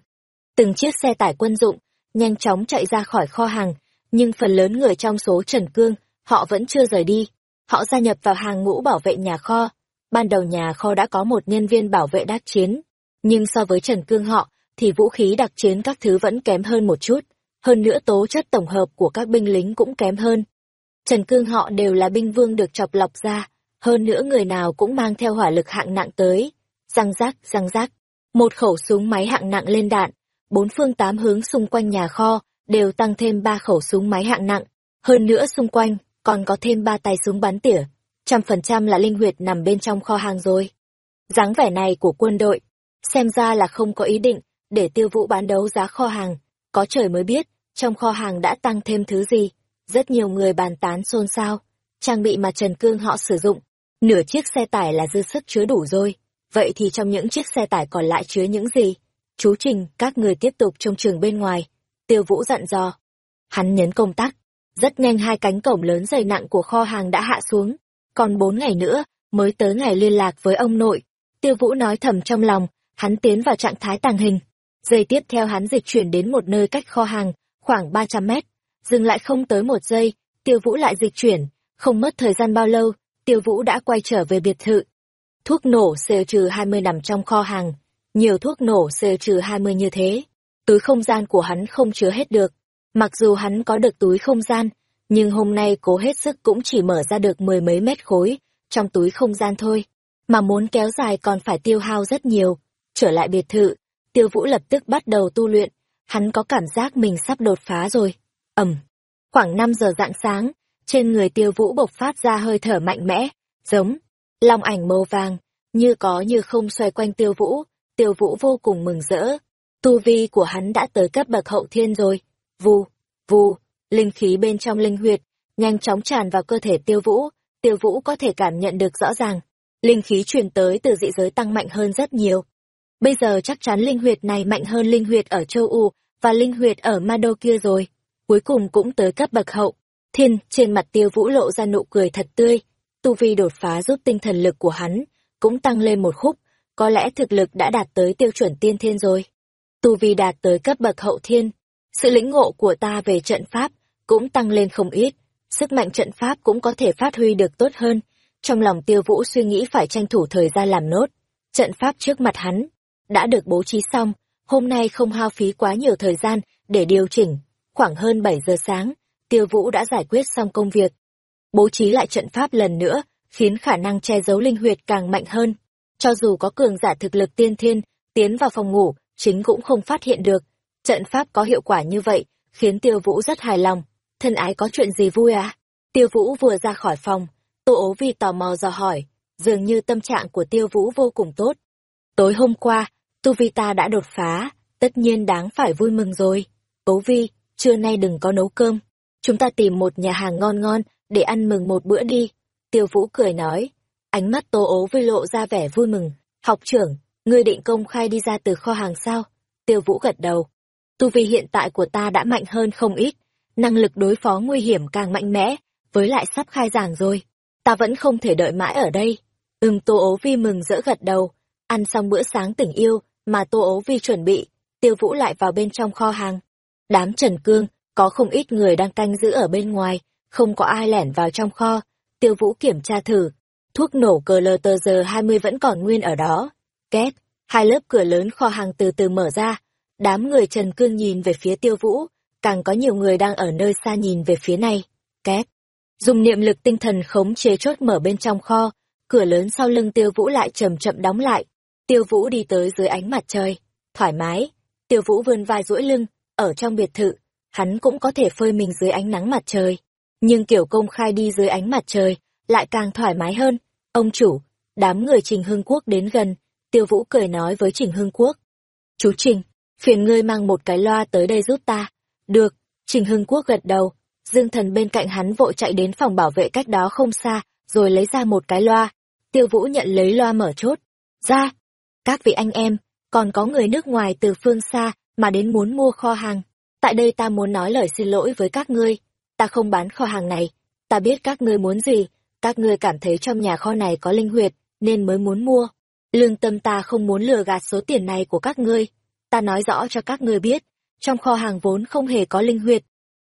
từng chiếc xe tải quân dụng nhanh chóng chạy ra khỏi kho hàng, nhưng phần lớn người trong số Trần Cương, họ vẫn chưa rời đi. Họ gia nhập vào hàng ngũ bảo vệ nhà kho. Ban đầu nhà kho đã có một nhân viên bảo vệ đắc chiến, nhưng so với Trần Cương họ, thì vũ khí đặc chiến các thứ vẫn kém hơn một chút, hơn nữa tố chất tổng hợp của các binh lính cũng kém hơn. Trần Cương họ đều là binh vương được chọc lọc ra, hơn nữa người nào cũng mang theo hỏa lực hạng nặng tới. Răng rác, răng rác, một khẩu súng máy hạng nặng lên đạn, bốn phương tám hướng xung quanh nhà kho đều tăng thêm ba khẩu súng máy hạng nặng, hơn nữa xung quanh còn có thêm ba tay súng bắn tỉa, trăm phần trăm là linh huyệt nằm bên trong kho hàng rồi. dáng vẻ này của quân đội, xem ra là không có ý định để tiêu vũ bán đấu giá kho hàng, có trời mới biết, trong kho hàng đã tăng thêm thứ gì. Rất nhiều người bàn tán xôn xao, trang bị mà Trần Cương họ sử dụng, nửa chiếc xe tải là dư sức chứa đủ rồi. Vậy thì trong những chiếc xe tải còn lại chứa những gì? Chú Trình, các người tiếp tục trông trường bên ngoài. Tiêu Vũ dặn dò. Hắn nhấn công tắc. Rất nhanh hai cánh cổng lớn dày nặng của kho hàng đã hạ xuống. Còn bốn ngày nữa, mới tới ngày liên lạc với ông nội. Tiêu Vũ nói thầm trong lòng, hắn tiến vào trạng thái tàng hình. Giây tiếp theo hắn dịch chuyển đến một nơi cách kho hàng, khoảng 300 mét. Dừng lại không tới một giây, Tiêu Vũ lại dịch chuyển. Không mất thời gian bao lâu, Tiêu Vũ đã quay trở về biệt thự. Thuốc nổ CO-20 nằm trong kho hàng. Nhiều thuốc nổ CO-20 như thế. Túi không gian của hắn không chứa hết được. Mặc dù hắn có được túi không gian, nhưng hôm nay cố hết sức cũng chỉ mở ra được mười mấy mét khối trong túi không gian thôi. Mà muốn kéo dài còn phải tiêu hao rất nhiều. Trở lại biệt thự, tiêu vũ lập tức bắt đầu tu luyện. Hắn có cảm giác mình sắp đột phá rồi. Ẩm. Khoảng 5 giờ rạng sáng, trên người tiêu vũ bộc phát ra hơi thở mạnh mẽ, giống long ảnh màu vàng, như có như không xoay quanh tiêu vũ, tiêu vũ vô cùng mừng rỡ. Tu vi của hắn đã tới cấp bậc hậu thiên rồi. Vù, vù, linh khí bên trong linh huyệt, nhanh chóng tràn vào cơ thể tiêu vũ, tiêu vũ có thể cảm nhận được rõ ràng. Linh khí truyền tới từ dị giới tăng mạnh hơn rất nhiều. Bây giờ chắc chắn linh huyệt này mạnh hơn linh huyệt ở châu U và linh huyệt ở Mado kia rồi. Cuối cùng cũng tới cấp bậc hậu. Thiên, trên mặt tiêu vũ lộ ra nụ cười thật tươi. Tu vi đột phá giúp tinh thần lực của hắn, cũng tăng lên một khúc. Có lẽ thực lực đã đạt tới tiêu chuẩn tiên thiên rồi. Tu vi đạt tới cấp bậc hậu thiên. Sự lĩnh ngộ của ta về trận pháp cũng tăng lên không ít. Sức mạnh trận pháp cũng có thể phát huy được tốt hơn. Trong lòng tiêu vũ suy nghĩ phải tranh thủ thời gian làm nốt. Trận pháp trước mặt hắn đã được bố trí xong, hôm nay không hao phí quá nhiều thời gian để điều chỉnh. Khoảng hơn 7 giờ sáng, tiêu vũ đã giải quyết xong công việc. Bố trí lại trận pháp lần nữa, khiến khả năng che giấu linh huyệt càng mạnh hơn. Cho dù có cường giả thực lực tiên thiên, tiến vào phòng ngủ, chính cũng không phát hiện được. Trận pháp có hiệu quả như vậy, khiến tiêu vũ rất hài lòng. Thân ái có chuyện gì vui à? Tiêu vũ vừa ra khỏi phòng, tô ố vi tò mò dò hỏi, dường như tâm trạng của tiêu vũ vô cùng tốt. Tối hôm qua, tu vi ta đã đột phá, tất nhiên đáng phải vui mừng rồi. Ố vi, trưa nay đừng có nấu cơm. Chúng ta tìm một nhà hàng ngon ngon để ăn mừng một bữa đi. Tiêu vũ cười nói, ánh mắt tô ố vi lộ ra vẻ vui mừng. Học trưởng, ngươi định công khai đi ra từ kho hàng sao? Tiêu vũ gật đầu. Tu vi hiện tại của ta đã mạnh hơn không ít, năng lực đối phó nguy hiểm càng mạnh mẽ, với lại sắp khai giảng rồi. Ta vẫn không thể đợi mãi ở đây. Ừm Tô ố vi mừng rỡ gật đầu, ăn xong bữa sáng tình yêu mà Tô ố vi chuẩn bị, tiêu vũ lại vào bên trong kho hàng. Đám Trần Cương, có không ít người đang canh giữ ở bên ngoài, không có ai lẻn vào trong kho. Tiêu vũ kiểm tra thử, thuốc nổ cờ lờ tờ giờ 20 vẫn còn nguyên ở đó. Két, hai lớp cửa lớn kho hàng từ từ mở ra, đám người Trần Cương nhìn về phía tiêu vũ, càng có nhiều người đang ở nơi xa nhìn về phía này. Két, dùng niệm lực tinh thần khống chế chốt mở bên trong kho, cửa lớn sau lưng tiêu vũ lại chậm chậm đóng lại. Tiêu vũ đi tới dưới ánh mặt trời, thoải mái. Tiêu vũ vươn vai duỗi lưng, ở trong biệt thự, hắn cũng có thể phơi mình dưới ánh nắng mặt trời. Nhưng kiểu công khai đi dưới ánh mặt trời, lại càng thoải mái hơn. Ông chủ, đám người Trình Hưng Quốc đến gần, Tiêu Vũ cười nói với Trình Hưng Quốc. Chú Trình, phiền ngươi mang một cái loa tới đây giúp ta. Được, Trình Hưng Quốc gật đầu. Dương thần bên cạnh hắn vội chạy đến phòng bảo vệ cách đó không xa, rồi lấy ra một cái loa. Tiêu Vũ nhận lấy loa mở chốt. Ra, các vị anh em, còn có người nước ngoài từ phương xa mà đến muốn mua kho hàng. Tại đây ta muốn nói lời xin lỗi với các ngươi. Ta không bán kho hàng này. Ta biết các ngươi muốn gì. Các ngươi cảm thấy trong nhà kho này có linh huyệt, nên mới muốn mua. Lương tâm ta không muốn lừa gạt số tiền này của các ngươi. Ta nói rõ cho các ngươi biết, trong kho hàng vốn không hề có linh huyệt.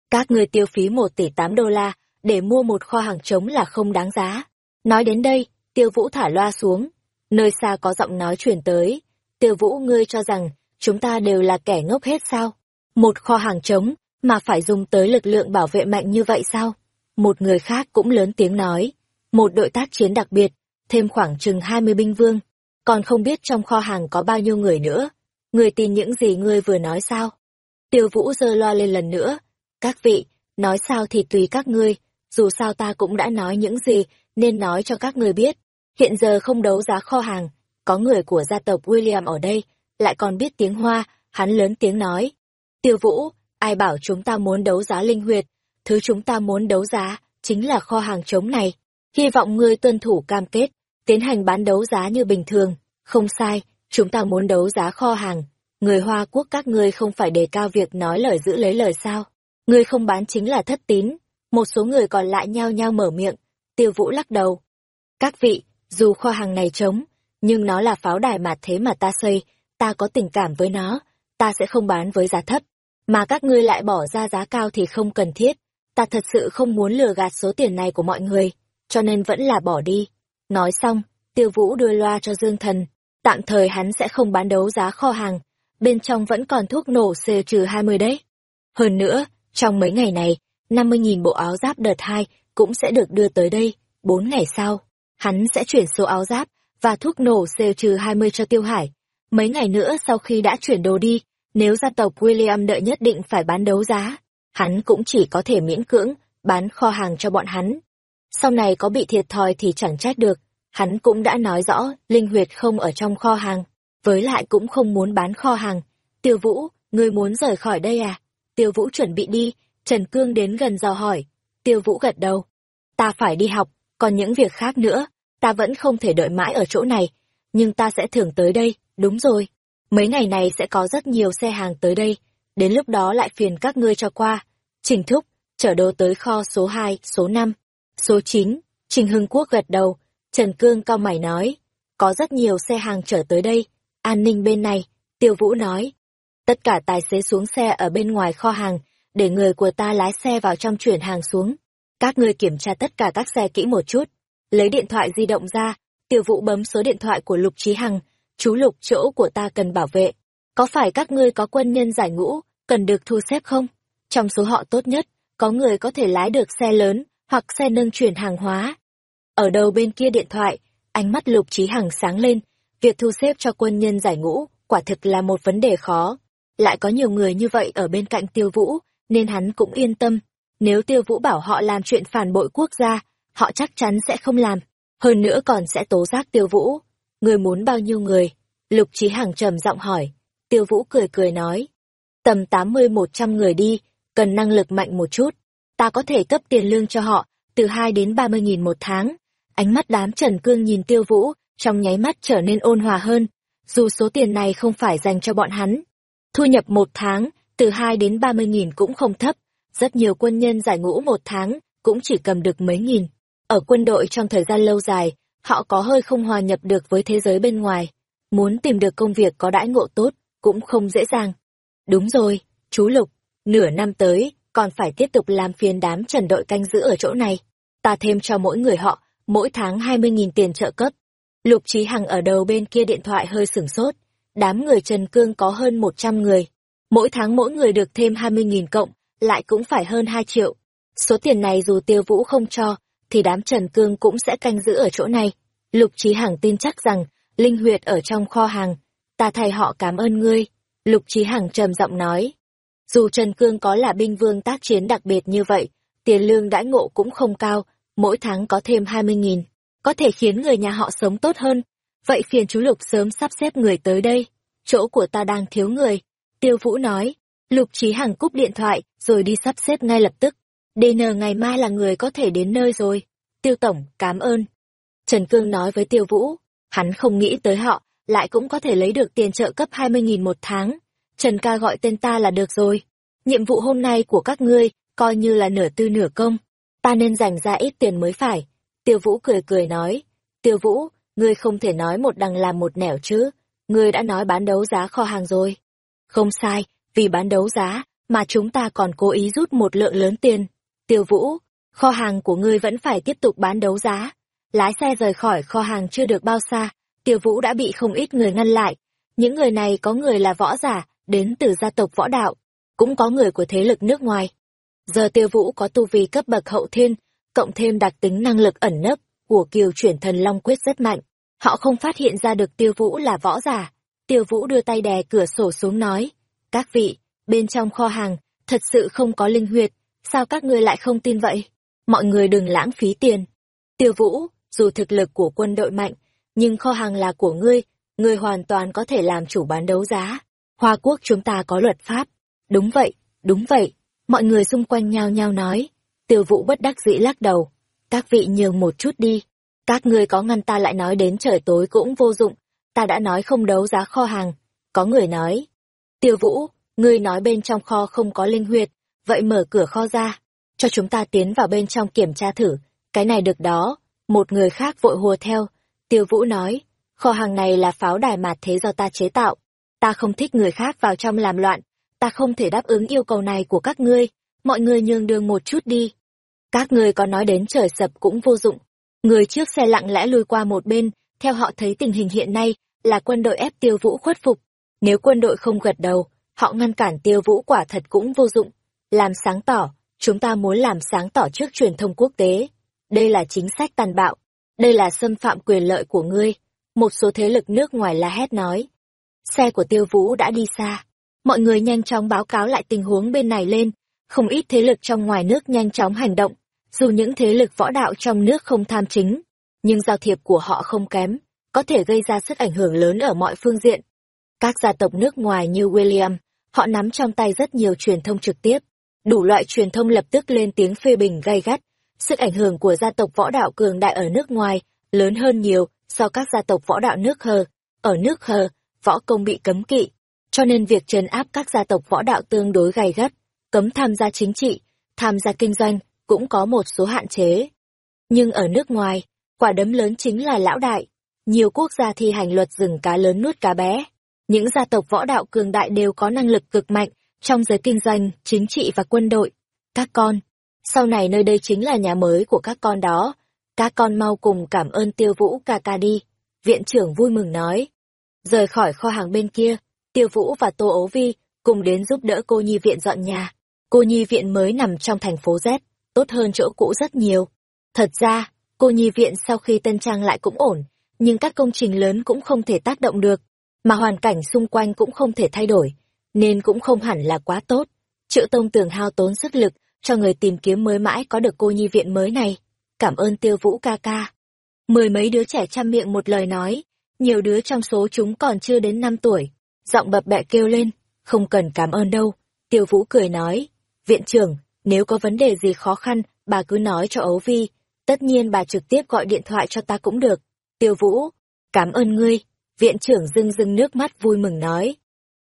Các ngươi tiêu phí một tỷ tám đô la để mua một kho hàng trống là không đáng giá. Nói đến đây, tiêu vũ thả loa xuống. Nơi xa có giọng nói truyền tới. Tiêu vũ ngươi cho rằng, chúng ta đều là kẻ ngốc hết sao? Một kho hàng trống, mà phải dùng tới lực lượng bảo vệ mạnh như vậy sao? Một người khác cũng lớn tiếng nói một đội tác chiến đặc biệt, thêm khoảng chừng 20 binh vương. Còn không biết trong kho hàng có bao nhiêu người nữa. Người tin những gì ngươi vừa nói sao? Tiêu Vũ giơ loa lên lần nữa. Các vị, nói sao thì tùy các ngươi, dù sao ta cũng đã nói những gì nên nói cho các ngươi biết. Hiện giờ không đấu giá kho hàng, có người của gia tộc William ở đây, lại còn biết tiếng Hoa, hắn lớn tiếng nói. Tiêu Vũ, ai bảo chúng ta muốn đấu giá linh huyệt, thứ chúng ta muốn đấu giá chính là kho hàng trống này. Hy vọng ngươi tuân thủ cam kết, tiến hành bán đấu giá như bình thường. Không sai, chúng ta muốn đấu giá kho hàng. Người Hoa quốc các ngươi không phải đề cao việc nói lời giữ lấy lời sao. Ngươi không bán chính là thất tín. Một số người còn lại nhao nhao mở miệng. Tiêu Vũ lắc đầu. Các vị, dù kho hàng này trống, nhưng nó là pháo đài mà thế mà ta xây, ta có tình cảm với nó, ta sẽ không bán với giá thấp. Mà các ngươi lại bỏ ra giá cao thì không cần thiết. Ta thật sự không muốn lừa gạt số tiền này của mọi người, cho nên vẫn là bỏ đi. Nói xong, tiêu vũ đưa loa cho Dương Thần. Tạm thời hắn sẽ không bán đấu giá kho hàng, bên trong vẫn còn thuốc nổ C-20 đấy. Hơn nữa, trong mấy ngày này, 50.000 bộ áo giáp đợt 2 cũng sẽ được đưa tới đây, 4 ngày sau. Hắn sẽ chuyển số áo giáp và thuốc nổ C-20 cho Tiêu Hải. Mấy ngày nữa sau khi đã chuyển đồ đi, nếu gia tộc William đợi nhất định phải bán đấu giá, hắn cũng chỉ có thể miễn cưỡng bán kho hàng cho bọn hắn. Sau này có bị thiệt thòi thì chẳng trách được, hắn cũng đã nói rõ linh huyệt không ở trong kho hàng, với lại cũng không muốn bán kho hàng. Tiêu Vũ, ngươi muốn rời khỏi đây à? Tiêu Vũ chuẩn bị đi, Trần Cương đến gần dò hỏi. Tiêu Vũ gật đầu. Ta phải đi học, còn những việc khác nữa, ta vẫn không thể đợi mãi ở chỗ này, nhưng ta sẽ thường tới đây, đúng rồi. Mấy ngày này sẽ có rất nhiều xe hàng tới đây, đến lúc đó lại phiền các ngươi cho qua. Trình Thúc, chở đồ tới kho số 2, số 5, số 9, Trình Hưng Quốc gật đầu, Trần Cương cao mày nói, có rất nhiều xe hàng chở tới đây, an ninh bên này, Tiêu Vũ nói. Tất cả tài xế xuống xe ở bên ngoài kho hàng, để người của ta lái xe vào trong chuyển hàng xuống. Các ngươi kiểm tra tất cả các xe kỹ một chút. Lấy điện thoại di động ra, Tiêu Vũ bấm số điện thoại của Lục Trí Hằng, chú Lục chỗ của ta cần bảo vệ. Có phải các ngươi có quân nhân giải ngũ, cần được thu xếp không? Trong số họ tốt nhất, có người có thể lái được xe lớn, hoặc xe nâng chuyển hàng hóa. Ở đầu bên kia điện thoại, ánh mắt Lục Trí Hằng sáng lên, việc thu xếp cho quân nhân giải ngũ, quả thực là một vấn đề khó. Lại có nhiều người như vậy ở bên cạnh Tiêu Vũ, nên hắn cũng yên tâm. Nếu Tiêu Vũ bảo họ làm chuyện phản bội quốc gia, họ chắc chắn sẽ không làm. Hơn nữa còn sẽ tố giác Tiêu Vũ. Người muốn bao nhiêu người? Lục Trí Hằng trầm giọng hỏi. Tiêu Vũ cười cười nói. Tầm tám mươi một trăm người đi, cần năng lực mạnh một chút. Ta có thể cấp tiền lương cho họ, từ hai đến ba mươi nghìn một tháng. Ánh mắt đám Trần Cương nhìn Tiêu Vũ, trong nháy mắt trở nên ôn hòa hơn. Dù số tiền này không phải dành cho bọn hắn. Thu nhập một tháng, từ hai đến ba mươi nghìn cũng không thấp. Rất nhiều quân nhân giải ngũ một tháng, cũng chỉ cầm được mấy nghìn. Ở quân đội trong thời gian lâu dài, họ có hơi không hòa nhập được với thế giới bên ngoài. Muốn tìm được công việc có đãi ngộ tốt, cũng không dễ dàng. Đúng rồi, chú Lục, nửa năm tới, còn phải tiếp tục làm phiền đám trần đội canh giữ ở chỗ này. Ta thêm cho mỗi người họ, mỗi tháng 20.000 tiền trợ cấp. Lục Trí Hằng ở đầu bên kia điện thoại hơi sửng sốt. Đám người Trần Cương có hơn 100 người. Mỗi tháng mỗi người được thêm 20.000 cộng, lại cũng phải hơn 2 triệu. Số tiền này dù tiêu vũ không cho, thì đám Trần Cương cũng sẽ canh giữ ở chỗ này. Lục Trí Hằng tin chắc rằng, Linh Huyệt ở trong kho hàng. Ta thay họ cảm ơn ngươi. Lục Trí Hằng trầm giọng nói. Dù Trần Cương có là binh vương tác chiến đặc biệt như vậy, tiền lương đãi ngộ cũng không cao, mỗi tháng có thêm 20.000, có thể khiến người nhà họ sống tốt hơn. Vậy phiền chú Lục sớm sắp xếp người tới đây. Chỗ của ta đang thiếu người. Tiêu Vũ nói. Lục Trí Hằng cúp điện thoại, rồi đi sắp xếp ngay lập tức. DN ngày mai là người có thể đến nơi rồi. Tiêu Tổng, cảm ơn. Trần Cương nói với Tiêu Vũ, hắn không nghĩ tới họ, lại cũng có thể lấy được tiền trợ cấp 20.000 một tháng. Trần ca gọi tên ta là được rồi. Nhiệm vụ hôm nay của các ngươi, coi như là nửa tư nửa công. Ta nên dành ra ít tiền mới phải. Tiêu Vũ cười cười nói. Tiêu Vũ, ngươi không thể nói một đằng làm một nẻo chứ. Ngươi đã nói bán đấu giá kho hàng rồi. Không sai, vì bán đấu giá, mà chúng ta còn cố ý rút một lượng lớn tiền. Tiêu Vũ, kho hàng của ngươi vẫn phải tiếp tục bán đấu giá. Lái xe rời khỏi kho hàng chưa được bao xa, Tiêu Vũ đã bị không ít người ngăn lại. Những người này có người là võ giả, đến từ gia tộc võ đạo, cũng có người của thế lực nước ngoài. Giờ Tiêu Vũ có tu vi cấp bậc hậu thiên, cộng thêm đặc tính năng lực ẩn nấp, của kiều chuyển thần long quyết rất mạnh. Họ không phát hiện ra được tiêu vũ là võ giả. Tiêu vũ đưa tay đè cửa sổ xuống nói. Các vị, bên trong kho hàng, thật sự không có linh huyệt. Sao các ngươi lại không tin vậy? Mọi người đừng lãng phí tiền. Tiêu vũ, dù thực lực của quân đội mạnh, nhưng kho hàng là của ngươi, ngươi hoàn toàn có thể làm chủ bán đấu giá. Hoa quốc chúng ta có luật pháp. Đúng vậy, đúng vậy. Mọi người xung quanh nhao nhao nói. Tiêu vũ bất đắc dĩ lắc đầu. Các vị nhường một chút đi. Các ngươi có ngăn ta lại nói đến trời tối cũng vô dụng. Ta đã nói không đấu giá kho hàng. Có người nói. Tiêu vũ, ngươi nói bên trong kho không có linh huyệt. Vậy mở cửa kho ra. Cho chúng ta tiến vào bên trong kiểm tra thử. Cái này được đó. Một người khác vội hùa theo. Tiêu vũ nói. Kho hàng này là pháo đài mạt thế do ta chế tạo. Ta không thích người khác vào trong làm loạn. Ta không thể đáp ứng yêu cầu này của các ngươi. Mọi người nhường đường một chút đi. Các ngươi có nói đến trời sập cũng vô dụng. Người trước xe lặng lẽ lùi qua một bên, theo họ thấy tình hình hiện nay là quân đội ép tiêu vũ khuất phục. Nếu quân đội không gật đầu, họ ngăn cản tiêu vũ quả thật cũng vô dụng. Làm sáng tỏ, chúng ta muốn làm sáng tỏ trước truyền thông quốc tế. Đây là chính sách tàn bạo. Đây là xâm phạm quyền lợi của ngươi. Một số thế lực nước ngoài la hét nói. Xe của tiêu vũ đã đi xa. Mọi người nhanh chóng báo cáo lại tình huống bên này lên. Không ít thế lực trong ngoài nước nhanh chóng hành động. Dù những thế lực võ đạo trong nước không tham chính, nhưng giao thiệp của họ không kém, có thể gây ra sức ảnh hưởng lớn ở mọi phương diện. Các gia tộc nước ngoài như William, họ nắm trong tay rất nhiều truyền thông trực tiếp. Đủ loại truyền thông lập tức lên tiếng phê bình gay gắt. Sức ảnh hưởng của gia tộc võ đạo cường đại ở nước ngoài lớn hơn nhiều so các gia tộc võ đạo nước hờ. Ở nước hờ, võ công bị cấm kỵ, cho nên việc trấn áp các gia tộc võ đạo tương đối gay gắt, cấm tham gia chính trị, tham gia kinh doanh, cũng có một số hạn chế. Nhưng ở nước ngoài, quả đấm lớn chính là lão đại. Nhiều quốc gia thi hành luật rừng cá lớn nuốt cá bé. Những gia tộc võ đạo cường đại đều có năng lực cực mạnh trong giới kinh doanh, chính trị và quân đội. Các con, sau này nơi đây chính là nhà mới của các con đó. Các con mau cùng cảm ơn tiêu vũ ca ca đi. Viện trưởng vui mừng nói. Rời khỏi kho hàng bên kia, tiêu vũ và tô ấu vi cùng đến giúp đỡ cô nhi viện dọn nhà. Cô nhi viện mới nằm trong thành phố Z tốt hơn chỗ cũ rất nhiều. Thật ra, cô nhi viện sau khi tân trang lại cũng ổn, nhưng các công trình lớn cũng không thể tác động được, mà hoàn cảnh xung quanh cũng không thể thay đổi, nên cũng không hẳn là quá tốt. Triệu Tông Tường hao tốn sức lực cho người tìm kiếm mới mãi có được cô nhi viện mới này. Cảm ơn Tiêu Vũ ca ca. Mười mấy đứa trẻ chăm miệng một lời nói, nhiều đứa trong số chúng còn chưa đến năm tuổi. Giọng bập bẹ kêu lên, không cần cảm ơn đâu. Tiêu Vũ cười nói, viện trưởng, nếu có vấn đề gì khó khăn, bà cứ nói cho ấu vi. Tất nhiên bà trực tiếp gọi điện thoại cho ta cũng được. Tiêu Vũ, cảm ơn ngươi. Viện trưởng dưng dưng nước mắt vui mừng nói.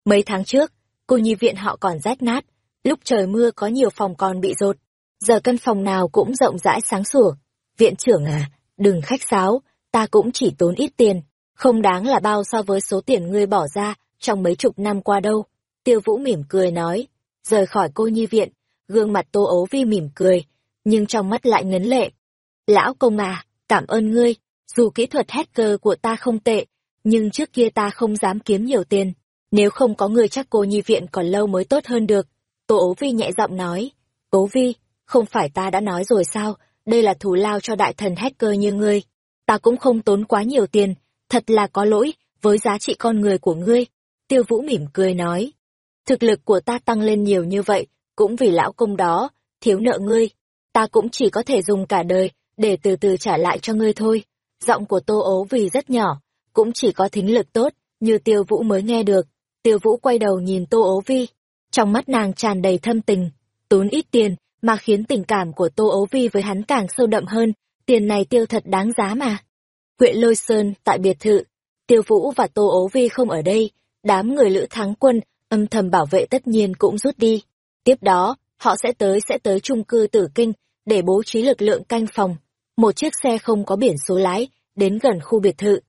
Mấy tháng trước, cô nhi viện họ còn rách nát. Lúc trời mưa có nhiều phòng còn bị rột. Giờ căn phòng nào cũng rộng rãi sáng sủa. Viện trưởng à, đừng khách sáo, ta cũng chỉ tốn ít tiền. Không đáng là bao so với số tiền ngươi bỏ ra trong mấy chục năm qua đâu. Tiêu Vũ mỉm cười nói. Rời khỏi cô nhi viện, gương mặt tô ấu vi mỉm cười, nhưng trong mắt lại ngấn lệ. Lão công à, cảm ơn ngươi, dù kỹ thuật hacker của ta không tệ, nhưng trước kia ta không dám kiếm nhiều tiền. Nếu không có người chắc cô nhi viện còn lâu mới tốt hơn được. Tô ấu vi nhẹ giọng nói, ấu vi, không phải ta đã nói rồi sao, đây là thù lao cho đại thần hacker như ngươi. Ta cũng không tốn quá nhiều tiền, thật là có lỗi với giá trị con người của ngươi. Tiêu Vũ mỉm cười nói, thực lực của ta tăng lên nhiều như vậy, cũng vì lão công đó, thiếu nợ ngươi, ta cũng chỉ có thể dùng cả đời, để từ từ trả lại cho ngươi thôi. Giọng của Tô ố vì rất nhỏ, cũng chỉ có thính lực tốt, như tiêu vũ mới nghe được. Tiêu vũ quay đầu nhìn Tô ố vi, trong mắt nàng tràn đầy thâm tình, tốn ít tiền, mà khiến tình cảm của Tô ố vi với hắn càng sâu đậm hơn, tiền này tiêu thật đáng giá mà. Huyện Lôi Sơn, tại biệt thự, tiêu vũ và Tô ố vi không ở đây, đám người lữ thắng quân, âm thầm bảo vệ tất nhiên cũng rút đi. Tiếp đó, họ sẽ tới sẽ tới trung cư tử kinh để bố trí lực lượng canh phòng. Một chiếc xe không có biển số lái, đến gần khu biệt thự.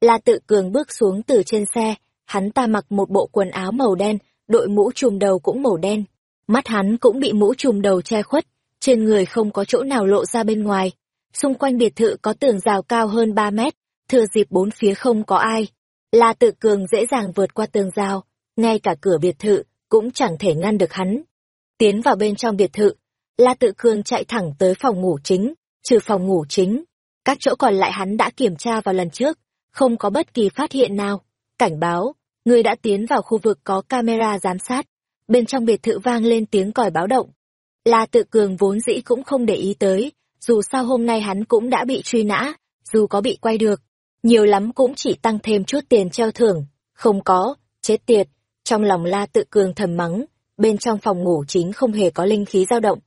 La tự cường bước xuống từ trên xe, hắn ta mặc một bộ quần áo màu đen, đội mũ trùm đầu cũng màu đen. Mắt hắn cũng bị mũ trùm đầu che khuất, trên người không có chỗ nào lộ ra bên ngoài. Xung quanh biệt thự có tường rào cao hơn 3 mét, thừa dịp bốn phía không có ai. La tự cường dễ dàng vượt qua tường rào, ngay cả cửa biệt thự cũng chẳng thể ngăn được hắn. Tiến vào bên trong biệt thự, La Tự Cường chạy thẳng tới phòng ngủ chính, trừ phòng ngủ chính. Các chỗ còn lại hắn đã kiểm tra vào lần trước, không có bất kỳ phát hiện nào. Cảnh báo, người đã tiến vào khu vực có camera giám sát. Bên trong biệt thự vang lên tiếng còi báo động. La tự cường vốn dĩ cũng không để ý tới, dù sao hôm nay hắn cũng đã bị truy nã, dù có bị quay được, nhiều lắm cũng chỉ tăng thêm chút tiền treo thưởng. Không có, chết tiệt, trong lòng La tự cường thầm mắng, bên trong phòng ngủ chính không hề có linh khí dao động.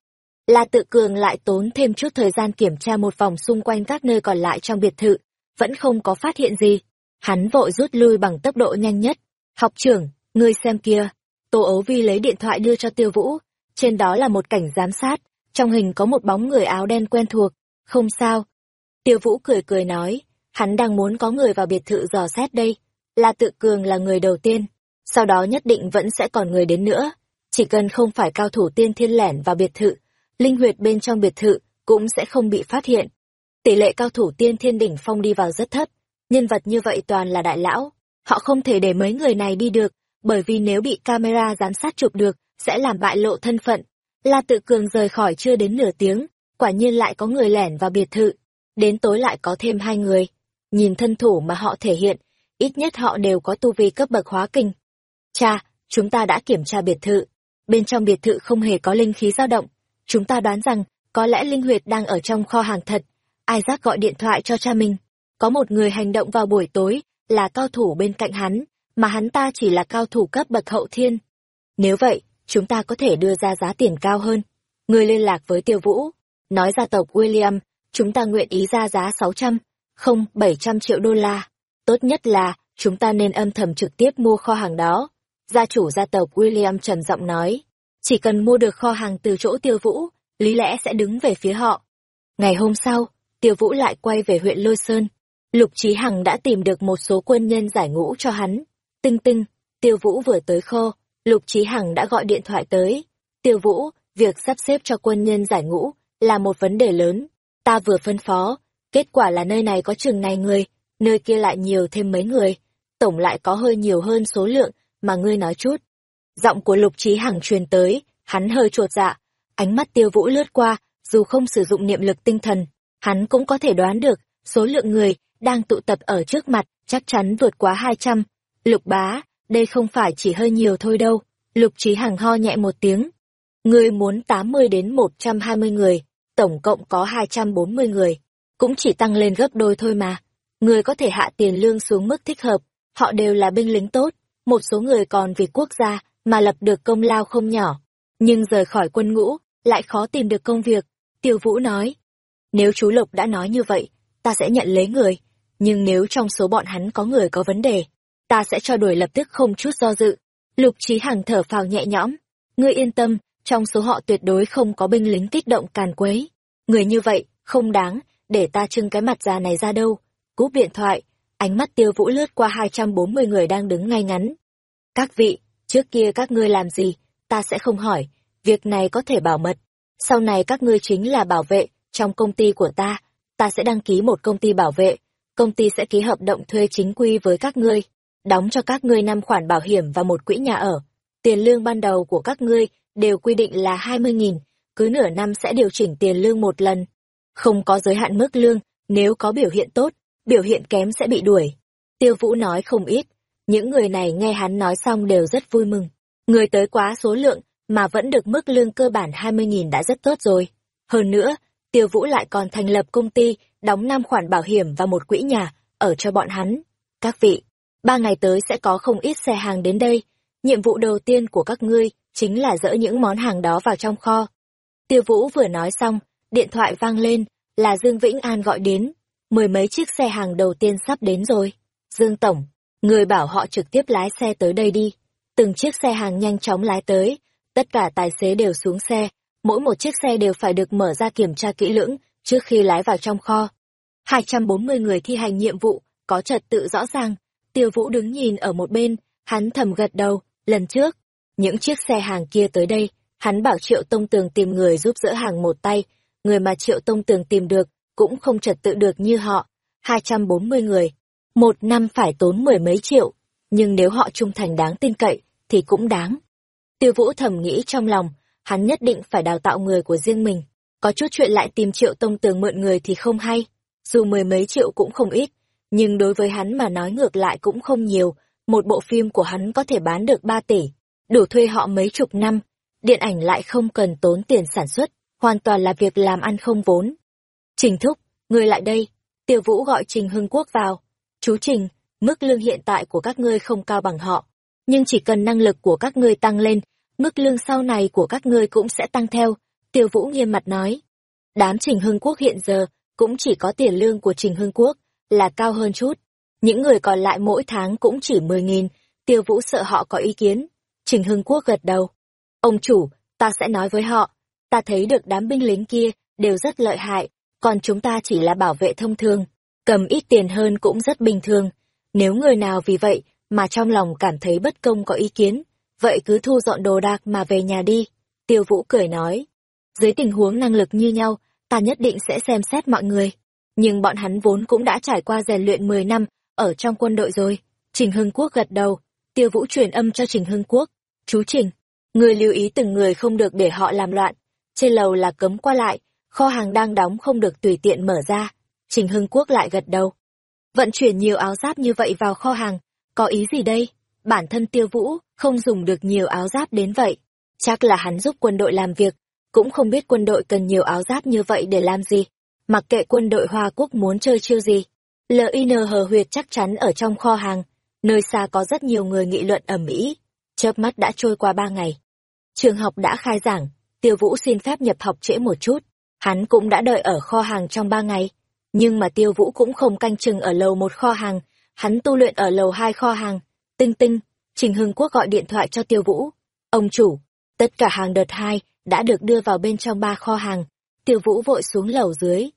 La tự cường lại tốn thêm chút thời gian kiểm tra một vòng xung quanh các nơi còn lại trong biệt thự, vẫn không có phát hiện gì. Hắn vội rút lui bằng tốc độ nhanh nhất. Học trưởng, ngươi xem kia. Tô ấu vi lấy điện thoại đưa cho tiêu vũ. Trên đó là một cảnh giám sát. Trong hình có một bóng người áo đen quen thuộc. Không sao. Tiêu vũ cười cười nói. Hắn đang muốn có người vào biệt thự dò xét đây. La tự cường là người đầu tiên. Sau đó nhất định vẫn sẽ còn người đến nữa. Chỉ cần không phải cao thủ tiên thiên lẻn vào biệt thự, linh huyệt bên trong biệt thự cũng sẽ không bị phát hiện. Tỷ lệ cao thủ tiên thiên đỉnh phong đi vào rất thấp, nhân vật như vậy toàn là đại lão, họ không thể để mấy người này đi được, bởi vì nếu bị camera giám sát chụp được, sẽ làm bại lộ thân phận. La tự cường rời khỏi chưa đến nửa tiếng, quả nhiên lại có người lẻn vào biệt thự, đến tối lại có thêm hai người. Nhìn thân thủ mà họ thể hiện, ít nhất họ đều có tu vi cấp bậc hóa kinh. Cha, chúng ta đã kiểm tra biệt thự, bên trong biệt thự không hề có linh khí dao động, chúng ta đoán rằng có lẽ linh huyệt đang ở trong kho hàng thật. Isaac gọi điện thoại cho cha mình. Có một người hành động vào buổi tối, là cao thủ bên cạnh hắn, mà hắn ta chỉ là cao thủ cấp bậc hậu thiên. Nếu vậy, chúng ta có thể đưa ra giá tiền cao hơn. Người liên lạc với tiêu vũ, nói gia tộc William, chúng ta nguyện ý ra giá 600, không 700 triệu đô la. Tốt nhất là, chúng ta nên âm thầm trực tiếp mua kho hàng đó. Gia chủ gia tộc William trầm giọng nói. Chỉ cần mua được kho hàng từ chỗ tiêu vũ, lý lẽ sẽ đứng về phía họ. Ngày hôm sau, tiêu vũ lại quay về huyện Lôi Sơn. Lục Trí Hằng đã tìm được một số quân nhân giải ngũ cho hắn. Tinh tinh, tiêu vũ vừa tới kho, Lục Trí Hằng đã gọi điện thoại tới. Tiêu vũ, việc sắp xếp cho quân nhân giải ngũ là một vấn đề lớn. Ta vừa phân phó, kết quả là nơi này có chừng này người, nơi kia lại nhiều thêm mấy người. Tổng lại có hơi nhiều hơn số lượng mà ngươi nói chút. Giọng của Lục Trí Hằng truyền tới, hắn hơi chuột dạ, ánh mắt tiêu vũ lướt qua, dù không sử dụng niệm lực tinh thần, hắn cũng có thể đoán được, số lượng người đang tụ tập ở trước mặt chắc chắn vượt quá 200. Lục bá, đây không phải chỉ hơi nhiều thôi đâu. Lục Trí Hằng ho nhẹ một tiếng. Người muốn 80 đến 120 người, tổng cộng có 240 người. Cũng chỉ tăng lên gấp đôi thôi mà. Người có thể hạ tiền lương xuống mức thích hợp, họ đều là binh lính tốt, một số người còn vì quốc gia mà lập được công lao không nhỏ, nhưng rời khỏi quân ngũ, lại khó tìm được công việc. Tiêu Vũ nói, nếu chú Lục đã nói như vậy, ta sẽ nhận lấy người, nhưng nếu trong số bọn hắn có người có vấn đề, ta sẽ cho đuổi lập tức không chút do dự. Lục Trí Hằng thở phào nhẹ nhõm, ngươi yên tâm, trong số họ tuyệt đối không có binh lính kích động càn quấy. Người như vậy, không đáng, để ta trưng cái mặt già này ra đâu. Cúp điện thoại, ánh mắt tiêu vũ lướt qua 240 người đang đứng ngay ngắn. Các vị, trước kia các ngươi làm gì, ta sẽ không hỏi, việc này có thể bảo mật. Sau này các ngươi chính là bảo vệ, trong công ty của ta, ta sẽ đăng ký một công ty bảo vệ, công ty sẽ ký hợp đồng thuê chính quy với các ngươi, đóng cho các ngươi năm khoản bảo hiểm và một quỹ nhà ở. Tiền lương ban đầu của các ngươi đều quy định là 20.000, cứ nửa năm sẽ điều chỉnh tiền lương một lần. Không có giới hạn mức lương, nếu có biểu hiện tốt, biểu hiện kém sẽ bị đuổi. Tiêu Vũ nói không ít, những người này nghe hắn nói xong đều rất vui mừng. Người tới quá số lượng, mà vẫn được mức lương cơ bản 20.000 đã rất tốt rồi. Hơn nữa, Tiêu Vũ lại còn thành lập công ty, đóng năm khoản bảo hiểm và một quỹ nhà, ở cho bọn hắn. Các vị, ba ngày tới sẽ có không ít xe hàng đến đây. Nhiệm vụ đầu tiên của các ngươi chính là dỡ những món hàng đó vào trong kho. Tiêu Vũ vừa nói xong, điện thoại vang lên, là Dương Vĩnh An gọi đến. Mười mấy chiếc xe hàng đầu tiên sắp đến rồi. Dương Tổng, người bảo họ trực tiếp lái xe tới đây đi. Từng chiếc xe hàng nhanh chóng lái tới, tất cả tài xế đều xuống xe, mỗi một chiếc xe đều phải được mở ra kiểm tra kỹ lưỡng trước khi lái vào trong kho. 240 người thi hành nhiệm vụ, có trật tự rõ ràng. Tiêu Vũ đứng nhìn ở một bên, hắn thầm gật đầu, lần trước, những chiếc xe hàng kia tới đây, hắn bảo Triệu Tông Tường tìm người giúp dỡ hàng một tay, người mà Triệu Tông Tường tìm được, cũng không trật tự được như họ. 240 người, một năm phải tốn mười mấy triệu, nhưng nếu họ trung thành đáng tin cậy, thì cũng đáng. Tiêu Vũ thầm nghĩ trong lòng, hắn nhất định phải đào tạo người của riêng mình. Có chút chuyện lại tìm triệu tông tường mượn người thì không hay. dù mười mấy triệu cũng không ít, nhưng đối với hắn mà nói ngược lại cũng không nhiều, một bộ phim của hắn có thể bán được 3 tỷ, đủ thuê họ mấy chục năm, điện ảnh lại không cần tốn tiền sản xuất, hoàn toàn là việc làm ăn không vốn. Trình Thúc, người lại đây, Tiêu Vũ gọi Trình Hưng Quốc vào. Chú Trình, mức lương hiện tại của các ngươi không cao bằng họ, nhưng chỉ cần năng lực của các ngươi tăng lên, mức lương sau này của các ngươi cũng sẽ tăng theo, Tiêu Vũ nghiêm mặt nói. Đám Trình Hưng Quốc hiện giờ cũng chỉ có tiền lương của Trình Hưng Quốc là cao hơn chút. Những người còn lại mỗi tháng cũng chỉ mười nghìn, Tiêu Vũ sợ họ có ý kiến. Trình Hưng Quốc gật đầu. Ông chủ, ta sẽ nói với họ, ta thấy được đám binh lính kia đều rất lợi hại, còn chúng ta chỉ là bảo vệ thông thường, cầm ít tiền hơn cũng rất bình thường. Nếu người nào vì vậy mà trong lòng cảm thấy bất công có ý kiến, vậy cứ thu dọn đồ đạc mà về nhà đi. Tiêu Vũ cười nói, dưới tình huống năng lực như nhau, ta nhất định sẽ xem xét mọi người. Nhưng bọn hắn vốn cũng đã trải qua rèn luyện 10 năm ở trong quân đội rồi. Trình Hưng Quốc gật đầu, Tiêu Vũ truyền âm cho Trình Hưng Quốc. Chú Trình, người lưu ý từng người không được để họ làm loạn. Trên lầu là cấm qua lại, kho hàng đang đóng không được tùy tiện mở ra. Trình Hưng Quốc lại gật đầu. Vận chuyển nhiều áo giáp như vậy vào kho hàng, có ý gì đây? Bản thân Tiêu Vũ không dùng được nhiều áo giáp đến vậy. Chắc là hắn giúp quân đội làm việc, cũng không biết quân đội cần nhiều áo giáp như vậy để làm gì. Mặc kệ quân đội Hoa Quốc muốn chơi chiêu gì. LIN hờ huyệt chắc chắn ở trong kho hàng, nơi xa có rất nhiều người nghị luận ầm ĩ. Chớp mắt đã trôi qua ba ngày. Trường học đã khai giảng, Tiêu Vũ xin phép nhập học trễ một chút. Hắn cũng đã đợi ở kho hàng trong ba ngày. Nhưng mà Tiêu Vũ cũng không canh chừng ở lầu một kho hàng, hắn tu luyện ở lầu hai kho hàng. Tinh tinh, Trình Hưng Quốc gọi điện thoại cho Tiêu Vũ. Ông chủ, tất cả hàng đợt hai đã được đưa vào bên trong ba kho hàng. Tiêu Vũ vội xuống lầu dưới.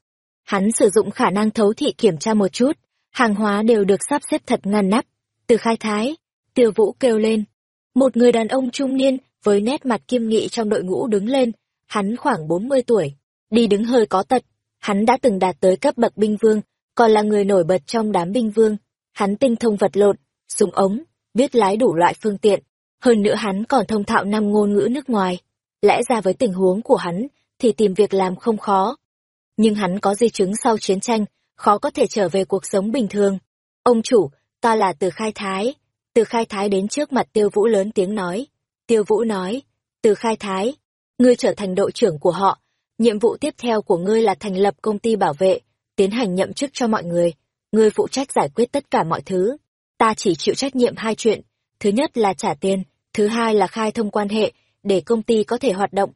Hắn sử dụng khả năng thấu thị kiểm tra một chút, hàng hóa đều được sắp xếp thật ngăn nắp. Từ khai thái, Tiêu Vũ kêu lên. Một người đàn ông trung niên với nét mặt kiêm nghị trong đội ngũ đứng lên, hắn khoảng 40 tuổi, đi đứng hơi có tật, hắn đã từng đạt tới cấp bậc binh vương, còn là người nổi bật trong đám binh vương. Hắn tinh thông vật lộn, súng ống, biết lái đủ loại phương tiện, hơn nữa hắn còn thông thạo năm ngôn ngữ nước ngoài. Lẽ ra với tình huống của hắn, thì tìm việc làm không khó. Nhưng hắn có di chứng sau chiến tranh, khó có thể trở về cuộc sống bình thường. Ông chủ, ta là từ khai thái. Từ khai thái đến trước mặt tiêu vũ lớn tiếng nói. Tiêu vũ nói, từ khai thái, ngươi trở thành đội trưởng của họ. Nhiệm vụ tiếp theo của ngươi là thành lập công ty bảo vệ, tiến hành nhậm chức cho mọi người. Ngươi phụ trách giải quyết tất cả mọi thứ. Ta chỉ chịu trách nhiệm hai chuyện. Thứ nhất là trả tiền, thứ hai là khai thông quan hệ, để công ty có thể hoạt động.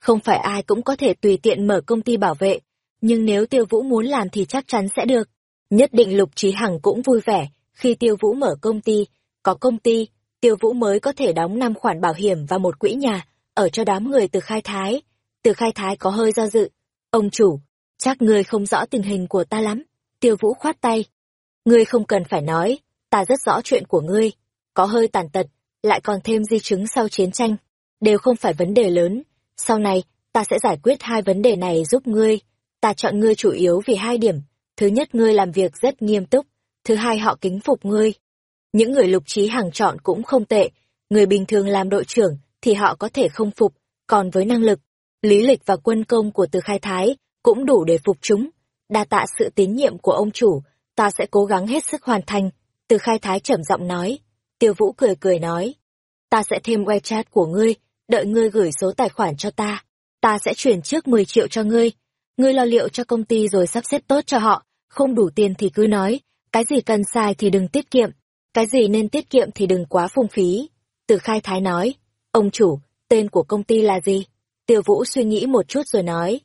Không phải ai cũng có thể tùy tiện mở công ty bảo vệ, nhưng nếu Tiêu Vũ muốn làm thì chắc chắn sẽ được. Nhất định Lục Trí Hằng cũng vui vẻ khi Tiêu Vũ mở công ty, có công ty, Tiêu Vũ mới có thể đóng năm khoản bảo hiểm và một quỹ nhà, ở cho đám người từ khai thái. Từ khai thái có hơi do dự. Ông chủ, chắc ngươi không rõ tình hình của ta lắm. Tiêu Vũ khoát tay. Ngươi không cần phải nói, ta rất rõ chuyện của ngươi. Có hơi tàn tật, lại còn thêm di chứng sau chiến tranh. Đều không phải vấn đề lớn. Sau này, ta sẽ giải quyết hai vấn đề này giúp ngươi. Ta chọn ngươi chủ yếu vì hai điểm. Thứ nhất ngươi làm việc rất nghiêm túc. Thứ hai họ kính phục ngươi. Những người lục trí hàng chọn cũng không tệ. Người bình thường làm đội trưởng thì họ có thể không phục. Còn với năng lực, lý lịch và quân công của từ khai thái cũng đủ để phục chúng. Đa tạ sự tín nhiệm của ông chủ, ta sẽ cố gắng hết sức hoàn thành. Từ khai thái trầm giọng nói. Tiêu vũ cười cười nói. Ta sẽ thêm WeChat của ngươi, đợi ngươi gửi số tài khoản cho ta. Ta sẽ chuyển trước 10 triệu cho ngươi. Ngươi lo liệu cho công ty rồi sắp xếp tốt cho họ, không đủ tiền thì cứ nói, cái gì cần xài thì đừng tiết kiệm, cái gì nên tiết kiệm thì đừng quá phung phí. Từ khai thái nói, ông chủ, tên của công ty là gì? Tiêu Vũ suy nghĩ một chút rồi nói,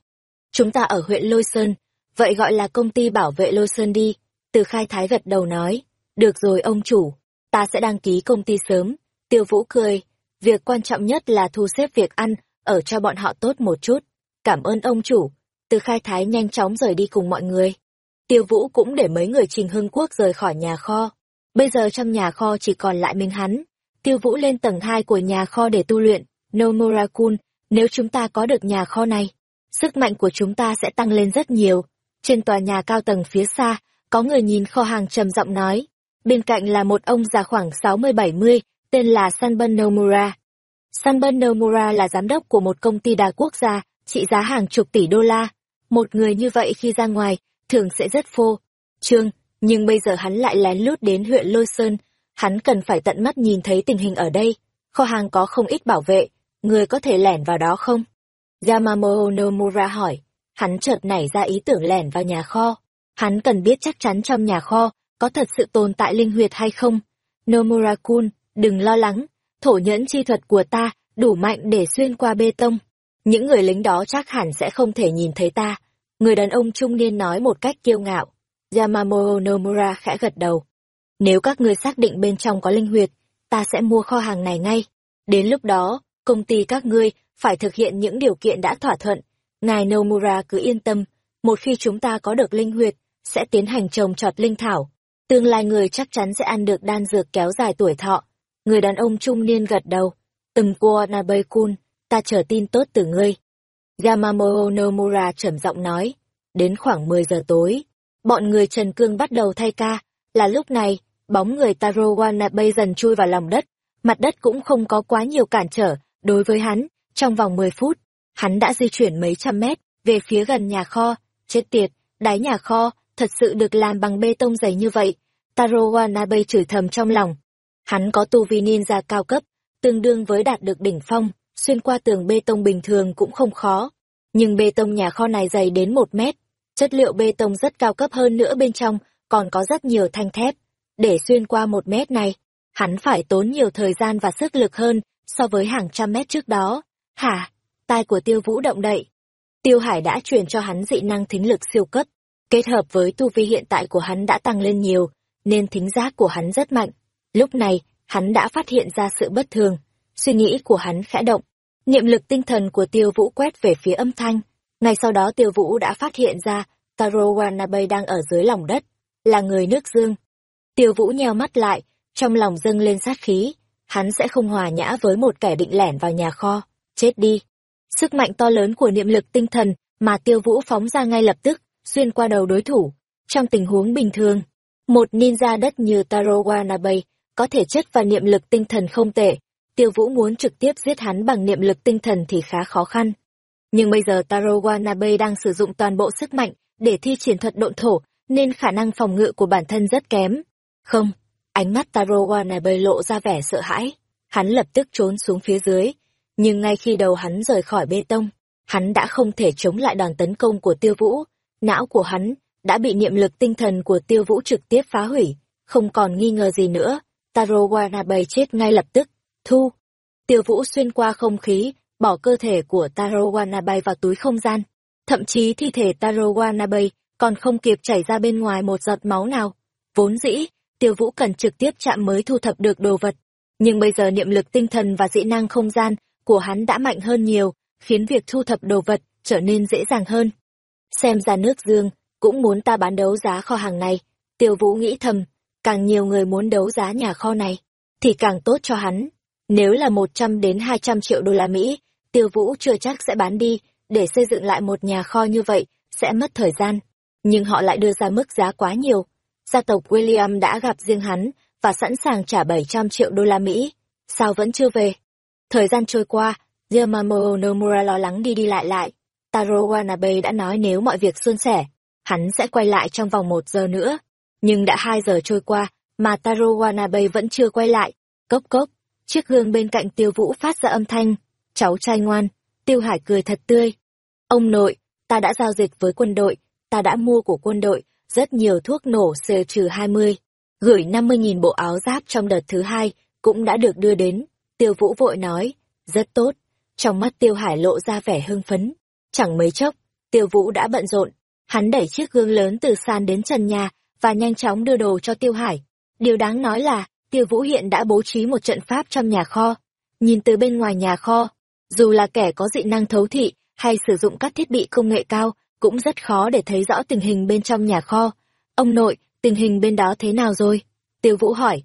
chúng ta ở huyện Lôi Sơn, vậy gọi là công ty bảo vệ Lôi Sơn đi. Từ khai thái gật đầu nói, được rồi ông chủ, ta sẽ đăng ký công ty sớm. Tiêu Vũ cười, việc quan trọng nhất là thu xếp việc ăn, ở cho bọn họ tốt một chút. Cảm ơn ông chủ. Từ khai thái nhanh chóng rời đi cùng mọi người. Tiêu Vũ cũng để mấy người Trình Hưng Quốc rời khỏi nhà kho. Bây giờ trong nhà kho chỉ còn lại mình hắn. Tiêu Vũ lên tầng 2 của nhà kho để tu luyện. Nomorakun, nếu chúng ta có được nhà kho này, sức mạnh của chúng ta sẽ tăng lên rất nhiều. Trên tòa nhà cao tầng phía xa, có người nhìn kho hàng trầm giọng nói. Bên cạnh là một ông già khoảng 60-70, tên là Sanban Nomura. Sanban Nomura là giám đốc của một công ty đa quốc gia, trị giá hàng chục tỷ đô la. Một người như vậy khi ra ngoài, thường sẽ rất phô. Trương, nhưng bây giờ hắn lại lén lút đến huyện Lôi Sơn, hắn cần phải tận mắt nhìn thấy tình hình ở đây. Kho hàng có không ít bảo vệ, người có thể lẻn vào đó không? Yamamoto Nomura hỏi, hắn chợt nảy ra ý tưởng lẻn vào nhà kho. Hắn cần biết chắc chắn trong nhà kho có thật sự tồn tại linh huyệt hay không. Nomura-kun, đừng lo lắng, thổ nhẫn chi thuật của ta đủ mạnh để xuyên qua bê tông. Những người lính đó chắc hẳn sẽ không thể nhìn thấy ta. Người đàn ông trung niên nói một cách kiêu ngạo. Yamamoto Nomura khẽ gật đầu. Nếu các ngươi xác định bên trong có linh huyệt, ta sẽ mua kho hàng này ngay. Đến lúc đó, công ty các ngươi phải thực hiện những điều kiện đã thỏa thuận. Ngài Nomura cứ yên tâm, một khi chúng ta có được linh huyệt, sẽ tiến hành trồng trọt linh thảo. Tương lai người chắc chắn sẽ ăn được đan dược kéo dài tuổi thọ. Người đàn ông trung niên gật đầu. Từng qua Nabekun, ta chờ tin tốt từ ngươi. Yamamoto Nomura trầm giọng nói. Đến khoảng 10 giờ tối, bọn người Trần Cương bắt đầu thay ca. Là lúc này, bóng người Taro Wanabe dần chui vào lòng đất. Mặt đất cũng không có quá nhiều cản trở đối với hắn. Trong vòng 10 phút, hắn đã di chuyển mấy trăm mét về phía gần nhà kho. Chết tiệt, đáy nhà kho, thật sự được làm bằng bê tông dày như vậy. Taro Wanabe chửi thầm trong lòng. Hắn có tu vi ninja cao cấp, tương đương với đạt được đỉnh phong, xuyên qua tường bê tông bình thường cũng không khó. Nhưng bê tông nhà kho này dày đến một mét, chất liệu bê tông rất cao cấp hơn nữa bên trong, còn có rất nhiều thanh thép. Để xuyên qua một mét này, hắn phải tốn nhiều thời gian và sức lực hơn so với hàng trăm mét trước đó. Hả? Tai của tiêu vũ động đậy. Tiêu Hải đã truyền cho hắn dị năng thính lực siêu cấp, kết hợp với tu vi hiện tại của hắn đã tăng lên nhiều, nên thính giác của hắn rất mạnh. Lúc này, hắn đã phát hiện ra sự bất thường, suy nghĩ của hắn khẽ động. Niệm lực tinh thần của tiêu vũ quét về phía âm thanh. Ngay sau đó tiêu vũ đã phát hiện ra Taro Wanabe đang ở dưới lòng đất, là người nước dương. Tiêu vũ nheo mắt lại, trong lòng dâng lên sát khí, hắn sẽ không hòa nhã với một kẻ định lẻn vào nhà kho, chết đi. Sức mạnh to lớn của niệm lực tinh thần mà tiêu vũ phóng ra ngay lập tức, xuyên qua đầu đối thủ. Trong tình huống bình thường, một ninja đất như Taro Wanabe có thể chất và niệm lực tinh thần không tệ. Tiêu Vũ muốn trực tiếp giết hắn bằng niệm lực tinh thần thì khá khó khăn. Nhưng bây giờ Taro Wanabe đang sử dụng toàn bộ sức mạnh để thi triển thuật độn thổ, nên khả năng phòng ngự của bản thân rất kém. Không, ánh mắt Taro Wanabe lộ ra vẻ sợ hãi. Hắn lập tức trốn xuống phía dưới. Nhưng ngay khi đầu hắn rời khỏi bê tông, hắn đã không thể chống lại đòn tấn công của Tiêu Vũ. Não của hắn đã bị niệm lực tinh thần của Tiêu Vũ trực tiếp phá hủy, không còn nghi ngờ gì nữa. Taro Wanabe chết ngay lập tức. Thu. Tiêu Vũ xuyên qua không khí, bỏ cơ thể của Taro Wanabe vào túi không gian. Thậm chí thi thể Taro Wanabe còn không kịp chảy ra bên ngoài một giọt máu nào. Vốn dĩ, Tiêu Vũ cần trực tiếp chạm mới thu thập được đồ vật. Nhưng bây giờ niệm lực tinh thần và dĩ năng không gian của hắn đã mạnh hơn nhiều, khiến việc thu thập đồ vật trở nên dễ dàng hơn. Xem ra nước dương, cũng muốn ta bán đấu giá kho hàng này. Tiêu Vũ nghĩ thầm, càng nhiều người muốn đấu giá nhà kho này, thì càng tốt cho hắn. Nếu là 100 đến 200 triệu đô la Mỹ, Tiêu Vũ chưa chắc sẽ bán đi, để xây dựng lại một nhà kho như vậy, sẽ mất thời gian. Nhưng họ lại đưa ra mức giá quá nhiều. Gia tộc William đã gặp riêng hắn, và sẵn sàng trả 700 triệu đô la Mỹ. Sao vẫn chưa về? Thời gian trôi qua, Yamamoto Nomura lo lắng đi đi lại lại. Taro Wanabe đã nói nếu mọi việc suôn sẻ, hắn sẽ quay lại trong vòng một giờ nữa. Nhưng đã hai giờ trôi qua, mà Taro Wanabe vẫn chưa quay lại. Cốc cốc, chiếc gương bên cạnh tiêu vũ phát ra âm thanh. Cháu trai ngoan, tiêu hải cười thật tươi. Ông nội, ta đã giao dịch với quân đội, ta đã mua của quân đội, rất nhiều thuốc nổ C-20. Gửi 50.000 bộ áo giáp trong đợt thứ hai, cũng đã được đưa đến. Tiêu vũ vội nói, rất tốt. Trong mắt tiêu hải lộ ra vẻ hưng phấn. Chẳng mấy chốc, tiêu vũ đã bận rộn. Hắn đẩy chiếc gương lớn từ sàn đến trần nhà, và nhanh chóng đưa đồ cho Tiêu Hải. Điều đáng nói là, Tiêu Vũ hiện đã bố trí một trận pháp trong nhà kho. Nhìn từ bên ngoài nhà kho, dù là kẻ có dị năng thấu thị hay sử dụng các thiết bị công nghệ cao, cũng rất khó để thấy rõ tình hình bên trong nhà kho. Ông nội, tình hình bên đó thế nào rồi? Tiêu Vũ hỏi.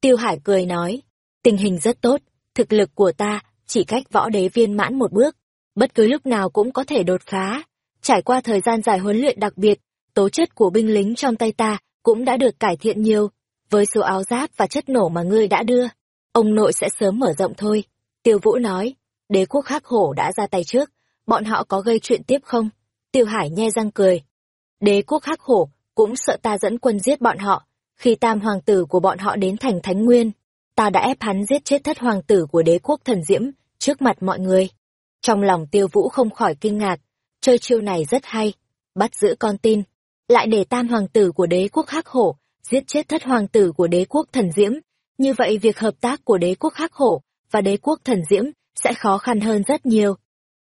Tiêu Hải cười nói, tình hình rất tốt, thực lực của ta chỉ cách võ đế viên mãn một bước, bất cứ lúc nào cũng có thể đột phá. Trải qua thời gian dài huấn luyện đặc biệt, tố chất của binh lính trong tay ta cũng đã được cải thiện nhiều. Với số áo giáp và chất nổ mà ngươi đã đưa, ông nội sẽ sớm mở rộng thôi. Tiêu Vũ nói, đế quốc hắc hổ đã ra tay trước, bọn họ có gây chuyện tiếp không? Tiêu Hải nhe răng cười. Đế quốc hắc hổ cũng sợ ta dẫn quân giết bọn họ. Khi tam hoàng tử của bọn họ đến thành Thánh Nguyên, ta đã ép hắn giết chết thất hoàng tử của đế quốc thần diễm trước mặt mọi người. Trong lòng tiêu vũ không khỏi kinh ngạc, chơi chiêu này rất hay, bắt giữ con tin, lại để tam hoàng tử của đế quốc hắc hổ giết chết thất hoàng tử của đế quốc thần diễm. Như vậy việc hợp tác của đế quốc hắc hổ và đế quốc thần diễm sẽ khó khăn hơn rất nhiều.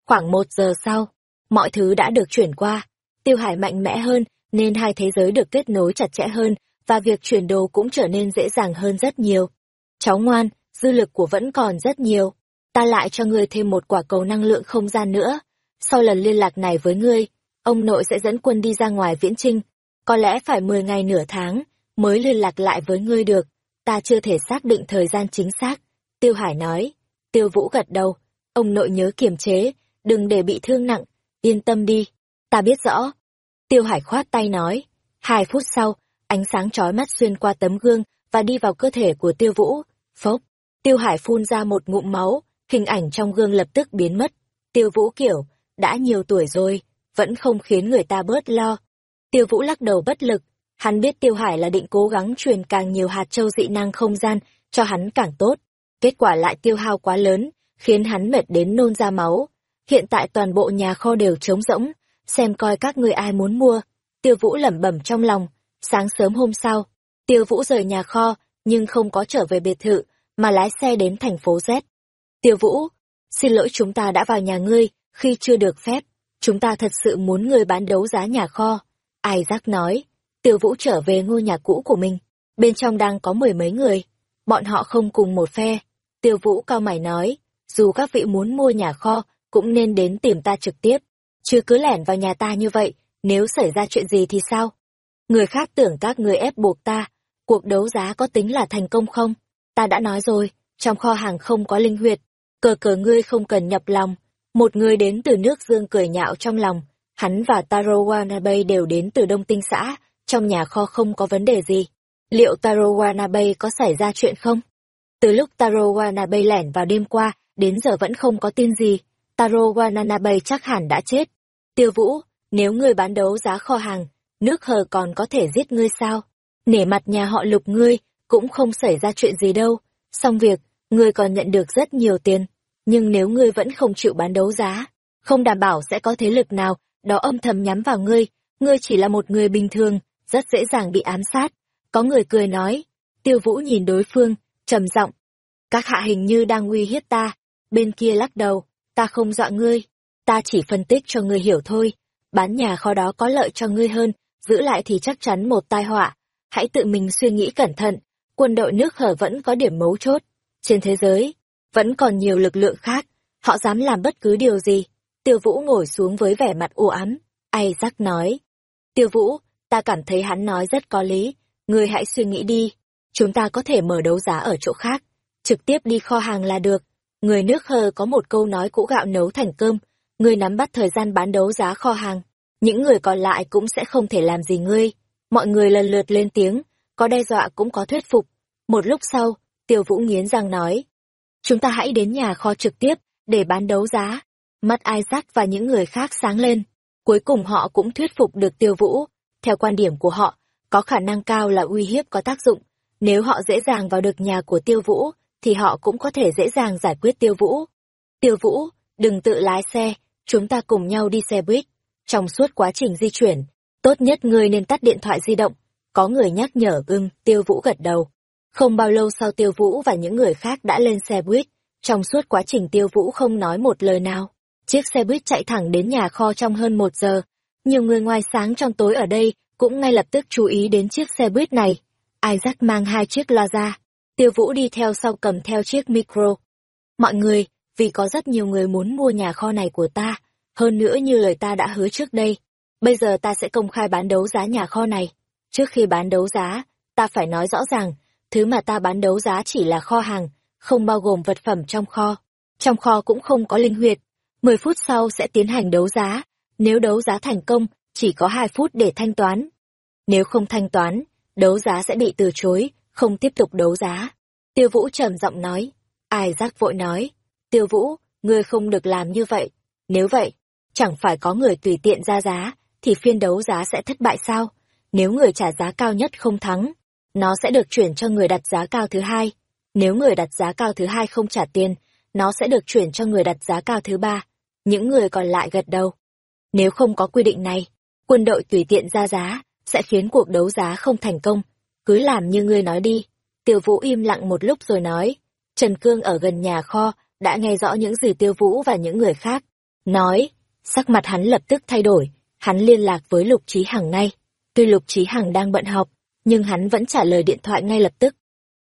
Khoảng một giờ sau, mọi thứ đã được chuyển qua. Tiêu Hải mạnh mẽ hơn, nên hai thế giới được kết nối chặt chẽ hơn, và việc chuyển đồ cũng trở nên dễ dàng hơn rất nhiều. Cháu ngoan, dư lực của vẫn còn rất nhiều. Ta lại cho ngươi thêm một quả cầu năng lượng không gian nữa. Sau lần liên lạc này với ngươi, ông nội sẽ dẫn quân đi ra ngoài viễn trinh. Có lẽ phải 10 ngày nửa tháng mới liên lạc lại với ngươi được. Ta chưa thể xác định thời gian chính xác. Tiêu Hải nói. Tiêu Vũ gật đầu. Ông nội nhớ kiềm chế, đừng để bị thương nặng. Yên tâm đi. Ta biết rõ. Tiêu Hải khoát tay nói. Hai phút sau, ánh sáng chói mắt xuyên qua tấm gương và đi vào cơ thể của Tiêu Vũ. Phốc. Tiêu Hải phun ra một ngụm máu, hình ảnh trong gương lập tức biến mất. Tiêu Vũ kiểu, đã nhiều tuổi rồi, vẫn không khiến người ta bớt lo. Tiêu Vũ lắc đầu bất lực, hắn biết Tiêu Hải là định cố gắng truyền càng nhiều hạt châu dị năng không gian cho hắn càng tốt. Kết quả lại tiêu hao quá lớn, khiến hắn mệt đến nôn ra máu. Hiện tại toàn bộ nhà kho đều trống rỗng, xem coi các người ai muốn mua. Tiêu Vũ lẩm bẩm trong lòng, sáng sớm hôm sau, Tiêu Vũ rời nhà kho, nhưng không có trở về biệt thự, mà lái xe đến thành phố Z. Tiêu Vũ, xin lỗi chúng ta đã vào nhà ngươi, khi chưa được phép, chúng ta thật sự muốn người bán đấu giá nhà kho. Ai giác nói, Tiêu Vũ trở về ngôi nhà cũ của mình, bên trong đang có mười mấy người, bọn họ không cùng một phe. Tiêu Vũ cao mày nói, dù các vị muốn mua nhà kho, cũng nên đến tìm ta trực tiếp, chứ cứ lẻn vào nhà ta như vậy, nếu xảy ra chuyện gì thì sao? Người khác tưởng các người ép buộc ta, cuộc đấu giá có tính là thành công không? Ta đã nói rồi, trong kho hàng không có linh huyệt, cờ cờ ngươi không cần nhập lòng. Một người đến từ nước dương cười nhạo trong lòng, hắn và Taro Wanabe đều đến từ Đông Tinh xã, trong nhà kho không có vấn đề gì. Liệu Taro Wanabe có xảy ra chuyện không? Từ lúc Taro Wanabe lẻn vào đêm qua, đến giờ vẫn không có tin gì. Taro Wanabe chắc hẳn đã chết. Tiêu Vũ, nếu ngươi bán đấu giá kho hàng, nước hờ còn có thể giết ngươi sao? Nể mặt nhà họ lục ngươi, cũng không xảy ra chuyện gì đâu. Xong việc, ngươi còn nhận được rất nhiều tiền. Nhưng nếu ngươi vẫn không chịu bán đấu giá, không đảm bảo sẽ có thế lực nào đó âm thầm nhắm vào ngươi, ngươi chỉ là một người bình thường, rất dễ dàng bị ám sát. Có người cười nói, tiêu vũ nhìn đối phương, trầm giọng Các hạ hình như đang uy hiếp ta, bên kia lắc đầu, ta không dọa ngươi, ta chỉ phân tích cho ngươi hiểu thôi, bán nhà kho đó có lợi cho ngươi hơn, giữ lại thì chắc chắn một tai họa. Hãy tự mình suy nghĩ cẩn thận, quân đội nước hở vẫn có điểm mấu chốt. Trên thế giới, vẫn còn nhiều lực lượng khác, họ dám làm bất cứ điều gì. Tiêu Vũ ngồi xuống với vẻ mặt u ám. Ai giác nói. Tiêu Vũ, ta cảm thấy hắn nói rất có lý. Ngươi hãy suy nghĩ đi. Chúng ta có thể mở đấu giá ở chỗ khác. Trực tiếp đi kho hàng là được. Người nước hờ có một câu nói cũ gạo nấu thành cơm. Ngươi nắm bắt thời gian bán đấu giá kho hàng. Những người còn lại cũng sẽ không thể làm gì ngươi. Mọi người lần lượt lên tiếng, có đe dọa cũng có thuyết phục. Một lúc sau, Tiêu Vũ nghiến răng nói. Chúng ta hãy đến nhà kho trực tiếp, để bán đấu giá. Mắt Isaac và những người khác sáng lên. Cuối cùng họ cũng thuyết phục được Tiêu Vũ. Theo quan điểm của họ, có khả năng cao là uy hiếp có tác dụng. Nếu họ dễ dàng vào được nhà của Tiêu Vũ, thì họ cũng có thể dễ dàng giải quyết Tiêu Vũ. Tiêu Vũ, đừng tự lái xe, chúng ta cùng nhau đi xe buýt. Trong suốt quá trình di chuyển, tốt nhất ngươi nên tắt điện thoại di động. Có người nhắc nhở ưng, Tiêu Vũ gật đầu. Không bao lâu sau Tiêu Vũ và những người khác đã lên xe buýt, trong suốt quá trình Tiêu Vũ không nói một lời nào. Chiếc xe buýt chạy thẳng đến nhà kho trong hơn một giờ. Nhiều người ngoài sáng trong tối ở đây cũng ngay lập tức chú ý đến chiếc xe buýt này. Isaac mang hai chiếc loa ra. Tiêu Vũ đi theo sau cầm theo chiếc micro. Mọi người, vì có rất nhiều người muốn mua nhà kho này của ta, hơn nữa như lời ta đã hứa trước đây, bây giờ ta sẽ công khai bán đấu giá nhà kho này. Trước khi bán đấu giá, ta phải nói rõ ràng, Thứ mà ta bán đấu giá chỉ là kho hàng, không bao gồm vật phẩm trong kho. Trong kho cũng không có linh huyệt. Mười phút sau sẽ tiến hành đấu giá. Nếu đấu giá thành công, chỉ có hai phút để thanh toán. Nếu không thanh toán, đấu giá sẽ bị từ chối, không tiếp tục đấu giá. Tiêu Vũ trầm giọng nói. Ai giác vội nói. Tiêu Vũ, ngươi không được làm như vậy. Nếu vậy, chẳng phải có người tùy tiện ra giá, thì phiên đấu giá sẽ thất bại sao? Nếu người trả giá cao nhất không thắng, nó sẽ được chuyển cho người đặt giá cao thứ hai. Nếu người đặt giá cao thứ hai không trả tiền, nó sẽ được chuyển cho người đặt giá cao thứ ba. Những người còn lại gật đầu. Nếu không có quy định này, quân đội tùy tiện ra giá, sẽ khiến cuộc đấu giá không thành công. Cứ làm như ngươi nói đi. Tiêu Vũ im lặng một lúc rồi nói. Trần Cương ở gần nhà kho, đã nghe rõ những gì Tiêu Vũ và những người khác. Nói, sắc mặt hắn lập tức thay đổi, hắn liên lạc với Lục Trí Hằng ngay. Tuy Lục Trí Hằng đang bận học, nhưng hắn vẫn trả lời điện thoại ngay lập tức.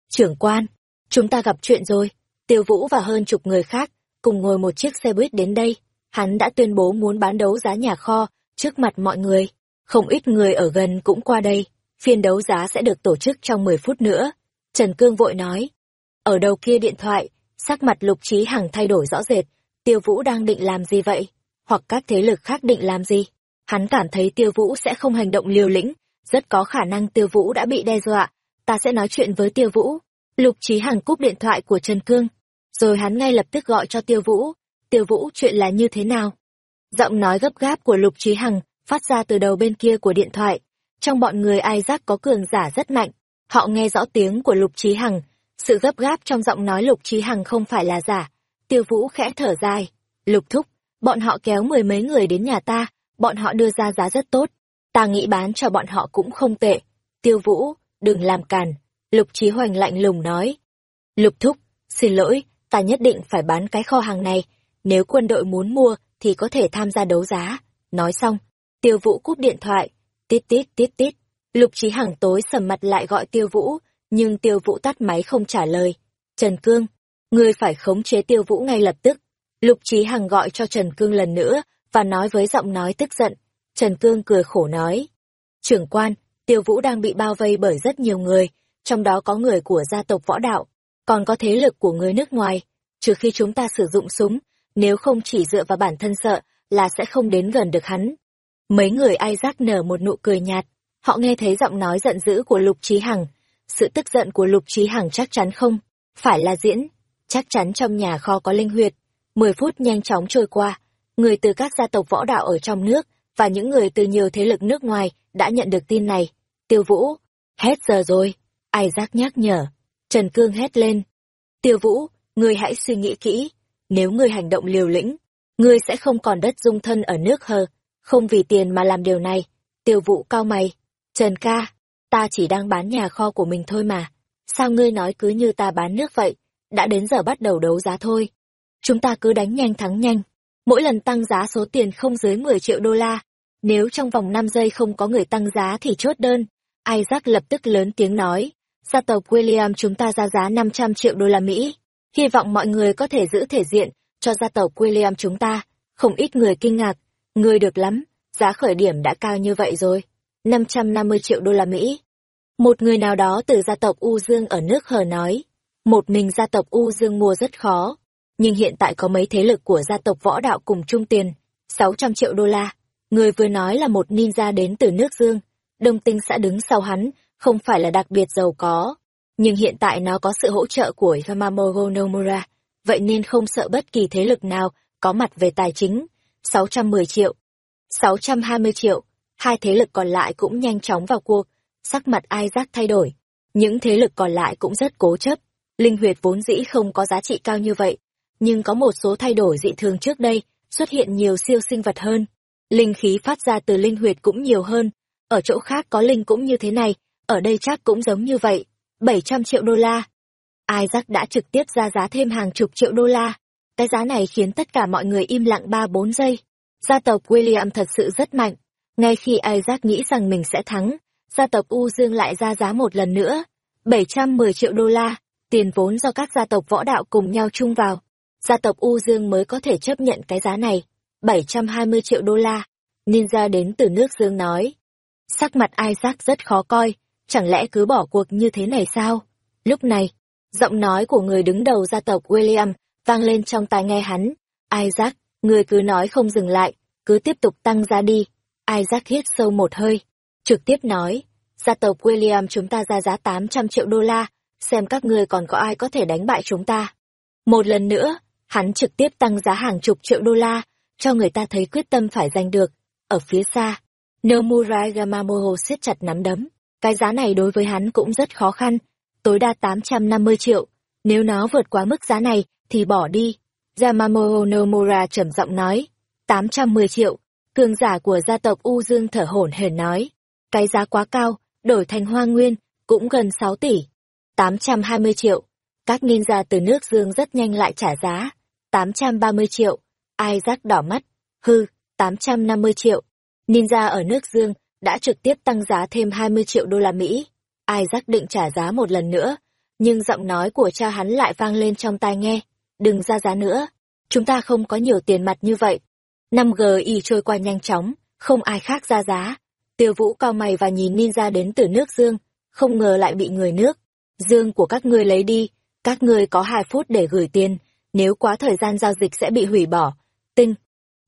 Trưởng quan, chúng ta gặp chuyện rồi. Tiêu Vũ và hơn chục người khác cùng ngồi một chiếc xe buýt đến đây. Hắn đã tuyên bố muốn bán đấu giá nhà kho trước mặt mọi người. Không ít người ở gần cũng qua đây. Phiên đấu giá sẽ được tổ chức trong 10 phút nữa. Trần Cương vội nói. Ở đầu kia điện thoại, sắc mặt Lục Trí Hằng thay đổi rõ rệt. Tiêu Vũ đang định làm gì vậy? Hoặc các thế lực khác định làm gì? Hắn cảm thấy Tiêu Vũ sẽ không hành động liều lĩnh, rất có khả năng Tiêu Vũ đã bị đe dọa. Ta sẽ nói chuyện với Tiêu Vũ. Lục Trí Hằng cúp điện thoại của Trần Cương, rồi hắn ngay lập tức gọi cho Tiêu Vũ. Tiêu Vũ, chuyện là như thế nào? Giọng nói gấp gáp của Lục Trí Hằng phát ra từ đầu bên kia của điện thoại. Trong bọn người ai giác có cường giả rất mạnh, họ nghe rõ tiếng của Lục Trí Hằng. Sự gấp gáp trong giọng nói Lục Trí Hằng không phải là giả. Tiêu Vũ khẽ thở dài. Lục Thúc, bọn họ kéo mười mấy người đến nhà ta, bọn họ đưa ra giá rất tốt. Ta nghĩ bán cho bọn họ cũng không tệ. Tiêu Vũ, đừng làm càn. Lục Chí Hoành lạnh lùng nói. Lục Thúc, xin lỗi, ta nhất định phải bán cái kho hàng này. Nếu quân đội muốn mua, thì có thể tham gia đấu giá. Nói xong, Tiêu Vũ cúp điện thoại. Tít tít tít tít. Lục Chí Hằng tối sầm mặt lại gọi Tiêu Vũ, nhưng Tiêu Vũ tắt máy không trả lời. Trần Cương, ngươi phải khống chế Tiêu Vũ ngay lập tức. Lục Chí Hằng gọi cho Trần Cương lần nữa, và nói với giọng nói tức giận. Trần Cương cười khổ nói. Trưởng quan, Tiêu Vũ đang bị bao vây bởi rất nhiều người, trong đó có người của gia tộc võ đạo, còn có thế lực của người nước ngoài. Trừ khi chúng ta sử dụng súng, nếu không chỉ dựa vào bản thân sợ, là sẽ không đến gần được hắn. Mấy người ai giác nở một nụ cười nhạt, họ nghe thấy giọng nói giận dữ của Lục Trí Hằng. Sự tức giận của Lục Trí Hằng chắc chắn không, phải là diễn, chắc chắn trong nhà kho có linh huyệt. Mười phút nhanh chóng trôi qua, người từ các gia tộc võ đạo ở trong nước và những người từ nhiều thế lực nước ngoài đã nhận được tin này. Tiêu Vũ, hết giờ rồi, ai giác nhắc nhở. Trần Cương hét lên. Tiêu Vũ, ngươi hãy suy nghĩ kỹ, nếu ngươi hành động liều lĩnh, ngươi sẽ không còn đất dung thân ở nước hờ, không vì tiền mà làm điều này. Tiêu Vũ cao mày. Trần ca, ta chỉ đang bán nhà kho của mình thôi mà. Sao ngươi nói cứ như ta bán nước vậy? Đã đến giờ bắt đầu đấu giá thôi. Chúng ta cứ đánh nhanh thắng nhanh mỗi lần tăng giá số tiền không dưới 10 triệu đô la. Nếu trong vòng 5 giây không có người tăng giá thì chốt đơn. Isaac lập tức lớn tiếng nói, gia tộc William chúng ta ra giá 500 triệu đô la Mỹ. Hy vọng mọi người có thể giữ thể diện cho gia tộc William chúng ta. Không ít người kinh ngạc, người được lắm, giá khởi điểm đã cao như vậy rồi. 550 triệu đô la Mỹ. Một người nào đó từ gia tộc U Dương ở nước Hờ nói, một mình gia tộc U Dương mua rất khó, nhưng hiện tại có mấy thế lực của gia tộc võ đạo cùng chung tiền, 600 triệu đô la. Người vừa nói là một ninja đến từ nước Dương, đông tinh xã đứng sau hắn, không phải là đặc biệt giàu có. Nhưng hiện tại nó có sự hỗ trợ của Yamamoto Nomura, vậy nên không sợ bất kỳ thế lực nào có mặt về tài chính. 610 triệu, 620 triệu, hai thế lực còn lại cũng nhanh chóng vào cuộc, sắc mặt Isaac thay đổi. Những thế lực còn lại cũng rất cố chấp. Linh huyệt vốn dĩ không có giá trị cao như vậy, nhưng có một số thay đổi dị thường trước đây, xuất hiện nhiều siêu sinh vật hơn. Linh khí phát ra từ linh huyệt cũng nhiều hơn, ở chỗ khác có linh cũng như thế này, ở đây chắc cũng giống như vậy. 700 triệu đô la. Isaac đã trực tiếp ra giá thêm hàng chục triệu đô la. Cái giá này khiến tất cả mọi người im lặng 3-4 giây. Gia tộc William thật sự rất mạnh. Ngay khi Isaac nghĩ rằng mình sẽ thắng, gia tộc U Dương lại ra giá một lần nữa. 710 triệu đô la, tiền vốn do các gia tộc võ đạo cùng nhau chung vào gia tộc U Dương mới có thể chấp nhận cái giá này, 720 triệu đô la. Ninja đến từ nước Dương nói. Sắc mặt Isaac rất khó coi, chẳng lẽ cứ bỏ cuộc như thế này sao? Lúc này, giọng nói của người đứng đầu gia tộc William vang lên trong tai nghe hắn. Isaac, người cứ nói không dừng lại, cứ tiếp tục tăng ra đi. Isaac hít sâu một hơi, trực tiếp nói, gia tộc William chúng ta ra giá 800 triệu đô la, xem các ngươi còn có ai có thể đánh bại chúng ta. Một lần nữa, hắn trực tiếp tăng giá hàng chục triệu đô la, cho người ta thấy quyết tâm phải giành được. Ở phía xa, Nomura Yamamoto siết chặt nắm đấm. Cái giá này đối với hắn cũng rất khó khăn, tối đa 850 triệu. Nếu nó vượt quá mức giá này, thì bỏ đi. Yamamoto Nomura trầm giọng nói. 810 triệu. Cường giả của gia tộc U Dương thở hổn hển nói. Cái giá quá cao, đổi thành hoa nguyên, cũng gần 6 tỷ. 820 triệu. Các ninja từ nước Dương rất nhanh lại trả giá. 830 triệu. Ai rắc đỏ mắt. Hư, 850 triệu. Ninja ở nước Dương đã trực tiếp tăng giá thêm 20 triệu đô la Mỹ. Ai rắc định trả giá một lần nữa, nhưng giọng nói của cha hắn lại vang lên trong tai nghe. Đừng ra giá nữa, chúng ta không có nhiều tiền mặt như vậy. 5G y trôi qua nhanh chóng, không ai khác ra giá. Tiêu vũ cao mày và nhìn ninja đến từ nước Dương, không ngờ lại bị người nước. Dương của các ngươi lấy đi, các ngươi có 2 phút để gửi tiền, nếu quá thời gian giao dịch sẽ bị hủy bỏ. Tinh,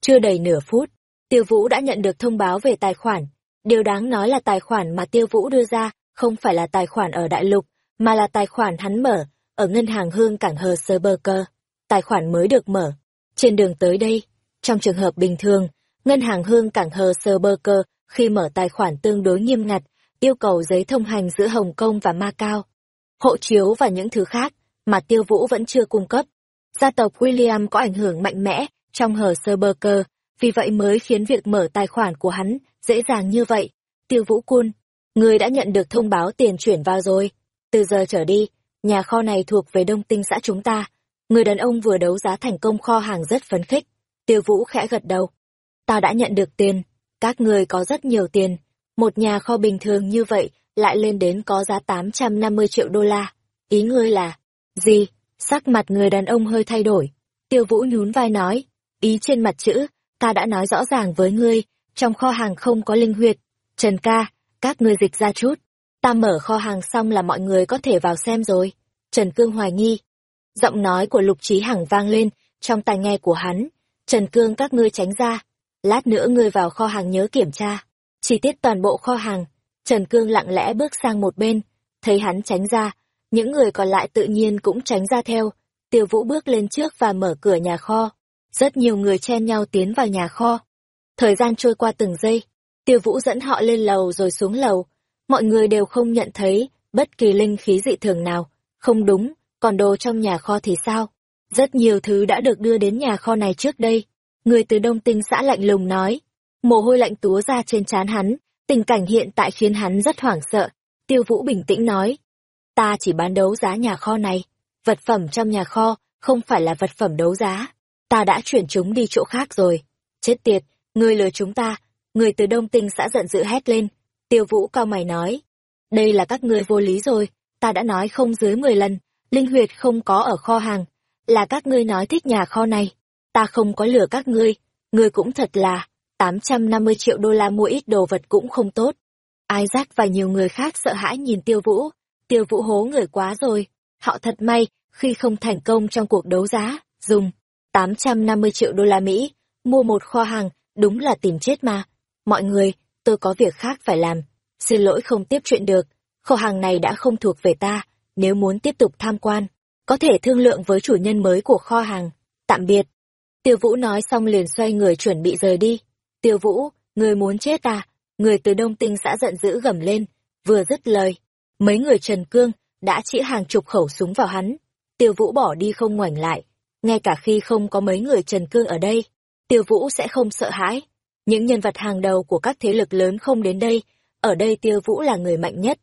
chưa đầy nửa phút, Tiêu Vũ đã nhận được thông báo về tài khoản. Điều đáng nói là tài khoản mà Tiêu Vũ đưa ra không phải là tài khoản ở đại lục, mà là tài khoản hắn mở ở ngân hàng Hương Cảng Hờ Sơ Bơ Cơ. Tài khoản mới được mở. Trên đường tới đây, trong trường hợp bình thường, ngân hàng Hương Cảng Hờ Sơ Bơ Cơ khi mở tài khoản tương đối nghiêm ngặt, yêu cầu giấy thông hành giữa Hồng Kông và Macau, hộ chiếu và những thứ khác mà Tiêu Vũ vẫn chưa cung cấp. Gia tộc William có ảnh hưởng mạnh mẽ trong hờ sơ bơ cơ, vì vậy mới khiến việc mở tài khoản của hắn dễ dàng như vậy. Tiêu Vũ Cun, người đã nhận được thông báo tiền chuyển vào rồi. Từ giờ trở đi, nhà kho này thuộc về đông tinh xã chúng ta. Người đàn ông vừa đấu giá thành công kho hàng rất phấn khích. Tiêu Vũ khẽ gật đầu. Ta đã nhận được tiền, các người có rất nhiều tiền. Một nhà kho bình thường như vậy lại lên đến có giá 850 triệu đô la. Ý ngươi là, gì? Sắc mặt người đàn ông hơi thay đổi. Tiêu Vũ nhún vai nói, ý trên mặt chữ, ta đã nói rõ ràng với ngươi, trong kho hàng không có linh huyệt. Trần ca, các ngươi dịch ra chút. Ta mở kho hàng xong là mọi người có thể vào xem rồi. Trần Cương hoài nghi. Giọng nói của Lục Trí Hằng vang lên, trong tai nghe của hắn. Trần Cương các ngươi tránh ra. Lát nữa ngươi vào kho hàng nhớ kiểm tra. Chi tiết toàn bộ kho hàng. Trần Cương lặng lẽ bước sang một bên. Thấy hắn tránh ra, những người còn lại tự nhiên cũng tránh ra theo. Tiêu Vũ bước lên trước và mở cửa nhà kho. Rất nhiều người chen nhau tiến vào nhà kho. Thời gian trôi qua từng giây, Tiêu Vũ dẫn họ lên lầu rồi xuống lầu. Mọi người đều không nhận thấy bất kỳ linh khí dị thường nào. Không đúng, còn đồ trong nhà kho thì sao? Rất nhiều thứ đã được đưa đến nhà kho này trước đây. Người từ Đông Tinh xã lạnh lùng nói. Mồ hôi lạnh túa ra trên trán hắn, tình cảnh hiện tại khiến hắn rất hoảng sợ. Tiêu Vũ bình tĩnh nói. Ta chỉ bán đấu giá nhà kho này. Vật phẩm trong nhà kho không phải là vật phẩm đấu giá. Ta đã chuyển chúng đi chỗ khác rồi. Chết tiệt, ngươi lừa chúng ta, người từ Đông Tinh xã giận dữ hét lên. Tiêu Vũ cao mày nói, đây là các ngươi vô lý rồi, ta đã nói không dưới 10 lần, linh huyệt không có ở kho hàng, là các ngươi nói thích nhà kho này, ta không có lừa các ngươi, ngươi cũng thật là, 850 triệu đô la mua ít đồ vật cũng không tốt. Isaac và nhiều người khác sợ hãi nhìn Tiêu Vũ, Tiêu Vũ hố người quá rồi, họ thật may khi không thành công trong cuộc đấu giá, dùng 850 triệu đô la Mỹ, mua một kho hàng, đúng là tìm chết mà. Mọi người, tôi có việc khác phải làm. Xin lỗi không tiếp chuyện được. Kho hàng này đã không thuộc về ta, nếu muốn tiếp tục tham quan, có thể thương lượng với chủ nhân mới của kho hàng. Tạm biệt. Tiêu Vũ nói xong liền xoay người chuẩn bị rời đi. Tiêu Vũ, người muốn chết ta. Người từ Đông Tinh xã giận dữ gầm lên, vừa dứt lời. Mấy người Trần Cương đã chỉ hàng chục khẩu súng vào hắn. Tiêu Vũ bỏ đi không ngoảnh lại ngay cả khi không có mấy người Trần Cương ở đây, Tiêu Vũ sẽ không sợ hãi. Những nhân vật hàng đầu của các thế lực lớn không đến đây, ở đây Tiêu Vũ là người mạnh nhất.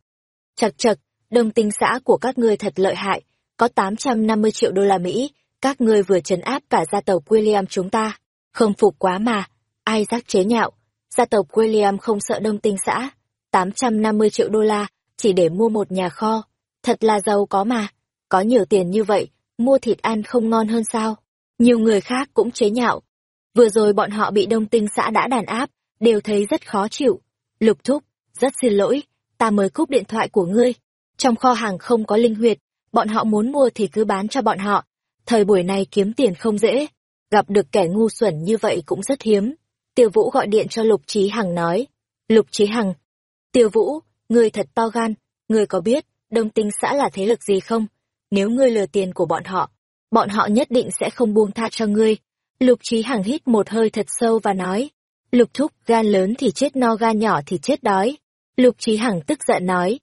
Chật chật, đông tinh xã của các ngươi thật lợi hại, có 850 triệu đô la Mỹ, các ngươi vừa trấn áp cả gia tộc William chúng ta. Không phục quá mà, ai giác chế nhạo, gia tộc William không sợ đông tinh xã, 850 triệu đô la, chỉ để mua một nhà kho, thật là giàu có mà, có nhiều tiền như vậy, mua thịt ăn không ngon hơn sao? Nhiều người khác cũng chế nhạo. Vừa rồi bọn họ bị đông tinh xã đã đàn áp, đều thấy rất khó chịu. Lục thúc, rất xin lỗi, ta mới cúp điện thoại của ngươi. Trong kho hàng không có linh huyệt, bọn họ muốn mua thì cứ bán cho bọn họ. Thời buổi này kiếm tiền không dễ, gặp được kẻ ngu xuẩn như vậy cũng rất hiếm. Tiêu Vũ gọi điện cho Lục Trí Hằng nói. Lục Trí Hằng, Tiêu Vũ, ngươi thật to gan, ngươi có biết Đông Tinh xã là thế lực gì không? nếu ngươi lừa tiền của bọn họ, bọn họ nhất định sẽ không buông tha cho ngươi. Lục Trí Hằng hít một hơi thật sâu và nói, Lục thúc, gan lớn thì chết no gan nhỏ thì chết đói. Lục trí hằng tức giận nói.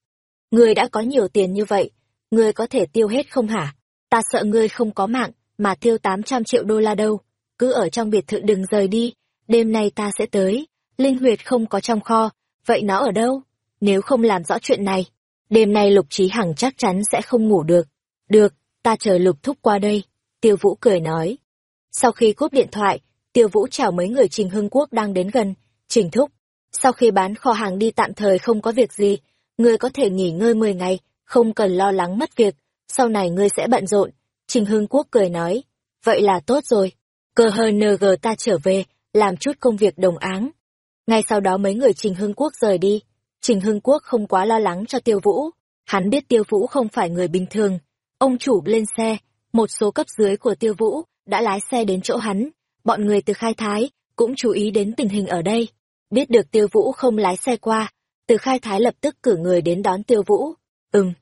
Ngươi đã có nhiều tiền như vậy, ngươi có thể tiêu hết không hả? Ta sợ ngươi không có mạng, mà tiêu 800 triệu đô la đâu. Cứ ở trong biệt thự đừng rời đi, đêm nay ta sẽ tới. Linh huyệt không có trong kho, vậy nó ở đâu? Nếu không làm rõ chuyện này, đêm nay Lục Trí Hằng chắc chắn sẽ không ngủ được. Được, ta chờ Lục Thúc qua đây. Tiêu Vũ cười nói. Sau khi cúp điện thoại, Tiêu Vũ chào mấy người Trình Hưng Quốc đang đến gần. Trình Thúc, sau khi bán kho hàng đi tạm thời không có việc gì, ngươi có thể nghỉ ngơi 10 ngày, không cần lo lắng mất việc, sau này ngươi sẽ bận rộn. Trình Hưng Quốc cười nói, vậy là tốt rồi, cơ hờ NG ta trở về, làm chút công việc đồng áng. Ngay sau đó mấy người Trình Hưng Quốc rời đi, Trình Hưng Quốc không quá lo lắng cho Tiêu Vũ, hắn biết Tiêu Vũ không phải người bình thường. Ông chủ lên xe, một số cấp dưới của Tiêu Vũ đã lái xe đến chỗ hắn, bọn người từ khai thái cũng chú ý đến tình hình ở đây. Biết được Tiêu Vũ không lái xe qua, từ khai thái lập tức cử người đến đón Tiêu Vũ. Ừm.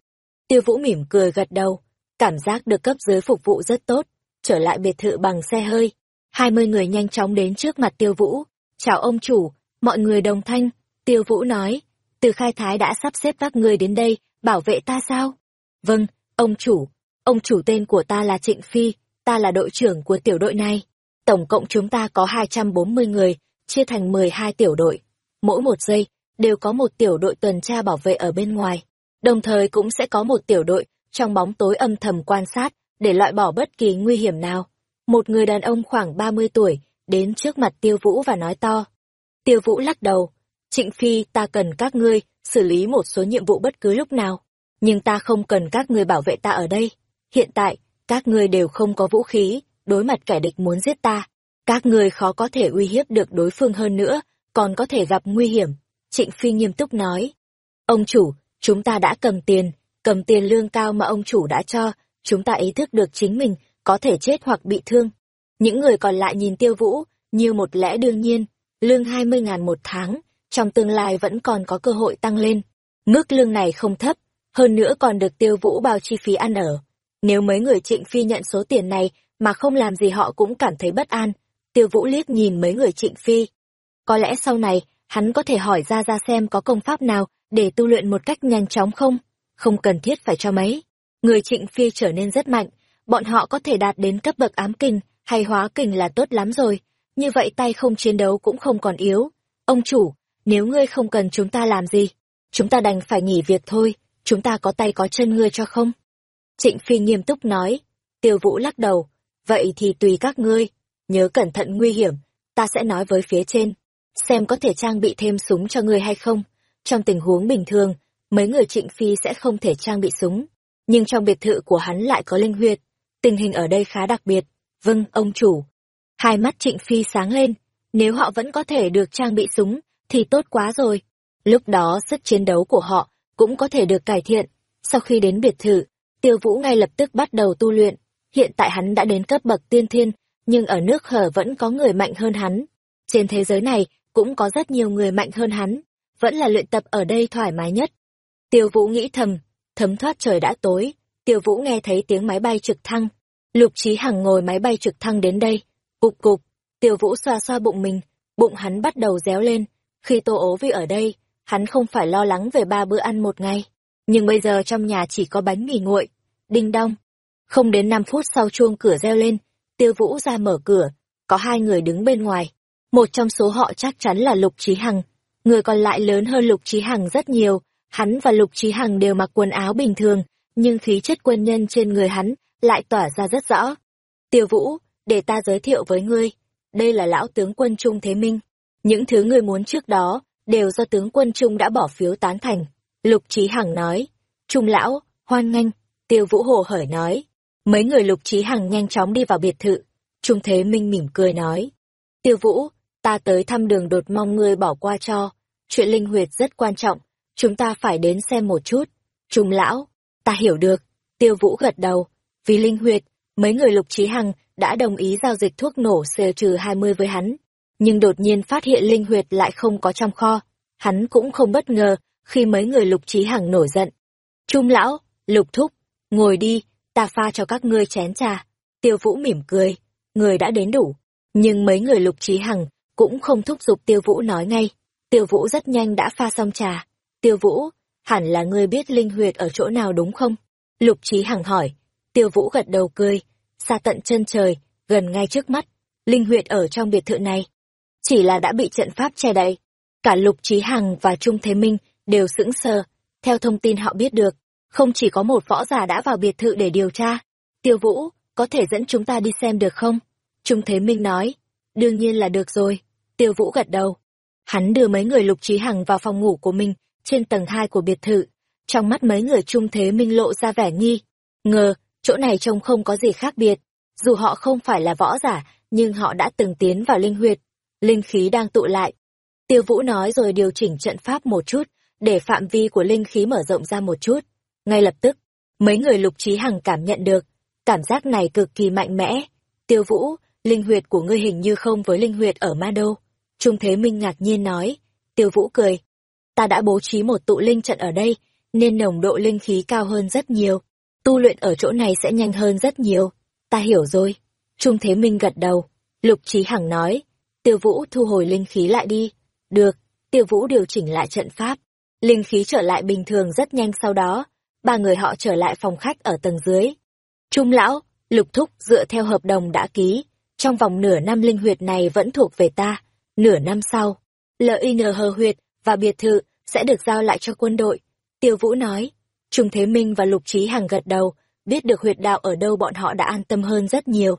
Tiêu Vũ mỉm cười gật đầu, cảm giác được cấp dưới phục vụ rất tốt, trở lại biệt thự bằng xe hơi. Hai mươi người nhanh chóng đến trước mặt Tiêu Vũ. Chào ông chủ, mọi người đồng thanh. Tiêu Vũ nói, từ khai thái đã sắp xếp các ngươi đến đây, bảo vệ ta sao? Vâng, ông chủ. Ông chủ tên của ta là Trịnh Phi, ta là đội trưởng của tiểu đội này. Tổng cộng chúng ta có 240 người, chia thành 12 tiểu đội. Mỗi một giây, đều có một tiểu đội tuần tra bảo vệ ở bên ngoài. Đồng thời cũng sẽ có một tiểu đội trong bóng tối âm thầm quan sát để loại bỏ bất kỳ nguy hiểm nào. Một người đàn ông khoảng 30 tuổi đến trước mặt Tiêu Vũ và nói to. Tiêu Vũ lắc đầu. Trịnh Phi ta cần các ngươi xử lý một số nhiệm vụ bất cứ lúc nào. Nhưng ta không cần các ngươi bảo vệ ta ở đây. Hiện tại, các ngươi đều không có vũ khí, đối mặt kẻ địch muốn giết ta. Các ngươi khó có thể uy hiếp được đối phương hơn nữa, còn có thể gặp nguy hiểm. Trịnh Phi nghiêm túc nói. Ông chủ, chúng ta đã cầm tiền, cầm tiền lương cao mà ông chủ đã cho, chúng ta ý thức được chính mình có thể chết hoặc bị thương. Những người còn lại nhìn tiêu vũ, như một lẽ đương nhiên, lương 20 ngàn một tháng, trong tương lai vẫn còn có cơ hội tăng lên. Mức lương này không thấp, hơn nữa còn được tiêu vũ bao chi phí ăn ở. Nếu mấy người trịnh phi nhận số tiền này mà không làm gì họ cũng cảm thấy bất an, tiêu vũ liếc nhìn mấy người trịnh phi. Có lẽ sau này, hắn có thể hỏi ra ra xem có công pháp nào để tu luyện một cách nhanh chóng không? Không cần thiết phải cho mấy. Người trịnh phi trở nên rất mạnh, bọn họ có thể đạt đến cấp bậc ám kình hay hóa kình là tốt lắm rồi. Như vậy tay không chiến đấu cũng không còn yếu. Ông chủ, nếu ngươi không cần chúng ta làm gì, chúng ta đành phải nghỉ việc thôi, chúng ta có tay có chân ngươi cho không? Trịnh Phi nghiêm túc nói, tiêu vũ lắc đầu, vậy thì tùy các ngươi, nhớ cẩn thận nguy hiểm, ta sẽ nói với phía trên, xem có thể trang bị thêm súng cho ngươi hay không. Trong tình huống bình thường, mấy người trịnh Phi sẽ không thể trang bị súng, nhưng trong biệt thự của hắn lại có linh huyệt, tình hình ở đây khá đặc biệt. Vâng, ông chủ. Hai mắt trịnh Phi sáng lên, nếu họ vẫn có thể được trang bị súng, thì tốt quá rồi. Lúc đó sức chiến đấu của họ cũng có thể được cải thiện. Sau khi đến biệt thự, Tiêu Vũ ngay lập tức bắt đầu tu luyện. Hiện tại hắn đã đến cấp bậc tiên thiên, nhưng ở nước hở vẫn có người mạnh hơn hắn. Trên thế giới này cũng có rất nhiều người mạnh hơn hắn, vẫn là luyện tập ở đây thoải mái nhất. Tiêu Vũ nghĩ thầm, thấm thoát trời đã tối, Tiêu Vũ nghe thấy tiếng máy bay trực thăng. Lục Chí Hằng ngồi máy bay trực thăng đến đây, cục cục, Tiêu Vũ xoa xoa bụng mình, bụng hắn bắt đầu réo lên, khi Tô ố vi ở đây, hắn không phải lo lắng về ba bữa ăn một ngày. Nhưng bây giờ trong nhà chỉ có bánh mì nguội. Đinh đong. Không đến năm phút sau chuông cửa reo lên, tiêu vũ ra mở cửa. Có hai người đứng bên ngoài. Một trong số họ chắc chắn là Lục Trí Hằng. Người còn lại lớn hơn Lục Trí Hằng rất nhiều. Hắn và Lục Trí Hằng đều mặc quần áo bình thường, nhưng khí chất quân nhân trên người hắn lại tỏa ra rất rõ. Tiêu Vũ, để ta giới thiệu với ngươi. Đây là lão tướng quân Trung Thế Minh. Những thứ ngươi muốn trước đó, đều do tướng quân Trung đã bỏ phiếu tán thành. Lục Trí Hằng nói. Trung lão, hoan nghênh. Tiêu Vũ Hồ hởi nói. Mấy người Lục Trí Hằng nhanh chóng đi vào biệt thự. Trung Thế Minh mỉm cười nói. Tiêu Vũ, ta tới thăm đường đột mong ngươi bỏ qua cho. Chuyện linh huyệt rất quan trọng, chúng ta phải đến xem một chút. Trung lão, ta hiểu được. Tiêu Vũ gật đầu. Vì linh huyệt, mấy người Lục Trí Hằng đã đồng ý giao dịch thuốc nổ C-20 với hắn nhưng đột nhiên phát hiện linh huyệt lại không có trong kho. Hắn cũng không bất ngờ khi mấy người lục trí hằng nổi giận. Trung lão, lục thúc, ngồi đi, ta pha cho các ngươi chén trà. Tiêu vũ mỉm cười, người đã đến đủ. Nhưng mấy người lục trí hằng cũng không thúc giục Tiêu Vũ nói ngay. Tiêu Vũ rất nhanh đã pha xong trà. Tiêu Vũ, hẳn là ngươi biết linh huyệt ở chỗ nào đúng không? Lục Trí Hằng hỏi. Tiêu Vũ gật đầu cười, xa tận chân trời, gần ngay trước mắt, linh huyệt ở trong biệt thự này. Chỉ là đã bị trận pháp che đậy. Cả Lục Trí Hằng và Trung Thế Minh đều sững sờ. Theo thông tin họ biết được, không chỉ có một võ giả đã vào biệt thự để điều tra. Tiêu Vũ, có thể dẫn chúng ta đi xem được không? Trung Thế Minh nói. Đương nhiên là được rồi. Tiêu Vũ gật đầu. Hắn đưa mấy người Lục Trí Hằng vào phòng ngủ của mình, trên tầng hai của biệt thự. Trong mắt mấy người Trung Thế Minh lộ ra vẻ nghi. Ngờ, chỗ này trông không có gì khác biệt. Dù họ không phải là võ giả, nhưng họ đã từng tiến vào linh huyệt. Linh khí đang tụ lại. Tiêu Vũ nói rồi điều chỉnh trận pháp một chút, để phạm vi của linh khí mở rộng ra một chút. Ngay lập tức, mấy người lục trí hằng cảm nhận được, cảm giác này cực kỳ mạnh mẽ. Tiêu Vũ, linh huyệt của ngươi hình như không với linh huyệt ở Ma Đô. Trung Thế Minh ngạc nhiên nói. Tiêu Vũ cười. Ta đã bố trí một tụ linh trận ở đây, nên nồng độ linh khí cao hơn rất nhiều. Tu luyện ở chỗ này sẽ nhanh hơn rất nhiều. Ta hiểu rồi. Trung Thế Minh gật đầu. Lục Trí Hằng nói. Tiêu Vũ thu hồi linh khí lại đi. Được. Tiêu Vũ điều chỉnh lại trận pháp. Linh khí trở lại bình thường rất nhanh sau đó. Ba người họ trở lại phòng khách ở tầng dưới. Trung Lão, Lục Thúc dựa theo hợp đồng đã ký. Trong vòng nửa năm linh huyệt này vẫn thuộc về ta. Nửa năm sau, LINH huyệt và biệt thự sẽ được giao lại cho quân đội. Tiêu Vũ nói. Trung Thế Minh và Lục Trí Hằng gật đầu, biết được huyệt đạo ở đâu bọn họ đã an tâm hơn rất nhiều.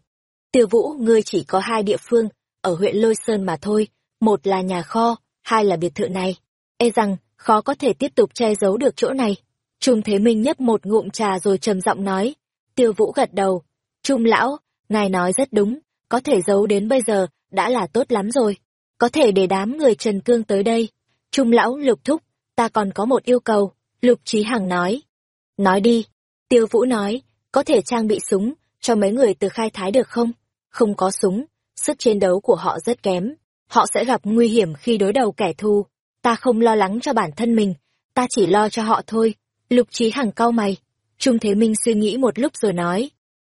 Tiêu Vũ, ngươi chỉ có hai địa phương, ở huyện Lôi Sơn mà thôi, một là nhà kho, hai là biệt thự này. E rằng, khó có thể tiếp tục che giấu được chỗ này. Trung Thế Minh nhấp một ngụm trà rồi trầm giọng nói. Tiêu Vũ gật đầu. Trung lão, ngài nói rất đúng, có thể giấu đến bây giờ, đã là tốt lắm rồi. Có thể để đám người Trần Cương tới đây. Trung lão lục thúc, ta còn có một yêu cầu. Lục Trí Hằng nói. Nói đi. Tiêu Vũ nói, có thể trang bị súng, cho mấy người từ khai thái được không? Không có súng, sức chiến đấu của họ rất kém. Họ sẽ gặp nguy hiểm khi đối đầu kẻ thù. Ta không lo lắng cho bản thân mình, ta chỉ lo cho họ thôi. Lục Trí Hằng cau mày. Trung Thế Minh suy nghĩ một lúc rồi nói.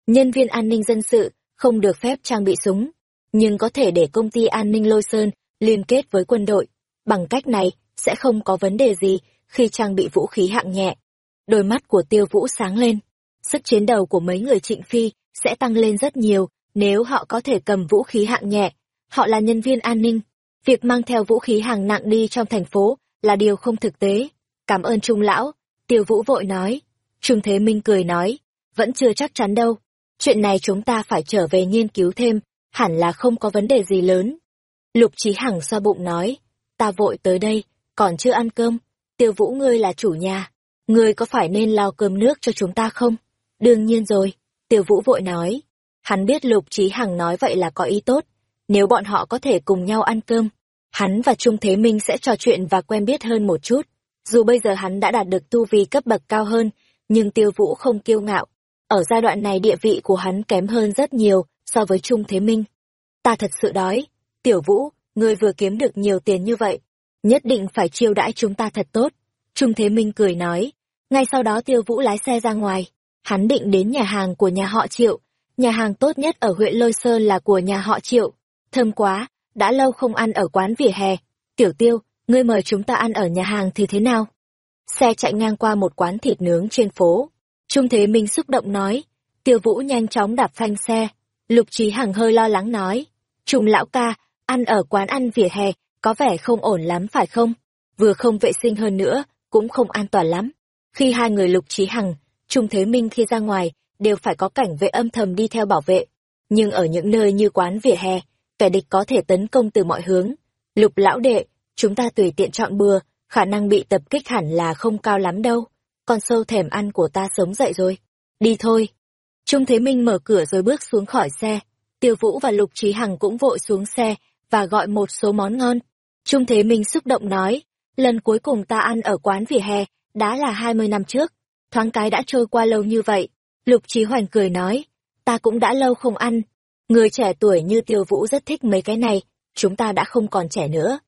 Nhân viên an ninh dân sự không được phép trang bị súng, nhưng có thể để công ty an ninh Lôi Sơn liên kết với quân đội. Bằng cách này, sẽ không có vấn đề gì khi trang bị vũ khí hạng nhẹ. Đôi mắt của tiêu vũ sáng lên. Sức chiến đấu của mấy người trịnh phi sẽ tăng lên rất nhiều nếu họ có thể cầm vũ khí hạng nhẹ. Họ là nhân viên an ninh. Việc mang theo vũ khí hàng nặng đi trong thành phố là điều không thực tế. Cảm ơn Trung Lão, tiêu vũ vội nói. Trung Thế Minh cười nói, vẫn chưa chắc chắn đâu. Chuyện này chúng ta phải trở về nghiên cứu thêm, hẳn là không có vấn đề gì lớn. Lục Chí Hằng xoa bụng nói, ta vội tới đây, còn chưa ăn cơm, tiêu vũ ngươi là chủ nhà, ngươi có phải nên lao cơm nước cho chúng ta không? Đương nhiên rồi, tiêu vũ vội nói. Hắn biết Lục trí Hằng nói vậy là có ý tốt, nếu bọn họ có thể cùng nhau ăn cơm, hắn và Trung Thế Minh sẽ trò chuyện và quen biết hơn một chút. Dù bây giờ hắn đã đạt được tu vi cấp bậc cao hơn, nhưng tiêu vũ không kiêu ngạo. Ở giai đoạn này địa vị của hắn kém hơn rất nhiều so với Trung Thế Minh. Ta thật sự đói. Tiểu vũ, ngươi vừa kiếm được nhiều tiền như vậy, nhất định phải chiêu đãi chúng ta thật tốt. Trung Thế Minh cười nói. Ngay sau đó Tiêu Vũ lái xe ra ngoài. Hắn định đến nhà hàng của nhà họ Triệu. Nhà hàng tốt nhất ở huyện Lôi Sơn là của nhà họ Triệu. Thơm quá, đã lâu không ăn ở quán vỉa hè. Tiểu Tiêu, ngươi mời chúng ta ăn ở nhà hàng thì thế nào? Xe chạy ngang qua một quán thịt nướng trên phố. Trung Thế Minh xúc động nói. Tiêu Vũ nhanh chóng đạp phanh xe. Lục Trí Hằng hơi lo lắng nói. Trung lão ca, ăn ở quán ăn vỉa hè, có vẻ không ổn lắm phải không? Vừa không vệ sinh hơn nữa, cũng không an toàn lắm. Khi hai người Lục Trí Hằng, Trung Thế Minh khi ra ngoài, đều phải có cảnh vệ âm thầm đi theo bảo vệ. Nhưng ở những nơi như quán vỉa hè, kẻ địch có thể tấn công từ mọi hướng. Lục lão đệ, chúng ta tùy tiện chọn bừa, khả năng bị tập kích hẳn là không cao lắm đâu. Con sâu thèm ăn của ta sống dậy rồi. Đi thôi. Trung Thế Minh mở cửa rồi bước xuống khỏi xe. Tiêu Vũ và Lục Trí Hằng cũng vội xuống xe và gọi một số món ngon. Trung Thế Minh xúc động nói, lần cuối cùng ta ăn ở quán vỉa hè, đã là hai mươi năm trước. Thoáng cái đã trôi qua lâu như vậy. Lục Trí Hoành cười nói, ta cũng đã lâu không ăn. Người trẻ tuổi như Tiêu Vũ rất thích mấy cái này, chúng ta đã không còn trẻ nữa.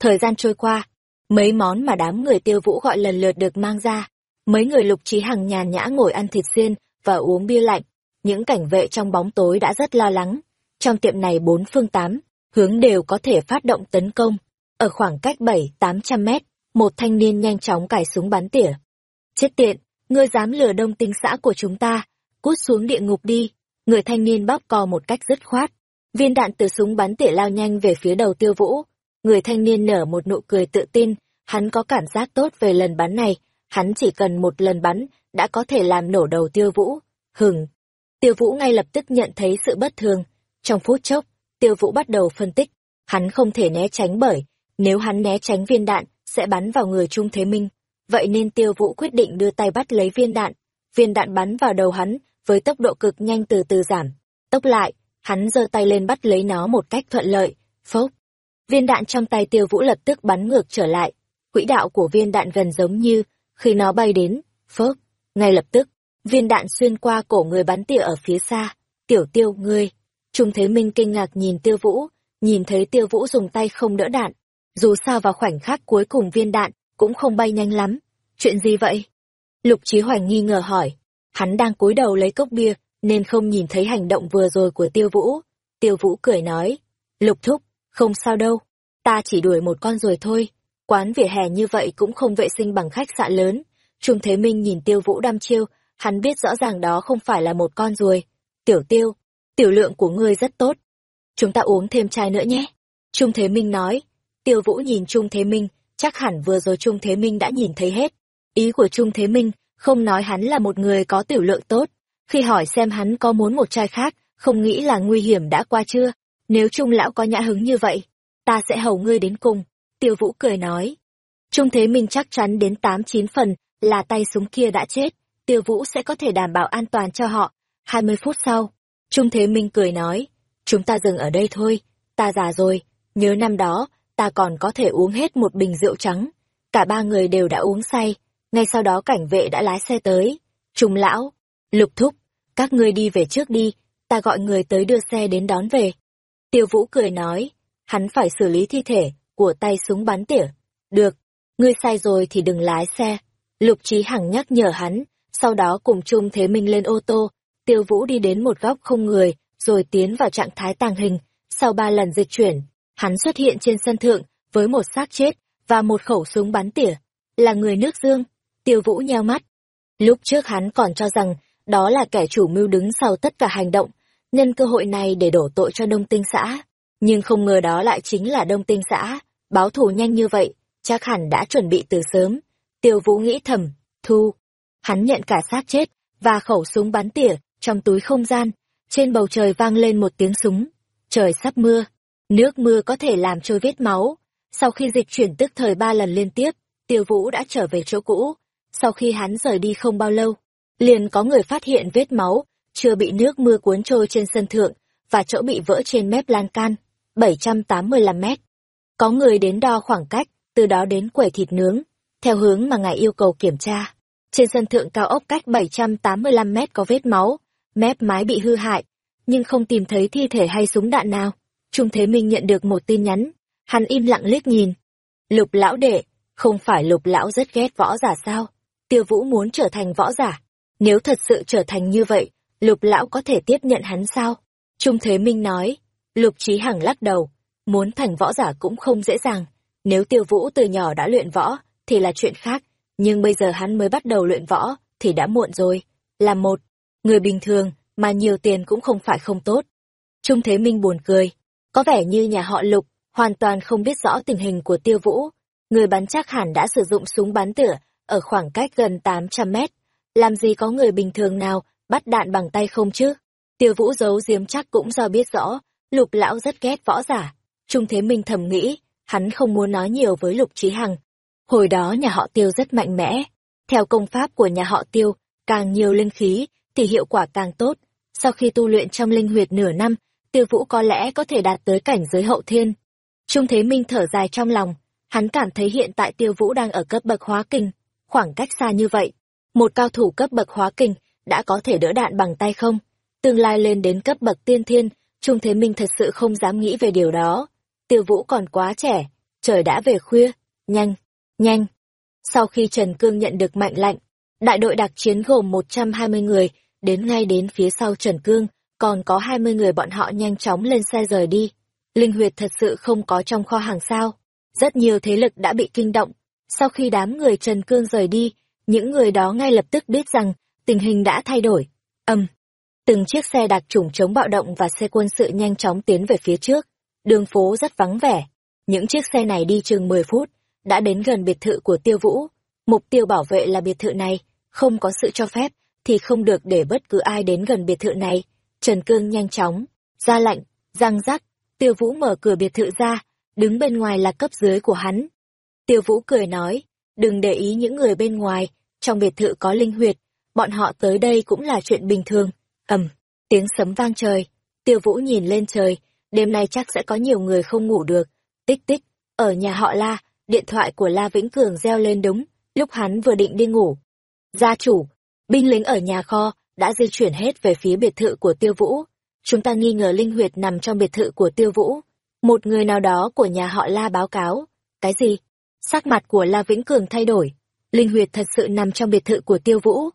Thời gian trôi qua, mấy món mà đám người Tiêu Vũ gọi lần lượt được mang ra. Mấy người Lục Trí Hằng nhàn nhã ngồi ăn thịt xiên và uống bia lạnh. Những cảnh vệ trong bóng tối đã rất lo lắng. Trong tiệm này bốn phương tám, hướng đều có thể phát động tấn công. Ở khoảng cách 7-800 mét, một thanh niên nhanh chóng cài súng bắn tỉa. Chết tiện, ngươi dám lừa đông tinh xã của chúng ta, cút xuống địa ngục đi. Người thanh niên bóp cò một cách dứt khoát. Viên đạn từ súng bắn tỉa lao nhanh về phía đầu tiêu vũ. Người thanh niên nở một nụ cười tự tin, hắn có cảm giác tốt về lần bắn này, hắn chỉ cần một lần bắn, đã có thể làm nổ đầu tiêu vũ. Hừng! Tiêu vũ ngay lập tức nhận thấy sự bất thường. Trong phút chốc, tiêu vũ bắt đầu phân tích. Hắn không thể né tránh bởi, nếu hắn né tránh viên đạn, sẽ bắn vào người Trung Thế Minh. Vậy nên tiêu vũ quyết định đưa tay bắt lấy viên đạn. Viên đạn bắn vào đầu hắn, với tốc độ cực nhanh từ từ giảm. Tốc lại, hắn giơ tay lên bắt lấy nó một cách thuận lợi. Phốc! Viên đạn trong tay tiêu vũ lập tức bắn ngược trở lại. Quỹ đạo của viên đạn gần giống như khi nó bay đến. Phốc! Ngay lập tức, viên đạn xuyên qua cổ người bắn tỉa ở phía xa. Tiểu tiêu, ngươi! Trung Thế Minh kinh ngạc nhìn tiêu vũ, nhìn thấy tiêu vũ dùng tay không đỡ đạn. Dù sao vào khoảnh khắc cuối cùng viên đạn cũng không bay nhanh lắm. Chuyện gì vậy? Lục Chí Hoành nghi ngờ hỏi. Hắn đang cúi đầu lấy cốc bia, nên không nhìn thấy hành động vừa rồi của tiêu vũ. Tiêu vũ cười nói. Lục thúc, không sao đâu. Ta chỉ đuổi một con rồi thôi. Quán vỉa hè như vậy cũng không vệ sinh bằng khách sạn lớn. Trung Thế Minh nhìn tiêu vũ đăm chiêu, hắn biết rõ ràng đó không phải là một con ruồi. Tiểu tiêu, tiểu lượng của ngươi rất tốt. Chúng ta uống thêm chai nữa nhé. Trung Thế Minh nói. Tiêu vũ nhìn Trung Thế Minh, chắc hẳn vừa rồi Trung Thế Minh đã nhìn thấy hết. Ý của Trung Thế Minh, không nói hắn là một người có tiểu lượng tốt. Khi hỏi xem hắn có muốn một chai khác, không nghĩ là nguy hiểm đã qua chưa. Nếu Trung lão có nhã hứng như vậy, ta sẽ hầu ngươi đến cùng. Tiêu vũ cười nói. Trung Thế Minh chắc chắn đến tám chín phần là tay súng kia đã chết. Tiêu vũ sẽ có thể đảm bảo an toàn cho họ. Hai mươi phút sau, Trung Thế Minh cười nói. Chúng ta dừng ở đây thôi. Ta già rồi. Nhớ năm đó, ta còn có thể uống hết một bình rượu trắng. Cả ba người đều đã uống say, ngay sau đó cảnh vệ đã lái xe tới. Trung lão, lục thúc, các ngươi đi về trước đi, ta gọi người tới đưa xe đến đón về. Tiêu vũ cười nói, hắn phải xử lý thi thể của tay súng bắn tỉa. Được, ngươi sai rồi thì đừng lái xe. Lục trí hằng nhắc nhở hắn, sau đó cùng Trung Thế Minh lên ô tô, tiêu vũ đi đến một góc không người, rồi tiến vào trạng thái tàng hình. Sau ba lần dịch chuyển, hắn xuất hiện trên sân thượng với một xác chết và một khẩu súng bắn tỉa. Là người nước dương. Tiêu Vũ nheo mắt. Lúc trước hắn còn cho rằng đó là kẻ chủ mưu đứng sau tất cả hành động, nhân cơ hội này để đổ tội cho Đông Tinh xã. Nhưng không ngờ đó lại chính là Đông Tinh xã, báo thù nhanh như vậy, chắc hẳn đã chuẩn bị từ sớm. Tiêu Vũ nghĩ thầm, thu. Hắn nhận cả xác chết và khẩu súng bắn tỉa trong túi không gian. Trên bầu trời vang lên một tiếng súng. Trời sắp mưa. Nước mưa có thể làm trôi vết máu. Sau khi dịch chuyển tức thời ba lần liên tiếp, Tiêu Vũ đã trở về chỗ cũ. Sau khi hắn rời đi không bao lâu, liền có người phát hiện vết máu, chưa bị nước mưa cuốn trôi trên sân thượng, và chỗ bị vỡ trên mép lan can, 785 mét. Có người đến đo khoảng cách, từ đó đến quầy thịt nướng, theo hướng mà ngài yêu cầu kiểm tra. Trên sân thượng cao ốc cách 785 mét có vết máu, mép mái bị hư hại, nhưng không tìm thấy thi thể hay súng đạn nào. Trung Thế Minh nhận được một tin nhắn, hắn im lặng liếc nhìn. Lục lão đệ, không phải lục lão rất ghét võ giả sao? Tiêu Vũ muốn trở thành võ giả. Nếu thật sự trở thành như vậy, lục lão có thể tiếp nhận hắn sao? Trung Thế Minh nói. Lục Trí Hằng lắc đầu. Muốn thành võ giả cũng không dễ dàng. Nếu Tiêu Vũ từ nhỏ đã luyện võ, thì là chuyện khác. Nhưng bây giờ hắn mới bắt đầu luyện võ, thì đã muộn rồi. Là một, người bình thường, mà nhiều tiền cũng không phải không tốt. Trung Thế Minh buồn cười. Có vẻ như nhà họ Lục hoàn toàn không biết rõ tình hình của Tiêu Vũ. Người bắn chắc hẳn đã sử dụng súng bắn tỉa ở khoảng cách gần 800 mét. Làm gì có người bình thường nào bắt đạn bằng tay không chứ? Tiêu Vũ giấu giếm chắc cũng do biết rõ, Lục lão rất ghét võ giả. Trung Thế Minh thầm nghĩ, hắn không muốn nói nhiều với Lục Trí Hằng. Hồi đó nhà họ Tiêu rất mạnh mẽ. Theo công pháp của nhà họ Tiêu, càng nhiều linh khí thì hiệu quả càng tốt. Sau khi tu luyện trong linh huyệt nửa năm, Tiêu Vũ có lẽ có thể đạt tới cảnh giới hậu thiên. Trung Thế Minh thở dài trong lòng, hắn cảm thấy hiện tại Tiêu Vũ đang ở cấp bậc hóa kinh, khoảng cách xa như vậy, một cao thủ cấp bậc hóa kinh đã có thể đỡ đạn bằng tay không? Tương lai lên đến cấp bậc tiên thiên, Trung Thế Minh thật sự không dám nghĩ về điều đó. Tiêu Vũ còn quá trẻ, trời đã về khuya, nhanh, nhanh. Sau khi Trần Cương nhận được mệnh lệnh, đại đội đặc chiến gồm 120 người, đến ngay đến phía sau Trần Cương, còn có 20 người bọn họ nhanh chóng lên xe rời đi. linh huyệt thật sự không có trong kho hàng sao. Rất nhiều thế lực đã bị kinh động. Sau khi đám người Trần Cương rời đi, những người đó ngay lập tức biết rằng tình hình đã thay đổi. Âm. Từng chiếc xe đặc trùng chống bạo động và xe quân sự nhanh chóng tiến về phía trước. Đường phố rất vắng vẻ. Những chiếc xe này đi chừng 10 phút, đã đến gần biệt thự của Tiêu Vũ. Mục tiêu bảo vệ là biệt thự này, không có sự cho phép, thì không được để bất cứ ai đến gần biệt thự này. Trần Cương nhanh chóng, ra lệnh, răng rắc, Tiêu Vũ mở cửa biệt thự ra, đứng bên ngoài là cấp dưới của hắn. Tiêu Vũ cười nói, đừng để ý những người bên ngoài, trong biệt thự có linh huyệt, bọn họ tới đây cũng là chuyện bình thường. ầm, tiếng sấm vang trời, Tiêu Vũ nhìn lên trời, đêm nay chắc sẽ có nhiều người không ngủ được. Tích tích, ở nhà họ La, điện thoại của La Vĩnh Cường reo lên đúng, lúc hắn vừa định đi ngủ. Gia chủ, binh lính ở nhà kho, đã di chuyển hết về phía biệt thự của Tiêu Vũ. Chúng ta nghi ngờ linh huyệt nằm trong biệt thự của Tiêu Vũ. Một người nào đó của nhà họ La báo cáo. Cái gì? Sắc mặt của La Vĩnh Cường thay đổi. Linh huyệt thật sự nằm trong biệt thự của Tiêu Vũ.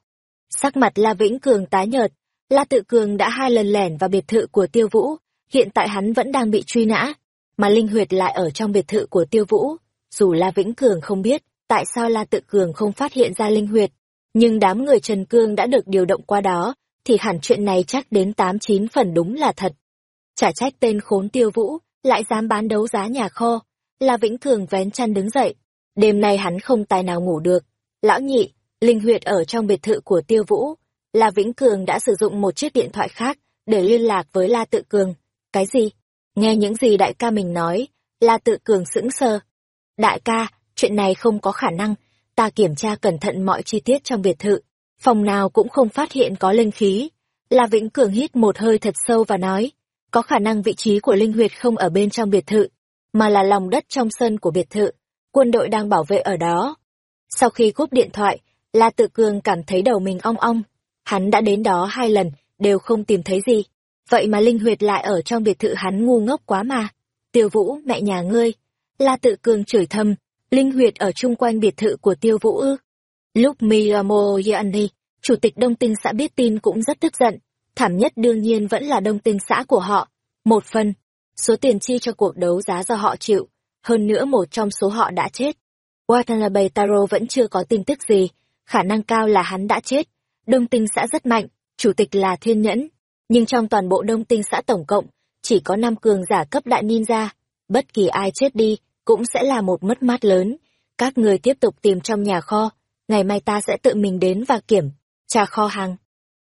Sắc mặt La Vĩnh Cường tái nhợt. La Tự Cường đã hai lần lẻn vào biệt thự của Tiêu Vũ. Hiện tại hắn vẫn đang bị truy nã. Mà Linh huyệt lại ở trong biệt thự của Tiêu Vũ. Dù La Vĩnh Cường không biết, tại sao La Tự Cường không phát hiện ra Linh huyệt. Nhưng đám người Trần Cương đã được điều động qua đó, thì hẳn chuyện này chắc đến tám chín phần đúng là thật. Chả trách tên khốn tiêu vũ, lại dám bán đấu giá nhà kho. là Vĩnh Cường vén chăn đứng dậy. Đêm nay hắn không tài nào ngủ được. Lão nhị, linh huyệt ở trong biệt thự của tiêu vũ. là Vĩnh Cường đã sử dụng một chiếc điện thoại khác để liên lạc với La Tự Cường. Cái gì? Nghe những gì đại ca mình nói, La Tự Cường sững sờ. Đại ca, chuyện này không có khả năng, ta kiểm tra cẩn thận mọi chi tiết trong biệt thự, phòng nào cũng không phát hiện có linh khí. La Vĩnh Cường hít một hơi thật sâu và nói, có khả năng vị trí của linh huyệt không ở bên trong biệt thự, mà là lòng đất trong sân của biệt thự, quân đội đang bảo vệ ở đó. Sau khi cúp điện thoại, La Tự Cường cảm thấy đầu mình ong ong, hắn đã đến đó hai lần, đều không tìm thấy gì. Vậy mà linh huyệt lại ở trong biệt thự hắn ngu ngốc quá mà. Tiêu Vũ, mẹ nhà ngươi. La Tự Cường chửi thầm, linh huyệt ở chung quanh biệt thự của Tiêu Vũ ư. Lúc Miyamo Yanni, chủ tịch Đông Tinh xã biết tin cũng rất tức giận, thảm nhất đương nhiên vẫn là Đông Tinh xã của họ. Một phần, số tiền chi cho cuộc đấu giá do họ chịu, hơn nữa một trong số họ đã chết. Watanabe Taro vẫn chưa có tin tức gì, khả năng cao là hắn đã chết. Đông Tinh xã rất mạnh, chủ tịch là Thiên Nhẫn, nhưng trong toàn bộ Đông Tinh xã tổng cộng, chỉ có năm cường giả cấp đại ninja, bất kỳ ai chết đi cũng sẽ là một mất mát lớn. Các người tiếp tục tìm trong nhà kho, ngày mai ta sẽ tự mình đến và kiểm tra kho hàng.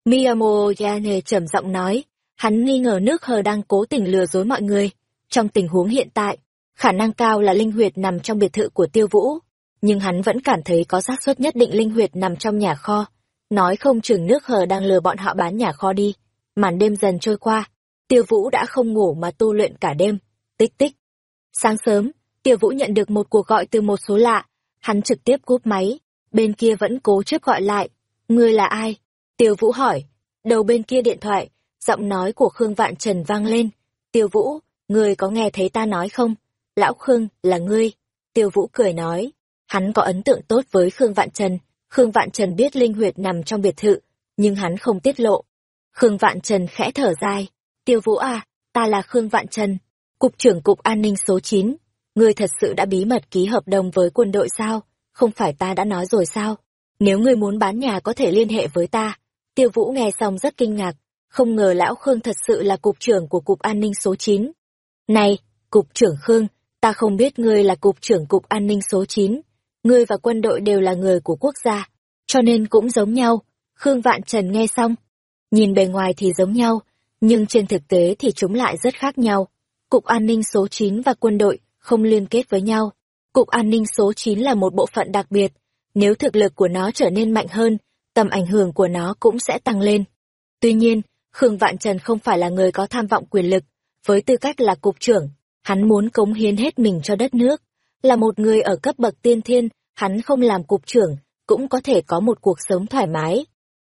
Miyamo Yane trầm giọng nói, hắn nghi ngờ nước hờ đang cố tình lừa dối mọi người. Trong tình huống hiện tại, khả năng cao là linh huyệt nằm trong biệt thự của tiêu vũ, nhưng hắn vẫn cảm thấy có xác suất nhất định linh huyệt nằm trong nhà kho. Nói không chừng nước hờ đang lừa bọn họ bán nhà kho đi. Màn đêm dần trôi qua, tiêu vũ đã không ngủ mà tu luyện cả đêm. Tích tích. Sáng sớm, tiêu vũ nhận được một cuộc gọi từ một số lạ. Hắn trực tiếp cúp máy, bên kia vẫn cố chấp gọi lại. Ngươi là ai? Tiêu Vũ hỏi. Đầu bên kia điện thoại, giọng nói của Khương Vạn Trần vang lên. Tiêu Vũ, ngươi có nghe thấy ta nói không? Lão Khương, là ngươi. Tiêu Vũ cười nói. Hắn có ấn tượng tốt với Khương Vạn Trần. Khương Vạn Trần biết linh huyệt nằm trong biệt thự, nhưng hắn không tiết lộ. Khương Vạn Trần khẽ thở dài. Tiêu Vũ à, ta là Khương Vạn Trần, Cục trưởng Cục An ninh số 9. Ngươi thật sự đã bí mật ký hợp đồng với quân đội sao? không phải ta đã nói rồi sao? Nếu ngươi muốn bán nhà có thể liên hệ với ta. Tiêu Vũ nghe xong rất kinh ngạc, không ngờ Lão Khương thật sự là cục trưởng của Cục An ninh số 9. Này, Cục trưởng Khương, ta không biết ngươi là Cục trưởng Cục An ninh số 9. Ngươi và quân đội đều là người của quốc gia, cho nên cũng giống nhau. Khương Vạn Trần nghe xong, nhìn bề ngoài thì giống nhau, nhưng trên thực tế thì chúng lại rất khác nhau. Cục An ninh số 9 và quân đội không liên kết với nhau. Cục An ninh số 9 là một bộ phận đặc biệt, nếu thực lực của nó trở nên mạnh hơn, tầm ảnh hưởng của nó cũng sẽ tăng lên. Tuy nhiên, Khương Vạn Trần không phải là người có tham vọng quyền lực, với tư cách là cục trưởng, hắn muốn cống hiến hết mình cho đất nước. Là một người ở cấp bậc tiên thiên, hắn không làm cục trưởng, cũng có thể có một cuộc sống thoải mái.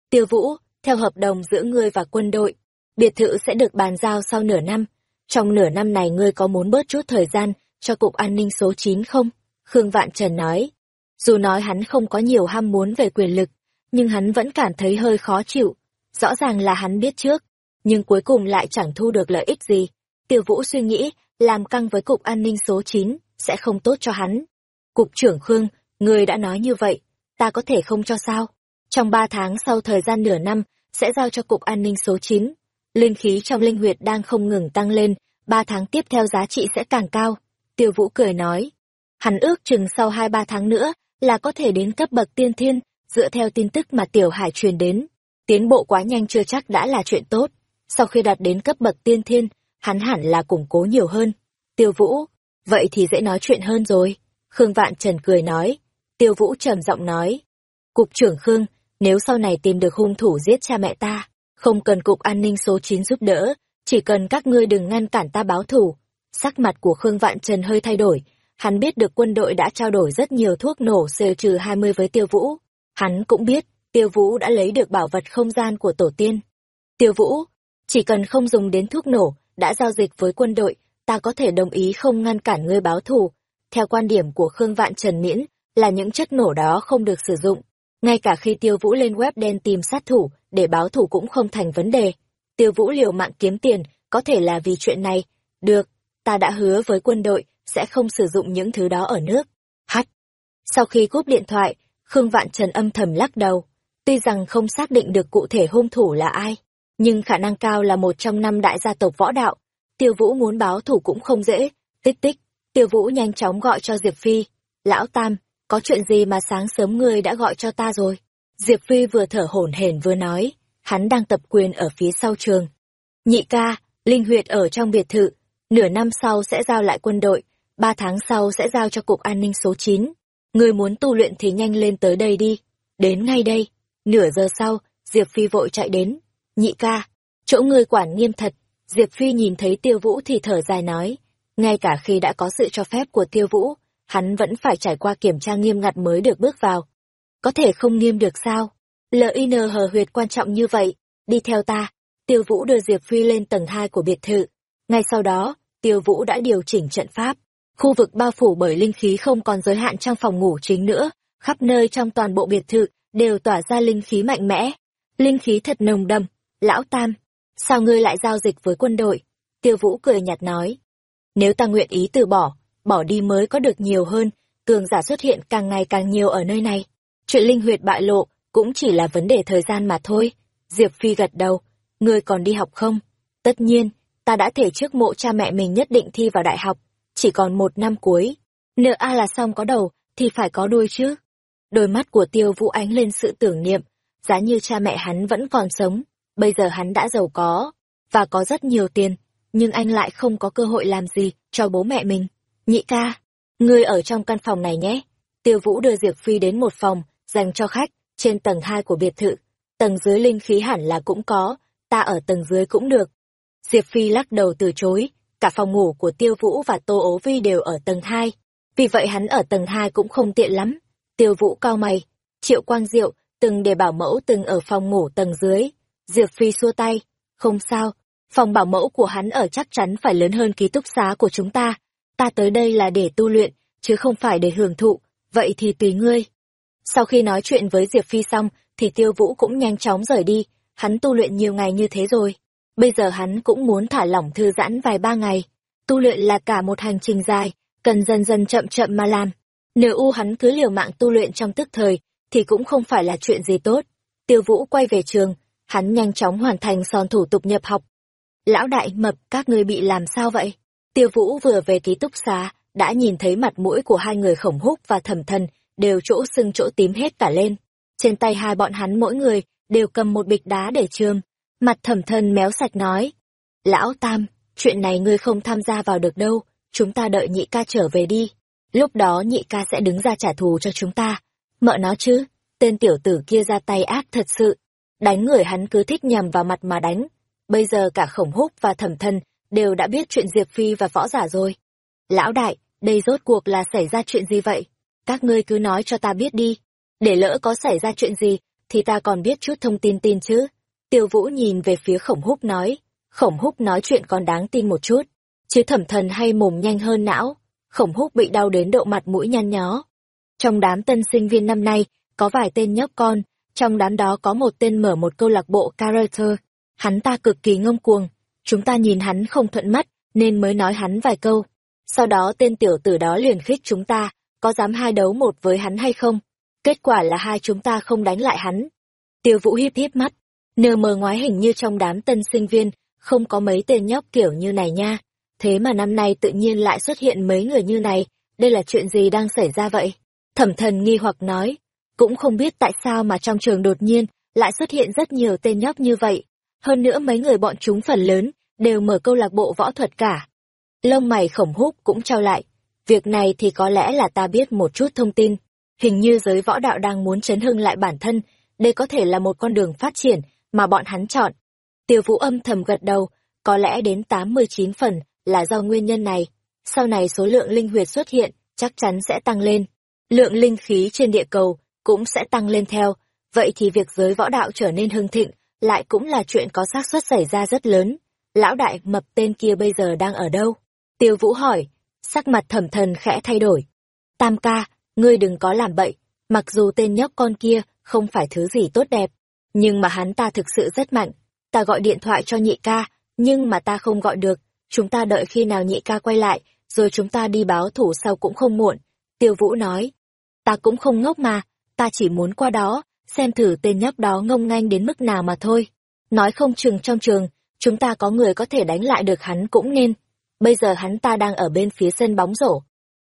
Tiêu Vũ, theo hợp đồng giữa ngươi và quân đội, biệt thự sẽ được bàn giao sau nửa năm. Trong nửa năm này ngươi có muốn bớt chút thời gian cho Cục An ninh số 9 không? Khương Vạn Trần nói. Dù nói hắn không có nhiều ham muốn về quyền lực, nhưng hắn vẫn cảm thấy hơi khó chịu. Rõ ràng là hắn biết trước, nhưng cuối cùng lại chẳng thu được lợi ích gì. Tiêu Vũ suy nghĩ, làm căng với cục an ninh số 9, sẽ không tốt cho hắn. Cục trưởng Khương, người đã nói như vậy, ta có thể không cho sao? Trong ba tháng sau thời gian nửa năm, sẽ giao cho cục an ninh số 9. Linh khí trong linh huyệt đang không ngừng tăng lên, ba tháng tiếp theo giá trị sẽ càng cao. Tiêu Vũ cười nói. Hắn ước chừng sau hai ba tháng nữa là có thể đến cấp bậc tiên thiên, dựa theo tin tức mà Tiểu Hải truyền đến. Tiến bộ quá nhanh chưa chắc đã là chuyện tốt. Sau khi đạt đến cấp bậc tiên thiên, hắn hẳn là củng cố nhiều hơn. Tiêu Vũ, vậy thì dễ nói chuyện hơn rồi. Khương Vạn Trần cười nói. Tiêu Vũ trầm giọng nói. Cục trưởng Khương, nếu sau này tìm được hung thủ giết cha mẹ ta, không cần cục an ninh số 9 giúp đỡ, chỉ cần các ngươi đừng ngăn cản ta báo thù. Sắc mặt của Khương Vạn Trần hơi thay đổi, hắn biết được quân đội đã trao đổi rất nhiều thuốc nổ C-20 với Tiêu Vũ. Hắn cũng biết, Tiêu Vũ đã lấy được bảo vật không gian của tổ tiên. Tiêu Vũ, chỉ cần không dùng đến thuốc nổ, đã giao dịch với quân đội, ta có thể đồng ý không ngăn cản ngươi báo thù. Theo quan điểm của Khương Vạn Trần Miễn, là những chất nổ đó không được sử dụng. Ngay cả khi Tiêu Vũ lên web đen tìm sát thủ, để báo thù cũng không thành vấn đề. Tiêu Vũ liều mạng kiếm tiền, có thể là vì chuyện này. Được, ta đã hứa với quân đội, sẽ không sử dụng những thứ đó ở nước. Hắt. Sau khi cúp điện thoại, Khương Vạn Trần âm thầm lắc đầu. Tuy rằng không xác định được cụ thể hung thủ là ai, nhưng khả năng cao là một trong năm đại gia tộc võ đạo. Tiêu Vũ muốn báo thủ cũng không dễ. Tích tích, Tiêu Vũ nhanh chóng gọi cho Diệp Phi. Lão Tam, có chuyện gì mà sáng sớm ngươi đã gọi cho ta rồi? Diệp Phi vừa thở hổn hển vừa nói, hắn đang tập quyền ở phía sau trường. Nhị ca, Linh Huyệt ở trong biệt thự, nửa năm sau sẽ giao lại quân đội, ba tháng sau sẽ giao cho Cục An ninh số 9. người muốn tu luyện thì nhanh lên tới đây đi. Đến ngay đây. Nửa giờ sau, Diệp Phi vội chạy đến. Nhị ca, chỗ ngươi quản nghiêm thật. Diệp Phi nhìn thấy Tiêu Vũ thì thở dài nói. Ngay cả khi đã có sự cho phép của Tiêu Vũ, hắn vẫn phải trải qua kiểm tra nghiêm ngặt mới được bước vào. Có thể không nghiêm được sao? LIN hờ huyệt quan trọng như vậy, đi theo ta. Tiêu Vũ đưa Diệp Phi lên tầng 2 của biệt thự. Ngay sau đó, Tiêu Vũ đã điều chỉnh trận pháp. Khu vực bao phủ bởi linh khí không còn giới hạn trong phòng ngủ chính nữa, khắp nơi trong toàn bộ biệt thự đều tỏa ra linh khí mạnh mẽ. Linh khí thật nồng đậm. Lão Tam, sao ngươi lại giao dịch với quân đội? Tiêu Vũ cười nhạt nói. Nếu ta nguyện ý từ bỏ, bỏ đi mới có được nhiều hơn, cường giả xuất hiện càng ngày càng nhiều ở nơi này. Chuyện linh huyệt bại lộ cũng chỉ là vấn đề thời gian mà thôi. Diệp Phi gật đầu, ngươi còn đi học không? Tất nhiên, ta đã thể trước mộ cha mẹ mình nhất định thi vào đại học, chỉ còn một năm cuối. Nợ A là xong có đầu, thì phải có đuôi chứ. Đôi mắt của tiêu vũ ánh lên sự tưởng niệm, giá như cha mẹ hắn vẫn còn sống, bây giờ hắn đã giàu có, và có rất nhiều tiền, nhưng anh lại không có cơ hội làm gì cho bố mẹ mình. Nhị ca, ngươi ở trong căn phòng này nhé. Tiêu Vũ đưa Diệp Phi đến một phòng, dành cho khách, trên tầng 2 của biệt thự. Tầng dưới linh khí hẳn là cũng có, ta ở tầng dưới cũng được. Diệp Phi lắc đầu từ chối, cả phòng ngủ của Tiêu Vũ và Tô Ố Vi đều ở tầng 2. Vì vậy hắn ở tầng 2 cũng không tiện lắm. Tiêu Vũ cao mày, Triệu Quang Diệu, từng để bảo mẫu từng ở phòng ngủ tầng dưới. Diệp Phi xua tay, không sao, phòng bảo mẫu của hắn ở chắc chắn phải lớn hơn ký túc xá của chúng ta. Ta tới đây là để tu luyện, chứ không phải để hưởng thụ, vậy thì tùy ngươi. Sau khi nói chuyện với Diệp Phi xong, thì Tiêu Vũ cũng nhanh chóng rời đi, hắn tu luyện nhiều ngày như thế rồi. Bây giờ hắn cũng muốn thả lỏng thư giãn vài ba ngày. Tu luyện là cả một hành trình dài, cần dần dần chậm chậm mà làm. Nếu u hắn cứ liều mạng tu luyện trong tức thời, thì cũng không phải là chuyện gì tốt. Tiêu Vũ quay về trường, hắn nhanh chóng hoàn thành son thủ tục nhập học. Lão đại mập, các ngươi bị làm sao vậy? Tiêu Vũ vừa về ký túc xá, đã nhìn thấy mặt mũi của hai người khổng húc và thẩm thần, đều chỗ sưng chỗ tím hết cả lên. Trên tay hai bọn hắn mỗi người, đều cầm một bịch đá để trương. Mặt thẩm thần méo sạch nói. Lão Tam, chuyện này ngươi không tham gia vào được đâu, chúng ta đợi nhị ca trở về đi. Lúc đó nhị ca sẽ đứng ra trả thù cho chúng ta. Mợ nó chứ, tên tiểu tử kia ra tay ác thật sự. Đánh người hắn cứ thích nhầm vào mặt mà đánh. Bây giờ cả khổng húc và thẩm thân đều đã biết chuyện Diệp Phi và võ giả rồi. Lão đại, đây rốt cuộc là xảy ra chuyện gì vậy? Các ngươi cứ nói cho ta biết đi. Để lỡ có xảy ra chuyện gì, thì ta còn biết chút thông tin tin chứ. Tiêu Vũ nhìn về phía khổng húc nói. Khổng húc nói chuyện còn đáng tin một chút. Chứ thẩm thần hay mồm nhanh hơn não. Khổng húc bị đau đến độ mặt mũi nhăn nhó. Trong đám tân sinh viên năm nay, có vài tên nhóc con, trong đám đó có một tên mở một câu lạc bộ character. Hắn ta cực kỳ ngông cuồng, chúng ta nhìn hắn không thuận mắt, nên mới nói hắn vài câu. Sau đó tên tiểu tử đó liền khích chúng ta, có dám hai đấu một với hắn hay không? Kết quả là hai chúng ta không đánh lại hắn. Tiêu Vũ híp híp mắt, nờ mờ ngoái hình như trong đám tân sinh viên, không có mấy tên nhóc kiểu như này nha. Thế mà năm nay tự nhiên lại xuất hiện mấy người như này, đây là chuyện gì đang xảy ra vậy? Thẩm thần nghi hoặc nói, cũng không biết tại sao mà trong trường đột nhiên lại xuất hiện rất nhiều tên nhóc như vậy. Hơn nữa mấy người bọn chúng phần lớn đều mở câu lạc bộ võ thuật cả. Lông mày khổng húc cũng trao lại. Việc này thì có lẽ là ta biết một chút thông tin. Hình như giới võ đạo đang muốn chấn hưng lại bản thân, đây có thể là một con đường phát triển mà bọn hắn chọn. Tiêu vũ âm thầm gật đầu, có lẽ đến 89 phần là do nguyên nhân này. Sau này số lượng linh huyệt xuất hiện, chắc chắn sẽ tăng lên. Lượng linh khí trên địa cầu cũng sẽ tăng lên theo, vậy thì việc giới võ đạo trở nên hưng thịnh lại cũng là chuyện có xác suất xảy ra rất lớn. Lão đại mập tên kia bây giờ đang ở đâu? Tiêu Vũ hỏi, sắc mặt thẩm thần khẽ thay đổi. Tam ca, ngươi đừng có làm bậy, mặc dù tên nhóc con kia không phải thứ gì tốt đẹp, nhưng mà hắn ta thực sự rất mạnh. Ta gọi điện thoại cho nhị ca, nhưng mà ta không gọi được, chúng ta đợi khi nào nhị ca quay lại, rồi chúng ta đi báo thủ sau cũng không muộn. Tiêu Vũ nói, ta cũng không ngốc mà, ta chỉ muốn qua đó, xem thử tên nhóc đó ngông nghênh đến mức nào mà thôi. Nói không chừng trong trường, chúng ta có người có thể đánh lại được hắn cũng nên. Bây giờ hắn ta đang ở bên phía sân bóng rổ.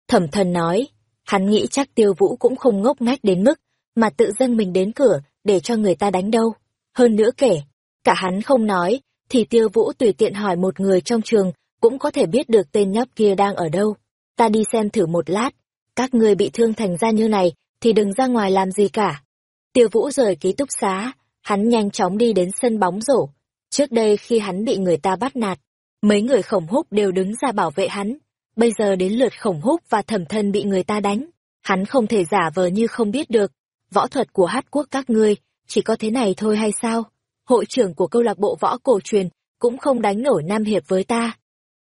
Thẩm thần nói, hắn nghĩ chắc tiêu vũ cũng không ngốc nghếch đến mức, mà tự dâng mình đến cửa, để cho người ta đánh đâu. Hơn nữa kể, cả hắn không nói, thì tiêu vũ tùy tiện hỏi một người trong trường, cũng có thể biết được tên nhóc kia đang ở đâu. Ta đi xem thử một lát, các người bị thương thành ra như này, thì đừng ra ngoài làm gì cả. Tiêu Vũ rời ký túc xá, hắn nhanh chóng đi đến sân bóng rổ. Trước đây khi hắn bị người ta bắt nạt, mấy người khổng húc đều đứng ra bảo vệ hắn. Bây giờ đến lượt khổng húc và thẩm thân bị người ta đánh. Hắn không thể giả vờ như không biết được. Võ thuật của hát quốc các ngươi, chỉ có thế này thôi hay sao? Hội trưởng của câu lạc bộ võ cổ truyền cũng không đánh nổi Nam Hiệp với ta.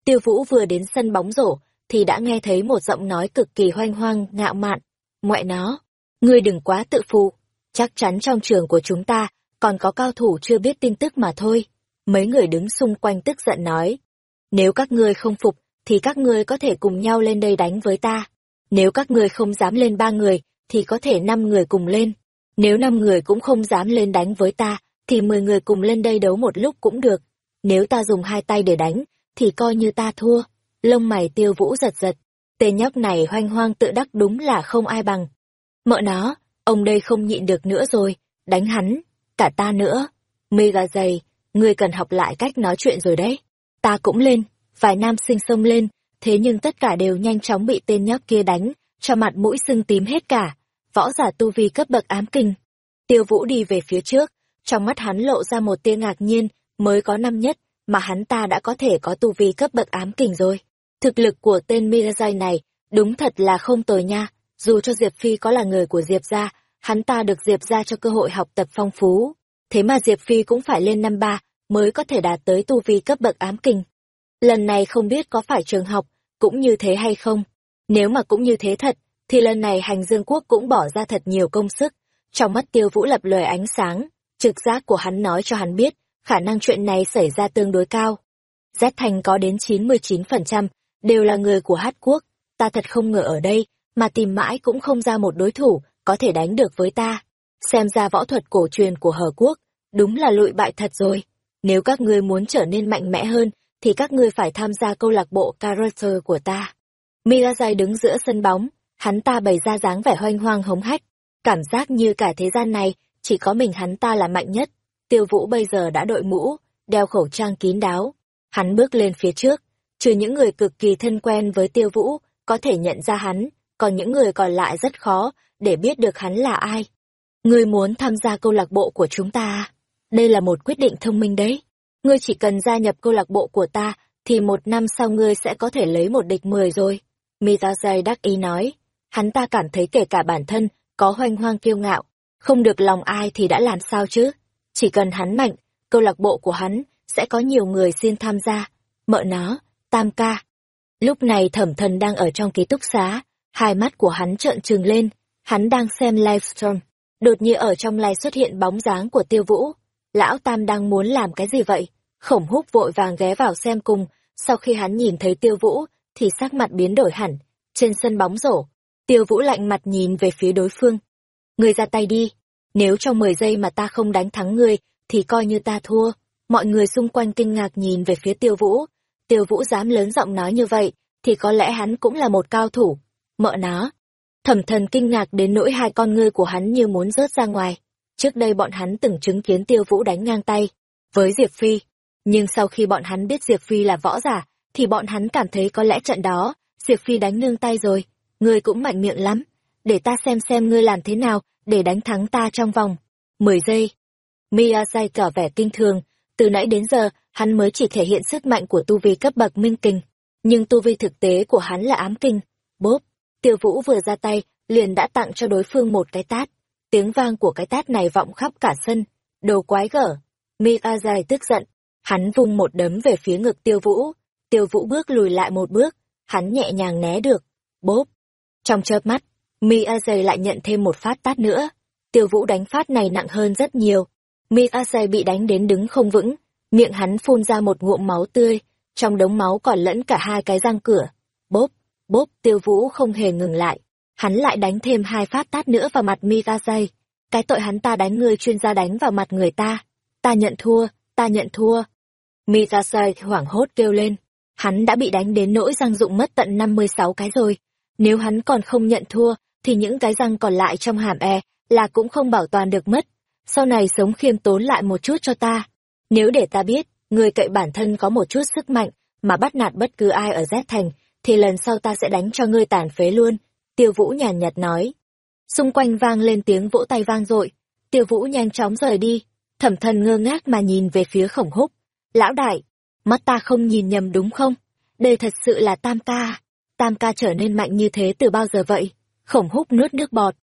Tiêu Vũ vừa đến sân bóng rổ, thì đã nghe thấy một giọng nói cực kỳ hoanh hoang, ngạo mạn. Ngoại nó, ngươi đừng quá tự phụ, chắc chắn trong trường của chúng ta còn có cao thủ chưa biết tin tức mà thôi. Mấy người đứng xung quanh tức giận nói. Nếu các ngươi không phục, thì các ngươi có thể cùng nhau lên đây đánh với ta. Nếu các ngươi không dám lên ba người, thì có thể năm người cùng lên. Nếu năm người cũng không dám lên đánh với ta, thì mười người cùng lên đây đấu một lúc cũng được. Nếu ta dùng hai tay để đánh, thì coi như ta thua. Lông mày tiêu vũ giật giật. Tên nhóc này hoanh hoang tự đắc đúng là không ai bằng. Mợ nó, ông đây không nhịn được nữa rồi, đánh hắn, cả ta nữa. Mê gà dày, ngươi cần học lại cách nói chuyện rồi đấy. Ta cũng lên, vài nam sinh xông lên, thế nhưng tất cả đều nhanh chóng bị tên nhóc kia đánh, cho mặt mũi sưng tím hết cả. Võ giả tu vi cấp bậc ám kinh. Tiêu Vũ đi về phía trước, trong mắt hắn lộ ra một tia ngạc nhiên, mới có năm nhất, mà hắn ta đã có thể có tu vi cấp bậc ám kình rồi. Thực lực của tên Mirazai này, đúng thật là không tồi nha, dù cho Diệp Phi có là người của Diệp gia, hắn ta được Diệp gia cho cơ hội học tập phong phú. Thế mà Diệp Phi cũng phải lên năm ba mới có thể đạt tới tu vi cấp bậc ám kình. Lần này không biết có phải trường học cũng như thế hay không. Nếu mà cũng như thế thật, thì lần này hành dương quốc cũng bỏ ra thật nhiều công sức. Trong mắt tiêu vũ lập lời ánh sáng, trực giác của hắn nói cho hắn biết, khả năng chuyện này xảy ra tương đối cao. Giác Thành có đến 99%, đều là người của Hát Quốc, ta thật không ngờ ở đây, mà tìm mãi cũng không ra một đối thủ có thể đánh được với ta. Xem ra võ thuật cổ truyền của Hờ Quốc, đúng là lụi bại thật rồi. Nếu các ngươi muốn trở nên mạnh mẽ hơn, thì các ngươi phải tham gia câu lạc bộ Character của ta. Mirazai đứng giữa sân bóng, hắn ta bày ra dáng vẻ hoanh hoang hống hách. Cảm giác như cả thế gian này, chỉ có mình hắn ta là mạnh nhất. Tiêu vũ bây giờ đã đội mũ, đeo khẩu trang kín đáo. Hắn bước lên phía trước, trừ những người cực kỳ thân quen với tiêu vũ, có thể nhận ra hắn, còn những người còn lại rất khó để biết được hắn là ai. Ngươi muốn tham gia câu lạc bộ của chúng ta à? Đây là một quyết định thông minh đấy. Ngươi chỉ cần gia nhập câu lạc bộ của ta, thì một năm sau ngươi sẽ có thể lấy một địch mười rồi. Mizazai đắc ý nói. Hắn ta cảm thấy kể cả bản thân, có hoanh hoang kiêu ngạo. Không được lòng ai thì đã làm sao chứ. Chỉ cần hắn mạnh, câu lạc bộ của hắn sẽ có nhiều người xin tham gia. Mợ nó, tam ca. Lúc này thẩm thần đang ở trong ký túc xá, hai mắt của hắn trợn trừng lên, hắn đang xem livestream. Đột nhiên ở trong live xuất hiện bóng dáng của tiêu vũ. Lão Tam đang muốn làm cái gì vậy? Khổng húc vội vàng ghé vào xem cùng, Sau khi hắn nhìn thấy tiêu vũ, thì sắc mặt biến đổi hẳn. Trên sân bóng rổ, tiêu vũ lạnh mặt nhìn về phía đối phương. Ngươi ra tay đi. Nếu trong 10 giây mà ta không đánh thắng ngươi, thì coi như ta thua. Mọi người xung quanh kinh ngạc nhìn về phía tiêu vũ. Tiêu vũ dám lớn giọng nói như vậy, thì có lẽ hắn cũng là một cao thủ. Mợ nó. Thẩm thần kinh ngạc đến nỗi hai con ngươi của hắn như muốn rớt ra ngoài. Trước đây bọn hắn từng chứng kiến tiêu vũ đánh ngang tay với Diệp Phi. Nhưng sau khi bọn hắn biết Diệp Phi là võ giả, thì bọn hắn cảm thấy có lẽ trận đó, Diệp Phi đánh nương tay rồi. Ngươi cũng mạnh miệng lắm. Để ta xem xem ngươi làm thế nào để đánh thắng ta trong vòng. 10 giây. Miyazai tỏ vẻ kinh thường. Từ nãy đến giờ, hắn mới chỉ thể hiện sức mạnh của tu vi cấp bậc minh kình. Nhưng tu vi thực tế của hắn là ám kinh. Bốp. Tiêu Vũ vừa ra tay, liền đã tặng cho đối phương một cái tát. Tiếng vang của cái tát này vọng khắp cả sân. Đồ quái gở. Miyazai tức giận. Hắn vung một đấm về phía ngực Tiêu Vũ. Tiêu Vũ bước lùi lại một bước. Hắn nhẹ nhàng né được. Bốp. Trong chớp mắt, Miyazai lại nhận thêm một phát tát nữa. Tiêu Vũ đánh phát này nặng hơn rất nhiều. Miyazai bị đánh đến đứng không vững. Miệng hắn phun ra một ngụm máu tươi. Trong đống máu còn lẫn cả hai cái răng cửa. Bốp bốp tiêu vũ không hề ngừng lại hắn lại đánh thêm hai phát tát nữa vào mặt mikasei cái tội hắn ta đánh người chuyên gia đánh vào mặt người ta ta nhận thua ta nhận thua mikasei hoảng hốt kêu lên hắn đã bị đánh đến nỗi răng rụng mất tận năm mươi sáu cái rồi nếu hắn còn không nhận thua thì những cái răng còn lại trong hàm e là cũng không bảo toàn được mất sau này sống khiêm tốn lại một chút cho ta nếu để ta biết người cậy bản thân có một chút sức mạnh mà bắt nạt bất cứ ai ở Z thành thì lần sau ta sẽ đánh cho ngươi tàn phế luôn. Tiêu Vũ nhàn nhạt nói. Xung quanh vang lên tiếng vỗ tay vang dội. Tiêu Vũ nhanh chóng rời đi. Thẩm thần ngơ ngác mà nhìn về phía khổng húc. Lão đại, mắt ta không nhìn nhầm đúng không? Đây thật sự là tam ca. Tam ca trở nên mạnh như thế từ bao giờ vậy? Khổng húc nuốt nước bọt.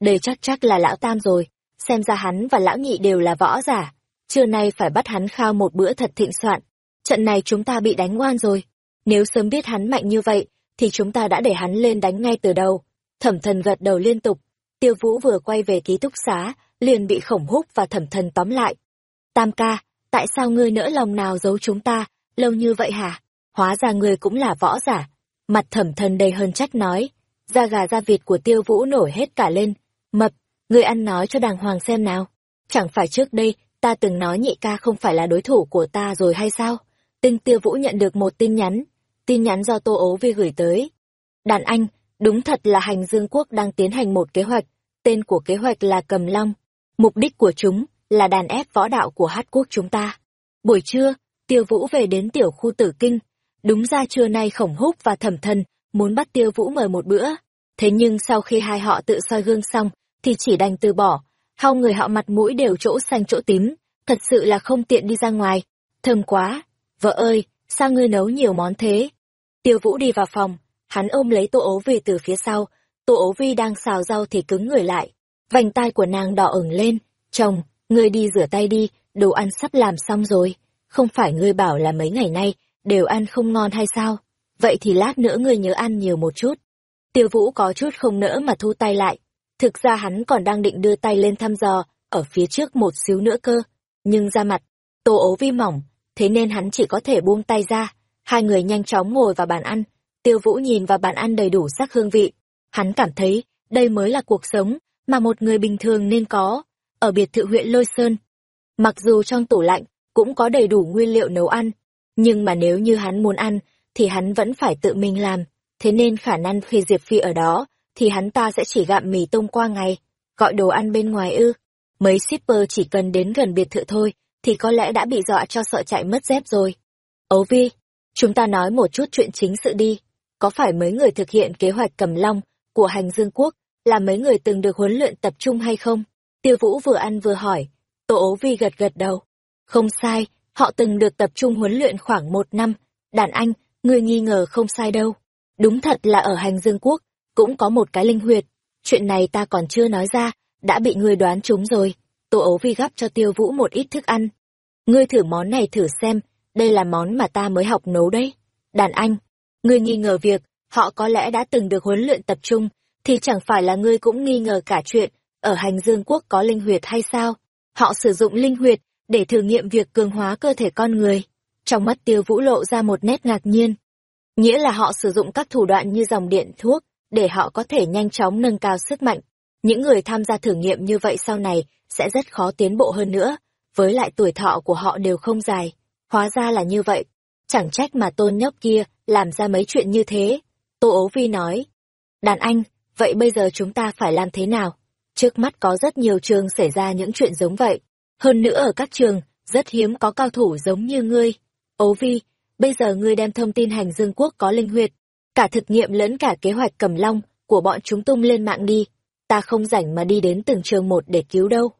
Đây chắc chắc là lão tam rồi. Xem ra hắn và lão nhị đều là võ giả. Trưa nay phải bắt hắn khao một bữa thật thịnh soạn. Trận này chúng ta bị đánh ngoan rồi. Nếu sớm biết hắn mạnh như vậy, thì chúng ta đã để hắn lên đánh ngay từ đầu. Thẩm thần gật đầu liên tục. Tiêu vũ vừa quay về ký túc xá, liền bị khổng húc và thẩm thần tóm lại. Tam ca, tại sao ngươi nỡ lòng nào giấu chúng ta, lâu như vậy hả? Hóa ra ngươi cũng là võ giả. Mặt thẩm thần đầy hơn trách nói. Da gà da vịt của tiêu vũ nổi hết cả lên. Mập, ngươi ăn nói cho đàng hoàng xem nào. Chẳng phải trước đây, ta từng nói nhị ca không phải là đối thủ của ta rồi hay sao? Tinh tiêu vũ nhận được một tin nhắn, tin nhắn do Tô Ố Vi gửi tới. Đàn anh, đúng thật là hành dương quốc đang tiến hành một kế hoạch, tên của kế hoạch là Cầm Long. Mục đích của chúng là đàn ép võ đạo của hát quốc chúng ta. Buổi trưa, Tiêu Vũ về đến tiểu khu tử kinh. Đúng ra trưa nay khổng húc và thẩm thân muốn bắt Tiêu Vũ mời một bữa. Thế nhưng sau khi hai họ tự soi gương xong, thì chỉ đành từ bỏ. Hai người họ mặt mũi đều chỗ xanh chỗ tím, thật sự là không tiện đi ra ngoài. Thơm quá! Vợ ơi, sao ngươi nấu nhiều món thế? Tiêu Vũ đi vào phòng, hắn ôm lấy Tô Ố Vi từ phía sau, Tô Ố Vi đang xào rau thì cứng người lại. Vành tai của nàng đỏ ửng lên, chồng, ngươi đi rửa tay đi, đồ ăn sắp làm xong rồi. Không phải ngươi bảo là mấy ngày nay, đều ăn không ngon hay sao? Vậy thì lát nữa ngươi nhớ ăn nhiều một chút. Tiêu Vũ có chút không nỡ mà thu tay lại. Thực ra hắn còn đang định đưa tay lên thăm dò, ở phía trước một xíu nữa cơ. Nhưng ra mặt, Tô Ố Vi mỏng, thế nên hắn chỉ có thể buông tay ra. Hai người nhanh chóng ngồi vào bàn ăn, tiêu vũ nhìn vào bàn ăn đầy đủ sắc hương vị. Hắn cảm thấy, đây mới là cuộc sống mà một người bình thường nên có, ở biệt thự huyện Lôi Sơn. Mặc dù trong tủ lạnh cũng có đầy đủ nguyên liệu nấu ăn, nhưng mà nếu như hắn muốn ăn, thì hắn vẫn phải tự mình làm. Thế nên khả năng khi Diệp Phi ở đó, thì hắn ta sẽ chỉ gặm mì tôm qua ngày, gọi đồ ăn bên ngoài ư. Mấy shipper chỉ cần đến gần biệt thự thôi, thì có lẽ đã bị dọa cho sợ chạy mất dép rồi. Ấu Vi, chúng ta nói một chút chuyện chính sự đi. Có phải mấy người thực hiện kế hoạch cầm long của hành dương quốc là mấy người từng được huấn luyện tập trung hay không? Tiêu Vũ vừa ăn vừa hỏi. Tô Ấu Vi gật gật đầu. Không sai, họ từng được tập trung huấn luyện khoảng một năm. Đàn anh, người nghi ngờ không sai đâu. Đúng thật là ở hành dương quốc, cũng có một cái linh huyệt. Chuyện này ta còn chưa nói ra, đã bị ngươi đoán trúng rồi. Tô ấu vi gắp cho tiêu vũ một ít thức ăn. Ngươi thử món này thử xem, đây là món mà ta mới học nấu đấy. Đàn anh, ngươi nghi ngờ việc, họ có lẽ đã từng được huấn luyện tập trung, thì chẳng phải là ngươi cũng nghi ngờ cả chuyện, ở hành dương quốc có linh huyệt hay sao? Họ sử dụng linh huyệt để thử nghiệm việc cường hóa cơ thể con người. Trong mắt tiêu vũ lộ ra một nét ngạc nhiên. Nghĩa là họ sử dụng các thủ đoạn như dòng điện thuốc, để họ có thể nhanh chóng nâng cao sức mạnh. Những người tham gia thử nghiệm như vậy sau này sẽ rất khó tiến bộ hơn nữa, với lại tuổi thọ của họ đều không dài. Hóa ra là như vậy. Chẳng trách mà tôn nhóc kia làm ra mấy chuyện như thế. Tô ố vi nói. Đàn anh, vậy bây giờ chúng ta phải làm thế nào? Trước mắt có rất nhiều trường xảy ra những chuyện giống vậy. Hơn nữa ở các trường, rất hiếm có cao thủ giống như ngươi. Ố vi, bây giờ ngươi đem thông tin hành dương quốc có linh huyệt, cả thực nghiệm lẫn cả kế hoạch cầm long của bọn chúng tung lên mạng đi. Ta không rảnh mà đi đến từng trường một để cứu đâu.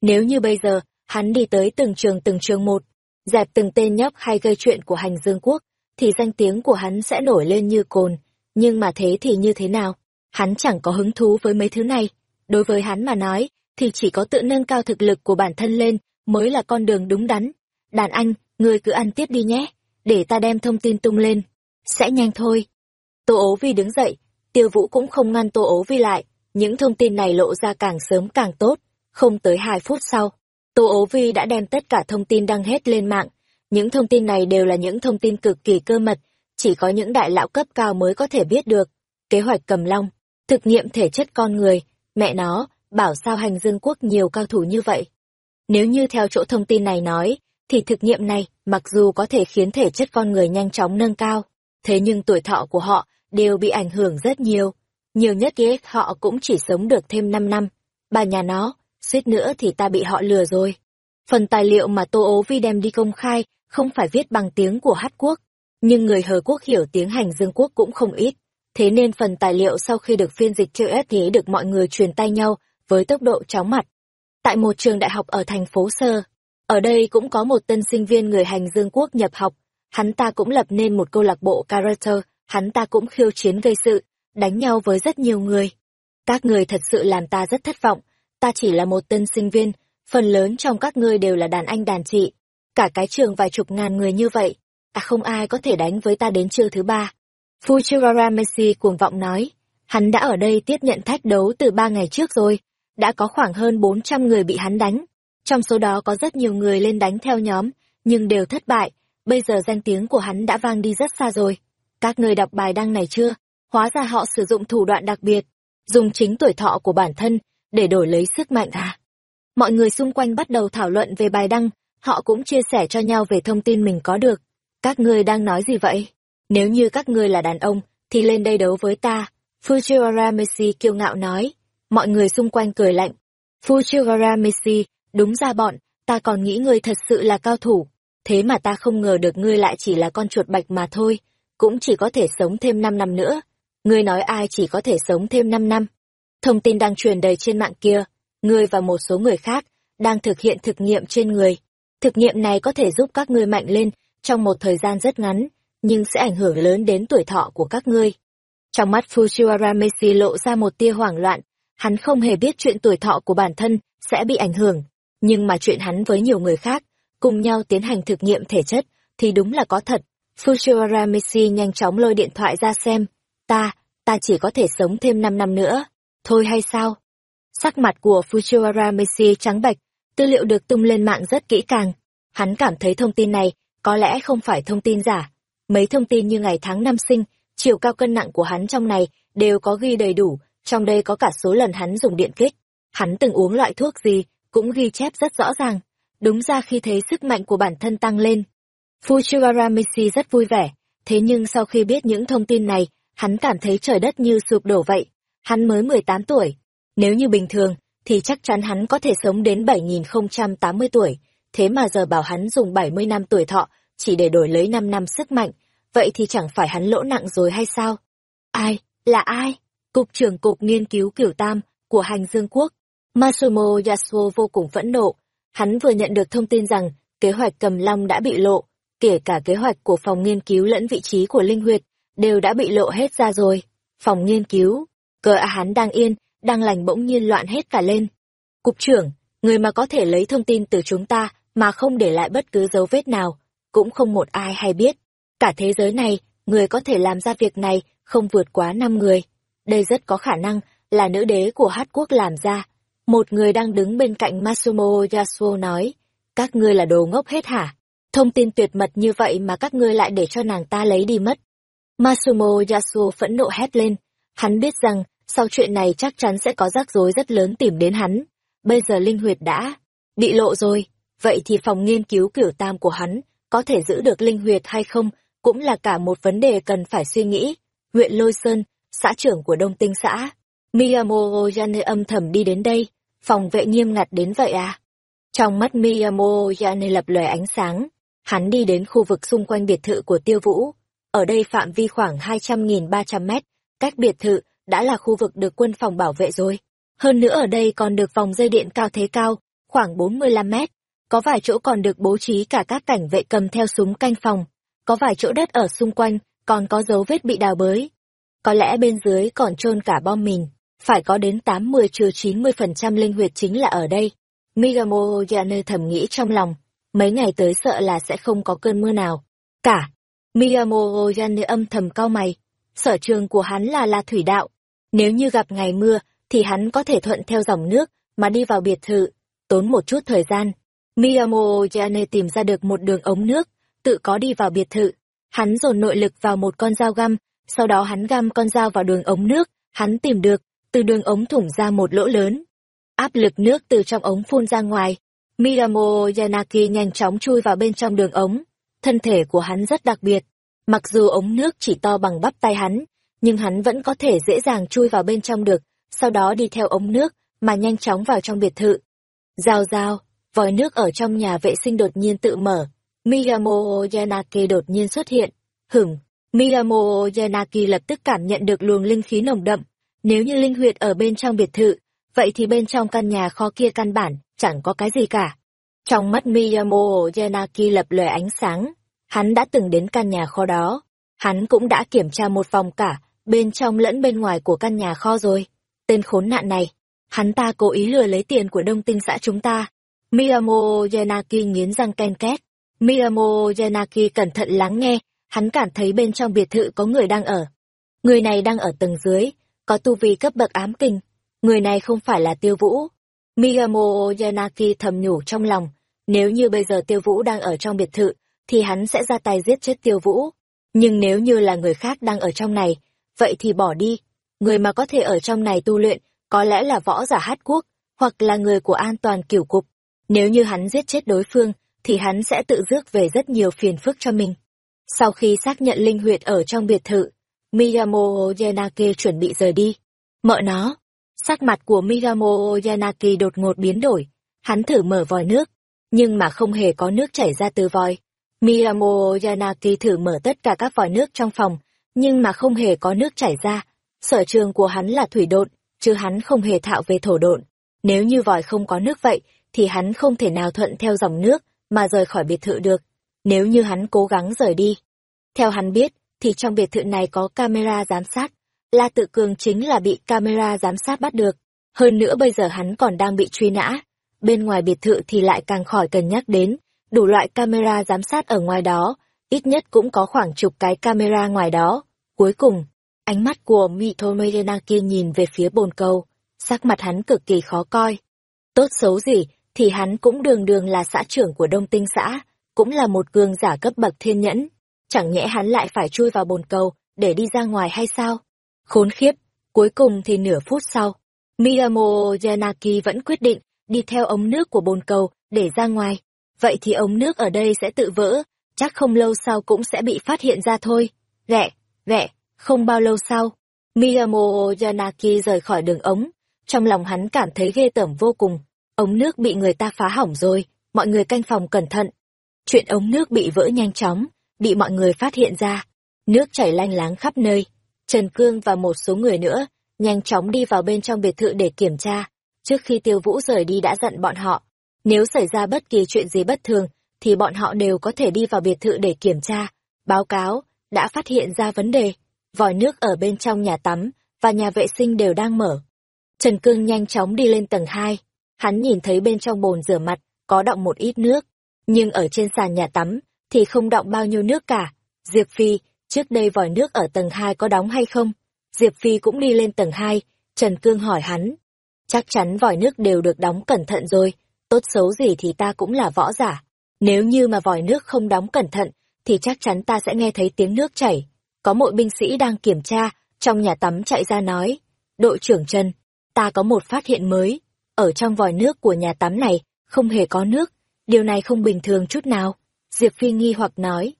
Nếu như bây giờ, hắn đi tới từng trường từng trường một, dẹp từng tên nhóc hay gây chuyện của hành dương quốc, thì danh tiếng của hắn sẽ nổi lên như cồn. Nhưng mà thế thì như thế nào? Hắn chẳng có hứng thú với mấy thứ này. Đối với hắn mà nói, thì chỉ có tự nâng cao thực lực của bản thân lên mới là con đường đúng đắn. Đàn anh, ngươi cứ ăn tiếp đi nhé, để ta đem thông tin tung lên. Sẽ nhanh thôi. Tô ố vi đứng dậy, tiêu vũ cũng không ngăn tô ố vi lại. Những thông tin này lộ ra càng sớm càng tốt. Không tới hai phút sau, tô ố vi đã đem tất cả thông tin đăng hết lên mạng. Những thông tin này đều là những thông tin cực kỳ cơ mật, chỉ có những đại lão cấp cao mới có thể biết được. Kế hoạch cầm long, thực nghiệm thể chất con người, mẹ nó, bảo sao hành dương quốc nhiều cao thủ như vậy. Nếu như theo chỗ thông tin này nói, thì thực nghiệm này, mặc dù có thể khiến thể chất con người nhanh chóng nâng cao, thế nhưng tuổi thọ của họ đều bị ảnh hưởng rất nhiều. Nhiều nhất ghét họ cũng chỉ sống được thêm 5 năm. Bà nhà nó, suýt nữa thì ta bị họ lừa rồi. Phần tài liệu mà Tô Ố Vi đem đi công khai không phải viết bằng tiếng của Hát Quốc, nhưng người Hờ Quốc hiểu tiếng hành dương quốc cũng không ít. Thế nên phần tài liệu sau khi được phiên dịch chữ S thì được mọi người truyền tay nhau với tốc độ chóng mặt. Tại một trường đại học ở thành phố Sơ, ở đây cũng có một tân sinh viên người hành dương quốc nhập học, hắn ta cũng lập nên một câu lạc bộ character, hắn ta cũng khiêu chiến gây sự, đánh nhau với rất nhiều người. Các người thật sự làm ta rất thất vọng, ta chỉ là một tân sinh viên, phần lớn trong các ngươi đều là đàn anh đàn chị. Cả cái trường vài chục ngàn người như vậy, à không ai có thể đánh với ta đến trưa thứ ba. Fujiwara Messi cuồng vọng nói, hắn đã ở đây tiếp nhận thách đấu từ ba ngày trước rồi, đã có khoảng hơn 400 người bị hắn đánh. Trong số đó có rất nhiều người lên đánh theo nhóm, nhưng đều thất bại, bây giờ danh tiếng của hắn đã vang đi rất xa rồi. Các người đọc bài đăng này chưa? Hóa ra họ sử dụng thủ đoạn đặc biệt, dùng chính tuổi thọ của bản thân để đổi lấy sức mạnh à. Mọi người xung quanh bắt đầu thảo luận về bài đăng, họ cũng chia sẻ cho nhau về thông tin mình có được. Các ngươi đang nói gì vậy? Nếu như các ngươi là đàn ông, thì lên đây đấu với ta. Fujiwara Messi kiêu ngạo nói. Mọi người xung quanh cười lạnh. Fujiwara Messi, đúng ra bọn, ta còn nghĩ ngươi thật sự là cao thủ. Thế mà ta không ngờ được ngươi lại chỉ là con chuột bạch mà thôi, cũng chỉ có thể sống thêm 5 năm nữa. Ngươi nói ai chỉ có thể sống thêm 5 năm? Thông tin đang truyền đầy trên mạng kia, ngươi và một số người khác đang thực hiện thực nghiệm trên người. Thực nghiệm này có thể giúp các ngươi mạnh lên trong một thời gian rất ngắn, nhưng sẽ ảnh hưởng lớn đến tuổi thọ của các ngươi. Trong mắt Fujiwara Messi lộ ra một tia hoảng loạn, hắn không hề biết chuyện tuổi thọ của bản thân sẽ bị ảnh hưởng, nhưng mà chuyện hắn với nhiều người khác, cùng nhau tiến hành thực nghiệm thể chất, thì đúng là có thật. Fujiwara Messi nhanh chóng lôi điện thoại ra xem, ta, ta chỉ có thể sống thêm 5 năm nữa, thôi hay sao? Sắc mặt của Fujiwara Messi trắng bệch, tư liệu được tung lên mạng rất kỹ càng. Hắn cảm thấy thông tin này có lẽ không phải thông tin giả. Mấy thông tin như ngày tháng năm sinh, chiều cao cân nặng của hắn trong này đều có ghi đầy đủ, trong đây có cả số lần hắn dùng điện kích. Hắn từng uống loại thuốc gì, cũng ghi chép rất rõ ràng. Đúng ra khi thấy sức mạnh của bản thân tăng lên, Fujiwara Mishi rất vui vẻ, thế nhưng sau khi biết những thông tin này, hắn cảm thấy trời đất như sụp đổ vậy. Hắn mới 18 tuổi. Nếu như bình thường, thì chắc chắn hắn có thể sống đến 7080 tuổi. Thế mà giờ bảo hắn dùng 70 năm tuổi thọ, chỉ để đổi lấy 5 năm sức mạnh, vậy thì chẳng phải hắn lỗ nặng rồi hay sao? Ai? Là ai? Cục trưởng Cục Nghiên cứu Kiểu Tam của Hành Dương Quốc. Masumo Yasuo vô cùng phẫn nộ. Hắn vừa nhận được thông tin rằng kế hoạch cầm long đã bị lộ, kể cả kế hoạch của phòng nghiên cứu lẫn vị trí của Linh Huyệt, đều đã bị lộ hết ra rồi. Phòng nghiên cứu, cờ à hắn đang yên, đang lành bỗng nhiên loạn hết cả lên. Cục trưởng, người mà có thể lấy thông tin từ chúng ta mà không để lại bất cứ dấu vết nào, cũng không một ai hay biết. Cả thế giới này, người có thể làm ra việc này không vượt quá năm người. Đây rất có khả năng là nữ đế của Hát quốc làm ra. Một người đang đứng bên cạnh Masumo Yasuo nói, các ngươi là đồ ngốc hết hả? Thông tin tuyệt mật như vậy mà các ngươi lại để cho nàng ta lấy đi mất. Masumo Yasuo phẫn nộ hét lên. Hắn biết rằng, sau chuyện này chắc chắn sẽ có rắc rối rất lớn tìm đến hắn. Bây giờ linh huyệt đã bị lộ rồi, vậy thì phòng nghiên cứu cửu tam của hắn có thể giữ được linh huyệt hay không cũng là cả một vấn đề cần phải suy nghĩ. Huyện Lôi Sơn, xã trưởng của Đông Tinh xã, Miyamoto Yane âm thầm đi đến đây, phòng vệ nghiêm ngặt đến vậy à? Trong mắt Miyamoto Yane lập lòe ánh sáng, hắn đi đến khu vực xung quanh biệt thự của Tiêu Vũ. Ở đây phạm vi khoảng 200.300 mét, cách biệt thự đã là khu vực được quân phòng bảo vệ rồi. Hơn nữa ở đây còn được vòng dây điện cao thế cao, khoảng 45 mét. Có vài chỗ còn được bố trí cả các cảnh vệ cầm theo súng canh phòng. Có vài chỗ đất ở xung quanh, còn có dấu vết bị đào bới. Có lẽ bên dưới còn chôn cả bom mình Phải có đến 80 trừ 90% linh huyệt chính là ở đây. Migamo Yane thầm nghĩ trong lòng. Mấy ngày tới sợ là sẽ không có cơn mưa nào. Cả. Migamo Yane âm thầm cao mày. Sở trường của hắn là la thủy đạo. Nếu như gặp ngày mưa, thì hắn có thể thuận theo dòng nước mà đi vào biệt thự. Tốn một chút thời gian. Miyamo Yane tìm ra được một đường ống nước, tự có đi vào biệt thự. Hắn dồn nội lực vào một con dao găm, sau đó hắn găm con dao vào đường ống nước, hắn tìm được, từ đường ống thủng ra một lỗ lớn. Áp lực nước từ trong ống phun ra ngoài. Miramo Yanaki nhanh chóng chui vào bên trong đường ống. Thân thể của hắn rất đặc biệt. Mặc dù ống nước chỉ to bằng bắp tay hắn, nhưng hắn vẫn có thể dễ dàng chui vào bên trong được, sau đó đi theo ống nước, mà nhanh chóng vào trong biệt thự. Rào rào, vòi nước ở trong nhà vệ sinh đột nhiên tự mở. Miyamo Yanaki đột nhiên xuất hiện. Hửng, Miramo Yanaki lập tức cảm nhận được luồng linh khí nồng đậm. Nếu như linh huyệt ở bên trong biệt thự, vậy thì bên trong căn nhà kho kia căn bản, chẳng có cái gì cả. Trong mắt Miyamo Yanaki lập lòe ánh sáng, hắn đã từng đến căn nhà kho đó. Hắn cũng đã kiểm tra một vòng cả, bên trong lẫn bên ngoài của căn nhà kho rồi. Tên khốn nạn này, hắn ta cố ý lừa lấy tiền của đông tinh xã chúng ta. Miyamo Yanaki nghiến răng ken két. Miyamo Yanaki cẩn thận lắng nghe, hắn cảm thấy bên trong biệt thự có người đang ở. Người này đang ở tầng dưới, có tu vi cấp bậc ám kinh. Người này không phải là tiêu vũ. Migamo Oyanaki thầm nhủ trong lòng, nếu như bây giờ tiêu vũ đang ở trong biệt thự, thì hắn sẽ ra tay giết chết tiêu vũ. Nhưng nếu như là người khác đang ở trong này, vậy thì bỏ đi. Người mà có thể ở trong này tu luyện, có lẽ là võ giả hát quốc, hoặc là người của an toàn kiểu cục. Nếu như hắn giết chết đối phương, thì hắn sẽ tự rước về rất nhiều phiền phức cho mình. Sau khi xác nhận linh huyệt ở trong biệt thự, Miyamo Yanake chuẩn bị rời đi. Mợ nó, sắc mặt của Miyamo Oyanaki đột ngột biến đổi. Hắn thử mở vòi nước, nhưng mà không hề có nước chảy ra từ vòi. Miyamo Oyanaki thử mở tất cả các vòi nước trong phòng, nhưng mà không hề có nước chảy ra. Sở trường của hắn là thủy độn, chứ hắn không hề thạo về thổ độn. Nếu như vòi không có nước vậy, thì hắn không thể nào thuận theo dòng nước mà rời khỏi biệt thự được. Nếu như hắn cố gắng rời đi. Theo hắn biết, thì trong biệt thự này có camera giám sát. La Tự Cường chính là bị camera giám sát bắt được. Hơn nữa bây giờ hắn còn đang bị truy nã. Bên ngoài biệt thự thì lại càng khỏi cần nhắc đến, đủ loại camera giám sát ở ngoài đó, ít nhất cũng có khoảng chục cái camera ngoài đó. Cuối cùng, ánh mắt của Mitomerenaki nhìn về phía bồn cầu, sắc mặt hắn cực kỳ khó coi. Tốt xấu gì, thì hắn cũng đường đường là xã trưởng của Đông Tinh xã, cũng là một cường giả cấp bậc thiên nhẫn. Chẳng nhẽ hắn lại phải chui vào bồn cầu, để đi ra ngoài hay sao? Khốn khiếp, cuối cùng thì nửa phút sau, Miyamo Yanaki vẫn quyết định đi theo ống nước của bồn cầu để ra ngoài. Vậy thì ống nước ở đây sẽ tự vỡ, chắc không lâu sau cũng sẽ bị phát hiện ra thôi. Ghẹ, ghẹ, không bao lâu sau, Miyamo Yanaki rời khỏi đường ống. Trong lòng hắn cảm thấy ghê tởm vô cùng. Ống nước bị người ta phá hỏng rồi, mọi người canh phòng cẩn thận. Chuyện ống nước bị vỡ nhanh chóng, bị mọi người phát hiện ra. Nước chảy lanh láng khắp nơi. Trần Cương và một số người nữa, nhanh chóng đi vào bên trong biệt thự để kiểm tra. Trước khi tiêu vũ rời đi đã dặn bọn họ, nếu xảy ra bất kỳ chuyện gì bất thường, thì bọn họ đều có thể đi vào biệt thự để kiểm tra, báo cáo, đã phát hiện ra vấn đề. Vòi nước ở bên trong nhà tắm và nhà vệ sinh đều đang mở. Trần Cương nhanh chóng đi lên tầng 2. Hắn nhìn thấy bên trong bồn rửa mặt có đọng một ít nước, nhưng ở trên sàn nhà tắm thì không đọng bao nhiêu nước cả. Diệp Phi, trước đây vòi nước ở tầng 2 có đóng hay không? Diệp Phi cũng đi lên tầng 2, Trần Cương hỏi hắn. Chắc chắn vòi nước đều được đóng cẩn thận rồi, tốt xấu gì thì ta cũng là võ giả. Nếu như mà vòi nước không đóng cẩn thận, thì chắc chắn ta sẽ nghe thấy tiếng nước chảy. Có một binh sĩ đang kiểm tra, trong nhà tắm chạy ra nói. Đội trưởng Trần, ta có một phát hiện mới. Ở trong vòi nước của nhà tắm này, không hề có nước. Điều này không bình thường chút nào. Diệp Phi nghi hoặc nói.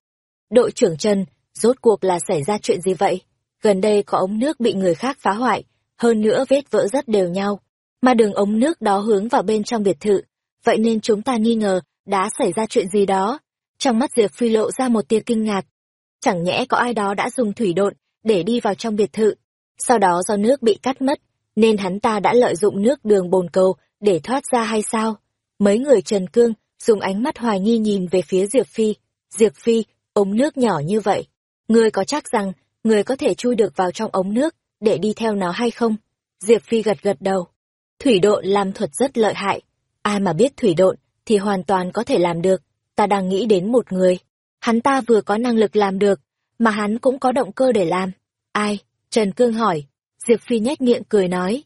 Đội trưởng Trần, rốt cuộc là xảy ra chuyện gì vậy? Gần đây có ống nước bị người khác phá hoại, hơn nữa vết vỡ rất đều nhau. Mà đường ống nước đó hướng vào bên trong biệt thự. Vậy nên chúng ta nghi ngờ, đã xảy ra chuyện gì đó. Trong mắt Diệp Phi lộ ra một tia kinh ngạc. Chẳng nhẽ có ai đó đã dùng thủy độn để đi vào trong biệt thự. Sau đó do nước bị cắt mất, nên hắn ta đã lợi dụng nước đường bồn cầu để thoát ra hay sao? Mấy người Trần Cương dùng ánh mắt hoài nghi nhìn về phía Diệp Phi. Diệp Phi, ống nước nhỏ như vậy. Ngươi có chắc rằng người có thể chui được vào trong ống nước để đi theo nó hay không? Diệp Phi gật gật đầu. Thủy độn làm thuật rất lợi hại. Ai mà biết thủy độn thì hoàn toàn có thể làm được. Ta đang nghĩ đến một người. Hắn ta vừa có năng lực làm được, mà hắn cũng có động cơ để làm. Ai? Trần Cương hỏi. Diệp Phi nhếch miệng cười nói.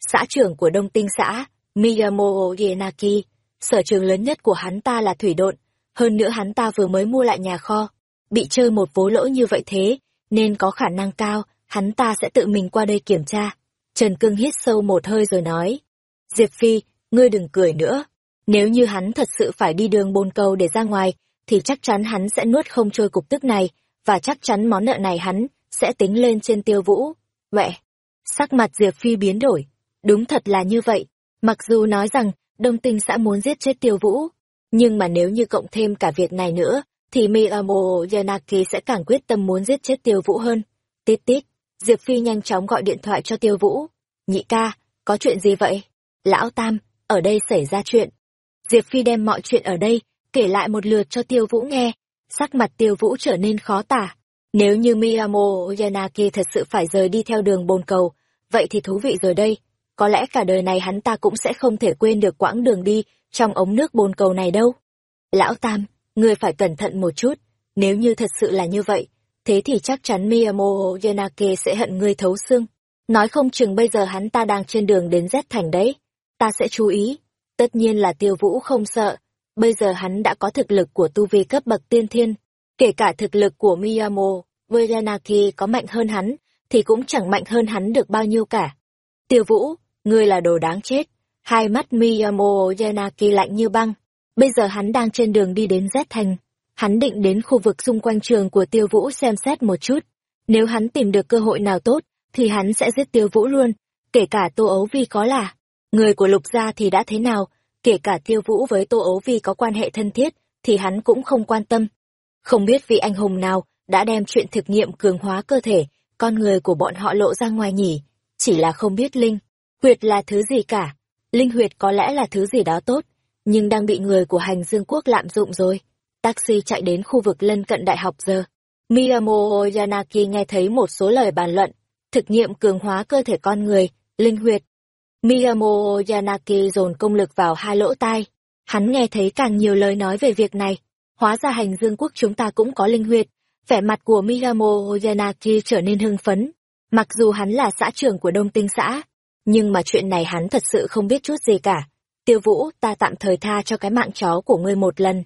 Xã trưởng của Đông Tinh xã, Miyamoto Yenaki, sở trường lớn nhất của hắn ta là thủy độn. Hơn nữa hắn ta vừa mới mua lại nhà kho. Bị chơi một vố lỗ như vậy thế, nên có khả năng cao, hắn ta sẽ tự mình qua đây kiểm tra. Trần Cương hít sâu một hơi rồi nói. Diệp Phi, ngươi đừng cười nữa. Nếu như hắn thật sự phải đi đường bồn cầu để ra ngoài, thì chắc chắn hắn sẽ nuốt không trôi cục tức này, và chắc chắn món nợ này hắn sẽ tính lên trên tiêu vũ. Vậy, sắc mặt Diệp Phi biến đổi. Đúng thật là như vậy. Mặc dù nói rằng Đông Tinh xã muốn giết chết tiêu vũ, nhưng mà nếu như cộng thêm cả việc này nữa, thì Miyamo Yanaki sẽ càng quyết tâm muốn giết chết tiêu vũ hơn. Tít tít, Diệp Phi nhanh chóng gọi điện thoại cho tiêu vũ. Nhị ca, có chuyện gì vậy? Lão Tam, ở đây xảy ra chuyện. Diệp Phi đem mọi chuyện ở đây, kể lại một lượt cho tiêu vũ nghe. Sắc mặt tiêu vũ trở nên khó tả. Nếu như Miyamo Yanaki thật sự phải rời đi theo đường bồn cầu, vậy thì thú vị rồi đây. Có lẽ cả đời này hắn ta cũng sẽ không thể quên được quãng đường đi trong ống nước bồn cầu này đâu. Lão Tam, ngươi phải cẩn thận một chút. Nếu như thật sự là như vậy, thế thì chắc chắn miyamoto Yanake sẽ hận ngươi thấu xương. Nói không chừng bây giờ hắn ta đang trên đường đến Z thành đấy. Ta sẽ chú ý. Tất nhiên là tiêu vũ không sợ. Bây giờ hắn đã có thực lực của tu vi cấp bậc tiên thiên. Kể cả thực lực của Miyamo, Yanake có mạnh hơn hắn, thì cũng chẳng mạnh hơn hắn được bao nhiêu cả. Tiêu vũ, ngươi là đồ đáng chết. Hai mắt Miyamo Yanaki lạnh như băng. Bây giờ hắn đang trên đường đi đến Z thành. Hắn định đến khu vực xung quanh trường của tiêu vũ xem xét một chút. Nếu hắn tìm được cơ hội nào tốt, thì hắn sẽ giết tiêu vũ luôn. Kể cả Tô Ấu Vi có là người của lục gia thì đã thế nào, kể cả tiêu vũ với Tô Ấu Vi có quan hệ thân thiết, thì hắn cũng không quan tâm. Không biết vị anh hùng nào đã đem chuyện thực nghiệm cường hóa cơ thể, con người của bọn họ lộ ra ngoài nhỉ, chỉ là không biết Linh. Huyệt là thứ gì cả. Linh huyệt có lẽ là thứ gì đó tốt, nhưng đang bị người của hành dương quốc lạm dụng rồi. Taxi chạy đến khu vực lân cận đại học giờ. Miyamo Oyanaki nghe thấy một số lời bàn luận, thực nghiệm cường hóa cơ thể con người, linh huyệt. Miyamo Oyanaki dồn công lực vào hai lỗ tai. Hắn nghe thấy càng nhiều lời nói về việc này. Hóa ra hành dương quốc chúng ta cũng có linh huyệt. Vẻ mặt của Miyamo Oyanaki trở nên hưng phấn. Mặc dù hắn là xã trưởng của Đông Tinh xã, nhưng mà chuyện này hắn thật sự không biết chút gì cả. Tiêu Vũ, ta tạm thời tha cho cái mạng chó của ngươi một lần.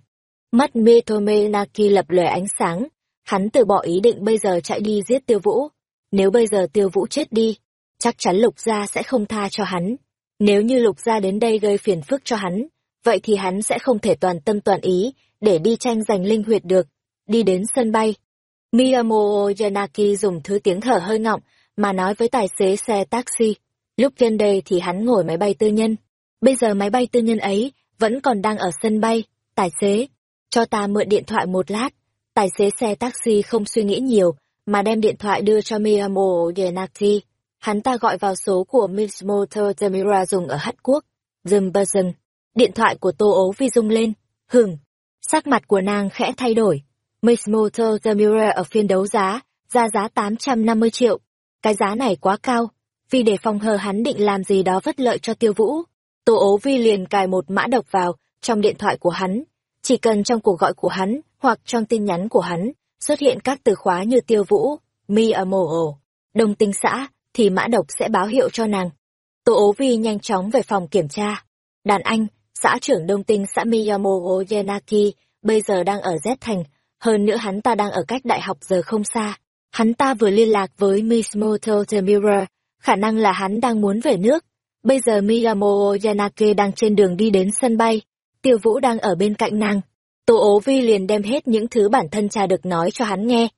Mắt Metomenaki lập lòe ánh sáng, hắn từ bỏ ý định bây giờ chạy đi giết Tiêu Vũ. Nếu bây giờ Tiêu Vũ chết đi, chắc chắn Lục Gia sẽ không tha cho hắn. Nếu như Lục Gia đến đây gây phiền phức cho hắn, vậy thì hắn sẽ không thể toàn tâm toàn ý để đi tranh giành linh huyệt được. Đi đến sân bay. Miyamo Yanaki dùng thứ tiếng thở hơi ngọng mà nói với tài xế xe taxi. Lúc viên đây thì hắn ngồi máy bay tư nhân. Bây giờ máy bay tư nhân ấy vẫn còn đang ở sân bay. Tài xế, cho ta mượn điện thoại một lát. Tài xế xe taxi không suy nghĩ nhiều, mà đem điện thoại đưa cho Miyamo Yenaki. Hắn ta gọi vào số của Miss Motor Demira dùng ở Hàn Quốc. Zumberson. Điện thoại của Tô ố vi rung lên. Hửng. Sắc mặt của nàng khẽ thay đổi. Miss Motor Demira ở phiên đấu giá, ra giá 850 triệu. Cái giá này quá cao. Vì để phòng hờ hắn định làm gì đó vất lợi cho tiêu vũ. Tô ố vi liền cài một mã độc vào trong điện thoại của hắn. Chỉ cần trong cuộc gọi của hắn hoặc trong tin nhắn của hắn xuất hiện các từ khóa như tiêu vũ, mi ở mồ ồ đông tinh xã, thì mã độc sẽ báo hiệu cho nàng. Tô ố vi nhanh chóng về phòng kiểm tra. Đàn anh, xã trưởng đông tinh xã Miyamoto Yanaki bây giờ đang ở Z thành, hơn nữa hắn ta đang ở cách đại học giờ không xa. Hắn ta vừa liên lạc với Miss Moto Mirror, khả năng là hắn đang muốn về nước. Bây giờ Miyamo Yanake đang trên đường đi đến sân bay, Tiêu Vũ đang ở bên cạnh nàng. Tô ố vi liền đem hết những thứ bản thân cha được nói cho hắn nghe.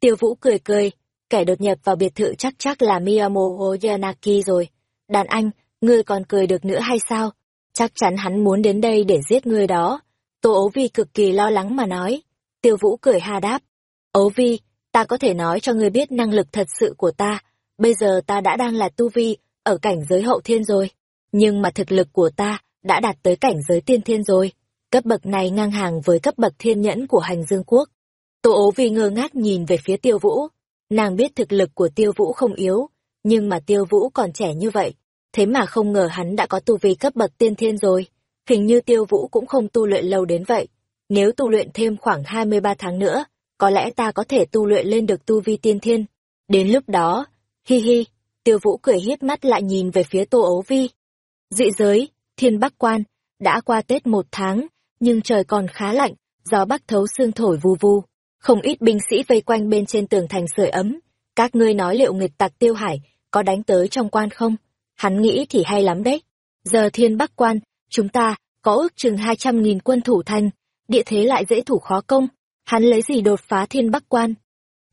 Tiêu Vũ cười cười, kẻ đột nhập vào biệt thự chắc chắc là Miyamo Yanaki rồi. Đàn anh, ngươi còn cười được nữa hay sao? Chắc chắn hắn muốn đến đây để giết ngươi đó. Tô ố vi cực kỳ lo lắng mà nói. Tiêu Vũ cười ha đáp. Ố vi, ta có thể nói cho ngươi biết năng lực thật sự của ta. Bây giờ ta đã đang là tu vi, ở cảnh giới hậu thiên rồi. Nhưng mà thực lực của ta đã đạt tới cảnh giới tiên thiên rồi. Cấp bậc này ngang hàng với cấp bậc thiên nhẫn của hành dương quốc. Tô ố vi ngơ ngác nhìn về phía tiêu vũ. Nàng biết thực lực của tiêu vũ không yếu, nhưng mà tiêu vũ còn trẻ như vậy. Thế mà không ngờ hắn đã có tu vi cấp bậc tiên thiên rồi. Hình như tiêu vũ cũng không tu luyện lâu đến vậy. Nếu tu luyện thêm khoảng 23 tháng nữa, có lẽ ta có thể tu luyện lên được tu vi tiên thiên. Đến lúc đó, hi hi, tiêu vũ cười hiếp mắt lại nhìn về phía tô ấu vi. Dị giới, thiên bắc quan, đã qua Tết một tháng, nhưng trời còn khá lạnh, gió bắc thấu xương thổi vù vù. Không ít binh sĩ vây quanh bên trên tường thành sưởi ấm. Các ngươi nói liệu nghịch tặc tiêu hải có đánh tới trong quan không? Hắn nghĩ thì hay lắm đấy. Giờ thiên bắc quan, chúng ta có ước chừng hai trăm nghìn quân thủ thành, địa thế lại dễ thủ khó công. Hắn lấy gì đột phá thiên bắc quan?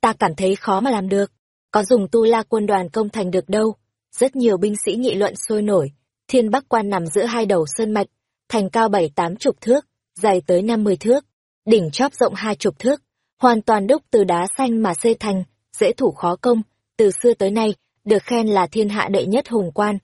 Ta cảm thấy khó mà làm được. Có dùng tu la quân đoàn công thành được đâu. Rất nhiều binh sĩ nghị luận sôi nổi. Thiên bắc quan nằm giữa hai đầu sơn mạch, thành cao bảy tám chục thước, dài tới năm mươi thước, đỉnh chóp rộng hai chục thước, hoàn toàn đúc từ đá xanh mà xây thành, dễ thủ khó công, từ xưa tới nay, được khen là thiên hạ đệ nhất hùng quan.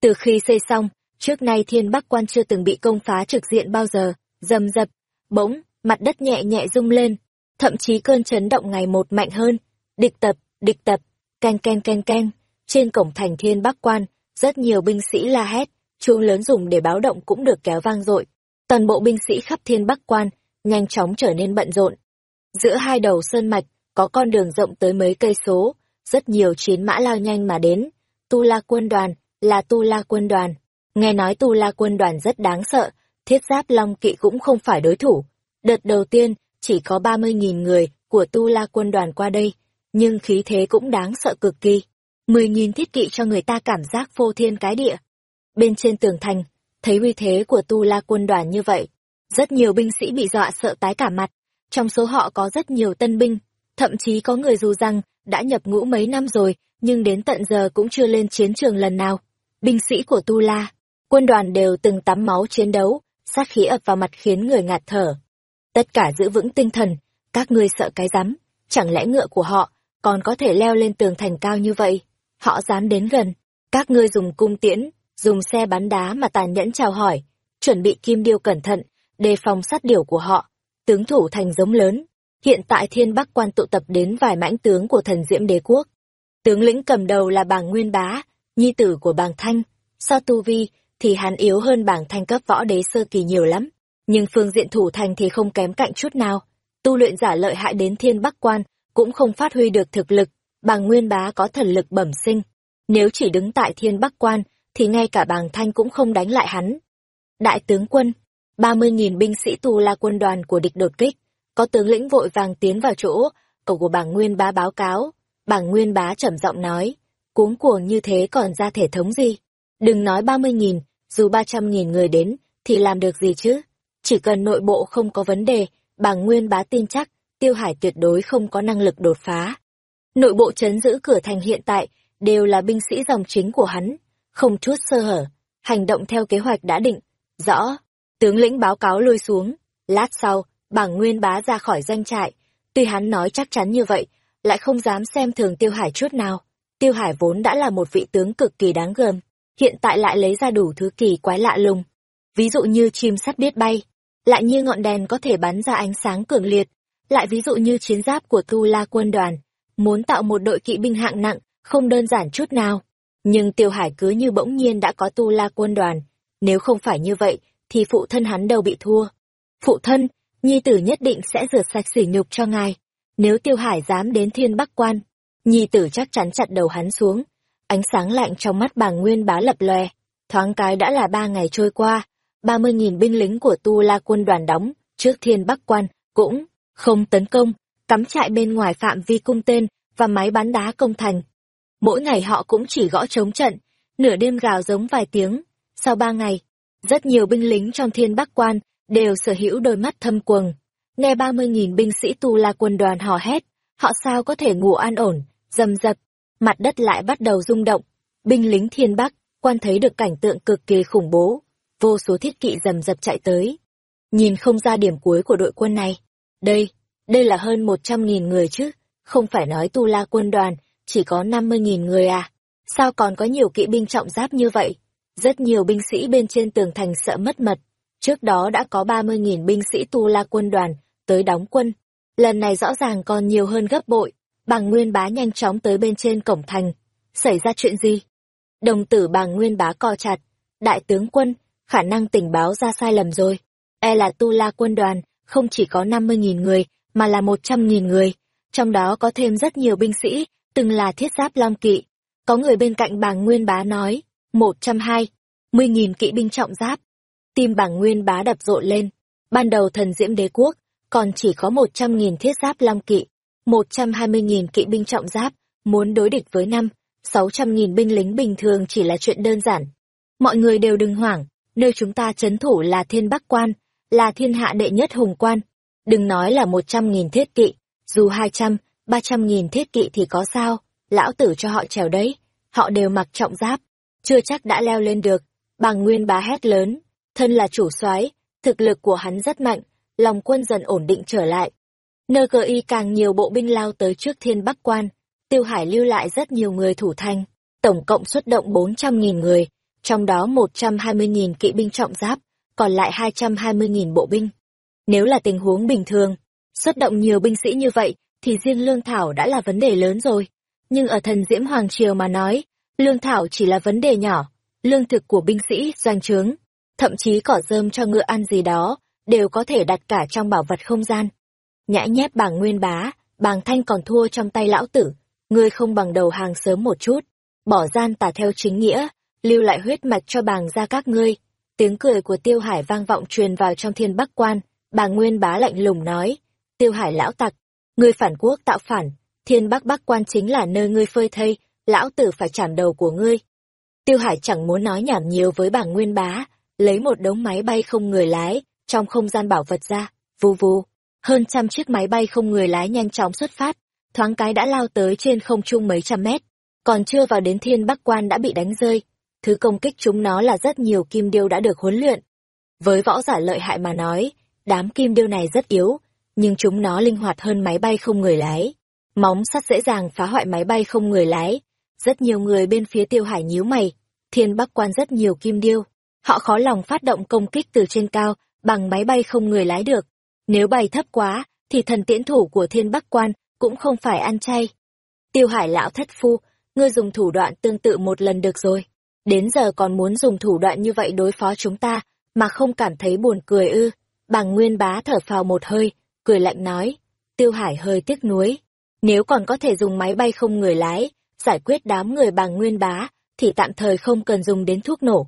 Từ khi xây xong, trước nay thiên bắc quan chưa từng bị công phá trực diện bao giờ, dầm dập, bỗng, mặt đất nhẹ nhẹ rung lên, thậm chí cơn chấn động ngày một mạnh hơn, địch tập, địch tập, canh canh canh canh, trên cổng thành thiên bắc quan, rất nhiều binh sĩ la hét, chuông lớn dùng để báo động cũng được kéo vang dội. Toàn bộ binh sĩ khắp thiên bắc quan, nhanh chóng trở nên bận rộn. Giữa hai đầu sơn mạch, có con đường rộng tới mấy cây số, rất nhiều chiến mã lao nhanh mà đến. Tu La quân đoàn, là Tu La quân đoàn. Nghe nói Tu La quân đoàn rất đáng sợ, thiết giáp long kỵ cũng không phải đối thủ. Đợt đầu tiên, chỉ có 30.000 người của Tu La quân đoàn qua đây, nhưng khí thế cũng đáng sợ cực kỳ. mười nghìn thiết kỵ cho người ta cảm giác phô thiên cái địa. Bên trên tường thành, thấy uy thế của Tu La quân đoàn như vậy, rất nhiều binh sĩ bị dọa sợ tái cả mặt, trong số họ có rất nhiều tân binh, thậm chí có người dù rằng đã nhập ngũ mấy năm rồi, nhưng đến tận giờ cũng chưa lên chiến trường lần nào. Binh sĩ của Tu La, quân đoàn đều từng tắm máu chiến đấu, sát khí ập vào mặt khiến người ngạt thở. Tất cả giữ vững tinh thần, các ngươi sợ cái rắm, chẳng lẽ ngựa của họ còn có thể leo lên tường thành cao như vậy? Họ dám đến gần, các ngươi dùng cung tiễn, dùng xe bắn đá mà tàn nhẫn chào hỏi, chuẩn bị kim điêu cẩn thận, đề phòng sát điểu của họ, tướng thủ thành giống lớn. Hiện tại thiên bắc quan tụ tập đến vài mãnh tướng của thần diễm đế quốc. Tướng lĩnh cầm đầu là bàng Nguyên Bá, nhi tử của bàng Thanh. So tu vi, thì hắn yếu hơn bàng Thanh cấp võ đế sơ kỳ nhiều lắm. Nhưng phương diện thủ thành thì không kém cạnh chút nào. Tu luyện giả lợi hại đến thiên bắc quan, cũng không phát huy được thực lực. Bàng Nguyên Bá có thần lực bẩm sinh. Nếu chỉ đứng tại thiên bắc quan, thì ngay cả bàng Thanh cũng không đánh lại hắn. Đại tướng quân, 30.000 binh sĩ tù la quân đoàn của địch đột kích, có tướng lĩnh vội vàng tiến vào chỗ, cầu của Bàng Nguyên Bá báo cáo. Bàng Nguyên Bá trầm giọng nói, cuống cuồng như thế còn ra thể thống gì? Đừng nói 30.000, dù 300.000 người đến, thì làm được gì chứ? Chỉ cần nội bộ không có vấn đề, Bàng Nguyên Bá tin chắc, Tiêu Hải tuyệt đối không có năng lực đột phá. Nội bộ chấn giữ cửa thành hiện tại, đều là binh sĩ dòng chính của hắn, không chút sơ hở, hành động theo kế hoạch đã định. Rõ, tướng lĩnh báo cáo lôi xuống, lát sau, bảng nguyên bá ra khỏi danh trại. Tuy hắn nói chắc chắn như vậy, lại không dám xem thường Tiêu Hải chút nào. Tiêu Hải vốn đã là một vị tướng cực kỳ đáng gờm, hiện tại lại lấy ra đủ thứ kỳ quái lạ lùng. Ví dụ như chim sắt biết bay, lại như ngọn đèn có thể bắn ra ánh sáng cường liệt, lại ví dụ như chiến giáp của Tu La quân đoàn, muốn tạo một đội kỵ binh hạng nặng, không đơn giản chút nào. Nhưng Tiêu Hải cứ như bỗng nhiên đã có Tu La quân đoàn, nếu không phải như vậy, thì phụ thân hắn đâu bị thua. Phụ thân, nhi tử nhất định sẽ rửa sạch sỉ nhục cho ngài. Nếu tiêu hải dám đến thiên bắc quan, nhi tử chắc chắn chặt đầu hắn xuống. Ánh sáng lạnh trong mắt bàng nguyên bá lập lòe. Thoáng cái đã là ba ngày trôi qua, ba mươi nghìn binh lính của Tu La quân đoàn đóng, trước thiên bắc quan, cũng không tấn công, cắm trại bên ngoài phạm vi cung tên và máy bắn đá công thành. Mỗi ngày họ cũng chỉ gõ trống trận, nửa đêm gào giống vài tiếng. Sau ba ngày, rất nhiều binh lính trong thiên bắc quan đều sở hữu đôi mắt thâm quầng. Nghe ba mươi nghìn binh sĩ tu la quân đoàn hò hét, họ sao có thể ngủ an ổn, dầm dập, mặt đất lại bắt đầu rung động. Binh lính thiên bắc, quan thấy được cảnh tượng cực kỳ khủng bố, vô số thiết kỵ dầm dập chạy tới. Nhìn không ra điểm cuối của đội quân này. Đây, đây là hơn một trăm nghìn người chứ, không phải nói tu la quân đoàn, chỉ có năm mươi nghìn người à. Sao còn có nhiều kỵ binh trọng giáp như vậy? Rất nhiều binh sĩ bên trên tường thành sợ mất mật. Trước đó đã có ba mươi nghìn binh sĩ tu la quân đoàn tới đóng quân. Lần này rõ ràng còn nhiều hơn gấp bội. Bàng Nguyên Bá nhanh chóng tới bên trên cổng thành. Xảy ra chuyện gì? Đồng tử bàng Nguyên Bá co chặt. Đại tướng quân, khả năng tình báo ra sai lầm rồi. E là tu la quân đoàn, không chỉ có năm mươi nghìn người, mà là một trăm nghìn người. Trong đó có thêm rất nhiều binh sĩ, từng là thiết giáp long kỵ. Có người bên cạnh bàng Nguyên Bá nói, một trăm hai, mươi nghìn kỵ binh trọng giáp. Tim bàng Nguyên Bá đập rộn lên. Ban đầu thần diễm đế quốc, còn chỉ có một trăm nghìn thiết giáp long kỵ, một trăm hai mươi nghìn kỵ binh trọng giáp, muốn đối địch với năm, sáu trăm nghìn binh lính bình thường chỉ là chuyện đơn giản. Mọi người đều đừng hoảng, nơi chúng ta chấn thủ là thiên bắc quan, là thiên hạ đệ nhất hùng quan. Đừng nói là một trăm nghìn thiết kỵ, dù hai trăm, ba trăm nghìn thiết kỵ thì có sao, lão tử cho họ trèo đấy, họ đều mặc trọng giáp, chưa chắc đã leo lên được. Bàng Nguyên bá hét lớn, thân là chủ soái, thực lực của hắn rất mạnh, lòng quân dần ổn định trở lại. Nơ cờ y càng nhiều bộ binh lao tới trước thiên bắc quan, tiêu hải lưu lại rất nhiều người thủ thành, tổng cộng xuất động bốn trăm nghìn người, trong đó một trăm hai mươi nghìn kỵ binh trọng giáp, còn lại hai trăm hai mươi nghìn bộ binh. Nếu là tình huống bình thường, xuất động nhiều binh sĩ như vậy, thì riêng lương thảo đã là vấn đề lớn rồi. Nhưng ở thần diễm Hoàng Triều mà nói, lương thảo chỉ là vấn đề nhỏ, lương thực của binh sĩ, doanh trướng, thậm chí cỏ rơm cho ngựa ăn gì đó, đều có thể đặt cả trong bảo vật không gian. Nhã nhép bảng nguyên bá, bàng thanh còn thua trong tay lão tử, ngươi không bằng đầu hàng sớm một chút, bỏ gian tà theo chính nghĩa, lưu lại huyết mạch cho bàng ra các ngươi. Tiếng cười của Tiêu Hải vang vọng truyền vào trong thiên bắc quan, bà nguyên bá lạnh lùng nói, Tiêu Hải lão tặc, ngươi phản quốc tạo phản, thiên bắc bắc quan chính là nơi ngươi phơi thây, lão tử phải chảm đầu của ngươi. Tiêu Hải chẳng muốn nói nhảm nhiều với bà nguyên bá, lấy một đống máy bay không người lái, trong không gian bảo vật ra, vù vù, hơn trăm chiếc máy bay không người lái nhanh chóng xuất phát, thoáng cái đã lao tới trên không trung mấy trăm mét, còn chưa vào đến thiên bắc quan đã bị đánh rơi. Thứ công kích chúng nó là rất nhiều kim điêu đã được huấn luyện. Với võ giả lợi hại mà nói, đám kim điêu này rất yếu, nhưng chúng nó linh hoạt hơn máy bay không người lái. Móng sắt dễ dàng phá hoại máy bay không người lái. Rất nhiều người bên phía tiêu hải nhíu mày, thiên bắc quan rất nhiều kim điêu. Họ khó lòng phát động công kích từ trên cao bằng máy bay không người lái được. Nếu bay thấp quá, thì thần tiễn thủ của thiên bắc quan cũng không phải ăn chay. Tiêu hải lão thất phu, ngươi dùng thủ đoạn tương tự một lần được rồi. Đến giờ còn muốn dùng thủ đoạn như vậy đối phó chúng ta, mà không cảm thấy buồn cười ư. Bàng Nguyên bá thở phào một hơi, cười lạnh nói. Tiêu hải hơi tiếc nuối. Nếu còn có thể dùng máy bay không người lái, giải quyết đám người bàng Nguyên bá, thì tạm thời không cần dùng đến thuốc nổ.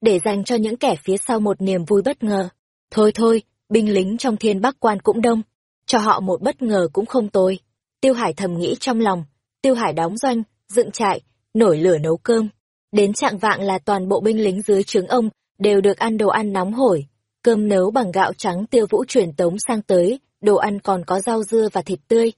Để dành cho những kẻ phía sau một niềm vui bất ngờ. Thôi thôi, binh lính trong thiên bắc quan cũng đông, cho họ một bất ngờ cũng không tồi. Tiêu Hải thầm nghĩ trong lòng, Tiêu Hải đóng doanh, dựng trại, nổi lửa nấu cơm. Đến trạng vạng là toàn bộ binh lính dưới trướng ông đều được ăn đồ ăn nóng hổi. Cơm nấu bằng gạo trắng tiêu vũ truyền tống sang tới, đồ ăn còn có rau dưa và thịt tươi.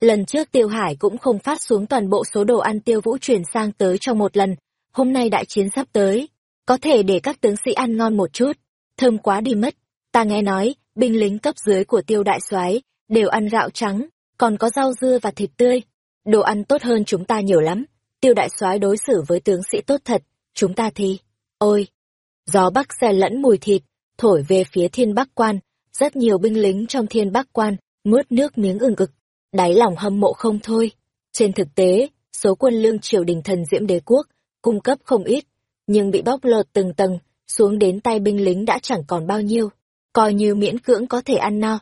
Lần trước Tiêu Hải cũng không phát xuống toàn bộ số đồ ăn tiêu vũ truyền sang tới trong một lần. Hôm nay đại chiến sắp tới, có thể để các tướng sĩ ăn ngon một chút. Thơm quá đi mất. Ta nghe nói, binh lính cấp dưới của tiêu đại soái đều ăn gạo trắng, còn có rau dưa và thịt tươi. Đồ ăn tốt hơn chúng ta nhiều lắm. Tiêu đại soái đối xử với tướng sĩ tốt thật, chúng ta thì... Ôi! Gió bắc xe lẫn mùi thịt, thổi về phía thiên bắc quan. Rất nhiều binh lính trong thiên bắc quan, nuốt nước miếng ừng ực. Đáy lòng hâm mộ không thôi. Trên thực tế, số quân lương triều đình thần diễm đế quốc, cung cấp không ít, nhưng bị bóc lột từng tầng, xuống đến tay binh lính đã chẳng còn bao nhiêu coi như miễn cưỡng có thể ăn no.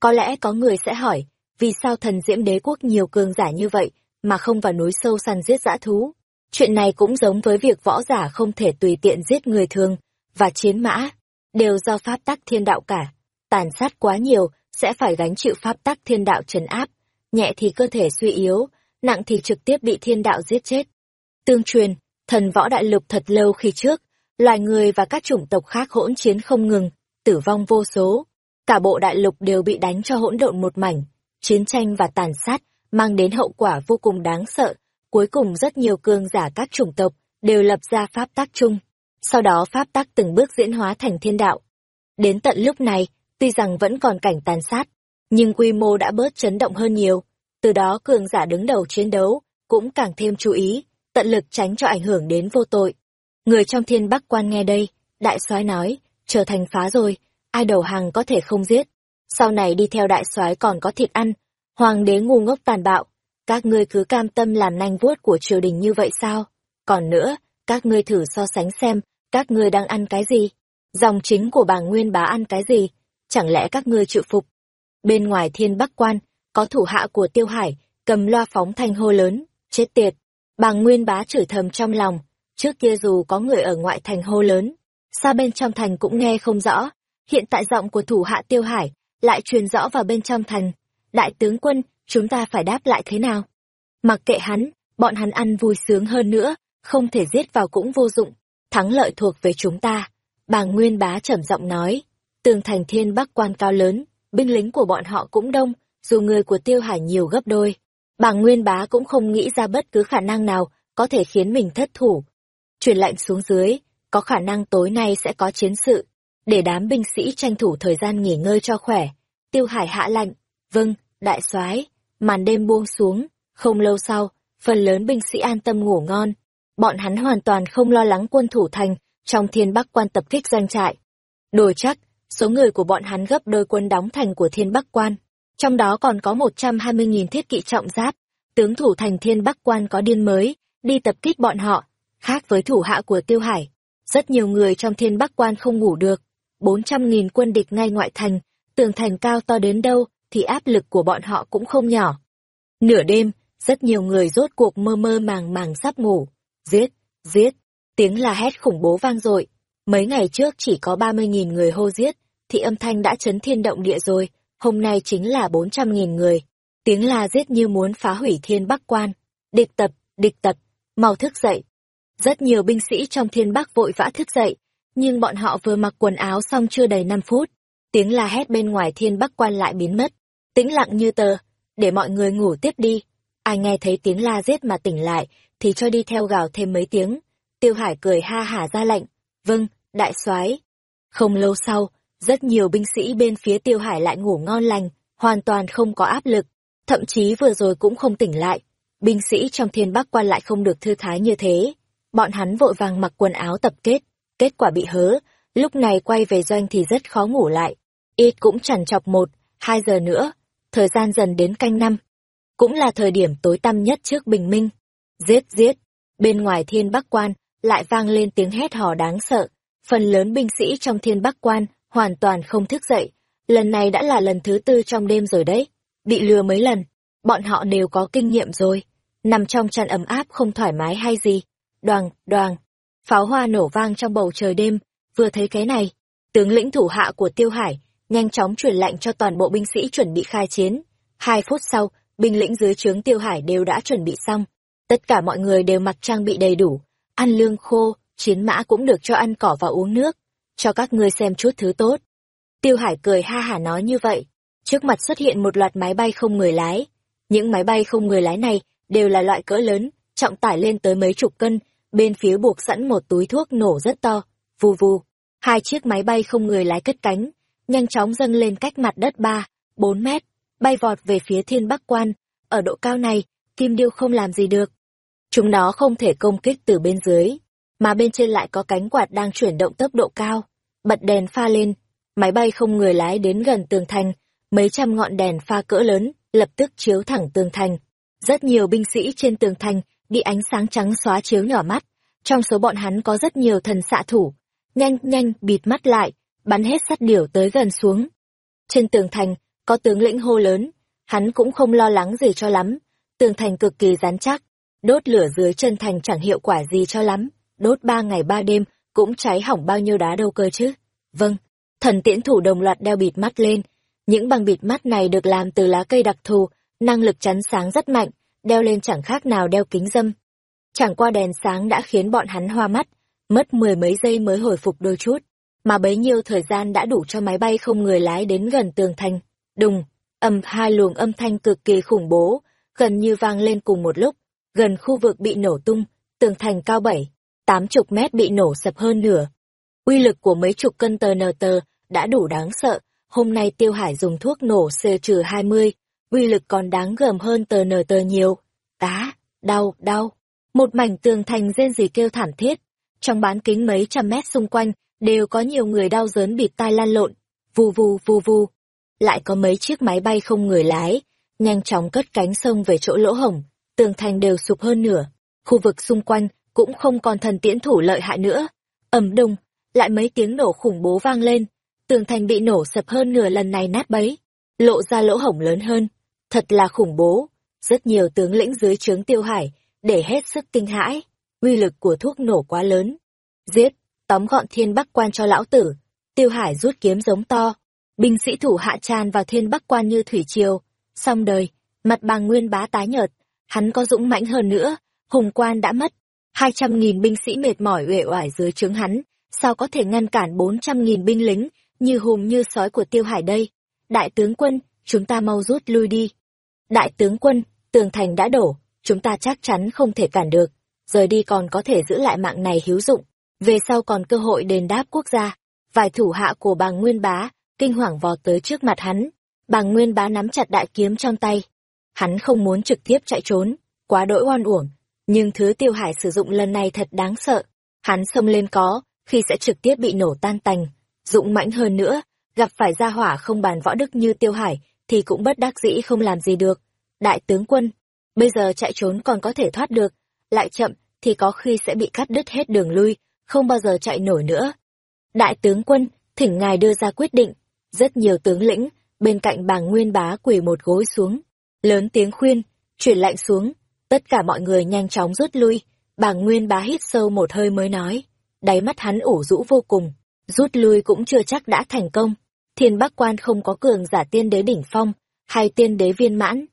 Có lẽ có người sẽ hỏi, vì sao thần diễm đế quốc nhiều cường giả như vậy, mà không vào núi sâu săn giết dã thú? Chuyện này cũng giống với việc võ giả không thể tùy tiện giết người thường, và chiến mã, đều do pháp tắc thiên đạo cả. tàn sát quá nhiều, sẽ phải gánh chịu pháp tắc thiên đạo trấn áp, nhẹ thì cơ thể suy yếu, nặng thì trực tiếp bị thiên đạo giết chết. Tương truyền, thần võ đại lục thật lâu khi trước, loài người và các chủng tộc khác hỗn chiến không ngừng, tử vong vô số. Cả bộ đại lục đều bị đánh cho hỗn độn một mảnh, chiến tranh và tàn sát mang đến hậu quả vô cùng đáng sợ. Cuối cùng rất nhiều cường giả các chủng tộc đều lập ra pháp tắc chung. Sau đó pháp tắc từng bước diễn hóa thành thiên đạo. Đến tận lúc này, tuy rằng vẫn còn cảnh tàn sát, nhưng quy mô đã bớt chấn động hơn nhiều. Từ đó cường giả đứng đầu chiến đấu cũng càng thêm chú ý, tận lực tránh cho ảnh hưởng đến vô tội. Người trong thiên bắc quan nghe đây, đại soái nói, trở thành phá rồi, ai đầu hàng có thể không giết. Sau này đi theo đại soái còn có thịt ăn, hoàng đế ngu ngốc tàn bạo, các ngươi cứ cam tâm làm nanh vuốt của triều đình như vậy sao? Còn nữa, các ngươi thử so sánh xem, các ngươi đang ăn cái gì? Dòng chính của bà Nguyên bá ăn cái gì? Chẳng lẽ các ngươi chịu phục? Bên ngoài thiên bắc quan, có thủ hạ của tiêu hải, cầm loa phóng thanh hô lớn, chết tiệt. Bà Nguyên bá chửi thầm trong lòng, trước kia dù có người ở ngoại thành hô lớn, xa bên trong thành cũng nghe không rõ. Hiện tại giọng của thủ hạ tiêu hải, lại truyền rõ vào bên trong thành. Đại tướng quân, chúng ta phải đáp lại thế nào? Mặc kệ hắn, bọn hắn ăn vui sướng hơn nữa, không thể giết vào cũng vô dụng, thắng lợi thuộc về chúng ta. Bà Nguyên bá trầm giọng nói, tường thành thiên bắc quan cao lớn, binh lính của bọn họ cũng đông, dù người của tiêu hải nhiều gấp đôi. Bà Nguyên bá cũng không nghĩ ra bất cứ khả năng nào có thể khiến mình thất thủ. Truyền lệnh xuống dưới, có khả năng tối nay sẽ có chiến sự, để đám binh sĩ tranh thủ thời gian nghỉ ngơi cho khỏe. Tiêu hải hạ lệnh, vâng, đại soái màn đêm buông xuống, không lâu sau, phần lớn binh sĩ an tâm ngủ ngon. Bọn hắn hoàn toàn không lo lắng quân thủ thành trong thiên bắc quan tập kích doanh trại. Đổi chắc, số người của bọn hắn gấp đôi quân đóng thành của thiên bắc quan. Trong đó còn có 120.000 thiết kỵ trọng giáp. Tướng thủ thành thiên bắc quan có điên mới, đi tập kích bọn họ, khác với thủ hạ của tiêu hải. Rất nhiều người trong thiên bắc quan không ngủ được. 400.000 quân địch ngay ngoại thành, tường thành cao to đến đâu thì áp lực của bọn họ cũng không nhỏ. Nửa đêm, rất nhiều người rốt cuộc mơ mơ màng màng sắp ngủ. Giết, giết, tiếng la hét khủng bố vang dội. Mấy ngày trước chỉ có 30.000 người hô giết, thì âm thanh đã chấn thiên động địa rồi, hôm nay chính là 400.000 người. Tiếng la giết như muốn phá hủy thiên bắc quan. Địch tập, địch tập, mau thức dậy. Rất nhiều binh sĩ trong thiên bắc vội vã thức dậy, nhưng bọn họ vừa mặc quần áo xong chưa đầy 5 phút. Tiếng la hét bên ngoài thiên bắc quan lại biến mất. Tĩnh lặng như tờ, để mọi người ngủ tiếp đi. Ai nghe thấy tiếng la giết mà tỉnh lại, thì cho đi theo gào thêm mấy tiếng. Tiêu Hải cười ha hả ra lệnh. Vâng, đại soái. Không lâu sau, rất nhiều binh sĩ bên phía Tiêu Hải lại ngủ ngon lành, hoàn toàn không có áp lực. Thậm chí vừa rồi cũng không tỉnh lại. Binh sĩ trong thiên bắc quan lại không được thư thái như thế. Bọn hắn vội vàng mặc quần áo tập kết. Kết quả bị hớ, lúc này quay về doanh thì rất khó ngủ lại. Ít cũng chẳng chọc một, hai giờ nữa, thời gian dần đến canh năm. Cũng là thời điểm tối tăm nhất trước bình minh. Giết giết, bên ngoài thiên bắc quan, lại vang lên tiếng hét hò đáng sợ. Phần lớn binh sĩ trong thiên bắc quan hoàn toàn không thức dậy. Lần này đã là lần thứ tư trong đêm rồi đấy. Bị lừa mấy lần, bọn họ đều có kinh nghiệm rồi. Nằm trong chăn ấm áp không thoải mái hay gì. Đoàng, đoàng. Pháo hoa nổ vang trong bầu trời đêm. Vừa thấy cái này, tướng lĩnh thủ hạ của Tiêu Hải nhanh chóng truyền lệnh cho toàn bộ binh sĩ chuẩn bị khai chiến. Hai phút sau, binh lĩnh dưới trướng Tiêu Hải đều đã chuẩn bị xong. Tất cả mọi người đều mặc trang bị đầy đủ, ăn lương khô, chiến mã cũng được cho ăn cỏ và uống nước, cho các ngươi xem chút thứ tốt. Tiêu Hải cười ha hả nói như vậy. Trước mặt xuất hiện một loạt máy bay không người lái. Những máy bay không người lái này đều là loại cỡ lớn, trọng tải lên tới mấy chục cân, bên phía buộc sẵn một túi thuốc nổ rất to, vù vù. Hai chiếc máy bay không người lái cất cánh, nhanh chóng dâng lên cách mặt đất ba, bốn mét, bay vọt về phía thiên bắc quan. Ở độ cao này, kim điêu không làm gì được. Chúng nó không thể công kích từ bên dưới, mà bên trên lại có cánh quạt đang chuyển động tốc độ cao. Bật đèn pha lên, máy bay không người lái đến gần tường thành, mấy trăm ngọn đèn pha cỡ lớn, lập tức chiếu thẳng tường thành. Rất nhiều binh sĩ trên tường thành bị ánh sáng trắng xóa chiếu nhỏ mắt, trong số bọn hắn có rất nhiều thần xạ thủ. Nhanh nhanh bịt mắt lại, bắn hết sắt điểu tới gần xuống. Trên tường thành, có tướng lĩnh hô lớn, hắn cũng không lo lắng gì cho lắm, tường thành cực kỳ rắn chắc, đốt lửa dưới chân thành chẳng hiệu quả gì cho lắm, đốt ba ngày ba đêm, cũng cháy hỏng bao nhiêu đá đâu cơ chứ. Vâng, Thần tiễn thủ đồng loạt đeo bịt mắt lên. Những bằng bịt mắt này được làm từ lá cây đặc thù, năng lực chắn sáng rất mạnh, đeo lên chẳng khác nào đeo kính dâm. Chẳng qua đèn sáng đã khiến bọn hắn hoa mắt, mất mười mấy giây mới hồi phục đôi chút, mà bấy nhiêu thời gian đã đủ cho máy bay không người lái đến gần tường thành. Đùng, ầm hai luồng âm thanh cực kỳ khủng bố, gần như vang lên cùng một lúc, gần khu vực bị nổ tung, tường thành cao bảy, tám chục mét bị nổ sập hơn nửa. Uy lực của mấy chục cân tờ nờ tờ đã đủ đáng sợ, hôm nay Tiêu Hải dùng thuốc nổ C-20, uy lực còn đáng gờm hơn tờ nờ tờ nhiều. Tá, đau, đau. Một mảnh tường thành rên rỉ kêu thảm thiết. Trong bán kính mấy trăm mét xung quanh, đều có nhiều người đau đớn bịt tai lan lộn. Vù vù vù vù. Lại có mấy chiếc máy bay không người lái, nhanh chóng cất cánh sông về chỗ lỗ hổng. Tường thành đều sụp hơn nửa. Khu vực xung quanh cũng không còn thần tiễn thủ lợi hại nữa. ầm đông, lại mấy tiếng nổ khủng bố vang lên. Tường thành bị nổ sập hơn nửa lần này nát bấy. Lộ ra lỗ hổng lớn hơn. Thật là khủng bố. Rất nhiều tướng lĩnh dưới trướng tiêu hải để hết sức kinh hãi, uy lực của thuốc nổ quá lớn. Giết, tóm gọn thiên bắc quan cho lão tử, tiêu hải rút kiếm giống to, binh sĩ thủ hạ tràn vào thiên bắc quan như thủy triều, xong đời, mặt bằng nguyên bá tái nhợt, hắn có dũng mãnh hơn nữa, hùng quan đã mất, hai trăm nghìn binh sĩ mệt mỏi uể oải dưới trướng hắn, sao có thể ngăn cản bốn trăm nghìn binh lính, như hùng như sói của tiêu hải đây. Đại tướng quân, chúng ta mau rút lui đi. Đại tướng quân, tường thành đã đổ, chúng ta chắc chắn không thể cản được, rời đi còn có thể giữ lại mạng này hữu dụng, về sau còn cơ hội đền đáp quốc gia. Vài thủ hạ của bàng Nguyên Bá, kinh hoàng vò tới trước mặt hắn, bàng Nguyên Bá nắm chặt đại kiếm trong tay. Hắn không muốn trực tiếp chạy trốn, quá đỗi oan uổng, nhưng thứ tiêu hải sử dụng lần này thật đáng sợ. Hắn xông lên có, khi sẽ trực tiếp bị nổ tan tành, dũng mãnh hơn nữa, gặp phải gia hỏa không bàn võ đức như tiêu hải, thì cũng bất đắc dĩ không làm gì được. Đại tướng quân, Bây giờ chạy trốn còn có thể thoát được, lại chậm thì có khi sẽ bị cắt đứt hết đường lui, không bao giờ chạy nổi nữa. Đại tướng quân, thỉnh ngài đưa ra quyết định. Rất nhiều tướng lĩnh, bên cạnh bàng nguyên bá quỳ một gối xuống. Lớn tiếng khuyên, chuyển lạnh xuống. Tất cả mọi người nhanh chóng rút lui. Bàng nguyên bá hít sâu một hơi mới nói. Đáy mắt hắn ủ rũ vô cùng. Rút lui cũng chưa chắc đã thành công. Thiên Bắc Quan không có cường giả tiên đế đỉnh phong, hay tiên đế viên mãn.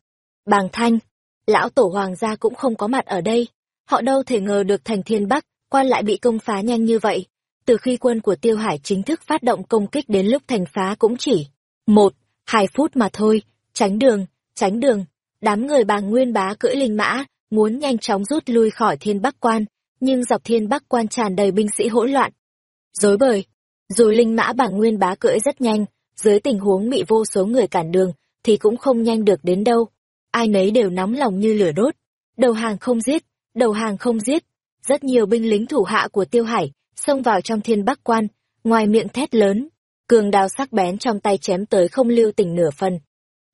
Bàng Thanh, lão tổ hoàng gia cũng không có mặt ở đây. Họ đâu thể ngờ được thành thiên bắc, quan lại bị công phá nhanh như vậy. Từ khi quân của Tiêu Hải chính thức phát động công kích đến lúc thành phá cũng chỉ một, hai phút mà thôi, tránh đường, tránh đường. Đám người bàng nguyên bá cưỡi linh mã, muốn nhanh chóng rút lui khỏi thiên bắc quan, nhưng dọc thiên bắc quan tràn đầy binh sĩ hỗn loạn. Dối bời, dù linh mã bàng nguyên bá cưỡi rất nhanh, dưới tình huống bị vô số người cản đường, thì cũng không nhanh được đến đâu ai nấy đều nóng lòng như lửa đốt. Đầu hàng không giết, đầu hàng không giết. Rất nhiều binh lính thủ hạ của Tiêu Hải xông vào trong thiên bắc quan, ngoài miệng thét lớn, cường đao sắc bén trong tay chém tới không lưu tình nửa phần.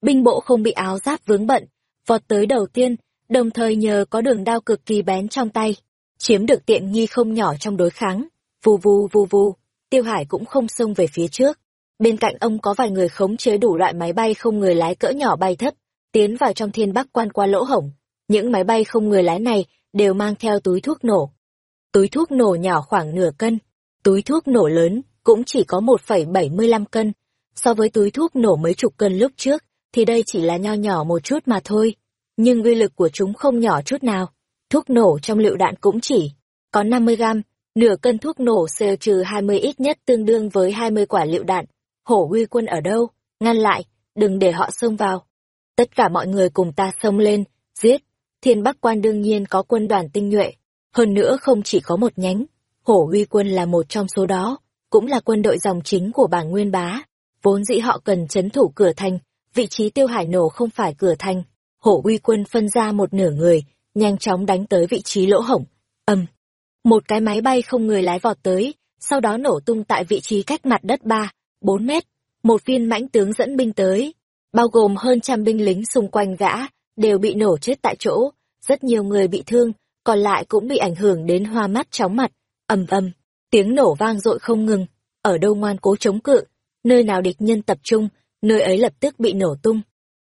Binh bộ không bị áo giáp vướng bận, vọt tới đầu tiên, đồng thời nhờ có đường đao cực kỳ bén trong tay, chiếm được tiện nghi không nhỏ trong đối kháng. Vù vù vù vù, Tiêu Hải cũng không xông về phía trước. Bên cạnh ông có vài người khống chế đủ loại máy bay không người lái cỡ nhỏ bay thấp, tiến vào trong thiên bắc quan qua lỗ hổng. Những máy bay không người lái này đều mang theo túi thuốc nổ. Túi thuốc nổ nhỏ khoảng nửa cân, túi thuốc nổ lớn cũng chỉ có 1,75 cân. So với túi thuốc nổ mấy chục cân lúc trước, thì đây chỉ là nho nhỏ một chút mà thôi. Nhưng uy lực của chúng không nhỏ chút nào. Thuốc nổ trong lựu đạn cũng chỉ có 50 gram, nửa cân thuốc nổ CO-20 ít nhất tương đương với 20 quả lựu đạn. Hổ uy quân ở đâu? Ngăn lại, đừng để họ xông vào. Tất cả mọi người cùng ta xông lên, giết. Thiên Bắc Quan đương nhiên có quân đoàn tinh nhuệ. Hơn nữa không chỉ có một nhánh. Hổ uy quân là một trong số đó, cũng là quân đội dòng chính của bảng Nguyên Bá. Vốn dĩ họ cần chấn thủ cửa thành, vị trí tiêu hải nổ không phải cửa thành. Hổ uy quân phân ra một nửa người, nhanh chóng đánh tới vị trí lỗ hổng. ầm Một cái máy bay không người lái vọt tới, sau đó nổ tung tại vị trí cách mặt đất ba, bốn mét. Một viên mãnh tướng dẫn binh tới, bao gồm hơn trăm binh lính xung quanh gã, đều bị nổ chết tại chỗ, rất nhiều người bị thương, còn lại cũng bị ảnh hưởng đến hoa mắt chóng mặt, ầm ầm, tiếng nổ vang dội không ngừng, ở đâu ngoan cố chống cự, nơi nào địch nhân tập trung, nơi ấy lập tức bị nổ tung.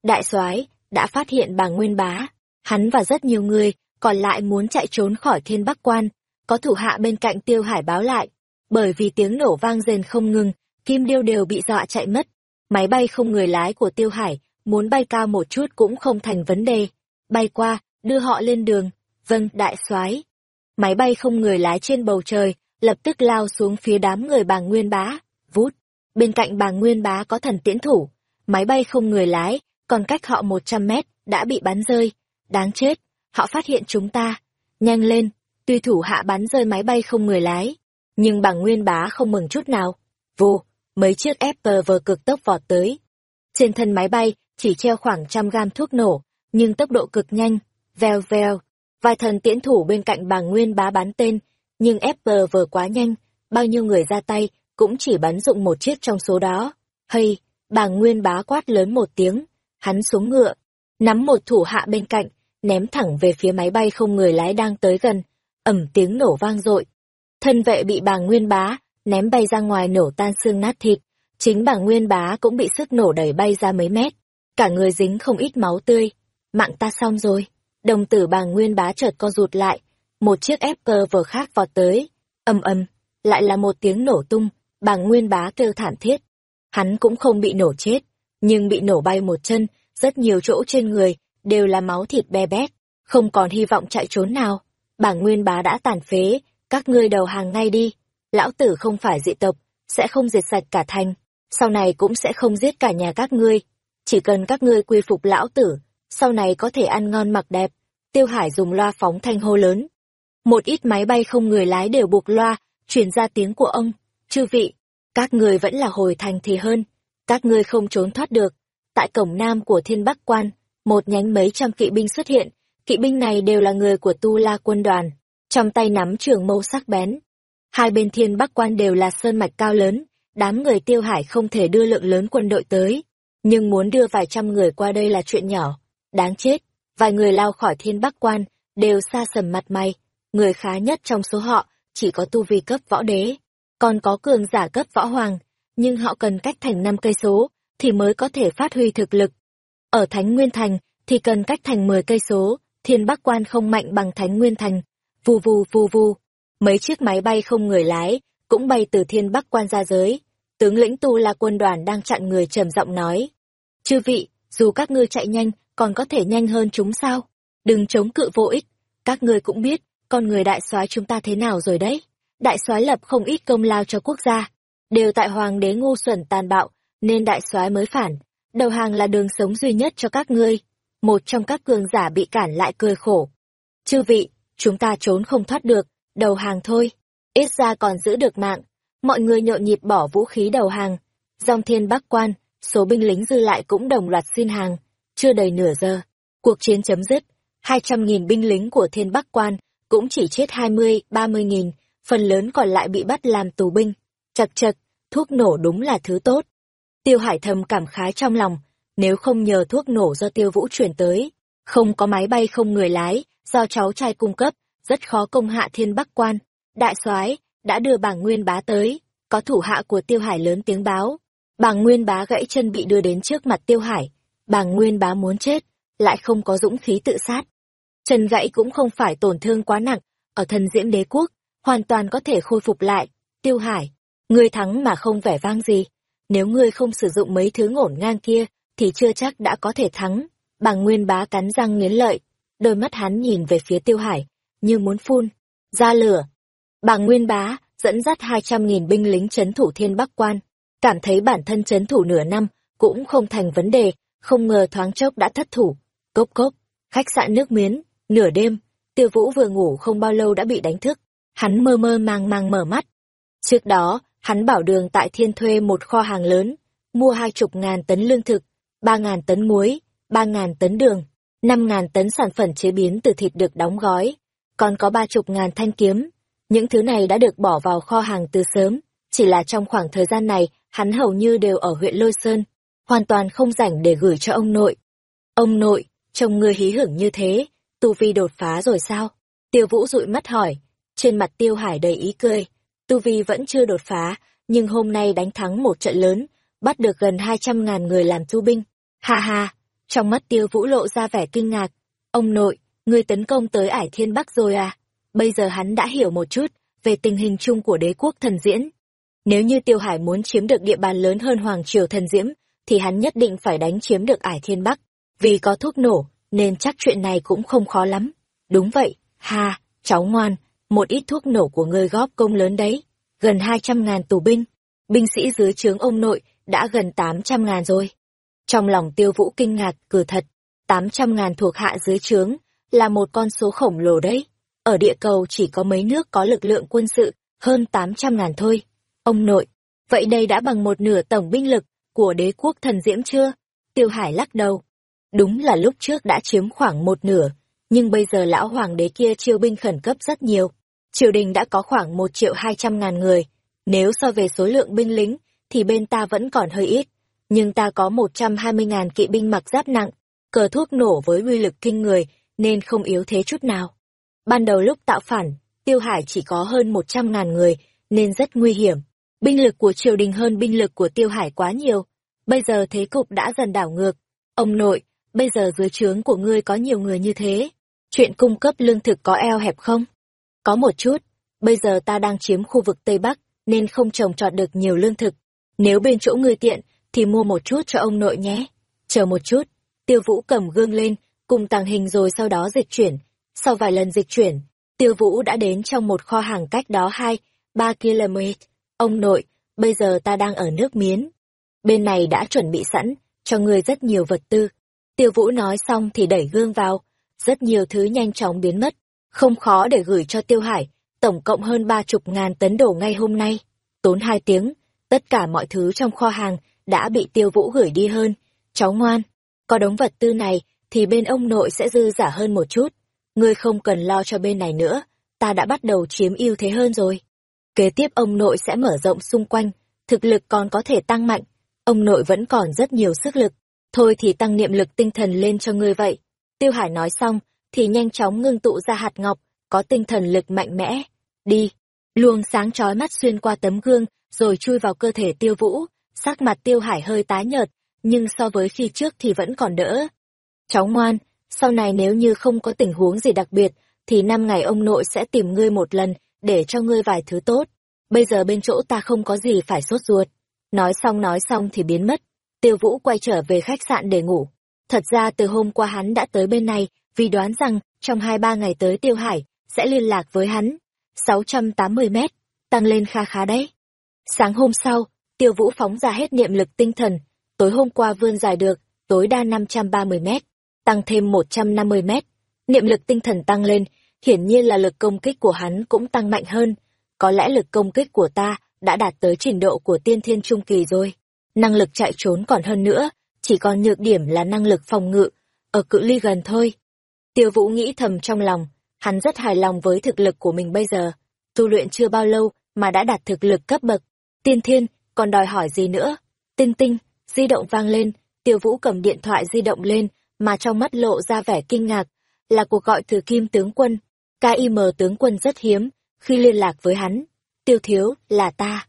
Đại soái đã phát hiện bà Nguyên Bá, hắn và rất nhiều người còn lại muốn chạy trốn khỏi Thiên Bắc Quan, có thủ hạ bên cạnh Tiêu Hải báo lại, bởi vì tiếng nổ vang rền không ngừng, Kim Điêu đều bị dọa chạy mất. Máy bay không người lái của Tiêu Hải, muốn bay cao một chút cũng không thành vấn đề. Bay qua, đưa họ lên đường. Vâng, đại soái. Máy bay không người lái trên bầu trời, lập tức lao xuống phía đám người bà Nguyên Bá. Vút. Bên cạnh bà Nguyên Bá có thần tiễn thủ. Máy bay không người lái, còn cách họ 100 mét, đã bị bắn rơi. Đáng chết, họ phát hiện chúng ta. Nhanh lên, tuy thủ hạ bắn rơi máy bay không người lái. Nhưng bà Nguyên Bá không mừng chút nào. Vù, mấy chiếc FPV cực tốc vọt tới. Trên thân máy bay chỉ treo khoảng trăm gam thuốc nổ, nhưng tốc độ cực nhanh, veo veo. Vài thần tiễn thủ bên cạnh bà Nguyên bá bắn tên, nhưng FPV quá nhanh, bao nhiêu người ra tay cũng chỉ bắn dụng một chiếc trong số đó. Hay, bà Nguyên bá quát lớn một tiếng, hắn xuống ngựa, nắm một thủ hạ bên cạnh, ném thẳng về phía máy bay không người lái đang tới gần, ẩm tiếng nổ vang dội. Thân vệ bị bà Nguyên bá ném bay ra ngoài nổ tan xương nát thịt, chính bà Nguyên bá cũng bị sức nổ đẩy bay ra mấy mét, cả người dính không ít máu tươi. Mạng ta xong rồi. Đồng tử bà Nguyên bá chợt co rụt lại, một chiếc ép cơ vờ khác vọt tới, ầm ầm, lại là một tiếng nổ tung, bà Nguyên bá kêu thảm thiết. Hắn cũng không bị nổ chết, nhưng bị nổ bay một chân, rất nhiều chỗ trên người, đều là máu thịt be bét, không còn hy vọng chạy trốn nào. Bà Nguyên bá đã tàn phế, các ngươi đầu hàng ngay đi. Lão tử không phải dị tộc, sẽ không diệt sạch cả thành, sau này cũng sẽ không giết cả nhà các ngươi. Chỉ cần các ngươi quy phục lão tử, sau này có thể ăn ngon mặc đẹp. Tiêu Hải dùng loa phóng thanh hô lớn. Một ít máy bay không người lái đều buộc loa, truyền ra tiếng của ông. Chư vị, các người vẫn là hồi thành thì hơn. Các ngươi không trốn thoát được. Tại cổng nam của thiên bắc quan, một nhánh mấy trăm kỵ binh xuất hiện. Kỵ binh này đều là người của Tu La quân đoàn. Trong tay nắm trường mâu sắc bén. Hai bên thiên bắc quan đều là sơn mạch cao lớn. Đám người tiêu hải không thể đưa lượng lớn quân đội tới. Nhưng muốn đưa vài trăm người qua đây là chuyện nhỏ Đáng chết, vài người lao khỏi thiên bắc quan, đều xa sầm mặt mày. Người khá nhất trong số họ chỉ có tu vi cấp võ đế, còn có cường giả cấp võ hoàng, nhưng họ cần cách thành năm cây số thì mới có thể phát huy thực lực. Ở Thánh Nguyên Thành thì cần cách thành 10 cây số, Thiên Bắc Quan không mạnh bằng Thánh Nguyên Thành. Vù vù vù vù, mấy chiếc máy bay không người lái cũng bay từ Thiên Bắc Quan ra giới. Tướng lĩnh Tu La quân đoàn đang chặn người trầm giọng nói: "Chư vị, dù các ngươi chạy nhanh còn có thể nhanh hơn chúng sao? Đừng chống cự vô ích, các ngươi cũng biết, con người đại soái chúng ta thế nào rồi đấy. Đại soái lập không ít công lao cho quốc gia, đều tại hoàng đế ngu xuẩn tàn bạo, nên đại soái mới phản. Đầu hàng là đường sống duy nhất cho các ngươi. Một trong các cường giả bị cản lại cười khổ. Chư vị, chúng ta trốn không thoát được, đầu hàng thôi. Ít ra còn giữ được mạng. Mọi người nhộn nhịp bỏ vũ khí đầu hàng. Dòng thiên bắc quan, số binh lính dư lại cũng đồng loạt xin hàng. Chưa đầy nửa giờ, cuộc chiến chấm dứt, hai trăm nghìn binh lính của Thiên Bắc Quan cũng chỉ chết hai mươi, ba mươi nghìn, phần lớn còn lại bị bắt làm tù binh. Chật chật, thuốc nổ đúng là thứ tốt. Tiêu Hải thầm cảm khái trong lòng, nếu không nhờ thuốc nổ do Tiêu Vũ chuyển tới, không có máy bay không người lái, do cháu trai cung cấp, rất khó công hạ Thiên Bắc Quan. Đại soái đã đưa bảng Nguyên Bá tới, có thủ hạ của Tiêu Hải lớn tiếng báo. Bàng Nguyên Bá gãy chân bị đưa đến trước mặt Tiêu Hải, bàng nguyên bá muốn chết, lại không có dũng khí tự sát. Chân gãy cũng không phải tổn thương quá nặng, ở thần diễm đế quốc, hoàn toàn có thể khôi phục lại. Tiêu Hải, ngươi thắng mà không vẻ vang gì. Nếu ngươi không sử dụng mấy thứ ngổn ngang kia, thì chưa chắc đã có thể thắng. Bàng nguyên bá cắn răng nghiến lợi, đôi mắt hắn nhìn về phía Tiêu Hải, như muốn phun, ra lửa. Bàng nguyên bá dẫn dắt hai trăm nghìn binh lính chấn thủ thiên bắc quan, cảm thấy bản thân chấn thủ nửa năm cũng không thành vấn đề, không ngờ thoáng chốc đã thất thủ. Cốc cốc, khách sạn nước miến, nửa đêm, tiêu vũ vừa ngủ không bao lâu đã bị đánh thức. Hắn mơ mơ mang mang mở mắt. Trước đó, hắn bảo đường tại thiên thuê một kho hàng lớn, mua hai chục ngàn tấn lương thực, ba ngàn tấn muối, ba ngàn tấn đường, năm ngàn tấn sản phẩm chế biến từ thịt được đóng gói, còn có ba chục ngàn thanh kiếm. Những thứ này đã được bỏ vào kho hàng từ sớm, chỉ là trong khoảng thời gian này, hắn hầu như đều ở huyện Lôi Sơn, hoàn toàn không rảnh để gửi cho ông nội. Ông nội, trông ngươi hí hửng như thế, tu vi đột phá rồi sao? Tiêu Vũ dụi mắt hỏi, trên mặt Tiêu Hải đầy ý cười, tu vi vẫn chưa đột phá, nhưng hôm nay đánh thắng một trận lớn, bắt được gần hai trăm ngàn người làm tu binh. Ha ha, trong mắt Tiêu Vũ lộ ra vẻ kinh ngạc, ông nội, ngươi tấn công tới Ải Thiên Bắc rồi à? Bây giờ hắn đã hiểu một chút về tình hình chung của đế quốc thần diễn. Nếu như Tiêu Hải muốn chiếm được địa bàn lớn hơn Hoàng Triều Thần Diễm, thì hắn nhất định phải đánh chiếm được ải thiên Bắc. Vì có thuốc nổ, nên chắc chuyện này cũng không khó lắm. Đúng vậy, ha, cháu ngoan, một ít thuốc nổ của ngươi góp công lớn đấy. Gần hai trăm ngàn tù binh, binh sĩ dưới trướng ông nội đã gần tám trăm ngàn rồi. Trong lòng tiêu vũ kinh ngạc, cười thật, tám trăm ngàn thuộc hạ dưới trướng, là một con số khổng lồ đấy. Ở địa cầu chỉ có mấy nước có lực lượng quân sự, hơn tám trăm ngàn thôi. Ông nội, vậy đây đã bằng một nửa tổng binh lực của đế quốc thần diễm chưa? Tiêu Hải lắc đầu. Đúng là lúc trước đã chiếm khoảng một nửa, nhưng bây giờ lão hoàng đế kia chiêu binh khẩn cấp rất nhiều. Triều đình đã có khoảng một triệu hai trăm ngàn người. Nếu so về số lượng binh lính, thì bên ta vẫn còn hơi ít. Nhưng ta có một trăm hai mươi ngàn kỵ binh mặc giáp nặng, cờ thuốc nổ với uy lực kinh người, nên không yếu thế chút nào. Ban đầu lúc tạo phản, Tiêu Hải chỉ có hơn một trăm ngàn người, nên rất nguy hiểm. Binh lực của triều đình hơn binh lực của Tiêu Hải quá nhiều. Bây giờ thế cục đã dần đảo ngược. Ông nội, bây giờ dưới trướng của ngươi có nhiều người như thế. Chuyện cung cấp lương thực có eo hẹp không? Có một chút. Bây giờ ta đang chiếm khu vực Tây Bắc, nên không trồng trọt được nhiều lương thực. Nếu bên chỗ ngươi tiện, thì mua một chút cho ông nội nhé. Chờ một chút. Tiêu Vũ cầm gương lên, cùng tàng hình rồi sau đó dịch chuyển. Sau vài lần dịch chuyển, Tiêu Vũ đã đến trong một kho hàng cách đó hai, ba km. Ông nội, bây giờ ta đang ở nước miến. Bên này đã chuẩn bị sẵn, cho ngươi rất nhiều vật tư. Tiêu Vũ nói xong thì đẩy gương vào, rất nhiều thứ nhanh chóng biến mất. Không khó để gửi cho Tiêu Hải, tổng cộng hơn ba chục ngàn tấn đồ ngay hôm nay. Tốn hai tiếng, tất cả mọi thứ trong kho hàng đã bị Tiêu Vũ gửi đi hơn. Cháu ngoan, có đống vật tư này thì bên ông nội sẽ dư giả hơn một chút. Ngươi không cần lo cho bên này nữa, ta đã bắt đầu chiếm ưu thế hơn rồi. Kế tiếp ông nội sẽ mở rộng xung quanh, thực lực còn có thể tăng mạnh. Ông nội vẫn còn rất nhiều sức lực, thôi thì tăng niệm lực tinh thần lên cho ngươi vậy. Tiêu Hải nói xong, thì nhanh chóng ngưng tụ ra hạt ngọc, có tinh thần lực mạnh mẽ. Đi! Luồng sáng chói mắt xuyên qua tấm gương, rồi chui vào cơ thể tiêu vũ, sắc mặt tiêu hải hơi tái nhợt, nhưng so với khi trước thì vẫn còn đỡ. Cháu ngoan, sau này nếu như không có tình huống gì đặc biệt, thì năm ngày ông nội sẽ tìm ngươi một lần, để cho ngươi vài thứ tốt. Bây giờ bên chỗ ta không có gì phải sốt ruột. Nói xong nói xong thì biến mất. Tiêu Vũ quay trở về khách sạn để ngủ. Thật ra từ hôm qua hắn đã tới bên này, vì đoán rằng trong hai ba ngày tới Tiêu Hải sẽ liên lạc với hắn. 680 mét, tăng lên kha khá đấy. Sáng hôm sau, Tiêu Vũ phóng ra hết niệm lực tinh thần, tối hôm qua vươn dài được, tối đa 530 mét, tăng thêm 150 mét. Niệm lực tinh thần tăng lên, hiển nhiên là lực công kích của hắn cũng tăng mạnh hơn. Có lẽ lực công kích của ta đã đạt tới trình độ của tiên thiên trung kỳ rồi. Năng lực chạy trốn còn hơn nữa, chỉ còn nhược điểm là năng lực phòng ngự, ở cự ly gần thôi. Tiêu Vũ nghĩ thầm trong lòng, hắn rất hài lòng với thực lực của mình bây giờ. Tu luyện chưa bao lâu mà đã đạt thực lực cấp bậc. Tiên thiên, còn đòi hỏi gì nữa? Tinh tinh, di động vang lên, Tiêu Vũ cầm điện thoại di động lên, mà trong mắt lộ ra vẻ kinh ngạc, là cuộc gọi từ Kim tướng quân. KIM tướng quân rất hiếm, khi liên lạc với hắn. Tiêu thiếu, là ta.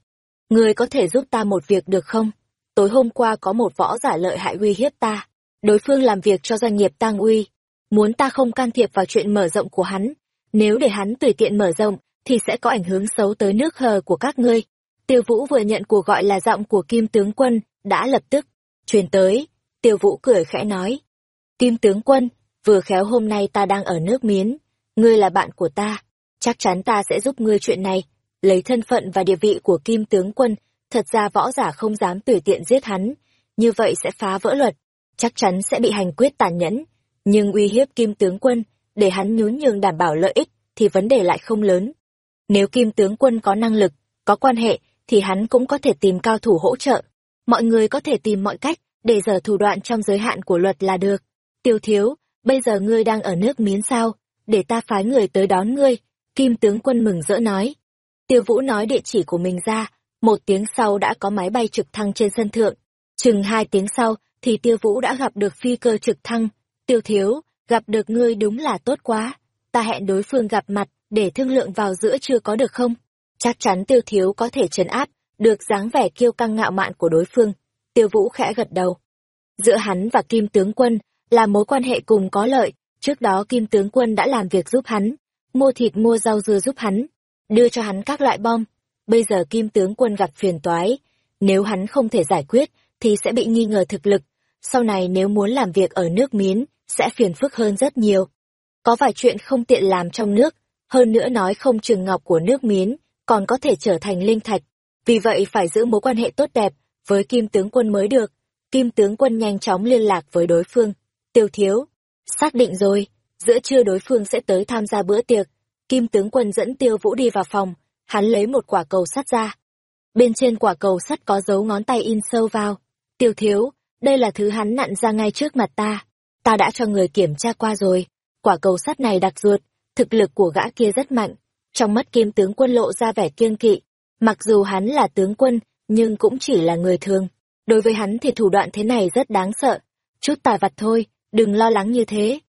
Người có thể giúp ta một việc được không? Tối hôm qua có một võ giả lợi hại uy hiếp ta. Đối phương làm việc cho doanh nghiệp tang uy. Muốn ta không can thiệp vào chuyện mở rộng của hắn. Nếu để hắn tùy tiện mở rộng, thì sẽ có ảnh hưởng xấu tới nước hờ của các ngươi. Tiêu Vũ vừa nhận cuộc gọi là giọng của Kim tướng quân, đã lập tức truyền tới. Tiêu Vũ cười khẽ nói: "Kim tướng quân, vừa khéo hôm nay ta đang ở nước Miến, ngươi là bạn của ta, chắc chắn ta sẽ giúp ngươi chuyện này." Lấy thân phận và địa vị của Kim tướng quân, thật ra võ giả không dám tùy tiện giết hắn, như vậy sẽ phá vỡ luật, chắc chắn sẽ bị hành quyết tàn nhẫn, nhưng uy hiếp Kim tướng quân, để hắn nhún nhường đảm bảo lợi ích thì vấn đề lại không lớn. Nếu Kim tướng quân có năng lực, có quan hệ thì hắn cũng có thể tìm cao thủ hỗ trợ. Mọi người có thể tìm mọi cách để dở thủ đoạn trong giới hạn của luật là được. Tiêu thiếu, bây giờ ngươi đang ở nước miến sao, để ta phái người tới đón ngươi. Kim tướng quân mừng rỡ nói. Tiêu Vũ nói địa chỉ của mình ra, một tiếng sau đã có máy bay trực thăng trên sân thượng. Chừng hai tiếng sau thì Tiêu Vũ đã gặp được phi cơ trực thăng. Tiêu thiếu, gặp được ngươi đúng là tốt quá. Ta hẹn đối phương gặp mặt để thương lượng vào giữa chưa có được không? Chắc chắn tiêu thiếu có thể trấn áp, được dáng vẻ kiêu căng ngạo mạn của đối phương. Tiêu vũ khẽ gật đầu. Giữa hắn và Kim Tướng Quân là mối quan hệ cùng có lợi, trước đó Kim Tướng Quân đã làm việc giúp hắn, mua thịt mua rau dưa giúp hắn, đưa cho hắn các loại bom. bây giờ kim tướng quân gặp phiền toái. Nếu hắn không thể giải quyết, thì sẽ bị nghi ngờ thực lực. Sau này nếu muốn làm việc ở nước miến, sẽ phiền phức hơn rất nhiều. Có vài chuyện không tiện làm trong nước, hơn nữa nói không trường ngọc của nước miến, còn có thể trở thành linh thạch. Vì vậy phải giữ mối quan hệ tốt đẹp với kim tướng quân mới được. Kim tướng quân nhanh chóng liên lạc với đối phương. Tiêu thiếu. Xác định rồi, giữa trưa đối phương sẽ tới tham gia bữa tiệc. Kim tướng quân dẫn tiêu vũ đi vào phòng, hắn lấy một quả cầu sắt ra. Bên trên quả cầu sắt có dấu ngón tay in sâu vào. Tiêu thiếu, đây là thứ hắn nặn ra ngay trước mặt ta. Ta đã cho người kiểm tra qua rồi. Quả cầu sắt này đặc ruột, thực lực của gã kia rất mạnh. Trong mắt kim tướng quân lộ ra vẻ kiêng kỵ. Mặc dù hắn là tướng quân, nhưng cũng chỉ là người thường. Đối với hắn thì thủ đoạn thế này rất đáng sợ. Chút tài vặt thôi, đừng lo lắng như thế.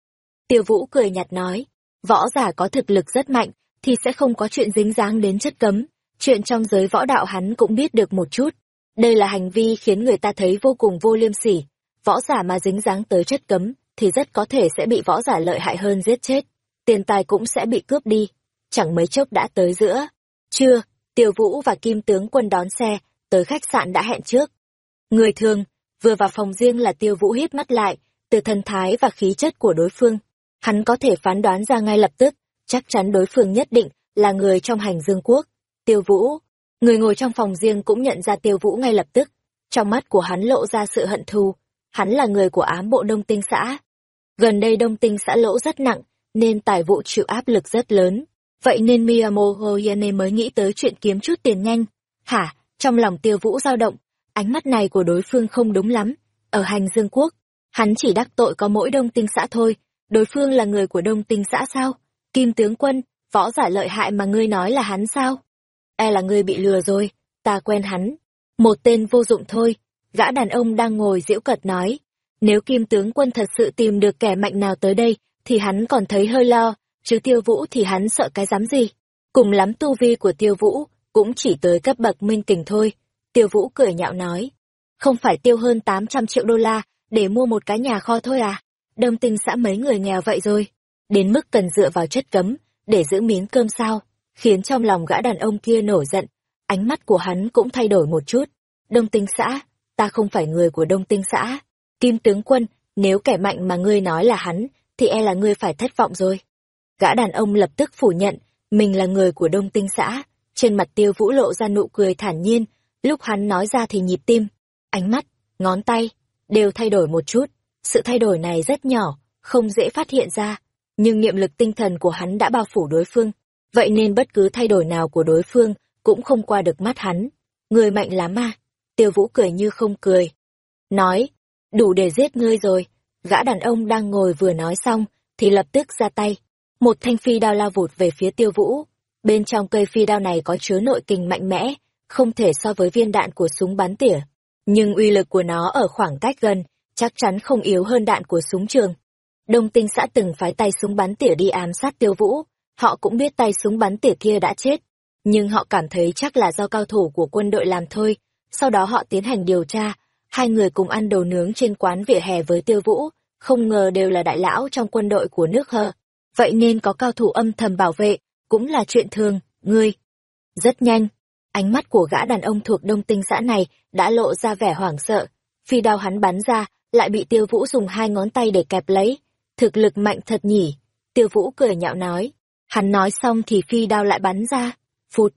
Tiêu Vũ cười nhạt nói, võ giả có thực lực rất mạnh, thì sẽ không có chuyện dính dáng đến chất cấm. Chuyện trong giới võ đạo hắn cũng biết được một chút. Đây là hành vi khiến người ta thấy vô cùng vô liêm sỉ. Võ giả mà dính dáng tới chất cấm, thì rất có thể sẽ bị võ giả lợi hại hơn giết chết. Tiền tài cũng sẽ bị cướp đi. Chẳng mấy chốc đã tới giữa. chưa. Tiêu Vũ và Kim Tướng quân đón xe, tới khách sạn đã hẹn trước. Người thường, vừa vào phòng riêng là Tiêu Vũ hít mắt lại, từ thần thái và khí chất của đối phương. Hắn có thể phán đoán ra ngay lập tức, chắc chắn đối phương nhất định là người trong hành dương quốc. Tiêu Vũ, người ngồi trong phòng riêng cũng nhận ra Tiêu Vũ ngay lập tức. Trong mắt của hắn lộ ra sự hận thù. Hắn là người của ám bộ Đông Tinh xã. Gần đây Đông Tinh xã lỗ rất nặng, nên tài vụ chịu áp lực rất lớn. Vậy nên Miyamoto Yane mới nghĩ tới chuyện kiếm chút tiền nhanh. Hả, trong lòng tiêu vũ dao động, ánh mắt này của đối phương không đúng lắm. Ở hành dương quốc, hắn chỉ đắc tội có mỗi đông tinh xã thôi, đối phương là người của đông tinh xã sao? Kim tướng quân, võ giả lợi hại mà ngươi nói là hắn sao? E là ngươi bị lừa rồi, ta quen hắn. Một tên vô dụng thôi, gã đàn ông đang ngồi diễu cật nói. Nếu kim tướng quân thật sự tìm được kẻ mạnh nào tới đây, thì hắn còn thấy hơi lo, chứ tiêu vũ thì hắn sợ cái dám gì. Cùng lắm tu vi của tiêu vũ, cũng chỉ tới cấp bậc minh kình thôi. Tiêu vũ cười nhạo nói. Không phải tiêu hơn 800 triệu đô la, để mua một cái nhà kho thôi à? Đông tinh xã mấy người nghèo vậy rồi. Đến mức cần dựa vào chất cấm, để giữ miếng cơm sao, khiến trong lòng gã đàn ông kia nổi giận. Ánh mắt của hắn cũng thay đổi một chút. Đông tinh xã, ta không phải người của đông tinh xã. Kim tướng quân, nếu kẻ mạnh mà ngươi nói là hắn, thì e là ngươi phải thất vọng rồi. Gã đàn ông lập tức phủ nhận, mình là người của đông tinh xã. Trên mặt tiêu vũ lộ ra nụ cười thản nhiên, lúc hắn nói ra thì nhịp tim, ánh mắt, ngón tay, đều thay đổi một chút. Sự thay đổi này rất nhỏ, không dễ phát hiện ra, nhưng niệm lực tinh thần của hắn đã bao phủ đối phương. Vậy nên bất cứ thay đổi nào của đối phương cũng không qua được mắt hắn. Người mạnh lắm à? Tiêu vũ cười như không cười. Nói, đủ để giết ngươi rồi. Gã đàn ông đang ngồi vừa nói xong, thì lập tức ra tay. Một thanh phi đao lao vụt về phía tiêu vũ. Bên trong cây phi đao này có chứa nội kình mạnh mẽ, không thể so với viên đạn của súng bắn tỉa. Nhưng uy lực của nó ở khoảng cách gần, chắc chắn không yếu hơn đạn của súng trường. Đông tinh xã từng phái tay súng bắn tỉa đi ám sát tiêu vũ, họ cũng biết tay súng bắn tỉa kia đã chết. Nhưng họ cảm thấy chắc là do cao thủ của quân đội làm thôi. Sau đó họ tiến hành điều tra, hai người cùng ăn đồ nướng trên quán vỉa hè với tiêu vũ, không ngờ đều là đại lão trong quân đội của nước hờ. Vậy nên có cao thủ âm thầm bảo vệ, cũng là chuyện thường, ngươi. Rất nhanh, ánh mắt của gã đàn ông thuộc đông tinh xã này đã lộ ra vẻ hoảng sợ. Phi đao hắn bắn ra, lại bị tiêu vũ dùng hai ngón tay để kẹp lấy. Thực lực mạnh thật nhỉ. Tiêu vũ cười nhạo nói. Hắn nói xong thì phi đao lại bắn ra. Phụt.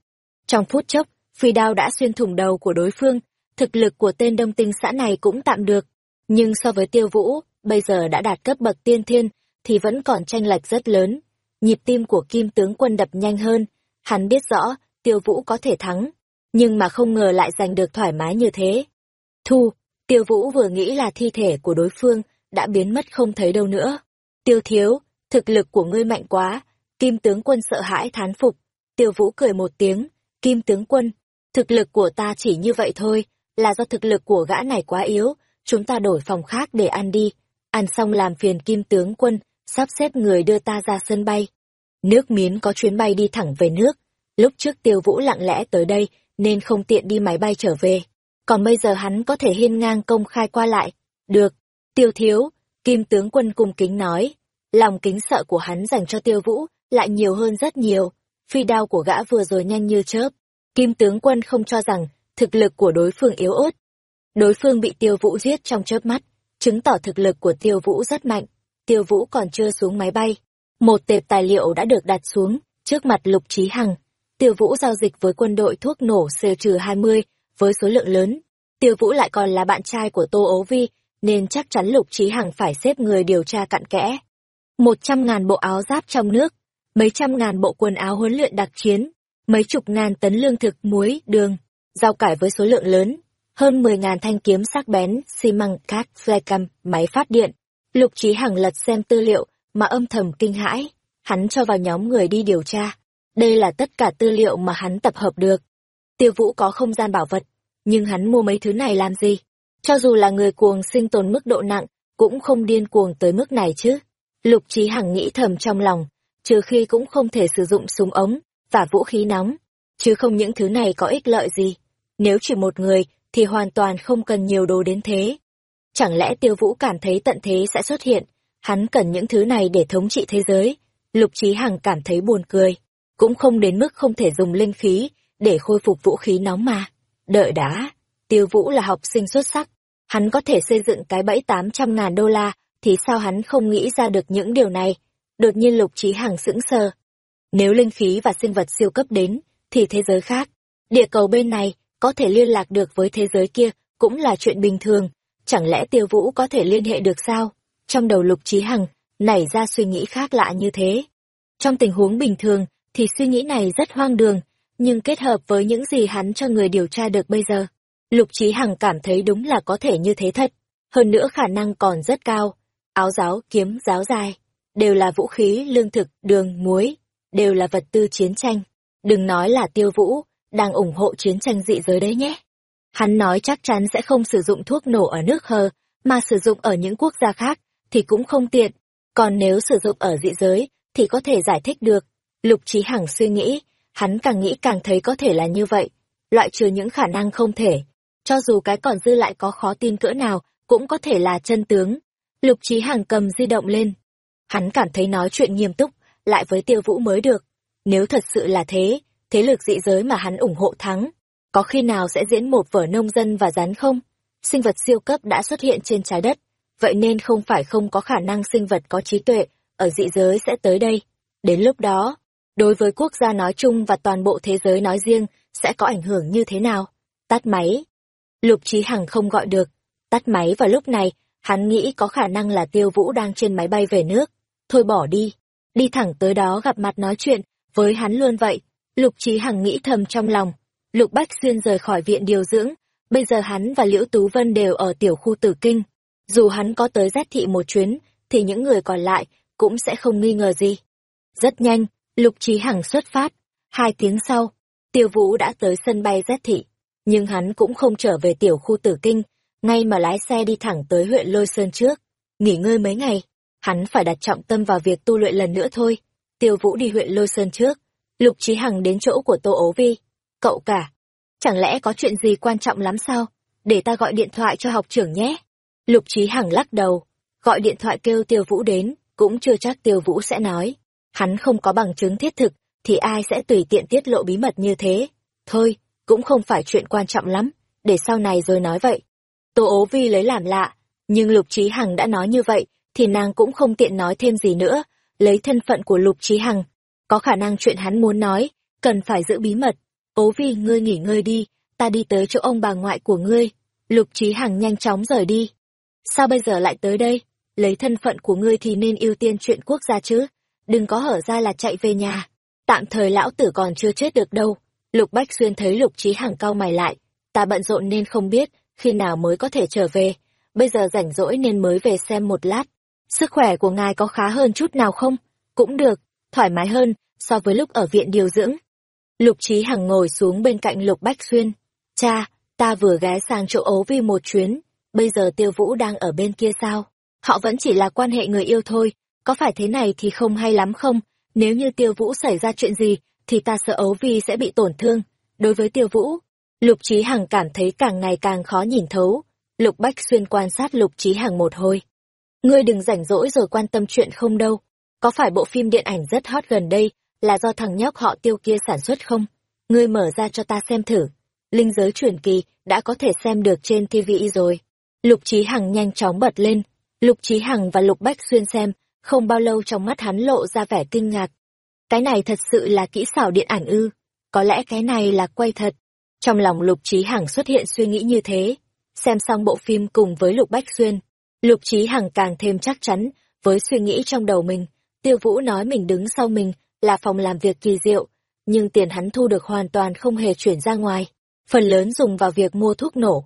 Trong phút chốc, phi đao đã xuyên thủng đầu của đối phương. Thực lực của tên đông tinh xã này cũng tạm được. Nhưng so với tiêu vũ, bây giờ đã đạt cấp bậc tiên thiên, thì vẫn còn tranh lệch rất lớn. Nhịp tim của kim tướng quân đập nhanh hơn, hắn biết rõ, tiêu vũ có thể thắng, nhưng mà không ngờ lại giành được thoải mái như thế. Thu, tiêu vũ vừa nghĩ là thi thể của đối phương đã biến mất không thấy đâu nữa. Tiêu thiếu, thực lực của ngươi mạnh quá, kim tướng quân sợ hãi thán phục. Tiêu vũ cười một tiếng, kim tướng quân, thực lực của ta chỉ như vậy thôi, là do thực lực của gã này quá yếu, chúng ta đổi phòng khác để ăn đi. Ăn xong làm phiền kim tướng quân, sắp xếp người đưa ta ra sân bay. Nước miến có chuyến bay đi thẳng về nước. Lúc trước tiêu vũ lặng lẽ tới đây, nên không tiện đi máy bay trở về. Còn bây giờ hắn có thể hiên ngang công khai qua lại. Được. Tiêu thiếu, kim tướng quân cung kính nói. Lòng kính sợ của hắn dành cho tiêu vũ lại nhiều hơn rất nhiều. Phi đao của gã vừa rồi nhanh như chớp. Kim tướng quân không cho rằng thực lực của đối phương yếu ớt. Đối phương bị tiêu vũ giết trong chớp mắt, chứng tỏ thực lực của tiêu vũ rất mạnh. Tiêu vũ còn chưa xuống máy bay. Một tệp tài liệu đã được đặt xuống, trước mặt lục trí hằng. Tiêu vũ giao dịch với quân đội thuốc nổ C-20 với số lượng lớn. Tiêu vũ lại còn là bạn trai của Tô Ố Vi, nên chắc chắn lục trí hằng phải xếp người điều tra cặn kẽ. Một trăm ngàn bộ áo giáp trong nước, mấy trăm ngàn bộ quần áo huấn luyện đặc chiến, mấy chục ngàn tấn lương thực, muối, đường, rau cải với số lượng lớn, hơn mười ngàn thanh kiếm sắc bén, xi măng, cát, flycam, máy phát điện. Lục Trí Hằng lật xem tư liệu mà âm thầm kinh hãi, hắn cho vào nhóm người đi điều tra. Đây là tất cả tư liệu mà hắn tập hợp được. Tiêu Vũ có không gian bảo vật, nhưng hắn mua mấy thứ này làm gì? Cho dù là người cuồng sinh tồn mức độ nặng, cũng không điên cuồng tới mức này chứ. Lục Trí Hằng nghĩ thầm trong lòng, trừ khi cũng không thể sử dụng súng ống và vũ khí nóng, chứ không những thứ này có ích lợi gì. Nếu chỉ một người thì hoàn toàn không cần nhiều đồ đến thế. Chẳng lẽ Tiêu Vũ cảm thấy tận thế sẽ xuất hiện, hắn cần những thứ này để thống trị thế giới. Lục Trí Hằng cảm thấy buồn cười, cũng không đến mức không thể dùng linh khí để khôi phục vũ khí nóng mà. Đợi đã, Tiêu Vũ là học sinh xuất sắc, hắn có thể xây dựng cái bẫy 800 ngàn đô la, thì sao hắn không nghĩ ra được những điều này? Đột nhiên Lục Trí Hằng sững sờ. Nếu linh khí và sinh vật siêu cấp đến, thì thế giới khác, địa cầu bên này, có thể liên lạc được với thế giới kia, cũng là chuyện bình thường. Chẳng lẽ Tiêu Vũ có thể liên hệ được sao? Trong đầu Lục Trí Hằng, nảy ra suy nghĩ khác lạ như thế. Trong tình huống bình thường, thì suy nghĩ này rất hoang đường, nhưng kết hợp với những gì hắn cho người điều tra được bây giờ, Lục Trí Hằng cảm thấy đúng là có thể như thế thật. Hơn nữa khả năng còn rất cao. Áo giáo, kiếm, giáo dài, đều là vũ khí, lương thực, đường, muối, đều là vật tư chiến tranh. Đừng nói là tiêu vũ, đang ủng hộ chiến tranh dị giới đấy nhé. Hắn nói chắc chắn sẽ không sử dụng thuốc nổ ở nước hờ, mà sử dụng ở những quốc gia khác, thì cũng không tiện. Còn nếu sử dụng ở dị giới, thì có thể giải thích được. Lục Trí Hằng suy nghĩ, hắn càng nghĩ càng thấy có thể là như vậy. Loại trừ những khả năng không thể. Cho dù cái còn dư lại có khó tin cỡ nào, cũng có thể là chân tướng. Lục Trí Hằng cầm di động lên. Hắn cảm thấy nói chuyện nghiêm túc, lại với tiêu vũ mới được. Nếu thật sự là thế, thế lực dị giới mà hắn ủng hộ thắng, có khi nào sẽ diễn một vở nông dân và rắn không? Sinh vật siêu cấp đã xuất hiện trên trái đất, vậy nên không phải không có khả năng sinh vật có trí tuệ ở dị giới sẽ tới đây. Đến lúc đó, đối với quốc gia nói chung và toàn bộ thế giới nói riêng, sẽ có ảnh hưởng như thế nào? Tắt máy. Lục Trí Hằng không gọi được. Tắt máy vào lúc này, hắn nghĩ có khả năng là Tiêu Vũ đang trên máy bay về nước. Thôi bỏ đi. Đi thẳng tới đó gặp mặt nói chuyện, với hắn luôn vậy. Lục Trí Hằng nghĩ thầm trong lòng. Lục Bách Xuyên rời khỏi viện điều dưỡng. Bây giờ hắn và Liễu Tú Vân đều ở tiểu khu tử kinh. Dù hắn có tới rét thị một chuyến, thì những người còn lại cũng sẽ không nghi ngờ gì. Rất nhanh, Lục Trí Hằng xuất phát. Hai tiếng sau, Tiêu Vũ đã tới sân bay Z thị. Nhưng hắn cũng không trở về tiểu khu tử kinh, ngay mà lái xe đi thẳng tới huyện Lôi Sơn trước. Nghỉ ngơi mấy ngày, hắn phải đặt trọng tâm vào việc tu luyện lần nữa thôi. Tiêu Vũ đi huyện Lôi Sơn trước, Lục Trí Hằng đến chỗ của Tô Ố Vi. Cậu cả, chẳng lẽ có chuyện gì quan trọng lắm sao? Để ta gọi điện thoại cho học trưởng nhé. Lục Trí Hằng lắc đầu, gọi điện thoại kêu Tiêu Vũ đến, cũng chưa chắc Tiêu Vũ sẽ nói. Hắn không có bằng chứng thiết thực, thì ai sẽ tùy tiện tiết lộ bí mật như thế. Thôi, cũng không phải chuyện quan trọng lắm, để sau này rồi nói vậy. Tô ố vi lấy làm lạ, nhưng Lục Trí Hằng đã nói như vậy, thì nàng cũng không tiện nói thêm gì nữa, lấy thân phận của Lục Trí Hằng. Có khả năng chuyện hắn muốn nói, cần phải giữ bí mật. Ố vi ngươi nghỉ ngơi đi, ta đi tới chỗ ông bà ngoại của ngươi. Lục Trí Hằng nhanh chóng rời đi. Sao bây giờ lại tới đây? Lấy thân phận của ngươi thì nên ưu tiên chuyện quốc gia chứ. Đừng có hở ra là chạy về nhà. Tạm thời lão tử còn chưa chết được đâu. Lục Bách Xuyên thấy Lục Trí Hằng cau mày lại. Ta bận rộn nên không biết, khi nào mới có thể trở về. Bây giờ rảnh rỗi nên mới về xem một lát. Sức khỏe của ngài có khá hơn chút nào không? Cũng được, thoải mái hơn so với lúc ở viện điều dưỡng. Lục Trí Hằng ngồi xuống bên cạnh Lục Bách Xuyên. Cha, ta vừa ghé sang chỗ ấu vi một chuyến, bây giờ Tiêu Vũ đang ở bên kia sao? Họ vẫn chỉ là quan hệ người yêu thôi, có phải thế này thì không hay lắm không? Nếu như Tiêu Vũ xảy ra chuyện gì, thì ta sợ ấu vi sẽ bị tổn thương. Đối với Tiêu Vũ, Lục Trí Hằng cảm thấy càng ngày càng khó nhìn thấu. Lục Bách Xuyên quan sát Lục Trí Hằng một hồi. Ngươi đừng rảnh rỗi rồi quan tâm chuyện không đâu. Có phải bộ phim điện ảnh rất hot gần đây là do thằng nhóc họ tiêu kia sản xuất không? ngươi mở ra cho ta xem thử. Linh giới truyền kỳ đã có thể xem được trên TV rồi. Lục Trí Hằng nhanh chóng bật lên. Lục Trí Hằng và Lục Bách Xuyên xem, không bao lâu trong mắt hắn lộ ra vẻ kinh ngạc. Cái này thật sự là kỹ xảo điện ảnh ư, có lẽ cái này là quay thật. Trong lòng Lục Trí Hằng xuất hiện suy nghĩ như thế. Xem xong bộ phim cùng với Lục Bách Xuyên, Lục Trí Hằng càng thêm chắc chắn với suy nghĩ trong đầu mình. Tiêu Vũ nói mình đứng sau mình là phòng làm việc kỳ diệu, nhưng tiền hắn thu được hoàn toàn không hề chuyển ra ngoài, phần lớn dùng vào việc mua thuốc nổ.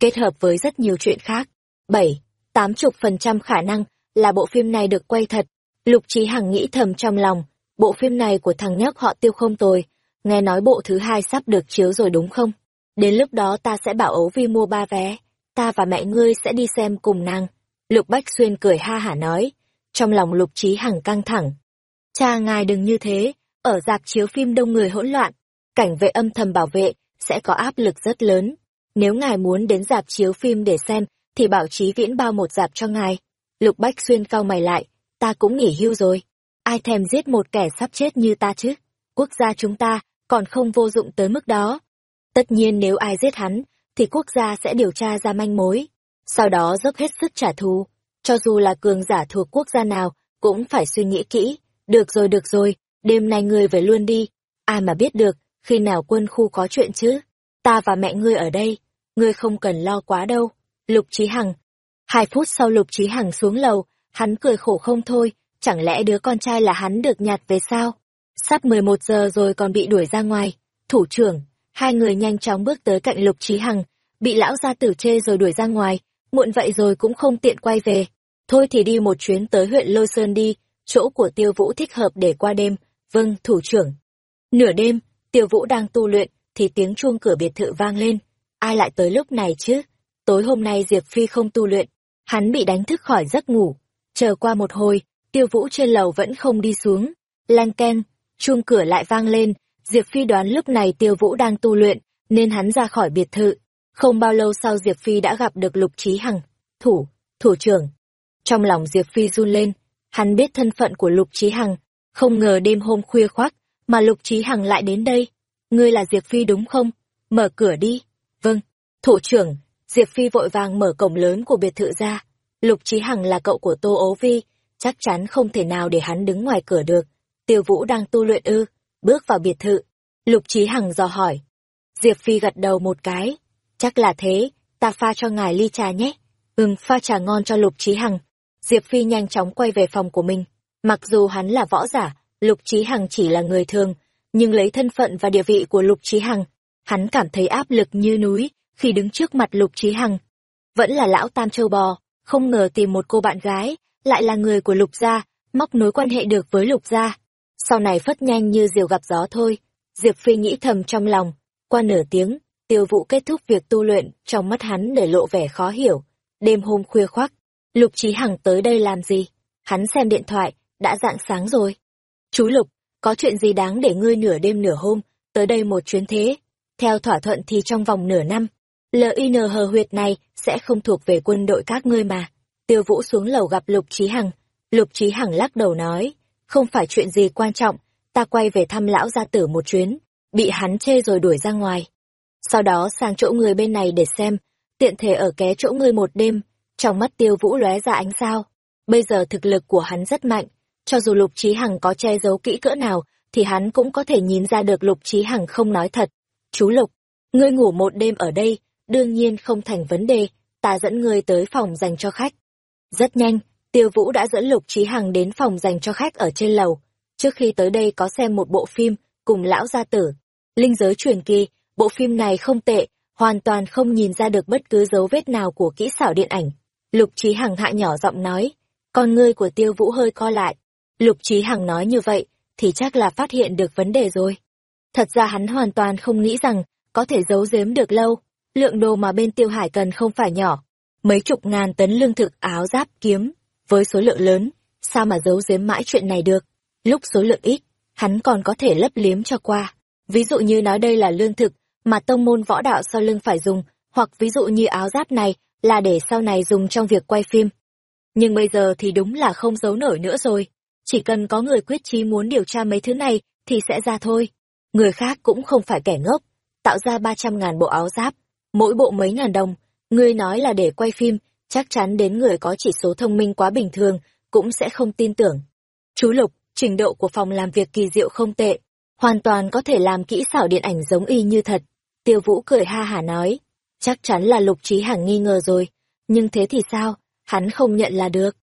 Kết hợp với rất nhiều chuyện khác. bảy tám chục phần trăm khả năng là bộ phim này được quay thật. Lục Trí Hằng nghĩ thầm trong lòng, bộ phim này của thằng nhóc họ tiêu không tồi, nghe nói bộ thứ hai sắp được chiếu rồi đúng không? Đến lúc đó ta sẽ bảo ấu vi mua ba vé, ta và mẹ ngươi sẽ đi xem cùng nàng. Lục Bách Xuyên cười ha hả nói, trong lòng Lục Trí Hằng căng thẳng. Cha ngài đừng như thế, ở dạp chiếu phim đông người hỗn loạn, cảnh vệ âm thầm bảo vệ, sẽ có áp lực rất lớn. Nếu ngài muốn đến dạp chiếu phim để xem, thì bảo trí viễn bao một dạp cho ngài. Lục Bách Xuyên cau mày lại, ta cũng nghỉ hưu rồi. Ai thèm giết một kẻ sắp chết như ta chứ? Quốc gia chúng ta còn không vô dụng tới mức đó. Tất nhiên nếu ai giết hắn, thì quốc gia sẽ điều tra ra manh mối. Sau đó dốc hết sức trả thù. Cho dù là cường giả thuộc quốc gia nào, cũng phải suy nghĩ kỹ. Được rồi được rồi, đêm nay ngươi về luôn đi. Ai mà biết được, khi nào quân khu có chuyện chứ? Ta và mẹ ngươi ở đây, ngươi không cần lo quá đâu. Lục Trí Hằng. Hai phút sau Lục Trí Hằng xuống lầu, hắn cười khổ không thôi, chẳng lẽ đứa con trai là hắn được nhặt về sao? Sắp 11 giờ rồi còn bị đuổi ra ngoài. Thủ trưởng, hai người nhanh chóng bước tới cạnh Lục Trí Hằng, bị lão gia tử chê rồi đuổi ra ngoài, muộn vậy rồi cũng không tiện quay về. Thôi thì đi một chuyến tới huyện Lôi Sơn đi, chỗ của Tiêu Vũ thích hợp để qua đêm. Vâng, thủ trưởng. Nửa đêm, Tiêu Vũ đang tu luyện, thì tiếng chuông cửa biệt thự vang lên. Ai lại tới lúc này chứ? Tối hôm nay Diệp Phi không tu luyện, hắn bị đánh thức khỏi giấc ngủ. Chờ qua một hồi, Tiêu Vũ trên lầu vẫn không đi xuống. Lan keng, chuông cửa lại vang lên, Diệp Phi đoán lúc này Tiêu Vũ đang tu luyện, nên hắn ra khỏi biệt thự. Không bao lâu sau Diệp Phi đã gặp được Lục Trí Hằng, thủ, thủ trưởng. Trong lòng Diệp Phi run lên, hắn biết thân phận của Lục Trí Hằng, không ngờ đêm hôm khuya khoác, mà Lục Trí Hằng lại đến đây. Ngươi là Diệp Phi đúng không? Mở cửa đi. Vâng, thủ trưởng, Diệp Phi vội vàng mở cổng lớn của biệt thự ra. Lục Chí Hằng là cậu của Tô Ố Vi, chắc chắn không thể nào để hắn đứng ngoài cửa được. Tiêu Vũ đang tu luyện ư, bước vào biệt thự. Lục Chí Hằng dò hỏi. Diệp Phi gật đầu một cái. Chắc là thế, ta pha cho ngài ly trà nhé. Ừm, pha trà ngon cho Lục Chí Hằng. Diệp Phi nhanh chóng quay về phòng của mình. Mặc dù hắn là võ giả, Lục Chí Hằng chỉ là người thường, nhưng lấy thân phận và địa vị của Lục Chí Hằng, hắn cảm thấy áp lực như núi khi đứng trước mặt Lục Trí Hằng. Vẫn là lão Tam Châu Bò, không ngờ tìm một cô bạn gái, lại là người của Lục Gia, móc nối quan hệ được với Lục Gia. Sau này phất nhanh như diều gặp gió thôi, Diệp Phi nghĩ thầm trong lòng. Qua nửa tiếng, tiêu vụ kết thúc việc tu luyện, trong mắt hắn để lộ vẻ khó hiểu. Đêm hôm khuya khoác, Lục Trí Hằng tới đây làm gì? Hắn xem điện thoại, đã dạng sáng rồi. Chú Lục, có chuyện gì đáng để ngươi nửa đêm nửa hôm, tới đây một chuyến thế? Theo thỏa thuận thì trong vòng nửa năm, LIN hờ huyệt này sẽ không thuộc về quân đội các ngươi mà. Tiêu Vũ xuống lầu gặp Lục Trí Hằng. Lục Trí Hằng lắc đầu nói, không phải chuyện gì quan trọng, ta quay về thăm lão gia tử một chuyến, bị hắn chê rồi đuổi ra ngoài. Sau đó sang chỗ người bên này để xem, tiện thể ở ké chỗ ngươi một đêm, trong mắt Tiêu Vũ lóe ra ánh sao. Bây giờ thực lực của hắn rất mạnh, cho dù Lục Trí Hằng có che giấu kỹ cỡ nào, thì hắn cũng có thể nhìn ra được Lục Trí Hằng không nói thật. Chú Lục, ngươi ngủ một đêm ở đây, đương nhiên không thành vấn đề, ta dẫn ngươi tới phòng dành cho khách. Rất nhanh, Tiêu Vũ đã dẫn Lục Trí Hằng đến phòng dành cho khách ở trên lầu. Trước khi tới đây có xem một bộ phim cùng lão gia tử. Linh giới truyền kỳ, bộ phim này không tệ, hoàn toàn không nhìn ra được bất cứ dấu vết nào của kỹ xảo điện ảnh. Lục Trí Hằng hạ nhỏ giọng nói, con ngươi của Tiêu Vũ hơi co lại. Lục Trí Hằng nói như vậy, thì chắc là phát hiện được vấn đề rồi. Thật ra hắn hoàn toàn không nghĩ rằng có thể giấu giếm được lâu. Lượng đồ mà bên Tiêu Hải cần không phải nhỏ. Mấy chục ngàn tấn lương thực áo giáp kiếm, với số lượng lớn, sao mà giấu giếm mãi chuyện này được. Lúc số lượng ít, hắn còn có thể lấp liếm cho qua. Ví dụ như nói đây là lương thực mà tông môn võ đạo sau lưng phải dùng, hoặc ví dụ như áo giáp này là để sau này dùng trong việc quay phim. Nhưng bây giờ thì đúng là không giấu nổi nữa rồi. Chỉ cần có người quyết chí muốn điều tra mấy thứ này thì sẽ ra thôi. Người khác cũng không phải kẻ ngốc, tạo ra ba trăm ngàn bộ áo giáp, mỗi bộ mấy ngàn đồng, ngươi nói là để quay phim, chắc chắn đến người có chỉ số thông minh quá bình thường, cũng sẽ không tin tưởng. Chú Lục, trình độ của phòng làm việc kỳ diệu không tệ, hoàn toàn có thể làm kỹ xảo điện ảnh giống y như thật. Tiêu Vũ cười ha hả nói, chắc chắn là Lục Trí Hằng nghi ngờ rồi, nhưng thế thì sao, hắn không nhận là được.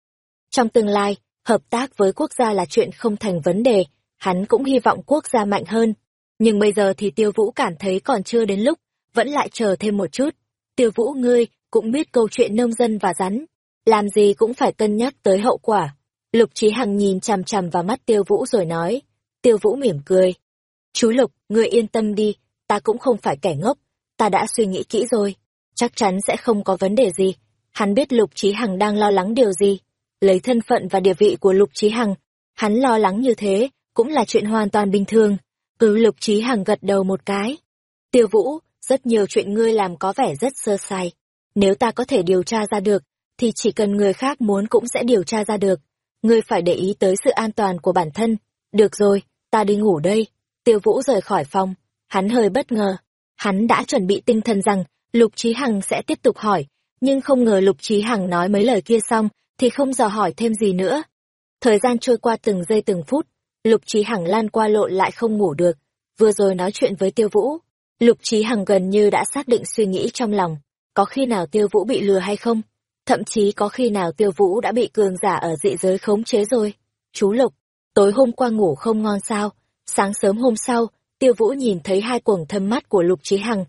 Trong tương lai, hợp tác với quốc gia là chuyện không thành vấn đề, hắn cũng hy vọng quốc gia mạnh hơn. Nhưng bây giờ thì Tiêu Vũ cảm thấy còn chưa đến lúc, vẫn lại chờ thêm một chút. Tiêu Vũ ngươi cũng biết câu chuyện nông dân và rắn, làm gì cũng phải cân nhắc tới hậu quả. Lục Trí Hằng nhìn chằm chằm vào mắt Tiêu Vũ rồi nói. Tiêu Vũ mỉm cười. Chú Lục, ngươi yên tâm đi, ta cũng không phải kẻ ngốc, ta đã suy nghĩ kỹ rồi, chắc chắn sẽ không có vấn đề gì. Hắn biết Lục Trí Hằng đang lo lắng điều gì. Lấy thân phận và địa vị của Lục Trí Hằng, hắn lo lắng như thế, cũng là chuyện hoàn toàn bình thường. Cứ Lục Trí Hằng gật đầu một cái. Tiêu Vũ, rất nhiều chuyện ngươi làm có vẻ rất sơ sài. Nếu ta có thể điều tra ra được, thì chỉ cần người khác muốn cũng sẽ điều tra ra được. Ngươi phải để ý tới sự an toàn của bản thân. Được rồi, ta đi ngủ đây. Tiêu Vũ rời khỏi phòng. Hắn hơi bất ngờ. Hắn đã chuẩn bị tinh thần rằng Lục Trí Hằng sẽ tiếp tục hỏi, nhưng không ngờ Lục Trí Hằng nói mấy lời kia xong, thì không dò hỏi thêm gì nữa. Thời gian trôi qua từng giây từng phút, Lục Trí Hằng lan qua lộn lại không ngủ được. Vừa rồi nói chuyện với Tiêu Vũ, Lục Trí Hằng gần như đã xác định suy nghĩ trong lòng, có khi nào Tiêu Vũ bị lừa hay không? Thậm chí có khi nào Tiêu Vũ đã bị cường giả ở dị giới khống chế rồi? Chú Lục, tối hôm qua ngủ không ngon sao? Sáng sớm hôm sau, Tiêu Vũ nhìn thấy hai cuồng thâm mắt của Lục Trí Hằng.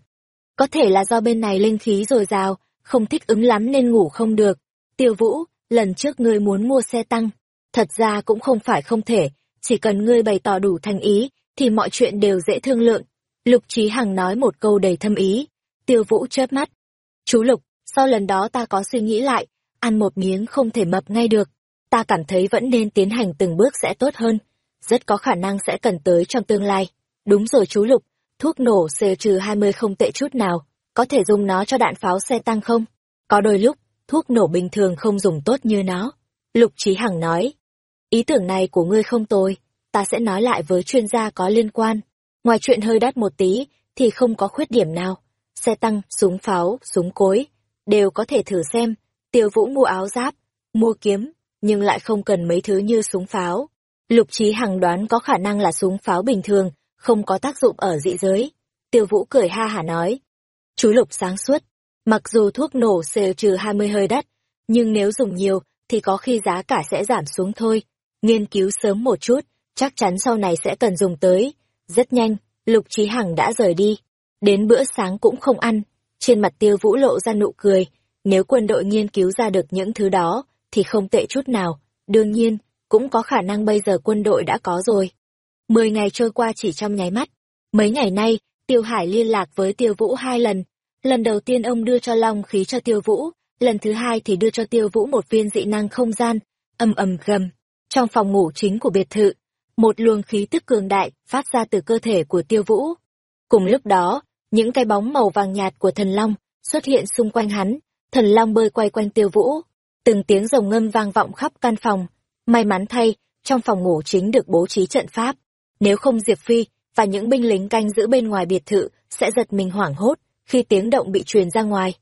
Có thể là do bên này linh khí dồi dào, không thích ứng lắm nên ngủ không được. Tiêu Vũ, lần trước ngươi muốn mua xe tăng. Thật ra cũng không phải không thể, chỉ cần ngươi bày tỏ đủ thành ý, thì mọi chuyện đều dễ thương lượng. Lục Trí Hằng nói một câu đầy thâm ý. Tiêu Vũ chớp mắt. Chú Lục, sau lần đó ta có suy nghĩ lại, ăn một miếng không thể mập ngay được. Ta cảm thấy vẫn nên tiến hành từng bước sẽ tốt hơn. Rất có khả năng sẽ cần tới trong tương lai. Đúng rồi chú Lục, thuốc nổ C-20 không tệ chút nào. Có thể dùng nó cho đạn pháo xe tăng không? Có đôi lúc, thuốc nổ bình thường không dùng tốt như nó. Lục Trí Hằng nói. Ý tưởng này của ngươi không tồi, ta sẽ nói lại với chuyên gia có liên quan. Ngoài chuyện hơi đắt một tí, thì không có khuyết điểm nào. Xe tăng, súng pháo, súng cối, đều có thể thử xem. Tiêu Vũ mua áo giáp, mua kiếm, nhưng lại không cần mấy thứ như súng pháo. Lục Trí Hằng đoán có khả năng là súng pháo bình thường, không có tác dụng ở dị giới. Tiêu Vũ cười ha hả nói. Chú Lục sáng suốt, mặc dù thuốc nổ CO-20 hơi đắt, nhưng nếu dùng nhiều thì có khi giá cả sẽ giảm xuống thôi. Nghiên cứu sớm một chút, chắc chắn sau này sẽ cần dùng tới. Rất nhanh, Lục Trí Hằng đã rời đi. Đến bữa sáng cũng không ăn, trên mặt tiêu vũ lộ ra nụ cười. Nếu quân đội nghiên cứu ra được những thứ đó, thì không tệ chút nào. Đương nhiên, cũng có khả năng bây giờ quân đội đã có rồi. Mười ngày trôi qua chỉ trong nháy mắt. Mấy ngày nay, Tiêu Hải liên lạc với Tiêu Vũ hai lần. Lần đầu tiên ông đưa cho Long khí cho Tiêu Vũ, lần thứ hai thì đưa cho Tiêu Vũ một viên dị năng không gian, ầm ầm gầm. Trong phòng ngủ chính của biệt thự, một luồng khí tức cường đại phát ra từ cơ thể của Tiêu Vũ. Cùng lúc đó, những cái bóng màu vàng nhạt của thần long xuất hiện xung quanh hắn, thần long bơi quay quanh Tiêu Vũ. Từng tiếng rồng ngâm vang vọng khắp căn phòng. May mắn thay, trong phòng ngủ chính được bố trí trận pháp. Nếu không Diệp Phi và những binh lính canh giữ bên ngoài biệt thự sẽ giật mình hoảng hốt khi tiếng động bị truyền ra ngoài.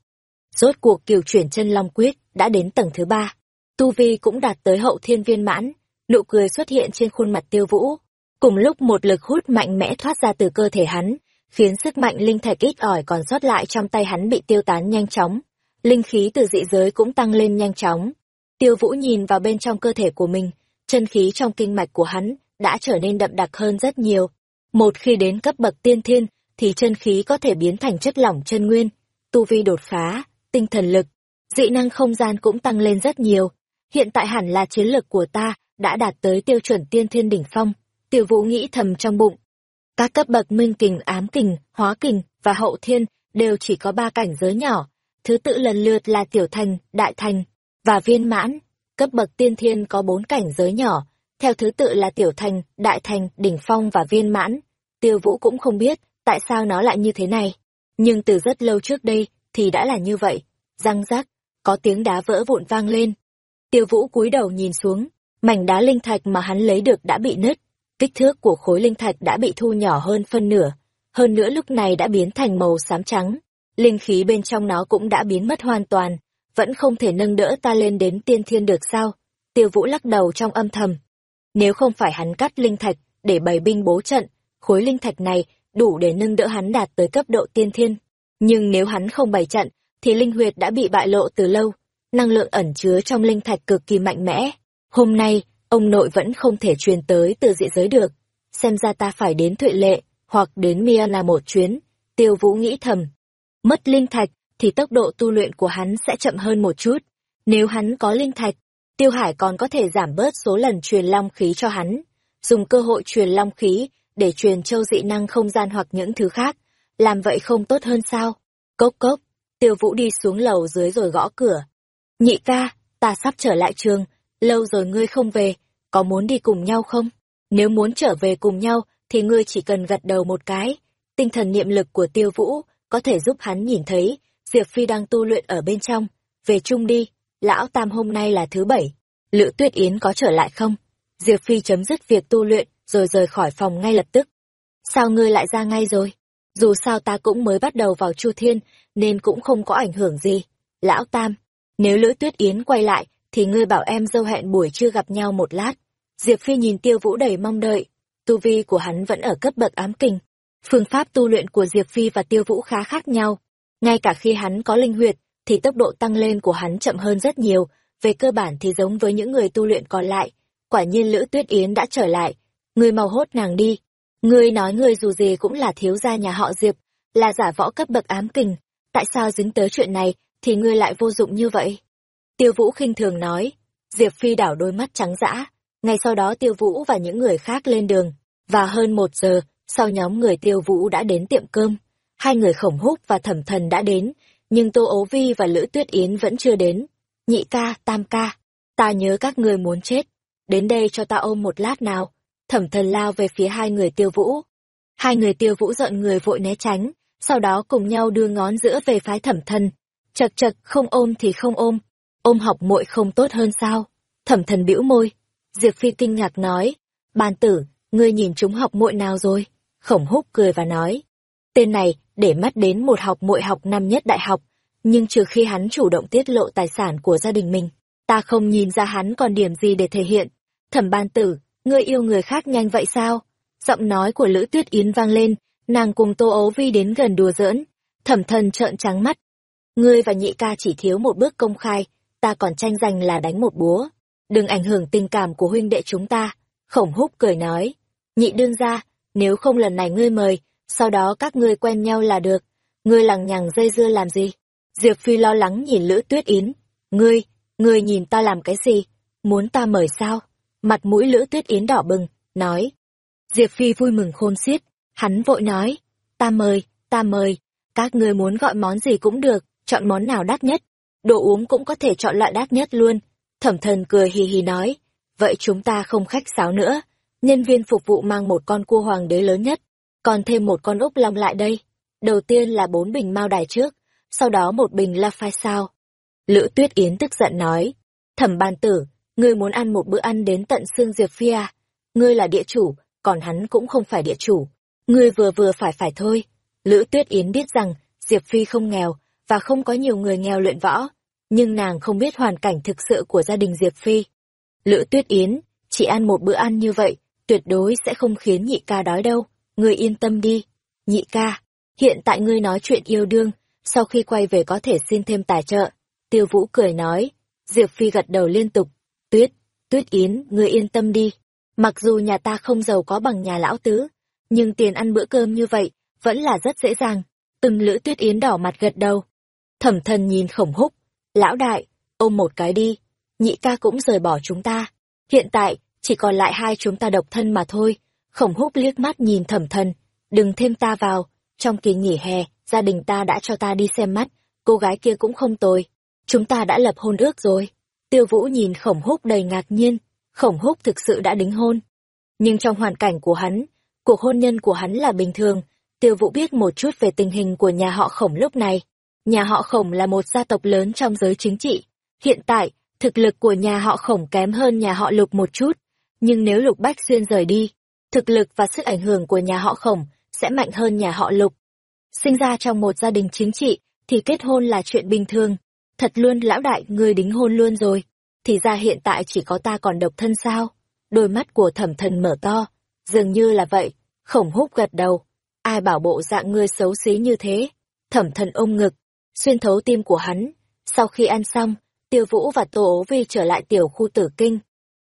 Rốt cuộc kiều chuyển chân long quyết đã đến tầng thứ ba. Tu Vi cũng đạt tới hậu thiên viên mãn, nụ cười xuất hiện trên khuôn mặt tiêu vũ. Cùng lúc một lực hút mạnh mẽ thoát ra từ cơ thể hắn, khiến sức mạnh linh thạch ít ỏi còn sót lại trong tay hắn bị tiêu tán nhanh chóng. Linh khí từ dị giới cũng tăng lên nhanh chóng. Tiêu vũ nhìn vào bên trong cơ thể của mình, chân khí trong kinh mạch của hắn đã trở nên đậm đặc hơn rất nhiều. Một khi đến cấp bậc tiên thiên, thì chân khí có thể biến thành chất lỏng chân nguyên, tu vi đột phá, tinh thần lực, dị năng không gian cũng tăng lên rất nhiều. Hiện tại hẳn là chiến lược của ta đã đạt tới tiêu chuẩn tiên thiên đỉnh phong, tiểu vũ nghĩ thầm trong bụng. Các cấp bậc minh kình, ám kình, hóa kình và hậu thiên đều chỉ có ba cảnh giới nhỏ, thứ tự lần lượt là tiểu thành, đại thành và viên mãn. Cấp bậc tiên thiên có bốn cảnh giới nhỏ, theo thứ tự là tiểu thành, đại thành, đỉnh phong và viên mãn. Tiêu Vũ cũng không biết tại sao nó lại như thế này, nhưng từ rất lâu trước đây thì đã là như vậy. Răng rác có tiếng đá vỡ vụn vang lên. Tiêu Vũ cúi đầu nhìn xuống, mảnh đá linh thạch mà hắn lấy được đã bị nứt. kích thước của khối linh thạch đã bị thu nhỏ hơn phân nửa, hơn nữa lúc này đã biến thành màu xám trắng. Linh khí bên trong nó cũng đã biến mất hoàn toàn, vẫn không thể nâng đỡ ta lên đến tiên thiên được sao? Tiêu Vũ lắc đầu trong âm thầm. Nếu không phải hắn cắt linh thạch để bày binh bố trận, khối linh thạch này đủ để nâng đỡ hắn đạt tới cấp độ tiên thiên. Nhưng nếu hắn không bày trận, thì linh huyệt đã bị bại lộ từ lâu. Năng lượng ẩn chứa trong linh thạch cực kỳ mạnh mẽ. Hôm nay, ông nội vẫn không thể truyền tới từ dị giới được. Xem ra ta phải đến Thụy Lệ, hoặc đến Mia là một chuyến. Tiêu Vũ nghĩ thầm. Mất linh thạch, thì tốc độ tu luyện của hắn sẽ chậm hơn một chút. Nếu hắn có linh thạch, Tiêu Hải còn có thể giảm bớt số lần truyền long khí cho hắn. Dùng cơ hội truyền long khí để truyền châu dị năng không gian hoặc những thứ khác. Làm vậy không tốt hơn sao? Cốc cốc, Tiêu Vũ đi xuống lầu dưới rồi gõ cửa. Nhị ca, ta sắp trở lại trường, lâu rồi ngươi không về, có muốn đi cùng nhau không? Nếu muốn trở về cùng nhau, thì ngươi chỉ cần gật đầu một cái. Tinh thần niệm lực của Tiêu Vũ có thể giúp hắn nhìn thấy Diệp Phi đang tu luyện ở bên trong. Về chung đi, lão tam hôm nay là thứ bảy. Lữ Tuyết Yến có trở lại không? Diệp Phi chấm dứt việc tu luyện, rồi rời khỏi phòng ngay lập tức. Sao ngươi lại ra ngay rồi? Dù sao ta cũng mới bắt đầu vào Chu Thiên, nên cũng không có ảnh hưởng gì. Lão Tam, nếu Lữ Tuyết Yến quay lại, thì ngươi bảo em dâu hẹn buổi trưa gặp nhau một lát. Diệp Phi nhìn Tiêu Vũ đầy mong đợi, tu vi của hắn vẫn ở cấp bậc ám kình. Phương pháp tu luyện của Diệp Phi và Tiêu Vũ khá khác nhau. Ngay cả khi hắn có linh huyệt, thì tốc độ tăng lên của hắn chậm hơn rất nhiều, về cơ bản thì giống với những người tu luyện còn lại. Quả nhiên Lữ Tuyết Yến đã trở lại, ngươi mau hốt nàng đi. Ngươi nói ngươi dù gì cũng là thiếu gia nhà họ Diệp, là giả võ cấp bậc ám kình, tại sao dính tới chuyện này, thì ngươi lại vô dụng như vậy? Tiêu Vũ khinh thường nói, Diệp Phi đảo đôi mắt trắng dã. Ngay sau đó Tiêu Vũ và những người khác lên đường, và hơn một giờ, sau nhóm người Tiêu Vũ đã đến tiệm cơm. Hai người khổng húc và thẩm thần đã đến, nhưng Tô Ố Vi và Lữ Tuyết Yến vẫn chưa đến. Nhị ca, tam ca, ta nhớ các người muốn chết. Đến đây cho ta ôm một lát nào. Thẩm thần lao về phía hai người Tiêu Vũ. Hai người Tiêu Vũ giận người vội né tránh, sau đó cùng nhau đưa ngón giữa về phái thẩm thần. Chật chật, không ôm thì không ôm. Ôm học muội không tốt hơn sao? Thẩm thần bĩu môi. Diệp Phi kinh ngạc nói. Bàn tử, ngươi nhìn chúng học muội nào rồi? Khổng húc cười và nói. Tên này, để mắt đến một học muội học năm nhất đại học, nhưng trừ khi hắn chủ động tiết lộ tài sản của gia đình mình, ta không nhìn ra hắn còn điểm gì để thể hiện. Thẩm ban tử, ngươi yêu người khác nhanh vậy sao? Giọng nói của Lữ Tuyết Yến vang lên, nàng cùng Tô Ấu Vi đến gần đùa giỡn. Thẩm thần trợn trắng mắt. Ngươi và nhị ca chỉ thiếu một bước công khai, ta còn tranh giành là đánh một búa. Đừng ảnh hưởng tình cảm của huynh đệ chúng ta. Khổng húc cười nói. Nhị đương ra, nếu không lần này ngươi mời, sau đó các ngươi quen nhau là được. Ngươi lằng nhằng dây dưa làm gì? Diệp Phi lo lắng nhìn Lữ Tuyết Yến. Ngươi, ngươi nhìn ta làm cái gì? Muốn ta mời sao? Mặt mũi Lữ Tuyết Yến đỏ bừng, nói. Diệp Phi vui mừng khôn xiết, hắn vội nói. Ta mời, ta mời, các ngươi muốn gọi món gì cũng được, chọn món nào đắt nhất. Đồ uống cũng có thể chọn loại đắt nhất luôn. Thẩm thần cười hì hì nói. Vậy chúng ta không khách sáo nữa. Nhân viên phục vụ mang một con cua hoàng đế lớn nhất, còn thêm một con ốc long lại đây. Đầu tiên là bốn bình mao đài trước, sau đó một bình la phai sao. Lữ Tuyết Yến tức giận nói, thẩm ban tử, ngươi muốn ăn một bữa ăn đến tận xương Diệp Phi à? Ngươi là địa chủ, còn hắn cũng không phải địa chủ. Ngươi vừa vừa phải phải thôi. Lữ Tuyết Yến biết rằng Diệp Phi không nghèo, và không có nhiều người nghèo luyện võ, nhưng nàng không biết hoàn cảnh thực sự của gia đình Diệp Phi. Lữ Tuyết Yến, chỉ ăn một bữa ăn như vậy, tuyệt đối sẽ không khiến nhị ca đói đâu ngươi yên tâm đi. Nhị ca, hiện tại ngươi nói chuyện yêu đương, sau khi quay về có thể xin thêm tài trợ. Tiêu Vũ cười nói, Diệp Phi gật đầu liên tục, tuyết, tuyết yến, ngươi yên tâm đi. Mặc dù nhà ta không giàu có bằng nhà lão tứ, nhưng tiền ăn bữa cơm như vậy, vẫn là rất dễ dàng. Từng lữ tuyết yến đỏ mặt gật đầu. Thẩm thần nhìn khổng húc, lão đại, ôm một cái đi, nhị ca cũng rời bỏ chúng ta. Hiện tại, chỉ còn lại hai chúng ta độc thân mà thôi Khổng húc liếc mắt nhìn thẩm thần, đừng thêm ta vào, trong kỳ nghỉ hè, gia đình ta đã cho ta đi xem mắt, cô gái kia cũng không tồi. Chúng ta đã lập hôn ước rồi. Tiêu Vũ nhìn khổng húc đầy ngạc nhiên, khổng húc thực sự đã đính hôn. Nhưng trong hoàn cảnh của hắn, cuộc hôn nhân của hắn là bình thường, Tiêu Vũ biết một chút về tình hình của nhà họ khổng lúc này. Nhà họ khổng là một gia tộc lớn trong giới chính trị. Hiện tại, thực lực của nhà họ khổng kém hơn nhà họ lục một chút. Nhưng nếu lục bách xuyên rời đi, thực lực và sức ảnh hưởng của nhà họ khổng sẽ mạnh hơn nhà họ lục. Sinh ra trong một gia đình chính trị, thì kết hôn là chuyện bình thường. Thật luôn lão đại, người đính hôn luôn rồi. Thì ra hiện tại chỉ có ta còn độc thân sao? Đôi mắt của thẩm thần mở to, dường như là vậy. Khổng húc gật đầu. Ai bảo bộ dạng ngươi xấu xí như thế? Thẩm thần ôm ngực, xuyên thấu tim của hắn. Sau khi ăn xong, Tiêu Vũ và Tô Ố Vi trở lại tiểu khu tử kinh.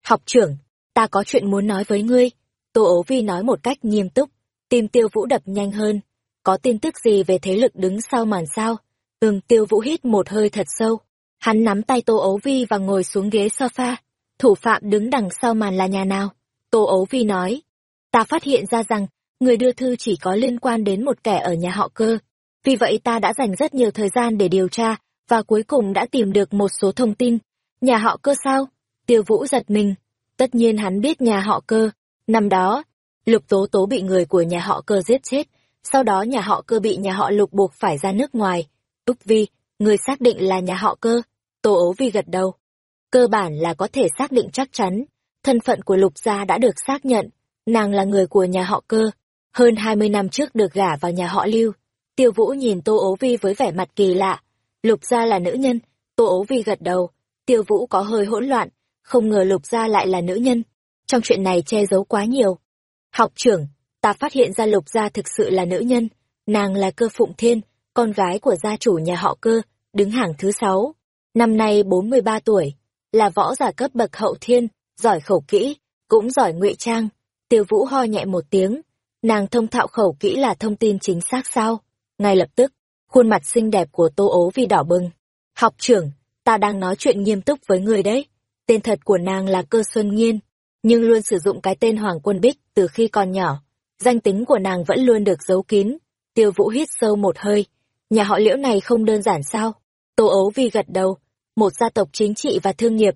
Học trưởng, ta có chuyện muốn nói với ngươi. Tô Ố Vi nói một cách nghiêm túc. Tim Tiêu Vũ đập nhanh hơn. Có tin tức gì về thế lực đứng sau màn sao? Ừm, Tiêu Vũ hít một hơi thật sâu. Hắn nắm tay Tô Ố Vi và ngồi xuống ghế sofa. Thủ phạm đứng đằng sau màn là nhà nào? Tô Ố Vi nói. Ta phát hiện ra rằng, người đưa thư chỉ có liên quan đến một kẻ ở nhà họ cơ. Vì vậy ta đã dành rất nhiều thời gian để điều tra, và cuối cùng đã tìm được một số thông tin. Nhà họ cơ sao? Tiêu Vũ giật mình. Tất nhiên hắn biết nhà họ cơ. Năm đó, Lục Tố Tố bị người của nhà họ cơ giết chết. Sau đó nhà họ cơ bị nhà họ Lục buộc phải ra nước ngoài. Úc Vi, người xác định là nhà họ cơ. Tô ố Vi gật đầu. Cơ bản là có thể xác định chắc chắn. Thân phận của Lục gia đã được xác nhận. Nàng là người của nhà họ cơ. Hơn 20 năm trước được gả vào nhà họ Lưu. Tiêu Vũ nhìn Tô ố Vi với vẻ mặt kỳ lạ Lục gia là nữ nhân, Tô ố vi gật đầu, tiêu vũ có hơi hỗn loạn, không ngờ lục gia lại là nữ nhân. Trong chuyện này che giấu quá nhiều. Học trưởng, ta phát hiện ra lục gia thực sự là nữ nhân, nàng là cơ phụng thiên, con gái của gia chủ nhà họ cơ, đứng hàng thứ sáu. Năm nay bốn mươi ba tuổi, là võ giả cấp bậc hậu thiên, giỏi khẩu kỹ, cũng giỏi ngụy trang. Tiêu vũ ho nhẹ một tiếng, nàng thông thạo khẩu kỹ là thông tin chính xác sao? Ngay lập tức, Khuôn mặt xinh đẹp của Tô ố vì đỏ bừng. Học trưởng, ta đang nói chuyện nghiêm túc với người đấy. Tên thật của nàng là Cơ Xuân Nghiên, nhưng luôn sử dụng cái tên Hoàng Quân Bích từ khi còn nhỏ. Danh tính của nàng vẫn luôn được giấu kín. Tiêu Vũ hít sâu một hơi. Nhà họ liễu này không đơn giản sao? Tô ấu vi gật đầu. Một gia tộc chính trị và thương nghiệp.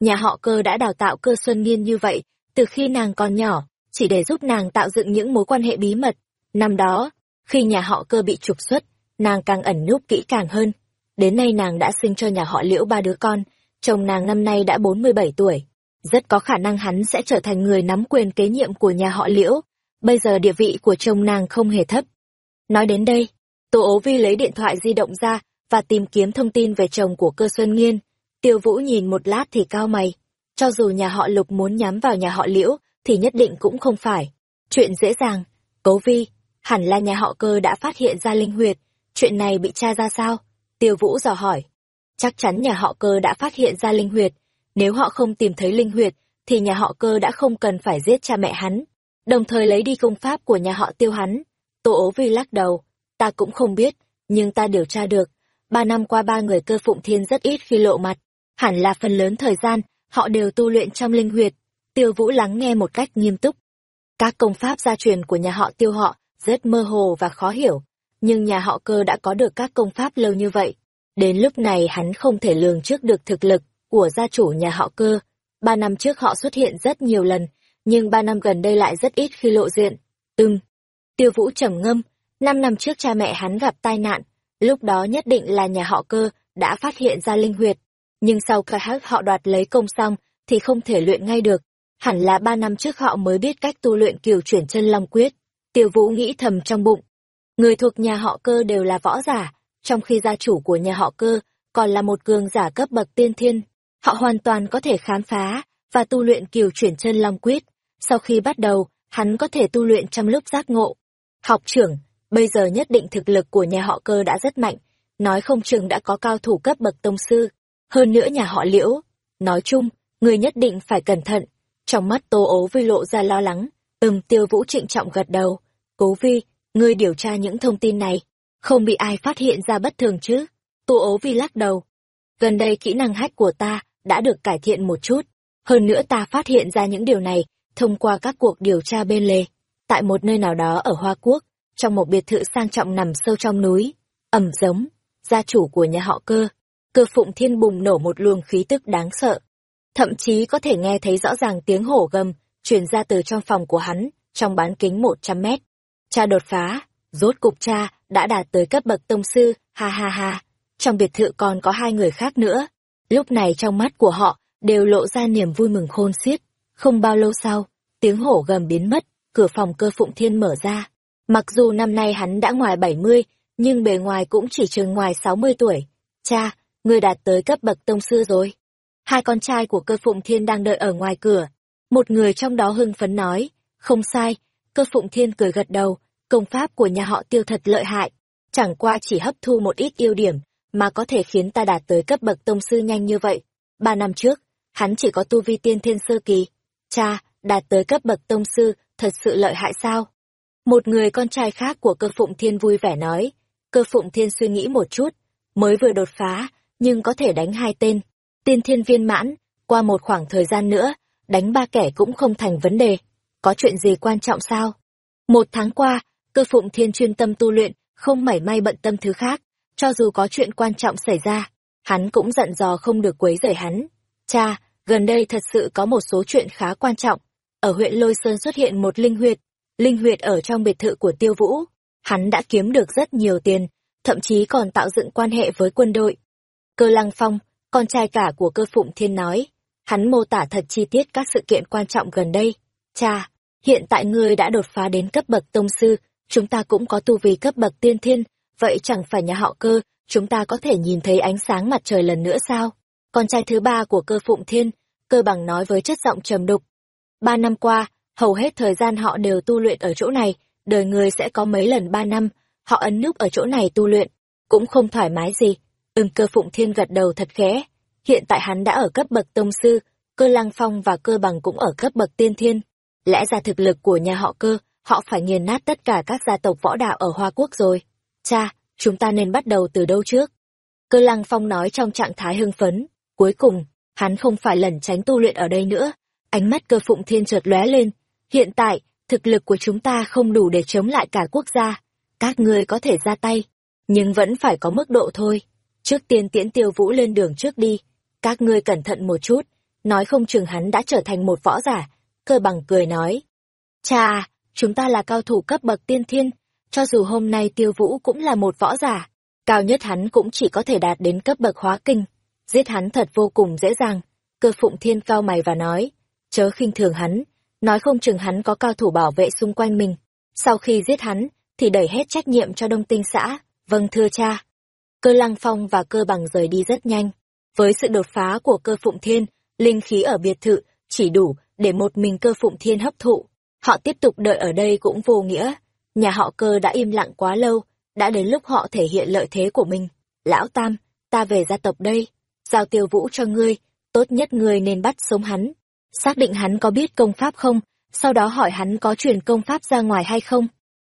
Nhà họ cơ đã đào tạo cơ Xuân Nghiên như vậy, từ khi nàng còn nhỏ, chỉ để giúp nàng tạo dựng những mối quan hệ bí mật. Năm đó, khi nhà họ cơ bị trục xuất, nàng càng ẩn núp kỹ càng hơn. Đến nay nàng đã sinh cho nhà họ liễu ba đứa con, chồng nàng năm nay đã 47 tuổi. Rất có khả năng hắn sẽ trở thành người nắm quyền kế nhiệm của nhà họ liễu. Bây giờ địa vị của chồng nàng không hề thấp. Nói đến đây, Tô ố vi lấy điện thoại di động ra và tìm kiếm thông tin về chồng của cơ Xuân Nghiên. Tiêu Vũ nhìn một lát thì cao mày. Cho dù nhà họ Lục muốn nhắm vào nhà họ Liễu, thì nhất định cũng không phải. Chuyện dễ dàng. Cố vi, hẳn là nhà họ cơ đã phát hiện ra linh huyệt, chuyện này bị tra ra sao? Tiêu Vũ dò hỏi. Chắc chắn nhà họ cơ đã phát hiện ra linh huyệt. Nếu họ không tìm thấy linh huyệt, thì nhà họ cơ đã không cần phải giết cha mẹ hắn. Đồng thời lấy đi công pháp của nhà họ tiêu hắn. Tô ố vi lắc đầu. Ta cũng không biết, nhưng ta điều tra được. Ba năm qua ba người cơ phụng thiên rất ít khi lộ mặt. Hẳn là phần lớn thời gian, họ đều tu luyện trong linh huyệt. Tiêu Vũ lắng nghe một cách nghiêm túc. Các công pháp gia truyền của nhà họ tiêu họ rất mơ hồ và khó hiểu nhưng nhà họ cơ đã có được các công pháp lâu như vậy. Đến lúc này hắn không thể lường trước được thực lực của gia chủ nhà họ cơ. Ba năm trước họ xuất hiện rất nhiều lần, nhưng ba năm gần đây lại rất ít khi lộ diện. Ừm. Tiêu Vũ trầm ngâm, năm năm trước cha mẹ hắn gặp tai nạn, lúc đó nhất định là nhà họ cơ đã phát hiện ra linh huyệt. Nhưng sau khi hát họ đoạt lấy công xong, thì không thể luyện ngay được. Hẳn là ba năm trước họ mới biết cách tu luyện kiều chuyển chân long quyết. Tiêu Vũ nghĩ thầm trong bụng, Người thuộc nhà họ cơ đều là võ giả, trong khi gia chủ của nhà họ cơ còn là một cường giả cấp bậc tiên thiên. Họ hoàn toàn có thể khám phá và tu luyện kiều chuyển chân long quyết. Sau khi bắt đầu, hắn có thể tu luyện trong lúc giác ngộ. Học trưởng, bây giờ nhất định thực lực của nhà họ cơ đã rất mạnh, nói không chừng đã có cao thủ cấp bậc tông sư. Hơn nữa nhà họ liễu, nói chung, người nhất định phải cẩn thận. Trong mắt tô ố vi lộ ra lo lắng, ừm tiêu vũ trịnh trọng gật đầu. Cố vi, ngươi điều tra những thông tin này, không bị ai phát hiện ra bất thường chứ? Tô ố vi lắc đầu. Gần đây kỹ năng hách của ta đã được cải thiện một chút. Hơn nữa ta phát hiện ra những điều này thông qua các cuộc điều tra bên lề. Tại một nơi nào đó ở Hoa Quốc, trong một biệt thự sang trọng nằm sâu trong núi, ẩm giống, gia chủ của nhà họ cơ, cơ phụng thiên bùng nổ một luồng khí tức đáng sợ. Thậm chí có thể nghe thấy rõ ràng tiếng hổ gầm truyền ra từ trong phòng của hắn, trong bán kính một trăm mét. Cha đột phá, rốt cục cha đã đạt tới cấp bậc tông sư, ha ha ha. Trong biệt thự còn có hai người khác nữa. Lúc này trong mắt của họ đều lộ ra niềm vui mừng khôn xiết. Không bao lâu sau, tiếng hổ gầm biến mất, cửa phòng cơ phụng thiên mở ra. Mặc dù năm nay hắn đã ngoài 70, nhưng bề ngoài cũng chỉ chừng ngoài 60 tuổi. Cha, ngươi đạt tới cấp bậc tông sư rồi. Hai con trai của cơ phụng thiên đang đợi ở ngoài cửa. Một người trong đó hưng phấn nói, không sai, cơ phụng thiên cười gật đầu, công pháp của nhà họ tiêu thật lợi hại. Chẳng qua chỉ hấp thu một ít ưu điểm, mà có thể khiến ta đạt tới cấp bậc tông sư nhanh như vậy. Ba năm trước, hắn chỉ có tu vi tiên thiên sơ kỳ. Cha, đạt tới cấp bậc tông sư, thật sự lợi hại sao? Một người con trai khác của cơ phụng thiên vui vẻ nói. Cơ phụng thiên suy nghĩ một chút, mới vừa đột phá, nhưng có thể đánh hai tên. Tiên thiên viên mãn, qua một khoảng thời gian nữa, đánh ba kẻ cũng không thành vấn đề. Có chuyện gì quan trọng sao? Một tháng qua, cơ phụng thiên chuyên tâm tu luyện, không mảy may bận tâm thứ khác. Cho dù có chuyện quan trọng xảy ra, hắn cũng giận dò không được quấy rầy hắn. Cha, gần đây thật sự có một số chuyện khá quan trọng. Ở huyện Lôi Sơn xuất hiện một linh huyệt. Linh huyệt ở trong biệt thự của Tiêu Vũ. Hắn đã kiếm được rất nhiều tiền, thậm chí còn tạo dựng quan hệ với quân đội. Cơ Lăng Phong, con trai cả của cơ Phụng Thiên nói. Hắn mô tả thật chi tiết các sự kiện quan trọng gần đây. Cha, hiện tại ngươi đã đột phá đến cấp bậc tông sư, chúng ta cũng có tu vi cấp bậc tiên thiên, vậy chẳng phải nhà họ cơ, chúng ta có thể nhìn thấy ánh sáng mặt trời lần nữa sao? Con trai thứ ba của cơ Phụng Thiên, cơ bằng nói với chất giọng trầm đục. Ba năm qua, hầu hết thời gian họ đều tu luyện ở chỗ này, đời người sẽ có mấy lần ba năm, họ ấn núp ở chỗ này tu luyện, cũng không thoải mái gì. Ừm cơ Phụng Thiên gật đầu thật khẽ, hiện tại hắn đã ở cấp bậc tông sư, cơ lăng phong và cơ bằng cũng ở cấp bậc tiên thiên. Lẽ ra thực lực của nhà họ cơ, họ phải nghiền nát tất cả các gia tộc võ đạo ở Hoa Quốc rồi. Cha, chúng ta nên bắt đầu từ đâu trước? Cơ lăng phong nói trong trạng thái hưng phấn. Cuối cùng, hắn không phải lẩn tránh tu luyện ở đây nữa. Ánh mắt cơ phụng thiên chợt lóe lên. Hiện tại, thực lực của chúng ta không đủ để chống lại cả quốc gia. Các ngươi có thể ra tay, nhưng vẫn phải có mức độ thôi. Trước tiên tiễn tiêu vũ lên đường trước đi. Các ngươi cẩn thận một chút, nói không chừng hắn đã trở thành một võ giả. Cơ bằng cười nói. Cha chúng ta là cao thủ cấp bậc tiên thiên, cho dù hôm nay tiêu vũ cũng là một võ giả, cao nhất hắn cũng chỉ có thể đạt đến cấp bậc hóa kinh. Giết hắn thật vô cùng dễ dàng. Cơ phụng thiên cao mày và nói, chớ khinh thường hắn, nói không chừng hắn có cao thủ bảo vệ xung quanh mình. Sau khi giết hắn, thì đẩy hết trách nhiệm cho đông tinh xã. Vâng thưa cha. Cơ lăng phong và cơ bằng rời đi rất nhanh. Với sự đột phá của cơ phụng thiên, linh khí ở biệt thự chỉ đủ để một mình cơ phụng thiên hấp thụ. Họ tiếp tục đợi ở đây cũng vô nghĩa. Nhà họ cơ đã im lặng quá lâu, đã đến lúc họ thể hiện lợi thế của mình. Lão Tam, ta về gia tộc đây, giao tiêu vũ cho ngươi, tốt nhất ngươi nên bắt sống hắn. Xác định hắn có biết công pháp không, sau đó hỏi hắn có truyền công pháp ra ngoài hay không.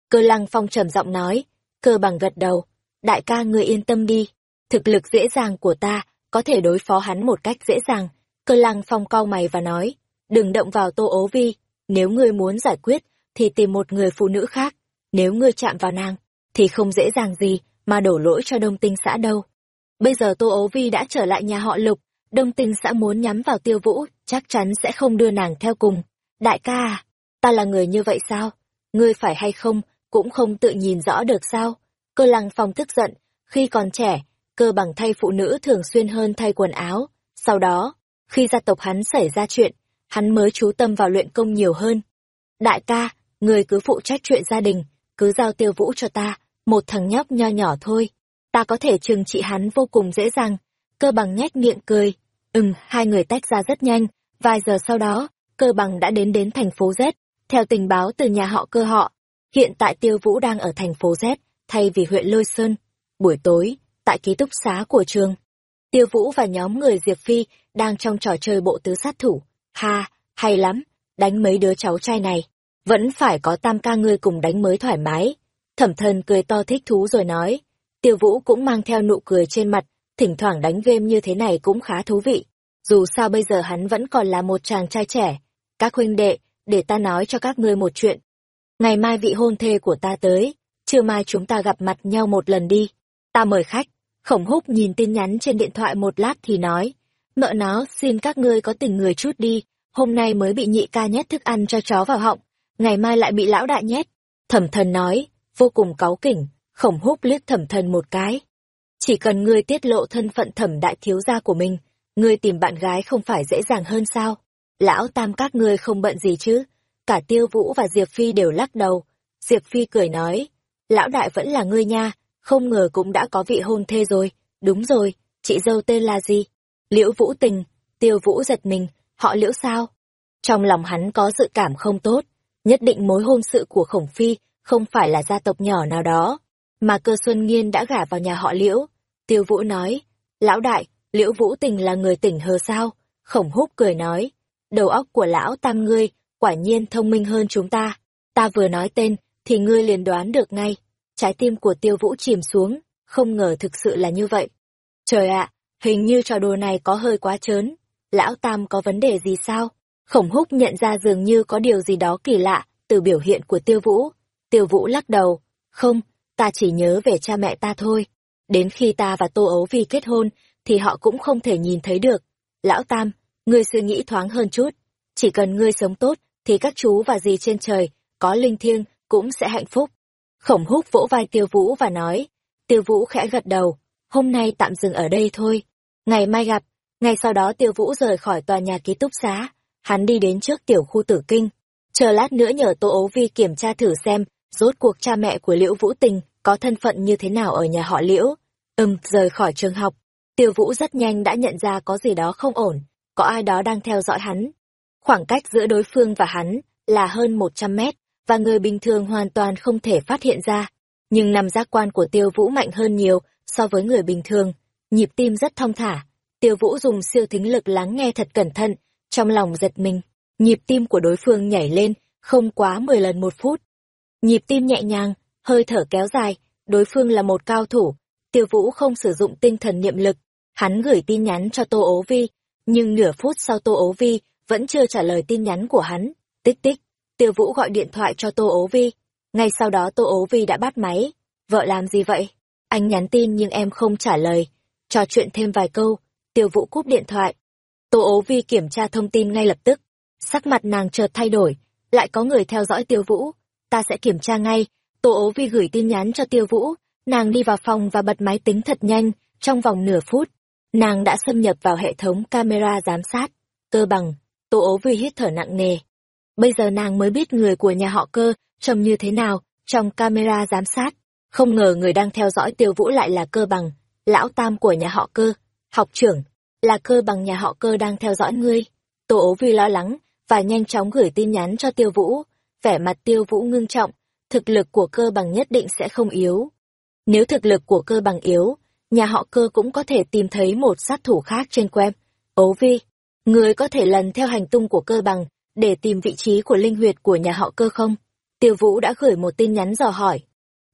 Cơ lăng phong trầm giọng nói, cơ bằng gật đầu, đại ca ngươi yên tâm đi, thực lực dễ dàng của ta, có thể đối phó hắn một cách dễ dàng. Cơ lăng phong cau mày và nói, đừng động vào tô ố vi, nếu ngươi muốn giải quyết, thì tìm một người phụ nữ khác, nếu ngươi chạm vào nàng, thì không dễ dàng gì mà đổ lỗi cho đông tinh xã đâu. Bây giờ Tô ố Vi đã trở lại nhà họ Lục, đông tinh xã muốn nhắm vào tiêu vũ, chắc chắn sẽ không đưa nàng theo cùng. Đại ca à, ta là người như vậy sao? Ngươi phải hay không, cũng không tự nhìn rõ được sao? Cơ lăng phong tức giận, khi còn trẻ, cơ bằng thay phụ nữ thường xuyên hơn thay quần áo. Sau đó, khi gia tộc hắn xảy ra chuyện, hắn mới chú tâm vào luyện công nhiều hơn. Đại ca, người cứ phụ trách chuyện gia đình, cứ giao tiêu vũ cho ta, một thằng nhóc nho nhỏ thôi. Ta có thể trừng trị hắn vô cùng dễ dàng. Cơ bằng nhét miệng cười. Ừm, hai người tách ra rất nhanh. Vài giờ sau đó, cơ bằng đã đến đến thành phố Z. Theo tình báo từ nhà họ cơ họ, hiện tại tiêu vũ đang ở thành phố Z, thay vì huyện Lôi Sơn. Buổi tối, tại ký túc xá của trường, tiêu vũ và nhóm người Diệp Phi đang trong trò chơi bộ tứ sát thủ. Ha, hay lắm, đánh mấy đứa cháu trai này. Vẫn phải có tam ca ngươi cùng đánh mới thoải mái. Thẩm thần cười to thích thú rồi nói. Tiêu vũ cũng mang theo nụ cười trên mặt, thỉnh thoảng đánh game như thế này cũng khá thú vị. Dù sao bây giờ hắn vẫn còn là một chàng trai trẻ. Các huynh đệ, để ta nói cho các ngươi một chuyện. Ngày mai vị hôn thê của ta tới, trưa mai chúng ta gặp mặt nhau một lần đi. Ta mời khách. Khổng húc nhìn tin nhắn trên điện thoại một lát thì nói. Mợ nó, xin các ngươi có tình người chút đi, hôm nay mới bị nhị ca nhét thức ăn cho chó vào họng, ngày mai lại bị lão đại nhét. Thẩm thần nói, vô cùng cáu kỉnh, khổng húc liếc thẩm thần một cái. Chỉ cần ngươi tiết lộ thân phận thẩm đại thiếu gia của mình, ngươi tìm bạn gái không phải dễ dàng hơn sao? Lão tam các ngươi không bận gì chứ? cả Tiêu Vũ và Diệp Phi đều lắc đầu. Diệp Phi cười nói, lão đại vẫn là ngươi nha, không ngờ cũng đã có vị hôn thê rồi. Đúng rồi, chị dâu tên là gì? Liễu Vũ Tình, Tiêu Vũ giật mình, họ Liễu sao? Trong lòng hắn có dự cảm không tốt, nhất định mối hôn sự của Khổng Phi không phải là gia tộc nhỏ nào đó, mà cơ Xuân Nghiên đã gả vào nhà họ Liễu. Tiêu Vũ nói, lão đại, Liễu Vũ Tình là người tỉnh hờ sao? Khổng Húc cười nói, đầu óc của lão tam ngươi, quả nhiên thông minh hơn chúng ta. Ta vừa nói tên, thì ngươi liền đoán được ngay. Trái tim của Tiêu Vũ chìm xuống, không ngờ thực sự là như vậy. Trời ạ, hình như trò đùa này có hơi quá trớn. Lão Tam có vấn đề gì sao? Khổng húc nhận ra dường như có điều gì đó kỳ lạ từ biểu hiện của Tiêu Vũ. Tiêu Vũ lắc đầu. Không, ta chỉ nhớ về cha mẹ ta thôi. Đến khi ta và Tô Ấu Vi kết hôn, thì họ cũng không thể nhìn thấy được. Lão Tam, ngươi suy nghĩ thoáng hơn chút. Chỉ cần ngươi sống tốt, thì các chú và dì trên trời, có linh thiêng, cũng sẽ hạnh phúc. Khổng húc vỗ vai Tiêu Vũ và nói. Tiêu Vũ khẽ gật đầu. Hôm nay tạm dừng ở đây thôi. Ngày mai gặp. Ngày sau đó Tiêu Vũ rời khỏi tòa nhà ký túc xá. Hắn đi đến trước tiểu khu tử kinh. Chờ lát nữa nhờ Tô Ấu Vi kiểm tra thử xem, rốt cuộc cha mẹ của Liễu Vũ Tình có thân phận như thế nào ở nhà họ Liễu. Ừm, rời khỏi trường học. Tiêu Vũ rất nhanh đã nhận ra có gì đó không ổn, có ai đó đang theo dõi hắn. Khoảng cách giữa đối phương và hắn là hơn 100 mét, và người bình thường hoàn toàn không thể phát hiện ra. Nhưng nằm giác quan của Tiêu Vũ mạnh hơn nhiều so với người bình thường, nhịp tim rất thong thả. Tiêu Vũ dùng siêu thính lực lắng nghe thật cẩn thận, trong lòng giật mình, nhịp tim của đối phương nhảy lên, không quá 10 lần một phút. Nhịp tim nhẹ nhàng, hơi thở kéo dài, đối phương là một cao thủ. Tiêu Vũ không sử dụng tinh thần niệm lực, hắn gửi tin nhắn cho Tô Ố Vi, nhưng nửa phút sau Tô Ố Vi vẫn chưa trả lời tin nhắn của hắn. Tích tích, Tiêu Vũ gọi điện thoại cho Tô Ố Vi. Ngay sau đó Tô Ố Vi đã bắt máy. Vợ làm gì vậy? Anh nhắn tin nhưng em không trả lời. Trò chuyện thêm vài câu, Tiêu Vũ cúp điện thoại. Tô ố vi kiểm tra thông tin ngay lập tức. Sắc mặt nàng chợt thay đổi, lại có người theo dõi tiêu vũ. Ta sẽ kiểm tra ngay. Tô ố vi gửi tin nhắn cho tiêu vũ. Nàng đi vào phòng và bật máy tính thật nhanh, trong vòng nửa phút. Nàng đã xâm nhập vào hệ thống camera giám sát. Cơ bằng, Tô ố vi hít thở nặng nề. Bây giờ nàng mới biết người của nhà họ cơ trông như thế nào trong camera giám sát. Không ngờ người đang theo dõi tiêu vũ lại là cơ bằng, lão tam của nhà họ cơ. Học trưởng, là cơ bằng nhà họ cơ đang theo dõi ngươi. Tô ố vi lo lắng, và nhanh chóng gửi tin nhắn cho tiêu vũ. Vẻ mặt tiêu vũ ngưng trọng, thực lực của cơ bằng nhất định sẽ không yếu. Nếu thực lực của cơ bằng yếu, nhà họ cơ cũng có thể tìm thấy một sát thủ khác trên web. Ố vi, người có thể lần theo hành tung của cơ bằng, để tìm vị trí của linh huyệt của nhà họ cơ không? Tiêu vũ đã gửi một tin nhắn dò hỏi.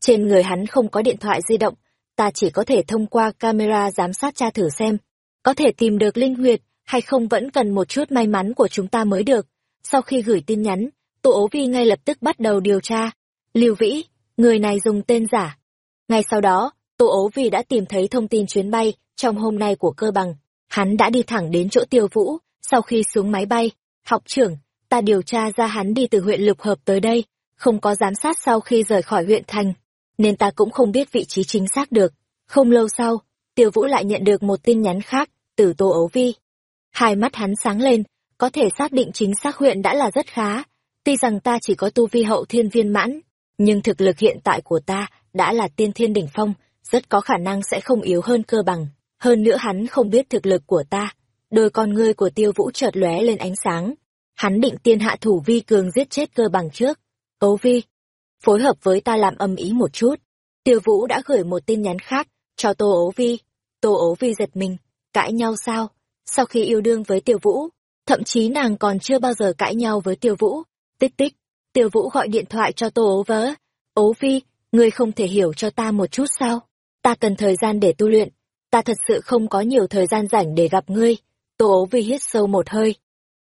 Trên người hắn không có điện thoại di động, ta chỉ có thể thông qua camera giám sát tra thử xem có thể tìm được linh huyệt hay không vẫn cần một chút may mắn của chúng ta mới được. Sau khi gửi tin nhắn, Tô Ố Vi ngay lập tức bắt đầu điều tra. Lưu Vĩ, người này dùng tên giả. Ngay sau đó, Tô Ố Vi đã tìm thấy thông tin chuyến bay trong hôm nay của cơ bằng. Hắn đã đi thẳng đến chỗ tiêu vũ, sau khi xuống máy bay. Học trưởng, ta điều tra ra hắn đi từ huyện Lục Hợp tới đây, không có giám sát sau khi rời khỏi huyện Thành, nên ta cũng không biết vị trí chính xác được. Không lâu sau, Tiêu Vũ lại nhận được một tin nhắn khác từ Tô Ấu Vi. Hai mắt hắn sáng lên, có thể xác định chính xác huyện đã là rất khá. Tuy rằng ta chỉ có tu vi hậu thiên viên mãn, nhưng thực lực hiện tại của ta đã là tiên thiên đỉnh phong, rất có khả năng sẽ không yếu hơn cơ bằng. Hơn nữa hắn không biết thực lực của ta. Đôi con ngươi của tiêu vũ chợt lóe lên ánh sáng. Hắn định tiên hạ thủ vi cường giết chết cơ bằng trước. Ấu vi, phối hợp với ta làm âm ý một chút. Tiêu vũ đã gửi một tin nhắn khác cho Tô Ố Vi. Tô Ố Vi giật mình, cãi nhau sao? Sau khi yêu đương với Tiêu Vũ, thậm chí nàng còn chưa bao giờ cãi nhau với Tiêu Vũ. Tích tích, Tiêu Vũ gọi điện thoại cho Tô Ố Vớ. Ố Vi, ngươi không thể hiểu cho ta một chút sao? Ta cần thời gian để tu luyện, ta thật sự không có nhiều thời gian rảnh để gặp ngươi. Tô Ố Vi hít sâu một hơi.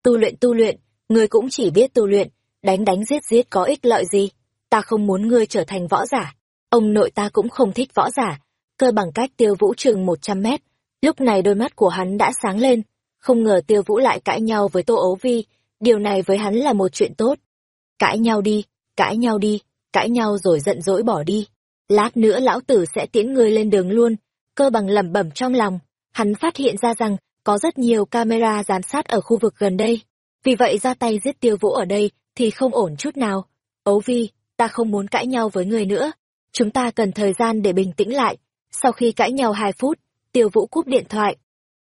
Tu luyện tu luyện, ngươi cũng chỉ biết tu luyện, đánh đánh giết giết có ích lợi gì? Ta không muốn ngươi trở thành võ giả. Ông nội ta cũng không thích võ giả, cơ bằng cách tiêu vũ trường một trăm mét. Lúc này đôi mắt của hắn đã sáng lên, không ngờ tiêu vũ lại cãi nhau với Tô Ấu Vi, điều này với hắn là một chuyện tốt. Cãi nhau đi, cãi nhau đi, cãi nhau rồi giận dỗi bỏ đi. Lát nữa lão tử sẽ tiễn ngươi lên đường luôn, cơ bằng lẩm bẩm trong lòng. Hắn phát hiện ra rằng có rất nhiều camera giám sát ở khu vực gần đây. Vì vậy ra tay giết tiêu vũ ở đây thì không ổn chút nào. Ấu Vi, ta không muốn cãi nhau với người nữa. Chúng ta cần thời gian để bình tĩnh lại. Sau khi cãi nhau hai phút, Tiêu Vũ cúp điện thoại.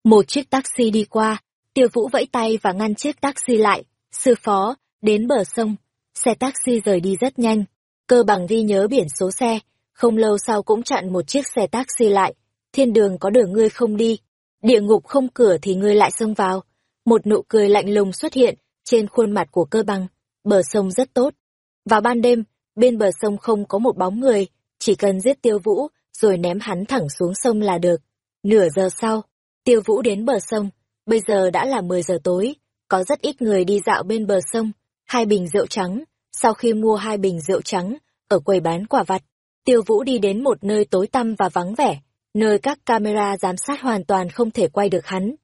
Một chiếc taxi đi qua, Tiêu Vũ vẫy tay và ngăn chiếc taxi lại. Sư phó, đến bờ sông. Xe taxi rời đi rất nhanh. Cơ bằng ghi nhớ biển số xe, không lâu sau cũng chặn một chiếc xe taxi lại. Thiên đường có đường ngươi không đi, địa ngục không cửa thì ngươi lại xông vào. Một nụ cười lạnh lùng xuất hiện trên khuôn mặt của cơ bằng. Bờ sông rất tốt. Vào ban đêm, bên bờ sông không có một bóng người, chỉ cần giết tiêu vũ, rồi ném hắn thẳng xuống sông là được. Nửa giờ sau, tiêu vũ đến bờ sông, bây giờ đã là 10 giờ tối, có rất ít người đi dạo bên bờ sông, hai bình rượu trắng, sau khi mua hai bình rượu trắng, ở quầy bán quả vặt, tiêu vũ đi đến một nơi tối tăm và vắng vẻ, nơi các camera giám sát hoàn toàn không thể quay được hắn.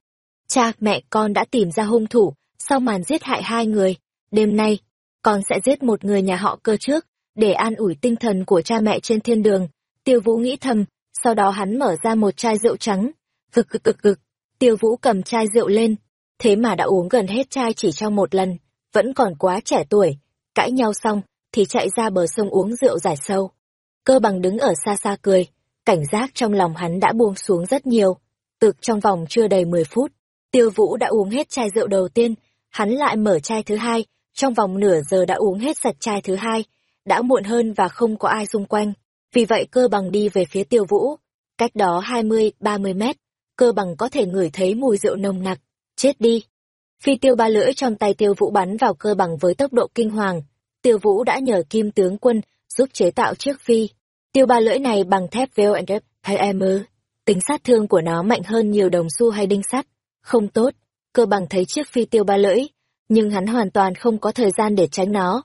Cha, mẹ con đã tìm ra hung thủ, sau màn giết hại hai người, đêm nay, con sẽ giết một người nhà họ cơ trước, để an ủi tinh thần của cha mẹ trên thiên đường. Tiêu Vũ nghĩ thầm, sau đó hắn mở ra một chai rượu trắng. Cực cực cực cực, Tiêu Vũ cầm chai rượu lên, thế mà đã uống gần hết chai chỉ trong một lần, vẫn còn quá trẻ tuổi. Cãi nhau xong, thì chạy ra bờ sông uống rượu giải sâu. Cơ bằng đứng ở xa xa cười, cảnh giác trong lòng hắn đã buông xuống rất nhiều. Tực trong vòng chưa đầy 10 phút, Tiêu Vũ đã uống hết chai rượu đầu tiên, hắn lại mở chai thứ hai, trong vòng nửa giờ đã uống hết sạch chai thứ hai, đã muộn hơn và không có ai xung quanh. Vì vậy cơ bằng đi về phía tiêu vũ. Cách đó 20-30 mét, cơ bằng có thể ngửi thấy mùi rượu nồng nặc. Chết đi! Phi tiêu ba lưỡi trong tay tiêu vũ bắn vào cơ bằng với tốc độ kinh hoàng. Tiêu vũ đã nhờ kim tướng quân giúp chế tạo chiếc phi. Tiêu ba lưỡi này bằng thép VONF hay M. Tính sát thương của nó mạnh hơn nhiều đồng xu hay đinh sắt. Không tốt, cơ bằng thấy chiếc phi tiêu ba lưỡi, nhưng hắn hoàn toàn không có thời gian để tránh nó.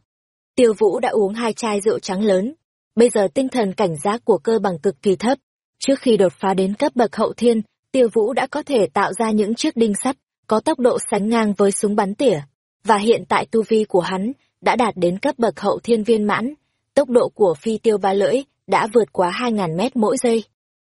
Tiêu Vũ đã uống hai chai rượu trắng lớn. Bây giờ tinh thần cảnh giác của cơ bằng cực kỳ thấp. Trước khi đột phá đến cấp bậc hậu thiên, Tiêu Vũ đã có thể tạo ra những chiếc đinh sắt có tốc độ sánh ngang với súng bắn tỉa. Và hiện tại tu vi của hắn đã đạt đến cấp bậc hậu thiên viên mãn. Tốc độ của phi tiêu ba lưỡi đã vượt quá 2.000 mét mỗi giây.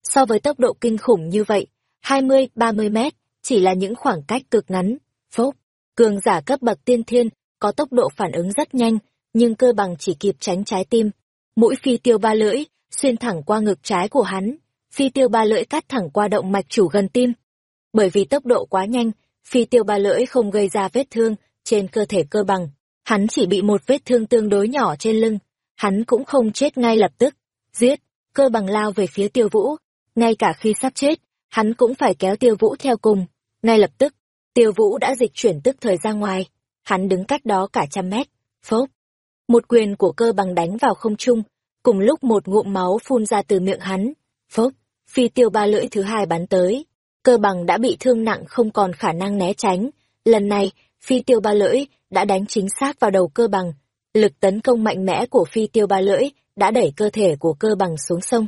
So với tốc độ kinh khủng như vậy, 20-30 mét chỉ là những khoảng cách cực ngắn. Phốc, cường giả cấp bậc tiên thiên, có tốc độ phản ứng rất nhanh, nhưng cơ bằng chỉ kịp tránh trái tim. Mũi phi tiêu ba lưỡi, xuyên thẳng qua ngực trái của hắn, phi tiêu ba lưỡi cắt thẳng qua động mạch chủ gần tim. Bởi vì tốc độ quá nhanh, phi tiêu ba lưỡi không gây ra vết thương trên cơ thể cơ bằng. Hắn chỉ bị một vết thương tương đối nhỏ trên lưng, hắn cũng không chết ngay lập tức. Giết, cơ bằng lao về phía tiêu vũ, ngay cả khi sắp chết, hắn cũng phải kéo tiêu vũ theo cùng. Ngay lập tức, tiêu vũ đã dịch chuyển tức thời ra ngoài, hắn đứng cách đó cả trăm mét, phốc, một quyền của cơ bằng đánh vào không trung, cùng lúc một ngụm máu phun ra từ miệng hắn. Phốc, phi tiêu ba lưỡi thứ hai bắn tới. Cơ bằng đã bị thương nặng không còn khả năng né tránh. Lần này, phi tiêu ba lưỡi đã đánh chính xác vào đầu cơ bằng. Lực tấn công mạnh mẽ của phi tiêu ba lưỡi đã đẩy cơ thể của cơ bằng xuống sông.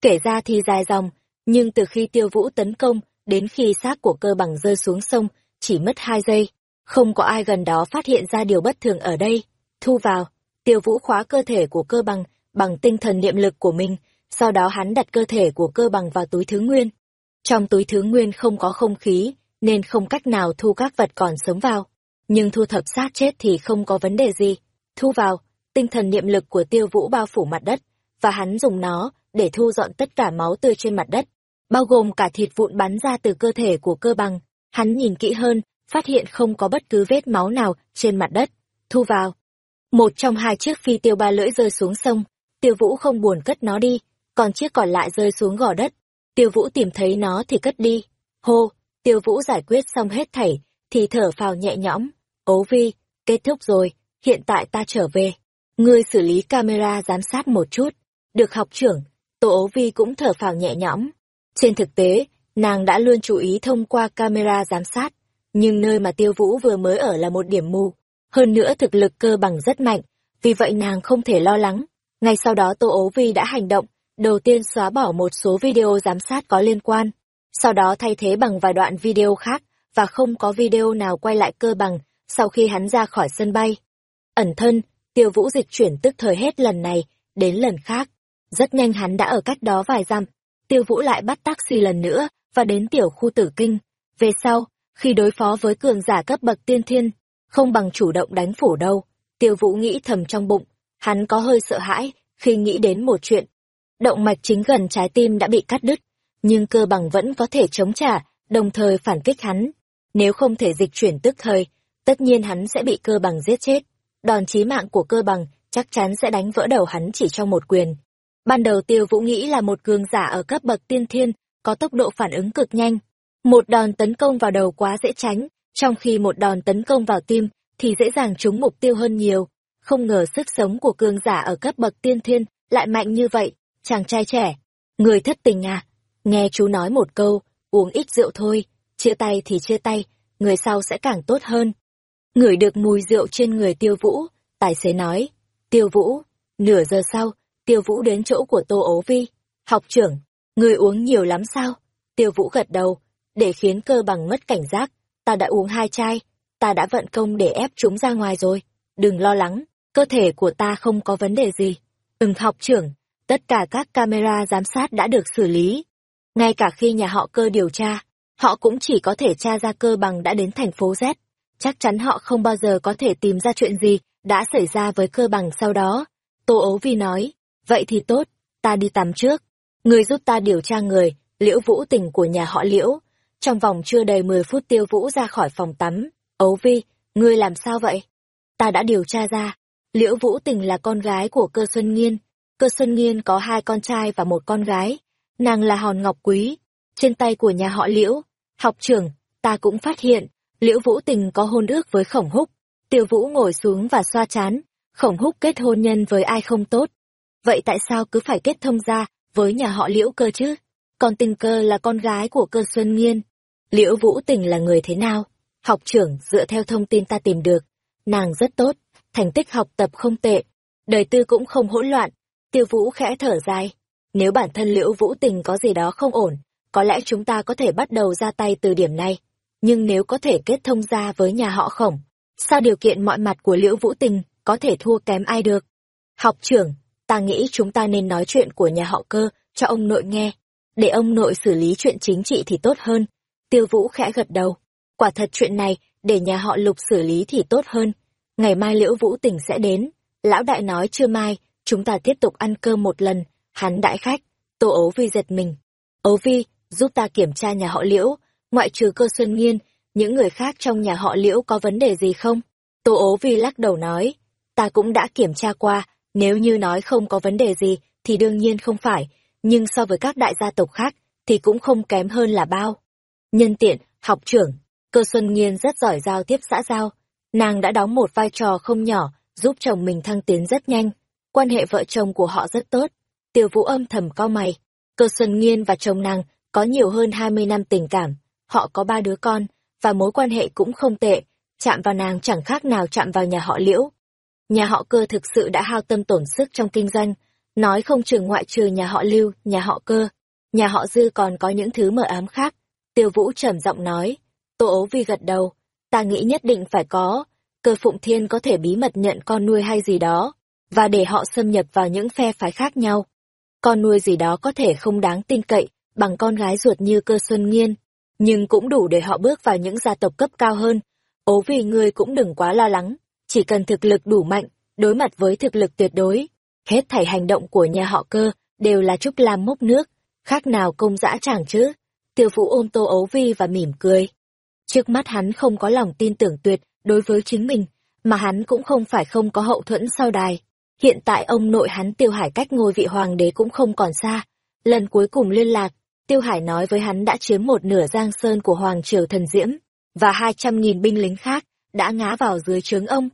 Kể ra thì dài dòng, nhưng từ khi tiêu vũ tấn công đến khi xác của cơ bằng rơi xuống sông, chỉ mất hai giây. Không có ai gần đó phát hiện ra điều bất thường ở đây. Thu vào, Tiêu Vũ khóa cơ thể của cơ bằng bằng tinh thần niệm lực của mình, sau đó hắn đặt cơ thể của cơ bằng vào túi thứ nguyên. Trong túi thứ nguyên không có không khí, nên không cách nào thu các vật còn sống vào. Nhưng thu thập xác chết thì không có vấn đề gì. Thu vào, tinh thần niệm lực của tiêu vũ bao phủ mặt đất, và hắn dùng nó để thu dọn tất cả máu tươi trên mặt đất, bao gồm cả thịt vụn bắn ra từ cơ thể của cơ bằng. Hắn nhìn kỹ hơn, phát hiện không có bất cứ vết máu nào trên mặt đất. Thu vào, một trong hai chiếc phi tiêu ba lưỡi rơi xuống sông, tiêu vũ không buồn cất nó đi, còn chiếc còn lại rơi xuống gò đất. Tiêu vũ tìm thấy nó thì cất đi. Hô, tiêu vũ giải quyết xong hết thảy, thì thở phào nhẹ nhõm. Ố vi, kết thúc rồi, hiện tại ta trở về. Ngươi xử lý camera giám sát một chút. Được học trưởng, tổ ố vi cũng thở phào nhẹ nhõm. Trên thực tế, nàng đã luôn chú ý thông qua camera giám sát, nhưng nơi mà tiêu vũ vừa mới ở là một điểm mù hơn nữa thực lực cơ bằng rất mạnh, vì vậy nàng không thể lo lắng. Ngay sau đó Tô Ố Vi đã hành động, đầu tiên xóa bỏ một số video giám sát có liên quan, sau đó thay thế bằng vài đoạn video khác, và không có video nào quay lại cơ bằng sau khi hắn ra khỏi sân bay. Ẩn thân, tiêu vũ dịch chuyển tức thời hết lần này, đến lần khác. Rất nhanh hắn đã ở cách đó vài dặm, tiêu vũ lại bắt taxi lần nữa, và đến tiểu khu tử kinh. Về sau, khi đối phó với cường giả cấp bậc tiên thiên, không bằng chủ động đánh phủ đâu. Tiêu Vũ nghĩ thầm trong bụng, hắn có hơi sợ hãi khi nghĩ đến một chuyện. Động mạch chính gần trái tim đã bị cắt đứt, nhưng cơ bằng vẫn có thể chống trả, đồng thời phản kích hắn. Nếu không thể dịch chuyển tức thời, tất nhiên hắn sẽ bị cơ bằng giết chết. Đòn chí mạng của cơ bằng chắc chắn sẽ đánh vỡ đầu hắn chỉ trong một quyền. Ban đầu Tiêu Vũ nghĩ là một cường giả ở cấp bậc tiên thiên, có tốc độ phản ứng cực nhanh. Một đòn tấn công vào đầu quá dễ tránh, trong khi một đòn tấn công vào tim thì dễ dàng trúng mục tiêu hơn nhiều. Không ngờ sức sống của cường giả ở cấp bậc tiên thiên lại mạnh như vậy, chàng trai trẻ. Người thất tình à? Nghe chú nói một câu, uống ít rượu thôi, chia tay thì chia tay, người sau sẽ càng tốt hơn. Ngửi được mùi rượu trên người tiêu vũ, tài xế nói, tiêu vũ, nửa giờ sau, tiêu vũ đến chỗ của tô ố vi. Học trưởng, người uống nhiều lắm sao? Tiêu vũ gật đầu, để khiến cơ bằng mất cảnh giác, ta đã uống hai chai, ta đã vận công để ép chúng ra ngoài rồi, đừng lo lắng, cơ thể của ta không có vấn đề gì. Ừm học trưởng, tất cả các camera giám sát đã được xử lý. Ngay cả khi nhà họ cơ điều tra, họ cũng chỉ có thể tra ra cơ bằng đã đến thành phố Z. Chắc chắn họ không bao giờ có thể tìm ra chuyện gì đã xảy ra với cơ bằng sau đó. Tô ấu vi nói, vậy thì tốt, ta đi tắm trước. Người giúp ta điều tra người, liễu vũ tình của nhà họ liễu. Trong vòng chưa đầy 10 phút tiêu vũ ra khỏi phòng tắm. Ấu vi, ngươi làm sao vậy? Ta đã điều tra ra. Liễu vũ tình là con gái của cơ Xuân Nghiên. Cơ Xuân Nghiên có hai con trai và một con gái. Nàng là hòn ngọc quý, trên tay của nhà họ liễu. Học trưởng, ta cũng phát hiện, liễu vũ tình có hôn ước với khổng húc. Tiêu vũ ngồi xuống và xoa chán. Khổng húc kết hôn nhân với ai không tốt. Vậy tại sao cứ phải kết thông ra với nhà họ liễu cơ chứ? Còn tình cơ là con gái của cơ Xuân Nghiên. Liễu Vũ Tình là người thế nào? Học trưởng dựa theo thông tin ta tìm được. Nàng rất tốt, thành tích học tập không tệ. Đời tư cũng không hỗn loạn. Tiêu Vũ khẽ thở dài. Nếu bản thân Liễu Vũ Tình có gì đó không ổn, có lẽ chúng ta có thể bắt đầu ra tay từ điểm này. Nhưng nếu có thể kết thông ra với nhà họ khổng, sao điều kiện mọi mặt của Liễu Vũ Tình có thể thua kém ai được? Học trưởng, ta nghĩ chúng ta nên nói chuyện của nhà họ cơ cho ông nội nghe. Để ông nội xử lý chuyện chính trị thì tốt hơn. Tiêu Vũ khẽ gật đầu. Quả thật chuyện này, để nhà họ lục xử lý thì tốt hơn. Ngày mai Liễu Vũ tỉnh sẽ đến. Lão đại nói chưa mai, chúng ta tiếp tục ăn cơm một lần. Hắn đãi khách. Tô ấu vi giật mình. Ấu vi, giúp ta kiểm tra nhà họ Liễu. Ngoại trừ cơ xuân nghiên, những người khác trong nhà họ Liễu có vấn đề gì không? Tô ấu vi lắc đầu nói. Ta cũng đã kiểm tra qua, nếu như nói không có vấn đề gì, thì đương nhiên không phải. Nhưng so với các đại gia tộc khác, thì cũng không kém hơn là bao. Nhân tiện, học trưởng, cơ xuân nghiên rất giỏi giao tiếp xã giao. Nàng đã đóng một vai trò không nhỏ, giúp chồng mình thăng tiến rất nhanh. Quan hệ vợ chồng của họ rất tốt. Tiêu vũ âm thầm cao mày. Cơ xuân nghiên và chồng nàng có nhiều hơn 20 năm tình cảm. Họ có ba đứa con, và mối quan hệ cũng không tệ. Chạm vào nàng chẳng khác nào chạm vào nhà họ liễu. Nhà họ cơ thực sự đã hao tâm tổn sức trong kinh doanh. Nói không chừng ngoại trừ nhà họ lưu, nhà họ cơ. Nhà họ dư còn có những thứ mờ ám khác Tiêu Vũ trầm giọng nói. Tô ấu vi gật đầu. Ta nghĩ nhất định phải có. Cơ Phụng Thiên có thể bí mật nhận con nuôi hay gì đó. Và để họ xâm nhập vào những phe phái khác nhau. Con nuôi gì đó có thể không đáng tin cậy bằng con gái ruột như cơ Xuân Nghiên. Nhưng cũng đủ để họ bước vào những gia tộc cấp cao hơn. Ố vì ngươi cũng đừng quá lo lắng. Chỉ cần thực lực đủ mạnh, đối mặt với thực lực tuyệt đối. Hết thảy hành động của nhà họ cơ đều là trúc lam mốc nước, khác nào công dã chẳng chứ. Tiêu Vũ ôm Tô Ấu Vi và mỉm cười. Trước mắt hắn không có lòng tin tưởng tuyệt đối với chính mình, mà hắn cũng không phải không có hậu thuẫn sau đài. Hiện tại ông nội hắn Tiêu Hải cách ngôi vị hoàng đế cũng không còn xa. Lần cuối cùng liên lạc, Tiêu Hải nói với hắn đã chiếm một nửa giang sơn của Hoàng Triều Thần Diễm, và hai trăm nghìn binh lính khác đã ngã vào dưới trướng ông.